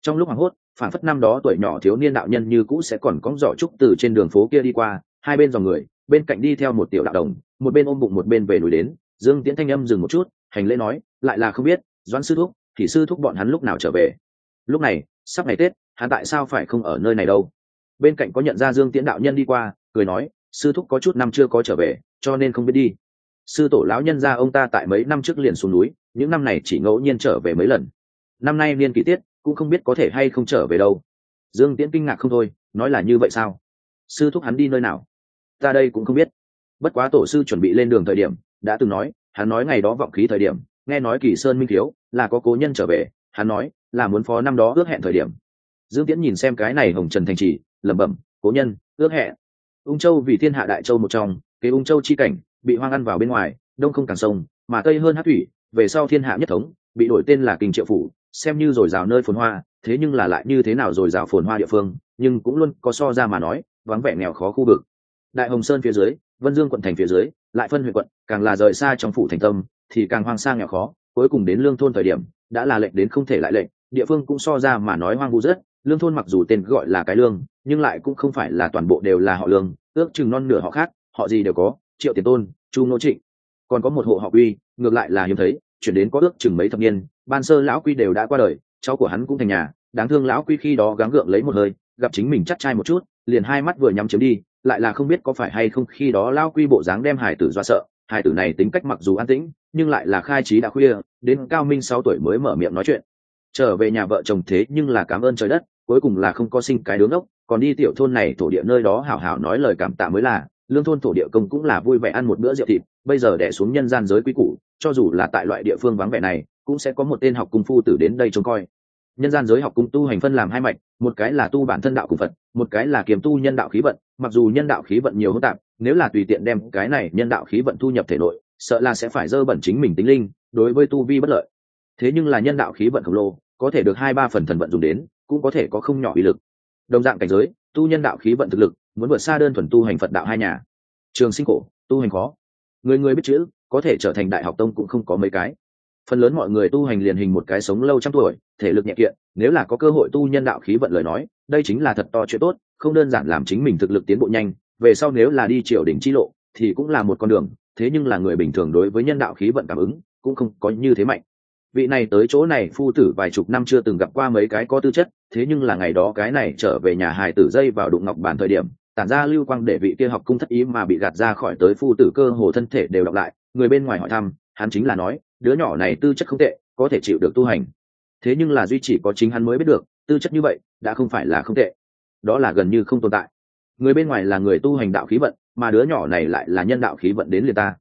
trong lúc hoảng hốt phản phất năm đó tuổi nhỏ thiếu niên đạo nhân như cũ sẽ còn cóng giỏ trúc từ trên đường phố kia đi qua, hai bên dòng người, bên cạnh đi theo một tiểu đạo đồng, một bên ôm bụng một bên về núi đến. Dương tiễn thanh âm dừng một chút, hành lễ nói, lại là không biết, doãn sư thúc, thì sư thúc bọn hắn lúc nào trở về? Lúc này, sắp ngày tết, hắn tại sao phải không ở nơi này đâu? Bên cạnh có nhận ra dương tiễn đạo nhân đi qua, cười nói, sư thúc có chút năm chưa có trở về, cho nên không biết đi. Sư tổ lão nhân ra ông ta tại mấy năm trước liền xuống núi, những năm này chỉ ngẫu nhiên trở về mấy lần. Năm nay niên kỳ tiết cũng không biết có thể hay không trở về đâu. Dương tiễn kinh ngạc không thôi, nói là như vậy sao? Sư thúc hắn đi nơi nào? Ta đây cũng không biết. Bất quá tổ sư chuẩn bị lên đường thời điểm, đã từng nói, hắn nói ngày đó vọng khí thời điểm, nghe nói kỳ sơn minh thiếu là có cố nhân trở về, hắn nói là muốn phó năm đó ước hẹn thời điểm. Dương tiễn nhìn xem cái này hồng trần thành trì, lẩm bẩm, cố nhân, ước hẹn. Ung châu vì thiên hạ đại châu một trong, kế ung châu chi cảnh, bị hoang ăn vào bên ngoài, đông không càng sông, mà tây hơn hát thủy, về sau thiên hạ nhất thống, bị đổi tên là kinh triệu phủ xem như rồi rào nơi phồn hoa thế nhưng là lại như thế nào rồi rào phồn hoa địa phương nhưng cũng luôn có so ra mà nói vắng vẻ nghèo khó khu vực. Đại hồng sơn phía dưới vân dương quận thành phía dưới lại phân huyện quận càng là rời xa trong phủ thành tâm thì càng hoang sang nghèo khó cuối cùng đến lương thôn thời điểm đã là lệnh đến không thể lại lệnh địa phương cũng so ra mà nói hoang vu rất lương thôn mặc dù tên gọi là cái lương nhưng lại cũng không phải là toàn bộ đều là họ lương ước chừng non nửa họ khác họ gì đều có triệu tiền tôn chu nô trịnh. Còn có một hộ họ uy, ngược lại là hiếm thấy chuyển đến có ước chừng mấy thập niên ban sơ lão quy đều đã qua đời cháu của hắn cũng thành nhà đáng thương lão quy khi đó gắng gượng lấy một hơi gặp chính mình chắc trai một chút liền hai mắt vừa nhắm chiếm đi lại là không biết có phải hay không khi đó lão quy bộ dáng đem hải tử do sợ hải tử này tính cách mặc dù an tĩnh nhưng lại là khai trí đã khuya đến cao minh sáu tuổi mới mở miệng nói chuyện. Trở về nhà vợ chồng thế nhưng là cảm ơn trời đất cuối cùng là không có sinh cái đứa ngốc, còn đi tiểu thôn này thổ địa nơi đó hảo hảo nói lời cảm tạ mới là lương thôn thổ địa công cũng là vui vẻ ăn một bữa rượu thịt, bây giờ đẻ xuống nhân gian giới quý củ, cho dù là tại loại địa phương vắng vẻ này, cũng sẽ có một tên học cung phu tử đến đây trông coi. Nhân gian giới học cung tu hành phân làm hai mạch, một cái là tu bản thân đạo cùng phật, một cái là kiềm tu nhân đạo khí vận, mặc dù nhân đạo khí vận nhiều hỗn tạp nếu là tùy tiện đem cái này nhân đạo khí vận thu nhập thể nội, sợ là sẽ phải dơ bẩn chính mình tính linh, đối với tu vi bất lợi. Thế nhưng là nhân đạo khí vận khổng lồ, có thể được hai ba phần thần vận dùng đến, cũng có thể có không nhỏ uy lực. Đồng dạng cảnh giới, tu nhân đạo khí vận thực lực muốn vượt xa đơn thuần tu hành phật đạo hai nhà. Trường sinh cổ tu hành khó. Người người biết chữ, có thể trở thành đại học tông cũng không có mấy cái. Phần lớn mọi người tu hành liền hình một cái sống lâu trăm tuổi, thể lực nhẹ kiện, nếu là có cơ hội tu nhân đạo khí vận lời nói, đây chính là thật to chuyện tốt, không đơn giản làm chính mình thực lực tiến bộ nhanh, về sau nếu là đi triều đỉnh chi lộ, thì cũng là một con đường, thế nhưng là người bình thường đối với nhân đạo khí vận cảm ứng, cũng không có như thế mạnh. Vị này tới chỗ này phu tử vài chục năm chưa từng gặp qua mấy cái có tư chất, thế nhưng là ngày đó cái này trở về nhà hài tử dây vào đụng ngọc bàn thời điểm tản ra lưu quang để vị kia học cung thất ý mà bị gạt ra khỏi tới phu tử cơ hồ thân thể đều đọc lại, người bên ngoài hỏi thăm, hắn chính là nói, đứa nhỏ này tư chất không tệ, có thể chịu được tu hành. Thế nhưng là duy chỉ có chính hắn mới biết được, tư chất như vậy, đã không phải là không tệ. Đó là gần như không tồn tại. Người bên ngoài là người tu hành đạo khí vận, mà đứa nhỏ này lại là nhân đạo khí vận đến liền ta.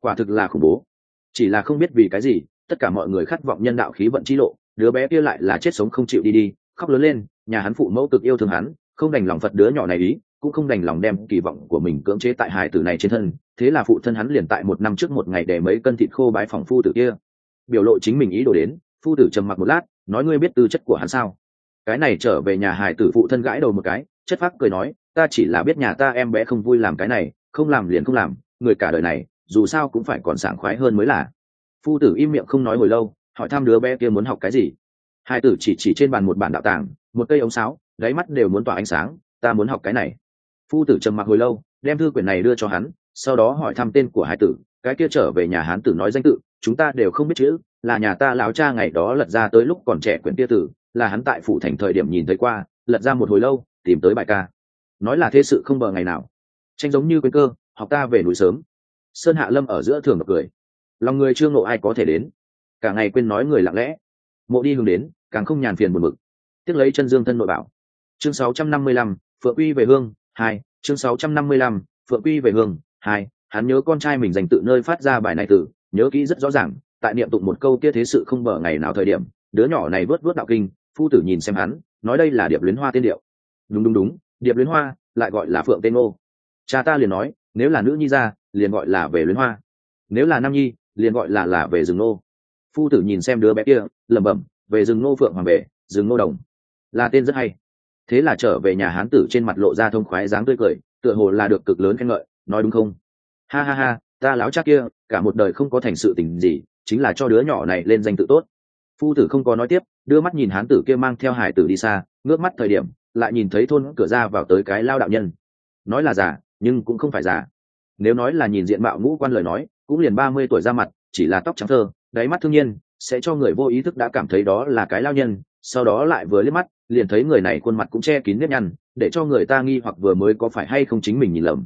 Quả thực là khủng bố. Chỉ là không biết vì cái gì, tất cả mọi người khát vọng nhân đạo khí vận chi lộ, đứa bé kia lại là chết sống không chịu đi đi, khóc lớn lên, nhà hắn phụ mẫu cực yêu thương hắn, không đành lòng phật đứa nhỏ này ý cũng không đành lòng đem kỳ vọng của mình cưỡng chế tại hài tử này trên thân, thế là phụ thân hắn liền tại một năm trước một ngày để mấy cân thịt khô bái phòng phu tử kia. Biểu lộ chính mình ý đồ đến, phu tử trầm mặc một lát, nói ngươi biết tư chất của hắn sao? Cái này trở về nhà hài tử phụ thân gãi đầu một cái, chất phác cười nói, ta chỉ là biết nhà ta em bé không vui làm cái này, không làm liền không làm, người cả đời này, dù sao cũng phải còn sảng khoái hơn mới là. Phu tử im miệng không nói hồi lâu, hỏi thăm đứa bé kia muốn học cái gì. Hai tử chỉ chỉ trên bàn một bản đạo tàng, một cây ống sáo gáy mắt đều muốn tỏa ánh sáng, ta muốn học cái này phu tử trầm mặc hồi lâu đem thư quyển này đưa cho hắn sau đó hỏi thăm tên của hai tử cái kia trở về nhà hán tử nói danh tự chúng ta đều không biết chữ là nhà ta láo cha ngày đó lật ra tới lúc còn trẻ quyển kia tử là hắn tại phủ thành thời điểm nhìn thấy qua lật ra một hồi lâu tìm tới bài ca. Nói là thế sự không bờ ngày nào. Tranh giống như quên cơ học ta về núi sớm. Sơn hạ lâm ở giữa thường cười. Lòng người chưa ngộ ai có thể đến. Cả ngày quên nói người lặng lẽ. Mộ đi hướng đến càng không nhàn phiền buồn bực. Tiếc lấy chân dương thân nội bảo. Chương 655, phượng Uy về hương hai chương 655, phượng quy về hương. Hai hắn nhớ con trai mình dành tự nơi phát ra bài này từ nhớ kỹ rất rõ ràng tại niệm tụng một câu kia thế sự không bờ ngày nào thời điểm đứa nhỏ này vớt vớt đạo kinh phu tử nhìn xem hắn nói đây là điệp luyến hoa tiên điệu. Đúng đúng đúng điệp luyến hoa lại gọi là phượng tên ô cha ta liền nói nếu là nữ nhi ra liền gọi là về luyến hoa. Nếu là nam nhi liền gọi là là về rừng nô. Phu tử nhìn xem đứa bé kia lẩm bẩm về rừng nô phượng hoàng về rừng nô đồng. Là tên rất hay thế là trở về nhà hán tử trên mặt lộ ra thông khoái dáng tươi cười, tựa hồ là được cực lớn khen ngợi, nói đúng không? Ha ha ha, ta láo chắc kia, cả một đời không có thành sự tình gì, chính là cho đứa nhỏ này lên danh tự tốt. Phu tử không có nói tiếp, đưa mắt nhìn hán tử kia mang theo hải tử đi xa, ngước mắt thời điểm, lại nhìn thấy thôn cửa ra vào tới cái lao đạo nhân. Nói là già, nhưng cũng không phải già. Nếu nói là nhìn diện mạo ngũ quan lời nói, cũng liền ba mươi tuổi ra mặt, chỉ là tóc trắng thơ, đáy mắt thương nhiên, sẽ cho người vô ý thức đã cảm thấy đó là cái lao nhân, sau đó lại vừa liếc mắt liền thấy người này khuôn mặt cũng che kín nếp nhăn, để cho người ta nghi hoặc vừa mới có phải hay không chính mình nhìn lầm.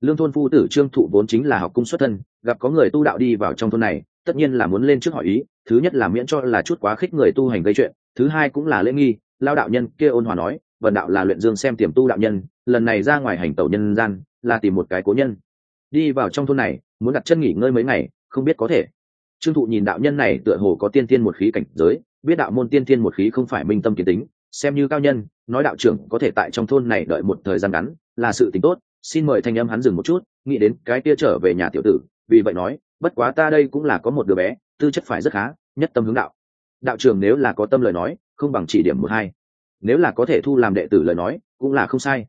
Lương thôn phu tử trương thụ vốn chính là học cung xuất thân, gặp có người tu đạo đi vào trong thôn này, tất nhiên là muốn lên trước hỏi ý, thứ nhất là miễn cho là chút quá khích người tu hành gây chuyện, thứ hai cũng là lễ nghi, lao đạo nhân kia ôn hòa nói vần đạo là luyện dương xem tiềm tu đạo nhân, lần này ra ngoài hành tẩu nhân gian, là tìm một cái cố nhân. Đi vào trong thôn này, muốn đặt chân nghỉ ngơi mấy ngày, không biết có thể. Trương thụ nhìn đạo nhân này tựa hồ có tiên tiên một khí cảnh giới, biết đạo môn tiên tiên một khí không phải minh tâm kiến tính xem như cao nhân, nói đạo trưởng có thể tại trong thôn này đợi một thời gian ngắn, là sự tính tốt. Xin mời thanh âm hắn dừng một chút, nghĩ đến cái kia trở về nhà tiểu tử, vì vậy nói, bất quá ta đây cũng là có một đứa bé, tư chất phải rất khá, nhất tâm hướng đạo. Đạo trưởng nếu là có tâm lời nói, không bằng chỉ điểm một hai. Nếu là có thể thu làm đệ tử lời nói, cũng là không sai.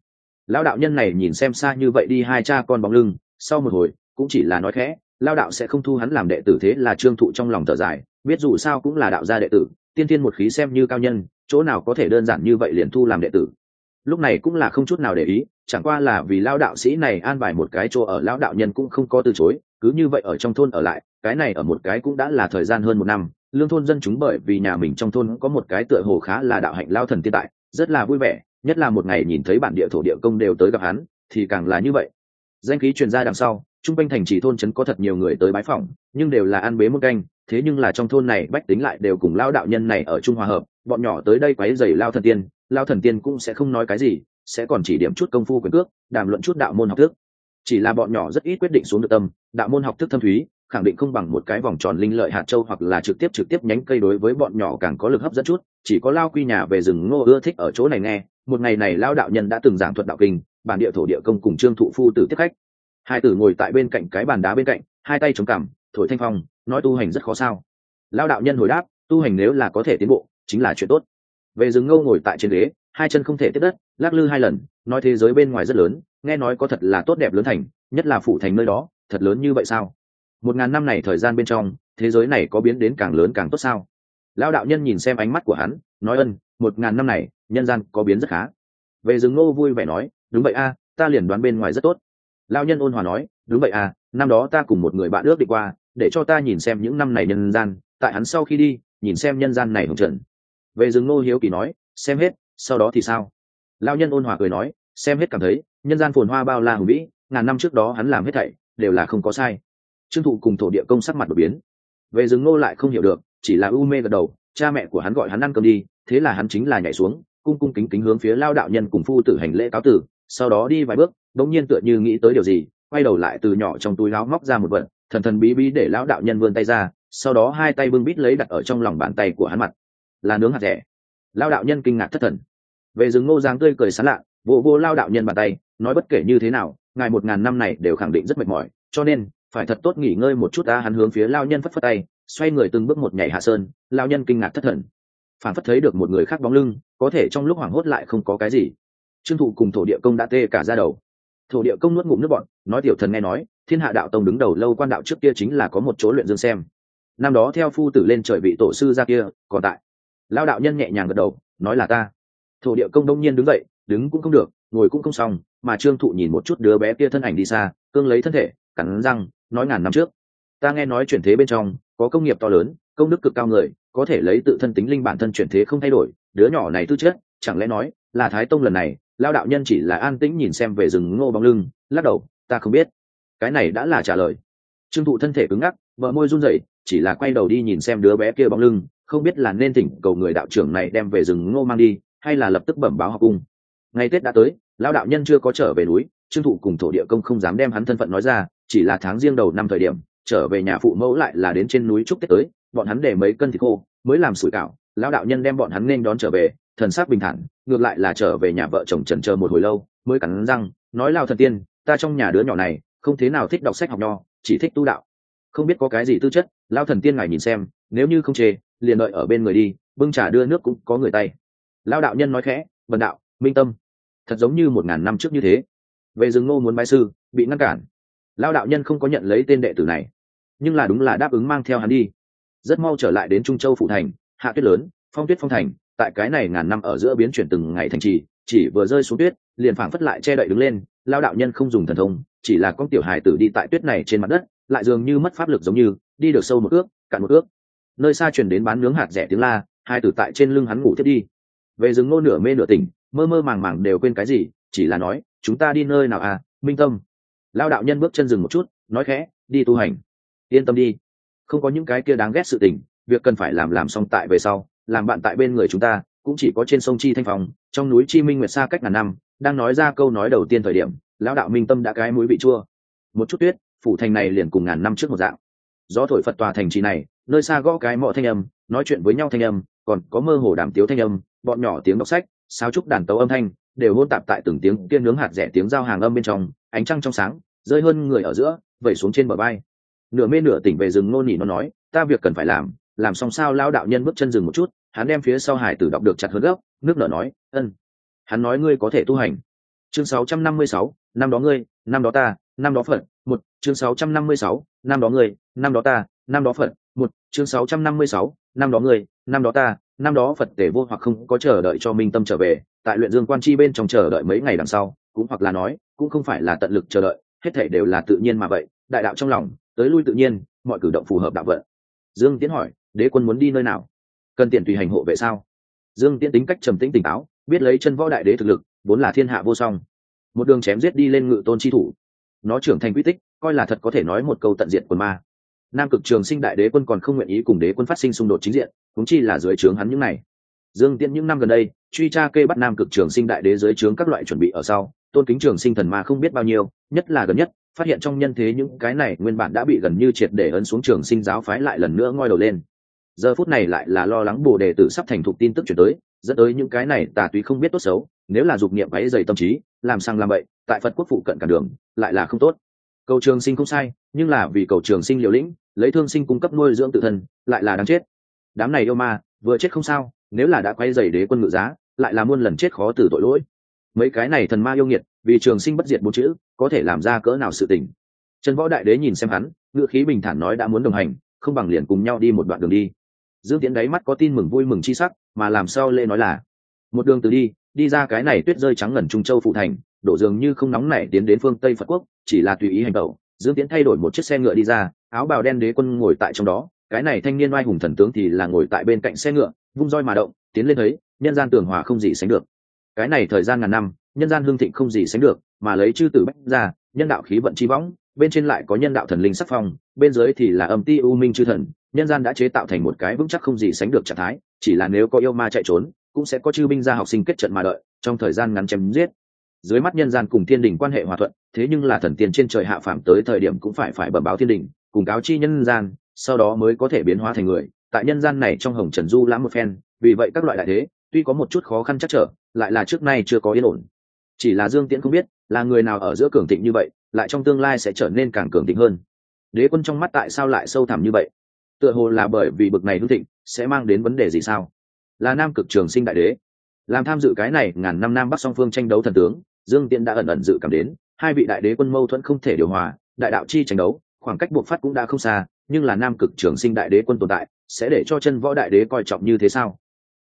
Lão đạo nhân này nhìn xem xa như vậy đi hai cha con bóng lưng, sau một hồi, cũng chỉ là nói khẽ lao đạo sẽ không thu hắn làm đệ tử thế là trương thụ trong lòng thở dài, biết dù sao cũng là đạo gia đệ tử, tiên thiên một khí xem như cao nhân chỗ nào có thể đơn giản như vậy liền thu làm đệ tử. Lúc này cũng là không chút nào để ý, chẳng qua là vì lao đạo sĩ này an bài một cái chỗ ở, lão đạo nhân cũng không có từ chối, cứ như vậy ở trong thôn ở lại, cái này ở một cái cũng đã là thời gian hơn một năm, lương thôn dân chúng bởi vì nhà mình trong thôn có một cái tựa hồ khá là đạo hạnh lao thần tiên tại, rất là vui vẻ, nhất là một ngày nhìn thấy bản địa thổ địa công đều tới gặp hắn, thì càng là như vậy. Danh khí truyền ra đằng sau, trung quanh thành trì thôn trấn có thật nhiều người tới bái phỏng, nhưng đều là ăn bế một canh thế nhưng là trong thôn này bách tính lại đều cùng lao đạo nhân này ở trung hòa hợp, bọn nhỏ tới đây quấy dày lao thần tiên, lao thần tiên cũng sẽ không nói cái gì, sẽ còn chỉ điểm chút công phu quyền cước, đàm luận chút đạo môn học thức. Chỉ là bọn nhỏ rất ít quyết định xuống được tâm, đạo môn học thức thâm thúy, khẳng định không bằng một cái vòng tròn linh lợi hạt châu hoặc là trực tiếp trực tiếp nhánh cây đối với bọn nhỏ càng có lực hấp dẫn chút, chỉ có lao quy nhà về rừng ngô ưa thích ở chỗ này nghe, một ngày này lao đạo nhân đã từng giảng thuật đạo kinh, bản địa thổ địa công cùng trương thụ phu tử tiếp khách. Hai tử ngồi tại bên cạnh cái bàn đá bên cạnh, hai tay chống cằm, thổi thanh phong nói tu hành rất khó sao? Lao đạo nhân hồi đáp, tu hành nếu là có thể tiến bộ, chính là chuyện tốt. Về rừng Ngâu ngồi tại trên ghế, hai chân không thể tiếp đất, lắc lư hai lần, nói thế giới bên ngoài rất lớn, nghe nói có thật là tốt đẹp lớn thành, nhất là phủ thành nơi đó, thật lớn như vậy sao? Một ngàn năm này thời gian bên trong, thế giới này có biến đến càng lớn càng tốt sao? Lao đạo nhân nhìn xem ánh mắt của hắn, nói ân, một ngàn năm này, nhân gian có biến rất khá. Về rừng ngô vui vẻ nói, đúng vậy a, ta liền đoán bên ngoài rất tốt. Lao nhân ôn hòa nói, đúng vậy a, năm đó ta cùng một người bạn ước đi qua để cho ta nhìn xem những năm này nhân gian, tại hắn sau khi đi, nhìn xem nhân gian này hồng trần. Về rừng ngô hiếu kỳ nói, xem hết, sau đó thì sao? Lao nhân ôn hòa cười nói, xem hết cảm thấy, nhân gian phồn hoa bao la hùng vĩ, ngàn năm trước đó hắn làm hết thảy, đều là không có sai. Trương thụ cùng thổ địa công sắc mặt đột biến. Về rừng ngô lại không hiểu được, chỉ là u mê gật đầu, cha mẹ của hắn gọi hắn ăn cơm đi, thế là hắn chính là nhảy xuống, cung cung kính kính hướng phía lao đạo nhân cùng phu tử hành lễ cáo tử, sau đó đi vài bước, đống nhiên tựa như nghĩ tới điều gì, quay đầu lại từ nhỏ trong túi láo móc ra một vật thần thần bí bí để lão đạo nhân vươn tay ra, sau đó hai tay bưng bít lấy đặt ở trong lòng bàn tay của hắn mặt. Là nướng hạt rẻ. Lao đạo nhân kinh ngạc thất thần. Về rừng ngô giang tươi cười sán lạ vô vô lao đạo nhân bàn tay, nói bất kể như thế nào, ngài một ngàn năm này đều khẳng định rất mệt mỏi, cho nên, phải thật tốt nghỉ ngơi một chút ta, hắn hướng phía lao nhân phất phất tay, xoay người từng bước một nhảy hạ sơn lao nhân kinh ngạc thất thần. Phản phất thấy được một người khác bóng lưng, có thể trong lúc hoảng hốt lại không có cái gì. Trương thụ cùng thổ địa công đã tê cả ra đầu. Thổ địa công nuốt ngụm nước bọn nói tiểu thần nghe nói thiên hạ đạo tông đứng đầu lâu quan đạo trước kia chính là có một chỗ luyện dương xem. Năm đó theo phu tử lên trời vị tổ sư ra kia, còn tại. Lao đạo nhân nhẹ nhàng gật đầu, nói là ta. Thổ địa công đông nhiên đứng dậy, đứng cũng không được, ngồi cũng không xong, mà trương thụ nhìn một chút đứa bé kia thân ảnh đi xa, cương lấy thân thể, cắn răng, nói ngàn năm trước. Ta nghe nói chuyển thế bên trong, có công nghiệp to lớn, công đức cực cao người, có thể lấy tự thân tính linh bản thân chuyển thế không thay đổi, đứa nhỏ này tư chất, chẳng lẽ nói là thái tông lần này, lao đạo nhân chỉ là an tĩnh nhìn xem về rừng ngô bóng lưng, lắc đầu, ta không biết cái này đã là trả lời. Trương thụ thân thể cứng ngắc vợ môi run rẩy, chỉ là quay đầu đi nhìn xem đứa bé kia bóng lưng, không biết là nên thỉnh cầu người đạo trưởng này đem về rừng ngô mang đi, hay là lập tức bẩm báo học cung. Ngày tết đã tới lao đạo nhân chưa có trở về núi, trương thụ cùng thổ địa công không dám đem hắn thân phận nói ra, chỉ là tháng riêng đầu năm thời điểm, trở về nhà phụ mẫu lại là đến trên núi chúc tết tới, bọn hắn để mấy cân thịt khô, mới làm sủi cảo, lão đạo nhân đem bọn hắn nên đón trở về, thần sắc bình thản, ngược lại là trở về nhà vợ chồng trần chờ một hồi lâu, mới cắn răng, nói lao thần tiên, ta trong nhà đứa nhỏ này không thế nào thích đọc sách học nho, chỉ thích tu đạo. Không biết có cái gì tư chất lao thần tiên ngài nhìn xem, nếu như không chê, liền đợi ở bên người đi, bưng trà đưa nước cũng có người tay. Lao đạo nhân nói khẽ vần đạo, minh tâm. Thật giống như một ngàn năm trước như thế. Về rừng ngô muốn bái sư, bị ngăn cản. Lao đạo nhân không có nhận lấy tên đệ tử này. Nhưng là đúng là đáp ứng mang theo hắn đi. Rất mau trở lại đến trung châu phụ thành, hạ tuyết lớn, phong tuyết phong thành, tại cái này ngàn năm ở giữa biến chuyển từng ngày thành trì, chỉ vừa rơi xuống tuyết, liền phảng phất lại che đậy đứng lên lao đạo nhân không dùng thần thông chỉ là con tiểu hài tử đi tại tuyết này trên mặt đất, lại dường như mất pháp lực giống như, đi được sâu một ước, cạn một ước. Nơi xa truyền đến bán nướng hạt rẻ tiếng la, hai tử tại trên lưng hắn ngủ thiết đi. Về rừng ngô nửa mê nửa tỉnh, mơ mơ màng màng đều quên cái gì, chỉ là nói, chúng ta đi nơi nào à minh tâm? Lao đạo nhân bước chân dừng một chút, nói khẽ, đi tu hành. Yên tâm đi. Không có những cái kia đáng ghét sự tình, việc cần phải làm làm xong tại về sau, làm bạn tại bên người chúng ta, cũng chỉ có trên sông chi thanh phòng trong núi chi minh nguyệt xa cách ngàn năm, đang nói ra câu nói đầu tiên thời điểm lão đạo minh tâm đã cái mũi vị chua. Một chút tuyết, phủ thành này liền cùng ngàn năm trước một dạng. Gió thổi phật tòa thành trì này, nơi xa gõ cái mọ thanh âm, nói chuyện với nhau thanh âm, còn có mơ hồ đàm tiếu thanh âm, bọn nhỏ tiếng đọc sách, sao trúc đàn tấu âm thanh, đều hôn tạp tại từng tiếng kiên nướng hạt rẻ tiếng giao hàng âm bên trong, ánh trăng trong sáng, rơi hơn người ở giữa, vẩy xuống trên bờ bay nửa mê nửa tỉnh về rừng nôn nhỉ nó nói, ta việc cần phải làm làm xong sao lao đạo nhân bước chân dừng một chút, hắn đem phía sau hải tử đọc được chặt hơn gốc, nước nở nói, ân. Hắn nói, ngươi có thể tu hành chương 656, năm đó ngươi năm đó ta năm đó phật một chương 656, năm đó ngươi năm đó ta năm đó phật một chương 656, năm đó ngươi năm đó ta năm đó phật tể vô hoặc không có chờ đợi cho minh tâm trở về tại luyện dương quan chi bên trong chờ đợi mấy ngày đằng sau cũng hoặc là nói cũng không phải là tận lực chờ đợi hết thể đều là tự nhiên mà vậy đại đạo trong lòng tới lui tự nhiên mọi cử động phù hợp đạo vận. Dương tiến hỏi đế quân muốn đi nơi nào? Cần tiền tùy hành hộ vệ sao? Dương tiến tính cách trầm tĩnh tỉnh táo biết lấy chân võ đại đế thực lực vốn là thiên hạ vô song. Một đường chém giết đi lên ngự tôn chi thủ. Nó trưởng thành quy tích, coi là thật có thể nói một câu tận diện quần ma. Nam cực trường sinh đại đế quân còn không nguyện ý cùng đế quân phát sinh xung đột chính diện cũng chi là dưới trướng hắn những này. Dương tiễn những năm gần đây, truy tra kê bắt nam cực trường sinh đại đế dưới trướng các loại chuẩn bị ở sau, tôn kính trường sinh thần ma không biết bao nhiêu, nhất là gần nhất, phát hiện trong nhân thế những cái này nguyên bản đã bị gần như triệt để ấn xuống trường sinh giáo phái lại lần nữa ngoi đầu lên. Giờ phút này lại là lo lắng bồ đề tử sắp thành thục tin tức chuyển tới, dẫn tới những cái này tà túy không biết tốt xấu nếu là dục niệm ấy dày tâm trí, làm sang làm vậy tại phật quốc phụ cận cả đường, lại là không tốt. Cầu trường sinh không sai, nhưng là vì cầu trường sinh liều lĩnh, lấy thương sinh cung cấp nuôi dưỡng tự thân, lại là đáng chết. Đám này yêu ma, vừa chết không sao, nếu là đã quay dày đế quân ngự giá, lại là muôn lần chết khó từ tội lỗi. Mấy cái này thần ma yêu nghiệt, vì trường sinh bất diệt bốn chữ, có thể làm ra cỡ nào sự tình. Trần võ đại đế nhìn xem hắn ngựa khí bình thản nói đã muốn đồng hành, không bằng liền cùng nhau đi một đoạn đường đi. Dương tiến đáy mắt có tin mừng vui mừng chi sắc, mà làm sao lê nói là, một đường từ đi đi ra cái này tuyết rơi trắng ngần trung châu phụ thành, đổ dường như không nóng nảy tiến đến phương tây phật quốc, chỉ là tùy ý hành động dương tiến thay đổi một chiếc xe ngựa đi ra, áo bào đen đế quân ngồi tại trong đó. Cái này thanh niên oai hùng thần tướng thì là ngồi tại bên cạnh xe ngựa, vung roi mà động, tiến lên thấy, nhân gian tường hòa không gì sánh được. Cái này thời gian ngàn năm, nhân gian hương thịnh không gì sánh được, mà lấy chư tử bách ra, nhân đạo khí vận chi võng, bên trên lại có nhân đạo thần linh sắc phong, bên dưới thì là âm ti u minh chư thần, nhân gian đã chế tạo thành một cái vững chắc không gì sánh được trạng thái, chỉ là nếu có yêu ma chạy trốn cũng sẽ có chư binh gia học sinh kết trận mà đợi, trong thời gian ngắn chém giết. Dưới mắt nhân gian cùng thiên đình quan hệ hòa thuận, thế nhưng là thần tiên trên trời hạ phàm tới thời điểm cũng phải phải bẩm báo thiên đình, cùng cáo chi nhân gian, sau đó mới có thể biến hóa thành người. Tại nhân gian này trong hồng trần du lãm một phen, vì vậy các loại đại thế, tuy có một chút khó khăn chắc trở, lại là trước nay chưa có yên ổn. Chỉ là dương tiễn không biết, là người nào ở giữa cường thịnh như vậy, lại trong tương lai sẽ trở nên càng cường thịnh hơn. Đế quân trong mắt tại sao lại sâu thẳm như vậy? Tựa hồ là bởi vì bực này hương thịnh, sẽ mang đến vấn đề gì sao? Là nam cực trường sinh đại đế. Làm tham dự cái này, ngàn năm nam bắc song phương tranh đấu thần tướng, dương tiễn đã ẩn ẩn dự cảm đến, hai vị đại đế quân mâu thuẫn không thể điều hòa, đại đạo chi tranh đấu, khoảng cách buộc phát cũng đã không xa, nhưng là nam cực trường sinh đại đế quân tồn tại, sẽ để cho chân võ đại đế coi trọng như thế sao?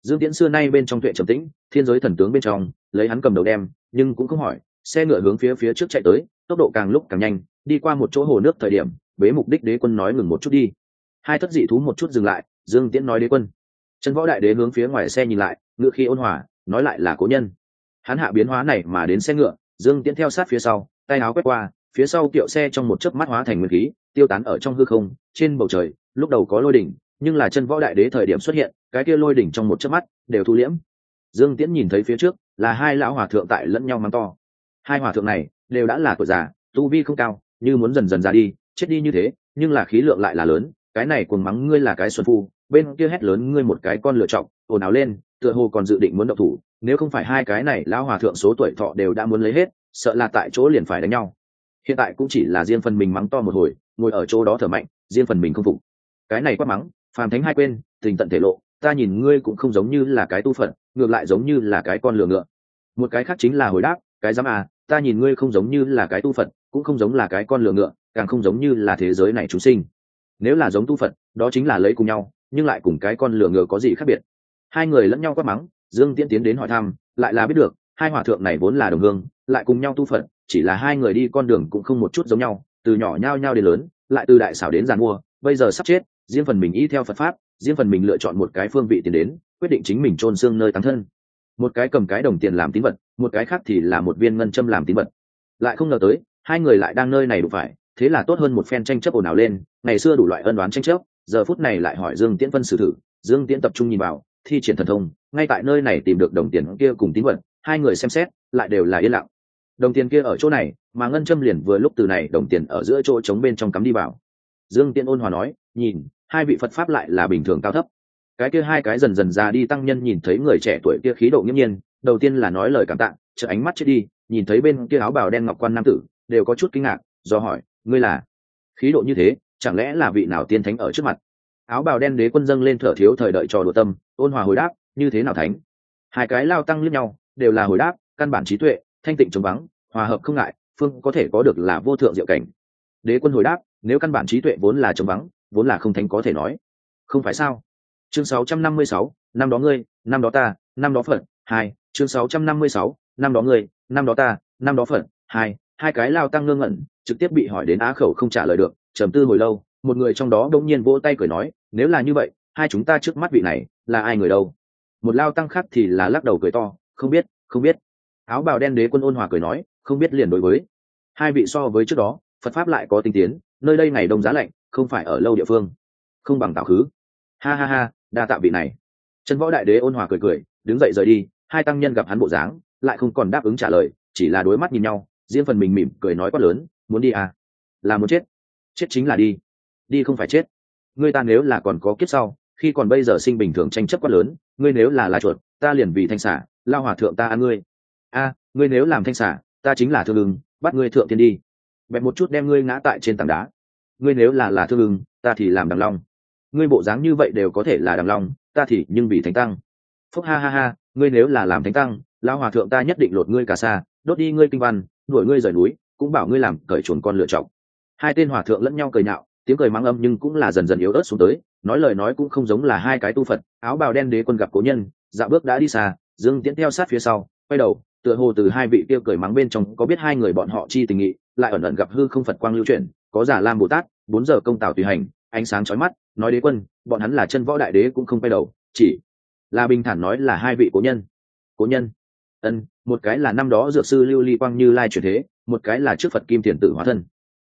Dương tiễn xưa nay bên trong tuệ trầm tĩnh, thiên giới thần tướng bên trong, lấy hắn cầm đầu đem, nhưng cũng không hỏi, xe ngựa hướng phía phía trước chạy tới, tốc độ càng lúc càng nhanh, đi qua một chỗ hồ nước thời điểm với mục đích đế quân nói ngừng một chút đi. Hai thất dị thú một chút dừng lại, dương tiễn nói đế quân chân võ đại đế hướng phía ngoài xe nhìn lại, ngựa khi ôn hòa, nói lại là cố nhân. Hắn hạ biến hóa này mà đến xe ngựa, dương tiễn theo sát phía sau, tay áo quét qua, phía sau kiệu xe trong một chớp mắt hóa thành nguyên khí, tiêu tán ở trong hư không, trên bầu trời, lúc đầu có lôi đỉnh, nhưng là chân võ đại đế thời điểm xuất hiện, cái kia lôi đỉnh trong một chớp mắt đều thu liễm. Dương tiễn nhìn thấy phía trước, là hai lão hòa thượng tại lẫn nhau mắng to. Hai hòa thượng này, đều đã là tuổi già, tu vi không cao, như muốn dần dần ra đi, chết đi như thế, nhưng là khí lượng lại là lớn, cái này cuồng mắng ngươi là cái xuân phu bên kia hét lớn, ngươi một cái con lựa chọc ồn ào lên, tựa hồ còn dự định muốn động thủ, nếu không phải hai cái này lão hòa thượng số tuổi thọ đều đã muốn lấy hết, sợ là tại chỗ liền phải đánh nhau. Hiện tại cũng chỉ là riêng phần mình mắng to một hồi, ngồi ở chỗ đó thở mạnh, riêng phần mình không phục. Cái này quát mắng, phàm thánh hai quên, tình tận thể lộ, ta nhìn ngươi cũng không giống như là cái tu phận, ngược lại giống như là cái con lừa ngựa. Một cái khác chính là hồi đáp, cái dám à ta nhìn ngươi không giống như là cái tu phật cũng không giống là cái con lừa ngựa, càng không giống như là thế giới này chúng sinh. Nếu là giống tu phật đó chính là lấy cùng nhau nhưng lại cùng cái con lừa ngựa có gì khác biệt. Hai người lẫn nhau quát mắng, dương tiễn tiến đến hỏi thăm, lại là biết được, hai hòa thượng này vốn là đồng hương, lại cùng nhau tu phật, chỉ là hai người đi con đường cũng không một chút giống nhau, từ nhỏ nhau nhau đến lớn, lại từ đại xảo đến giàn mua, bây giờ sắp chết, riêng phần mình y theo phật pháp, riêng phần mình lựa chọn một cái phương vị tiến đến, quyết định chính mình chôn xương nơi tán thân. Một cái cầm cái đồng tiền làm tín vật, một cái khác thì là một viên ngân châm làm tín vật. Lại không ngờ tới, hai người lại đang nơi này đủ phải, thế là tốt hơn một phen tranh chấp ồn ào lên, ngày xưa đủ loại ân đoán tranh chấp giờ phút này lại hỏi dương tiễn phân xử thử. Dương tiễn tập trung nhìn vào, thi triển thần thông, ngay tại nơi này tìm được đồng tiền kia cùng tín vật, hai người xem xét, lại đều là yên lặng. Đồng tiền kia ở chỗ này, mà ngân châm liền vừa lúc từ này đồng tiền ở giữa chỗ trống bên trong cắm đi vào. Dương tiễn ôn hòa nói, nhìn, hai vị phật pháp lại là bình thường cao thấp. Cái kia hai cái dần dần ra đi tăng nhân nhìn thấy người trẻ tuổi kia khí độ nghiêm nhiên, đầu tiên là nói lời cảm tạ chợ ánh mắt chết đi, nhìn thấy bên kia áo bào đen ngọc quan nam tử, đều có chút kinh ngạc, do hỏi, ngươi là? Khí độ như thế chẳng lẽ là vị nào tiên thánh ở trước mặt? Áo bào đen đế quân dâng lên thở thiếu thời đợi trò đùa tâm ôn hòa hồi đáp như thế nào thánh? Hai cái lao tăng lướt nhau đều là hồi đáp căn bản trí tuệ thanh tịnh chống vắng hòa hợp không ngại phương có thể có được là vô thượng diệu cảnh. Đế quân hồi đáp nếu căn bản trí tuệ vốn là chống vắng vốn là không thánh có thể nói. Không phải sao? Chương 656, năm đó ngươi năm đó ta năm đó phật hai chương 656, năm đó ngươi năm đó ta năm đó phật hai. Hai cái lao tăng ngơ ngẩn trực tiếp bị hỏi đến á khẩu không trả lời được trầm tư hồi lâu, một người trong đó đông nhiên vỗ tay cười nói, nếu là như vậy, hai chúng ta trước mắt vị này là ai người đâu? Một lao tăng khác thì là lắc đầu cười to, không biết không biết. Áo bào đen đế quân ôn hòa cười nói, không biết liền đối với. Hai vị so với trước đó, phật pháp lại có tinh tiến, nơi đây ngày đông giá lạnh, không phải ở lâu địa phương. Không bằng tạo khứ. Ha ha ha, đa tạ vị này. Trần võ đại đế ôn hòa cười cười, đứng dậy rời đi, hai tăng nhân gặp hắn bộ dáng, lại không còn đáp ứng trả lời, chỉ là đối mắt nhìn nhau, riêng phần mình mỉm cười nói quát lớn, muốn đi à? Là muốn chết chết chính là đi. Đi không phải chết. Ngươi ta nếu là còn có kiếp sau, khi còn bây giờ sinh bình thường tranh chấp quá lớn, ngươi nếu là là chuột, ta liền vì thanh xả, lao hòa thượng ta ăn ngươi. A, ngươi nếu làm thanh xả, ta chính là thương ưng, bắt ngươi thượng thiên đi. Bẹp một chút đem ngươi ngã tại trên tảng đá. Ngươi nếu là là thương ưng, ta thì làm đằng long. Ngươi bộ dáng như vậy đều có thể là đằng long, ta thì nhưng vì thánh tăng. Phúc ha ha ha, ngươi nếu là làm thánh tăng, lao hòa thượng ta nhất định lột ngươi cả xa, đốt đi ngươi kinh văn, đuổi ngươi rời núi, cũng bảo ngươi làm cởi chuồn con lựa chọc hai tên hòa thượng lẫn nhau cười nhạo, tiếng cười mang âm nhưng cũng là dần dần yếu ớt xuống tới, nói lời nói cũng không giống là hai cái tu phật, áo bào đen đế quân gặp cố nhân dạo bước đã đi xa, dương tiễn theo sát phía sau, quay đầu, tựa hồ từ hai vị kia cười mắng bên trong có biết hai người bọn họ chi tình nghị, lại ẩn ẩn gặp hư không phật quang lưu chuyển, có giả lam bồ tát, bốn giờ công tảo tùy hành, ánh sáng chói mắt, nói đế quân, bọn hắn là chân võ đại đế cũng không quay đầu, chỉ là bình thản nói là hai vị cố nhân. Cố nhân? Ân, một cái là năm đó dược sư lưu ly quang như lai chuyển thế, một cái là trước phật kim thiền tử hóa thân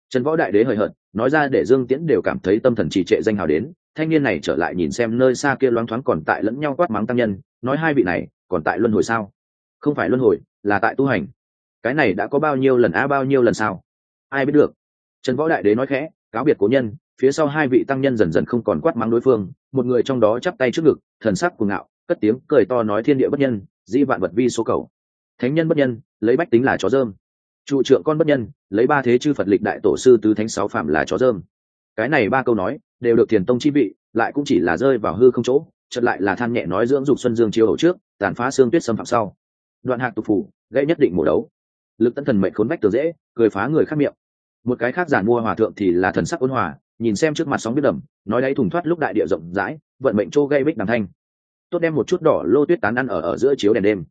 trần võ đại đế hời hợt, nói ra để dương tiễn đều cảm thấy tâm thần trì trệ danh hào đến, thanh niên này trở lại nhìn xem nơi xa kia loáng thoáng còn tại lẫn nhau quát mắng tăng nhân, nói hai vị này, còn tại luân hồi sao? Không phải luân hồi, là tại tu hành. Cái này đã có bao nhiêu lần a bao nhiêu lần sao? Ai biết được. Trần võ đại đế nói khẽ, cáo biệt cố nhân, phía sau hai vị tăng nhân dần dần không còn quát mắng đối phương, một người trong đó chắp tay trước ngực, thần sắc cuồng ngạo, cất tiếng cười to nói thiên địa bất nhân, di vạn vật vi số cầu. Thánh nhân bất nhân, lấy bách tính là chó dơm trụ trượng con bất nhân, lấy ba thế chư phật lịch đại tổ sư tứ thánh sáu phạm là chó dơm. Cái này ba câu nói, đều được thiền tông chi vị, lại cũng chỉ là rơi vào hư không chỗ chật lại là than nhẹ nói dưỡng dục xuân dương chiêu hậu trước, tàn phá xương tuyết xâm phạm sau. Đoạn hạc tục phủ gây nhất định mổ đấu. Lực tấn thần mệnh khốn bách tường dễ, cười phá người khác miệng. Một cái khác giản mua hòa thượng thì là thần sắc ôn hòa, nhìn xem trước mặt sóng biết đầm, nói đấy thùng thoát lúc đại địa rộng rãi, vận mệnh trô gây bích đàm thanh. Tốt đem một chút đỏ lô tuyết tán ăn ở ở giữa chiếu đèn đêm.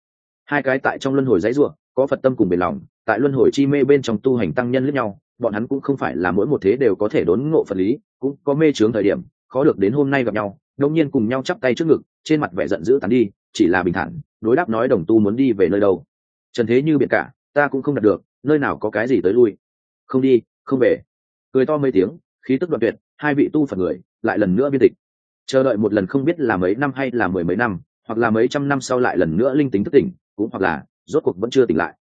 Hai cái tại trong luân hồi giấy ruộng có phật tâm cùng bền lòng tại luân hồi chi mê bên trong tu hành tăng nhân lẫn nhau, bọn hắn cũng không phải là mỗi một thế đều có thể đốn ngộ phật lý, cũng có mê trướng thời điểm, khó được đến hôm nay gặp nhau đông nhiên cùng nhau chắp tay trước ngực, trên mặt vẻ giận dữ tán đi, chỉ là bình thản, đối đáp nói đồng tu muốn đi về nơi đâu. Trần thế như biển cả, ta cũng không đạt được, nơi nào có cái gì tới lui. Không đi, không về. Cười to mấy tiếng, khí tức đoạn tuyệt, hai vị tu phật người, lại lần nữa biên tịch. Chờ đợi một lần không biết là mấy năm hay là mười mấy năm, hoặc là mấy trăm năm sau lại lần nữa linh tính thức tỉnh, cũng hoặc là rốt cuộc vẫn chưa tỉnh lại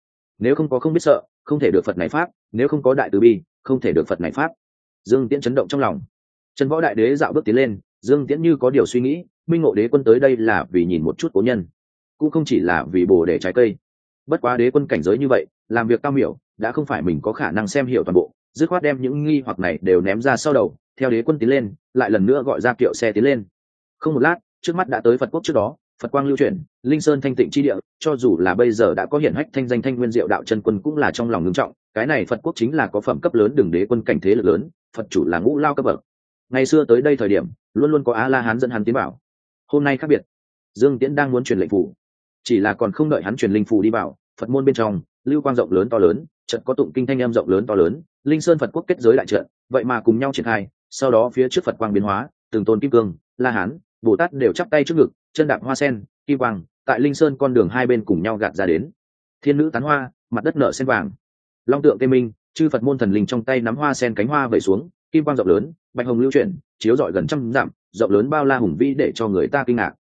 nếu không có không biết sợ, không thể được phật này pháp, nếu không có đại từ bi, không thể được phật này pháp. Dương tiễn chấn động trong lòng. Trần võ đại đế dạo bước tiến lên, dương tiễn như có điều suy nghĩ, minh ngộ đế quân tới đây là vì nhìn một chút cố nhân, cũng không chỉ là vì bồ để trái cây. Bất quá đế quân cảnh giới như vậy, làm việc cao miểu, đã không phải mình có khả năng xem hiểu toàn bộ, dứt khoát đem những nghi hoặc này đều ném ra sau đầu, theo đế quân tiến lên, lại lần nữa gọi ra kiệu xe tiến lên. Không một lát, trước mắt đã tới phật quốc trước đó phật quang lưu truyền, linh sơn thanh tịnh chi địa cho dù là bây giờ đã có hiển hách thanh danh thanh nguyên diệu đạo chân quân cũng là trong lòng ngưng trọng cái này phật quốc chính là có phẩm cấp lớn đường đế quân cảnh thế lực lớn phật chủ là ngũ lao cấp bậc. Ngày xưa tới đây thời điểm luôn luôn có á la hán dẫn hắn tiến bảo hôm nay khác biệt dương tiễn đang muốn truyền lệnh phủ. Chỉ là còn không đợi hắn truyền linh phủ đi vào phật môn bên trong lưu quang rộng lớn to lớn trận có tụng kinh thanh em rộng lớn to lớn linh sơn phật quốc kết giới đại trận vậy mà cùng nhau triển khai sau đó phía trước phật quang biến hóa từng tôn kim cương la hán bồ tát đều chắp tay trước ngực chân đạp hoa sen, kim quang, tại linh sơn con đường hai bên cùng nhau gạt ra đến. Thiên nữ tán hoa, mặt đất nở sen vàng. Long tượng tê minh, chư phật môn thần linh trong tay nắm hoa sen cánh hoa vẩy xuống, kim quang rộng lớn, bạch hồng lưu chuyển, chiếu rọi gần trăm dặm, rộng lớn bao la hùng vĩ để cho người ta kinh ngạc.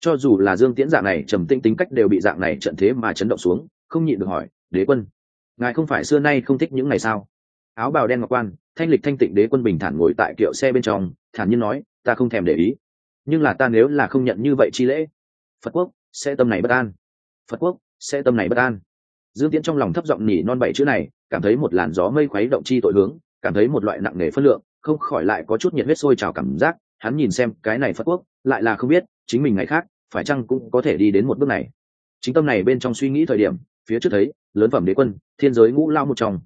Cho dù là dương tiễn dạng này, trầm tĩnh tính cách đều bị dạng này trận thế mà chấn động xuống, không nhịn được hỏi, đế quân, ngài không phải xưa nay không thích những ngày sao? Áo bào đen ngọc quan, thanh lịch thanh tịnh đế quân bình thản ngồi tại kiệu xe bên trong, thản nhiên nói, ta không thèm để ý nhưng là ta nếu là không nhận như vậy chi lễ, phật quốc sẽ tâm này bất an. Phật quốc sẽ tâm này bất an. Dương tiễn trong lòng thấp giọng nhỉ non bảy chữ này, cảm thấy một làn gió mây khuấy động chi tội hướng, cảm thấy một loại nặng nề phân lượng, không khỏi lại có chút nhiệt huyết sôi trào cảm giác, hắn nhìn xem cái này phật quốc, lại là không biết chính mình ngày khác phải chăng cũng có thể đi đến một bước này. Chính tâm này bên trong suy nghĩ thời điểm, phía trước thấy, lớn phẩm đế quân, thiên giới ngũ lao một trong.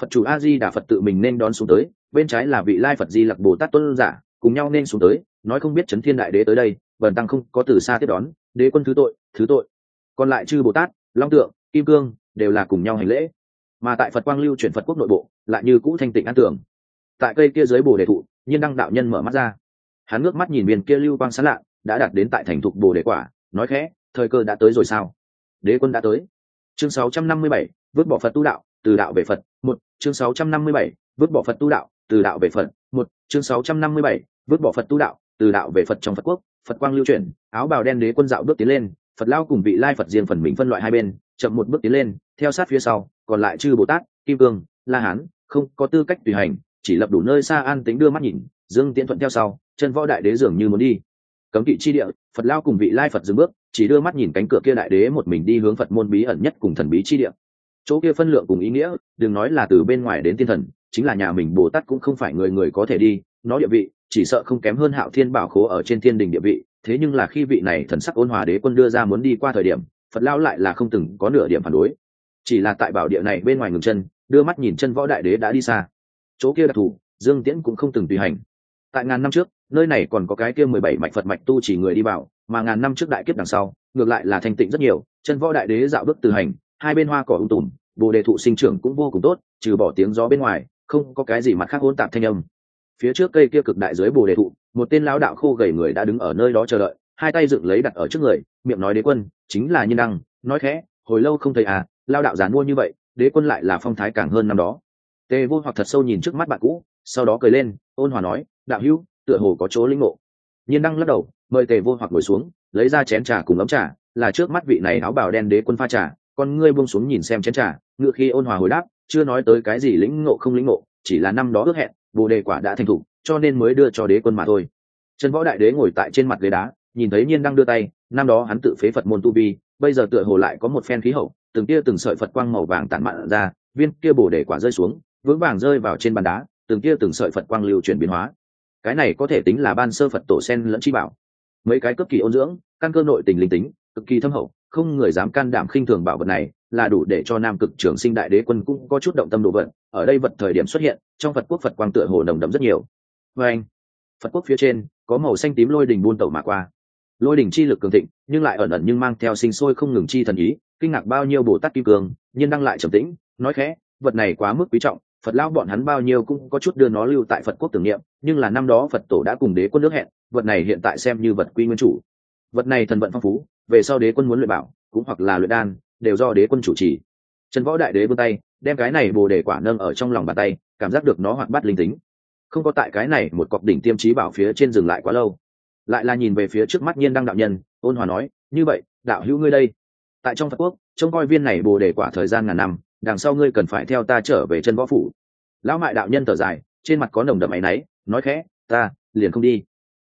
Phật chủ a di đà phật tự mình nên đón xuống tới, bên trái là vị lai phật di lặc bồ tát tuân giả, cùng nhau nên xuống tới nói không biết chấn thiên đại đế tới đây bần tăng không có từ xa tiếp đón đế quân thứ tội thứ tội. Còn lại chư bồ tát long tượng kim cương đều là cùng nhau hành lễ. Mà tại phật quang lưu chuyển phật quốc nội bộ lại như cũ thanh tịnh an tưởng tại cây kia dưới bồ đề thụ nhiên đăng đạo nhân mở mắt ra. Hắn ngước mắt nhìn viên kia lưu quang sán lạ đã đạt đến tại thành thục bồ đề quả nói khẽ thời cơ đã tới rồi sao? Đế quân đã tới. Chương 657, vứt bỏ phật tu đạo từ đạo về phật một chương 657, vứt bỏ phật tu đạo từ đạo về phật một chương 657, vứt bỏ phật tu đạo từ đạo về phật trong phật quốc, phật quang lưu chuyển, áo bào đen đế quân dạo bước tiến lên, phật lao cùng vị lai phật riêng phần mình phân loại hai bên, chậm một bước tiến lên, theo sát phía sau, còn lại chư bồ tát, kim cương la hán, không có tư cách tùy hành, chỉ lập đủ nơi xa an tính đưa mắt nhìn, dương tiễn thuận theo sau, chân võ đại đế dường như muốn đi. Cấm kỵ chi địa, phật lao cùng vị lai phật dừng bước, chỉ đưa mắt nhìn cánh cửa kia đại đế một mình đi hướng phật môn bí ẩn nhất cùng thần bí chi địa. Chỗ kia phân lượng cùng ý nghĩa, đừng nói là từ bên ngoài đến thiên thần, chính là nhà mình bồ tát cũng không phải người người có thể đi, nó địa vị chỉ sợ không kém hơn hạo thiên bảo khố ở trên thiên đình địa vị, thế nhưng là khi vị này thần sắc ôn hòa đế quân đưa ra muốn đi qua thời điểm, phật lao lại là không từng có nửa điểm phản đối. Chỉ là tại bảo địa này bên ngoài ngừng chân, đưa mắt nhìn chân võ đại đế đã đi xa. Chỗ kia đặc thù, dương tiễn cũng không từng tùy hành. Tại ngàn năm trước, nơi này còn có cái kia mười bảy mạch phật mạch tu chỉ người đi vào, mà ngàn năm trước đại kiếp đằng sau, ngược lại là thanh tịnh rất nhiều, chân võ đại đế dạo bước từ hành, hai bên hoa cỏ ung tùm, bồ đề thụ sinh trưởng cũng vô cùng tốt, trừ bỏ tiếng gió bên ngoài, không có cái gì mặt khác hỗn tạp thanh âm phía trước cây kia cực đại dưới bồ đề thụ, một tên lão đạo khô gầy người đã đứng ở nơi đó chờ đợi, hai tay dựng lấy đặt ở trước người, miệng nói đế quân, chính là nhiên đăng, nói khẽ, hồi lâu không thấy à lao đạo giàn mua như vậy, đế quân lại là phong thái càng hơn năm đó. Tề vô hoặc thật sâu nhìn trước mắt bạn cũ, sau đó cười lên, ôn hòa nói, đạo hữu, tựa hồ có chỗ linh ngộ. Nhiên đăng lắc đầu, mời tề vô hoặc ngồi xuống, lấy ra chén trà cùng ấm trà, là trước mắt vị này áo bào đen đế quân pha trà, con ngươi buông xuống nhìn xem chén trà, ngựa khi ôn hòa hồi đáp, chưa nói tới cái gì lĩnh ngộ không lĩnh ngộ, chỉ là năm đó ước hẹn bồ đề quả đã thành thục cho nên mới đưa cho đế quân mà thôi. Trần võ đại đế ngồi tại trên mặt ghế đá, nhìn thấy nhiên đang đưa tay, năm đó hắn tự phế phật môn tu vi, bây giờ tựa hồ lại có một phen khí hậu, từng tia từng sợi phật quang màu vàng tản mạn ra, viên kia bồ đề quả rơi xuống, vững vàng rơi vào trên bàn đá, từng tia từng sợi phật quang lưu chuyển biến hóa. Cái này có thể tính là ban sơ phật tổ sen lẫn chi bảo. Mấy cái cấp kỳ ôn dưỡng, căn cơ nội tình linh tính, cực kỳ thâm hậu, không người dám can đảm khinh thường bảo vật này là đủ để cho nam cực trường sinh đại đế quân cũng có chút động tâm đồ vật. Ở đây vật thời điểm xuất hiện trong phật quốc phật quang tựa hồ nồng đậm rất nhiều. Vê anh phật quốc phía trên có màu xanh tím lôi đình buôn tẩu mà qua. Lôi đình chi lực cường thịnh nhưng lại ẩn ẩn nhưng mang theo sinh sôi không ngừng chi thần ý kinh ngạc bao nhiêu bồ tát kim cường, nhưng đang lại trầm tĩnh nói khẽ vật này quá mức quý trọng phật lao bọn hắn bao nhiêu cũng có chút đưa nó lưu tại phật quốc tưởng niệm nhưng là năm đó phật tổ đã cùng đế quân nước hẹn vật này hiện tại xem như vật quy nguyên chủ. Vật này thần vận phong phú về sau đế quân muốn luyện bảo cũng hoặc là luyện đan đều do đế quân chủ trì. Trần võ đại đế vươn tay, đem cái này bồ đề quả nâng ở trong lòng bàn tay, cảm giác được nó hoạt bát linh tính. Không có tại cái này một cọc đỉnh tiêm trí bảo phía trên dừng lại quá lâu. Lại là nhìn về phía trước mắt nhiên đăng đạo nhân, ôn hòa nói, như vậy, đạo hữu ngươi đây. Tại trong phật quốc, trông coi viên này bồ đề quả thời gian ngàn năm, đằng sau ngươi cần phải theo ta trở về chân võ phủ. Lão mại đạo nhân thở dài, trên mặt có nồng đậm áy náy, nói khẽ, ta, liền không đi.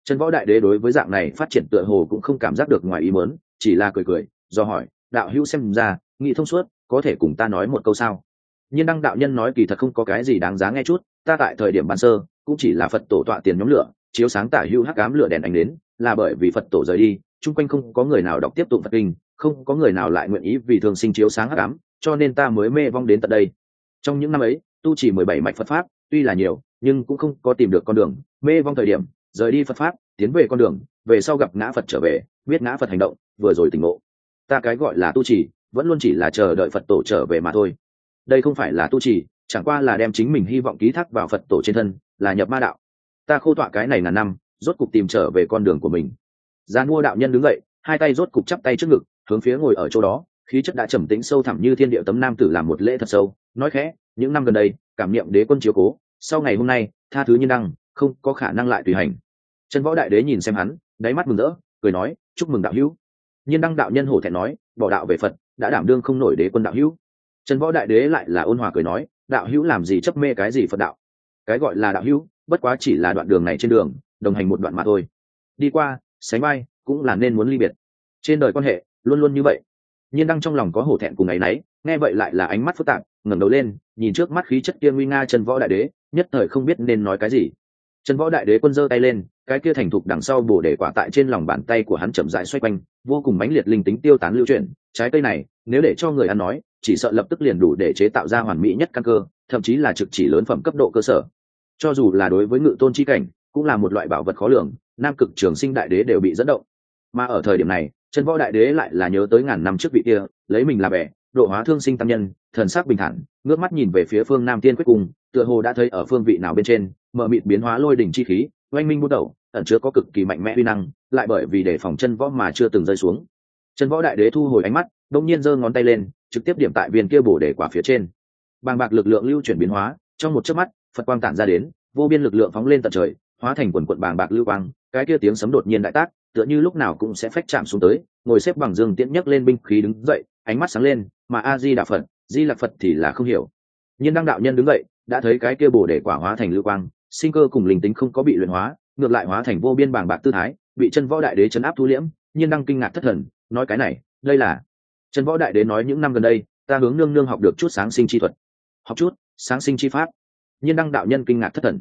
Chân võ đại đế đối với dạng này phát triển tựa hồ cũng không cảm giác được ngoài ý mớn chỉ là cười cười, do hỏi đạo hữu xem ra nghĩ thông suốt, có thể cùng ta nói một câu sao? Nhiên đăng đạo nhân nói kỳ thật không có cái gì đáng giá nghe chút, ta tại thời điểm ban sơ, cũng chỉ là phật tổ tọa tiền nhóm lửa, chiếu sáng tả hữu hắc ám lửa đèn ánh đến, là bởi vì phật tổ rời đi, chung quanh không có người nào đọc tiếp tục phật kinh, không có người nào lại nguyện ý vì thường sinh chiếu sáng hắc ám, cho nên ta mới mê vong đến tận đây. Trong những năm ấy, tu chỉ mười bảy mạch phật pháp, tuy là nhiều, nhưng cũng không có tìm được con đường. Mê vong thời điểm, rời đi phật pháp, tiến về con đường, về sau gặp ngã phật trở về, biết ngã phật hành động, vừa rồi tỉnh ngộ ta cái gọi là tu trì, vẫn luôn chỉ là chờ đợi phật tổ trở về mà thôi. Đây không phải là tu trì, chẳng qua là đem chính mình hy vọng ký thác vào phật tổ trên thân, là nhập ma đạo. Ta khô tọa cái này là năm, rốt cục tìm trở về con đường của mình. Gian mua đạo nhân đứng dậy, hai tay rốt cục chắp tay trước ngực, hướng phía ngồi ở chỗ đó, khí chất đã trầm tĩnh sâu thẳm như thiên địa tấm nam tử làm một lễ thật sâu, nói khẽ, những năm gần đây, cảm niệm đế quân chiếu cố, sau ngày hôm nay, tha thứ nhân đăng, không có khả năng lại tùy hành. Chân võ đại đế nhìn xem hắn, đáy mắt mừng rỡ, cười nói, chúc mừng đạo hữu nhiên đăng đạo nhân hổ thẹn nói, bỏ đạo về phật, đã đảm đương không nổi đế quân đạo hữu. Trần võ đại đế lại là ôn hòa cười nói, đạo hữu làm gì chấp mê cái gì phật đạo? Cái gọi là đạo hữu, bất quá chỉ là đoạn đường này trên đường, đồng hành một đoạn mà thôi. Đi qua, sánh vai, cũng là nên muốn ly biệt. Trên đời quan hệ, luôn luôn như vậy. Nhiên đăng trong lòng có hổ thẹn cùng ngày nấy nghe vậy lại là ánh mắt phức tạp, ngẩng đầu lên, nhìn trước mắt khí chất kia nguy nga trần võ đại đế, nhất thời không biết nên nói cái gì trần võ đại đế quân giơ tay lên, cái kia thành thục đằng sau bổ để quả tại trên lòng bàn tay của hắn chậm rãi xoay quanh, vô cùng mãnh liệt linh tính tiêu tán lưu chuyển. Trái cây này, nếu để cho người ăn nói, chỉ sợ lập tức liền đủ để chế tạo ra hoàn mỹ nhất căn cơ, thậm chí là trực chỉ lớn phẩm cấp độ cơ sở. Cho dù là đối với ngự tôn chi cảnh, cũng là một loại bảo vật khó lường, nam cực trường sinh đại đế đều bị dẫn động. Mà ở thời điểm này trần võ đại đế lại là nhớ tới ngàn năm trước vị kia, lấy mình là bẻ, độ hóa thương sinh tam nhân thần sắc bình thản, ngước mắt nhìn về phía phương nam tiên quyết cung, tựa hồ đã thấy ở phương vị nào bên trên, mở mịt biến hóa lôi đỉnh chi khí, oanh minh bút đầu, ẩn chứa có cực kỳ mạnh mẽ uy năng, lại bởi vì để phòng chân võ mà chưa từng rơi xuống. Chân võ đại đế thu hồi ánh mắt đông nhiên giơ ngón tay lên, trực tiếp điểm tại viên kia bổ để quả phía trên. Bàng bạc lực lượng lưu chuyển biến hóa, trong một chớp mắt, phật quang tản ra đến, vô biên lực lượng phóng lên tận trời, hóa thành quần quận bàng bạc lưu quang, cái kia tiếng sấm đột nhiên đại tác, tựa như lúc nào cũng sẽ phách chạm xuống tới, ngồi xếp bằng dương tiễn nhấc lên binh khí đứng dậy, ánh mắt sáng lên, mà a di đà phật di lạc phật thì là không hiểu. Nhưng đăng đạo nhân đứng dậy, đã thấy cái kia bổ để quả hóa thành lưu quang, sinh cơ cùng linh tính không có bị luyện hóa, ngược lại hóa thành vô biên bàng bạc tư thái, bị chân võ đại đế chấn áp thu liễm, nhiên đăng kinh ngạc thất thần, nói cái này, đây là chân võ đại đế nói những năm gần đây, ta hướng nương nương học được chút sáng sinh chi thuật. Học chút sáng sinh chi pháp. Nhiên đăng đạo nhân kinh ngạc thất thần.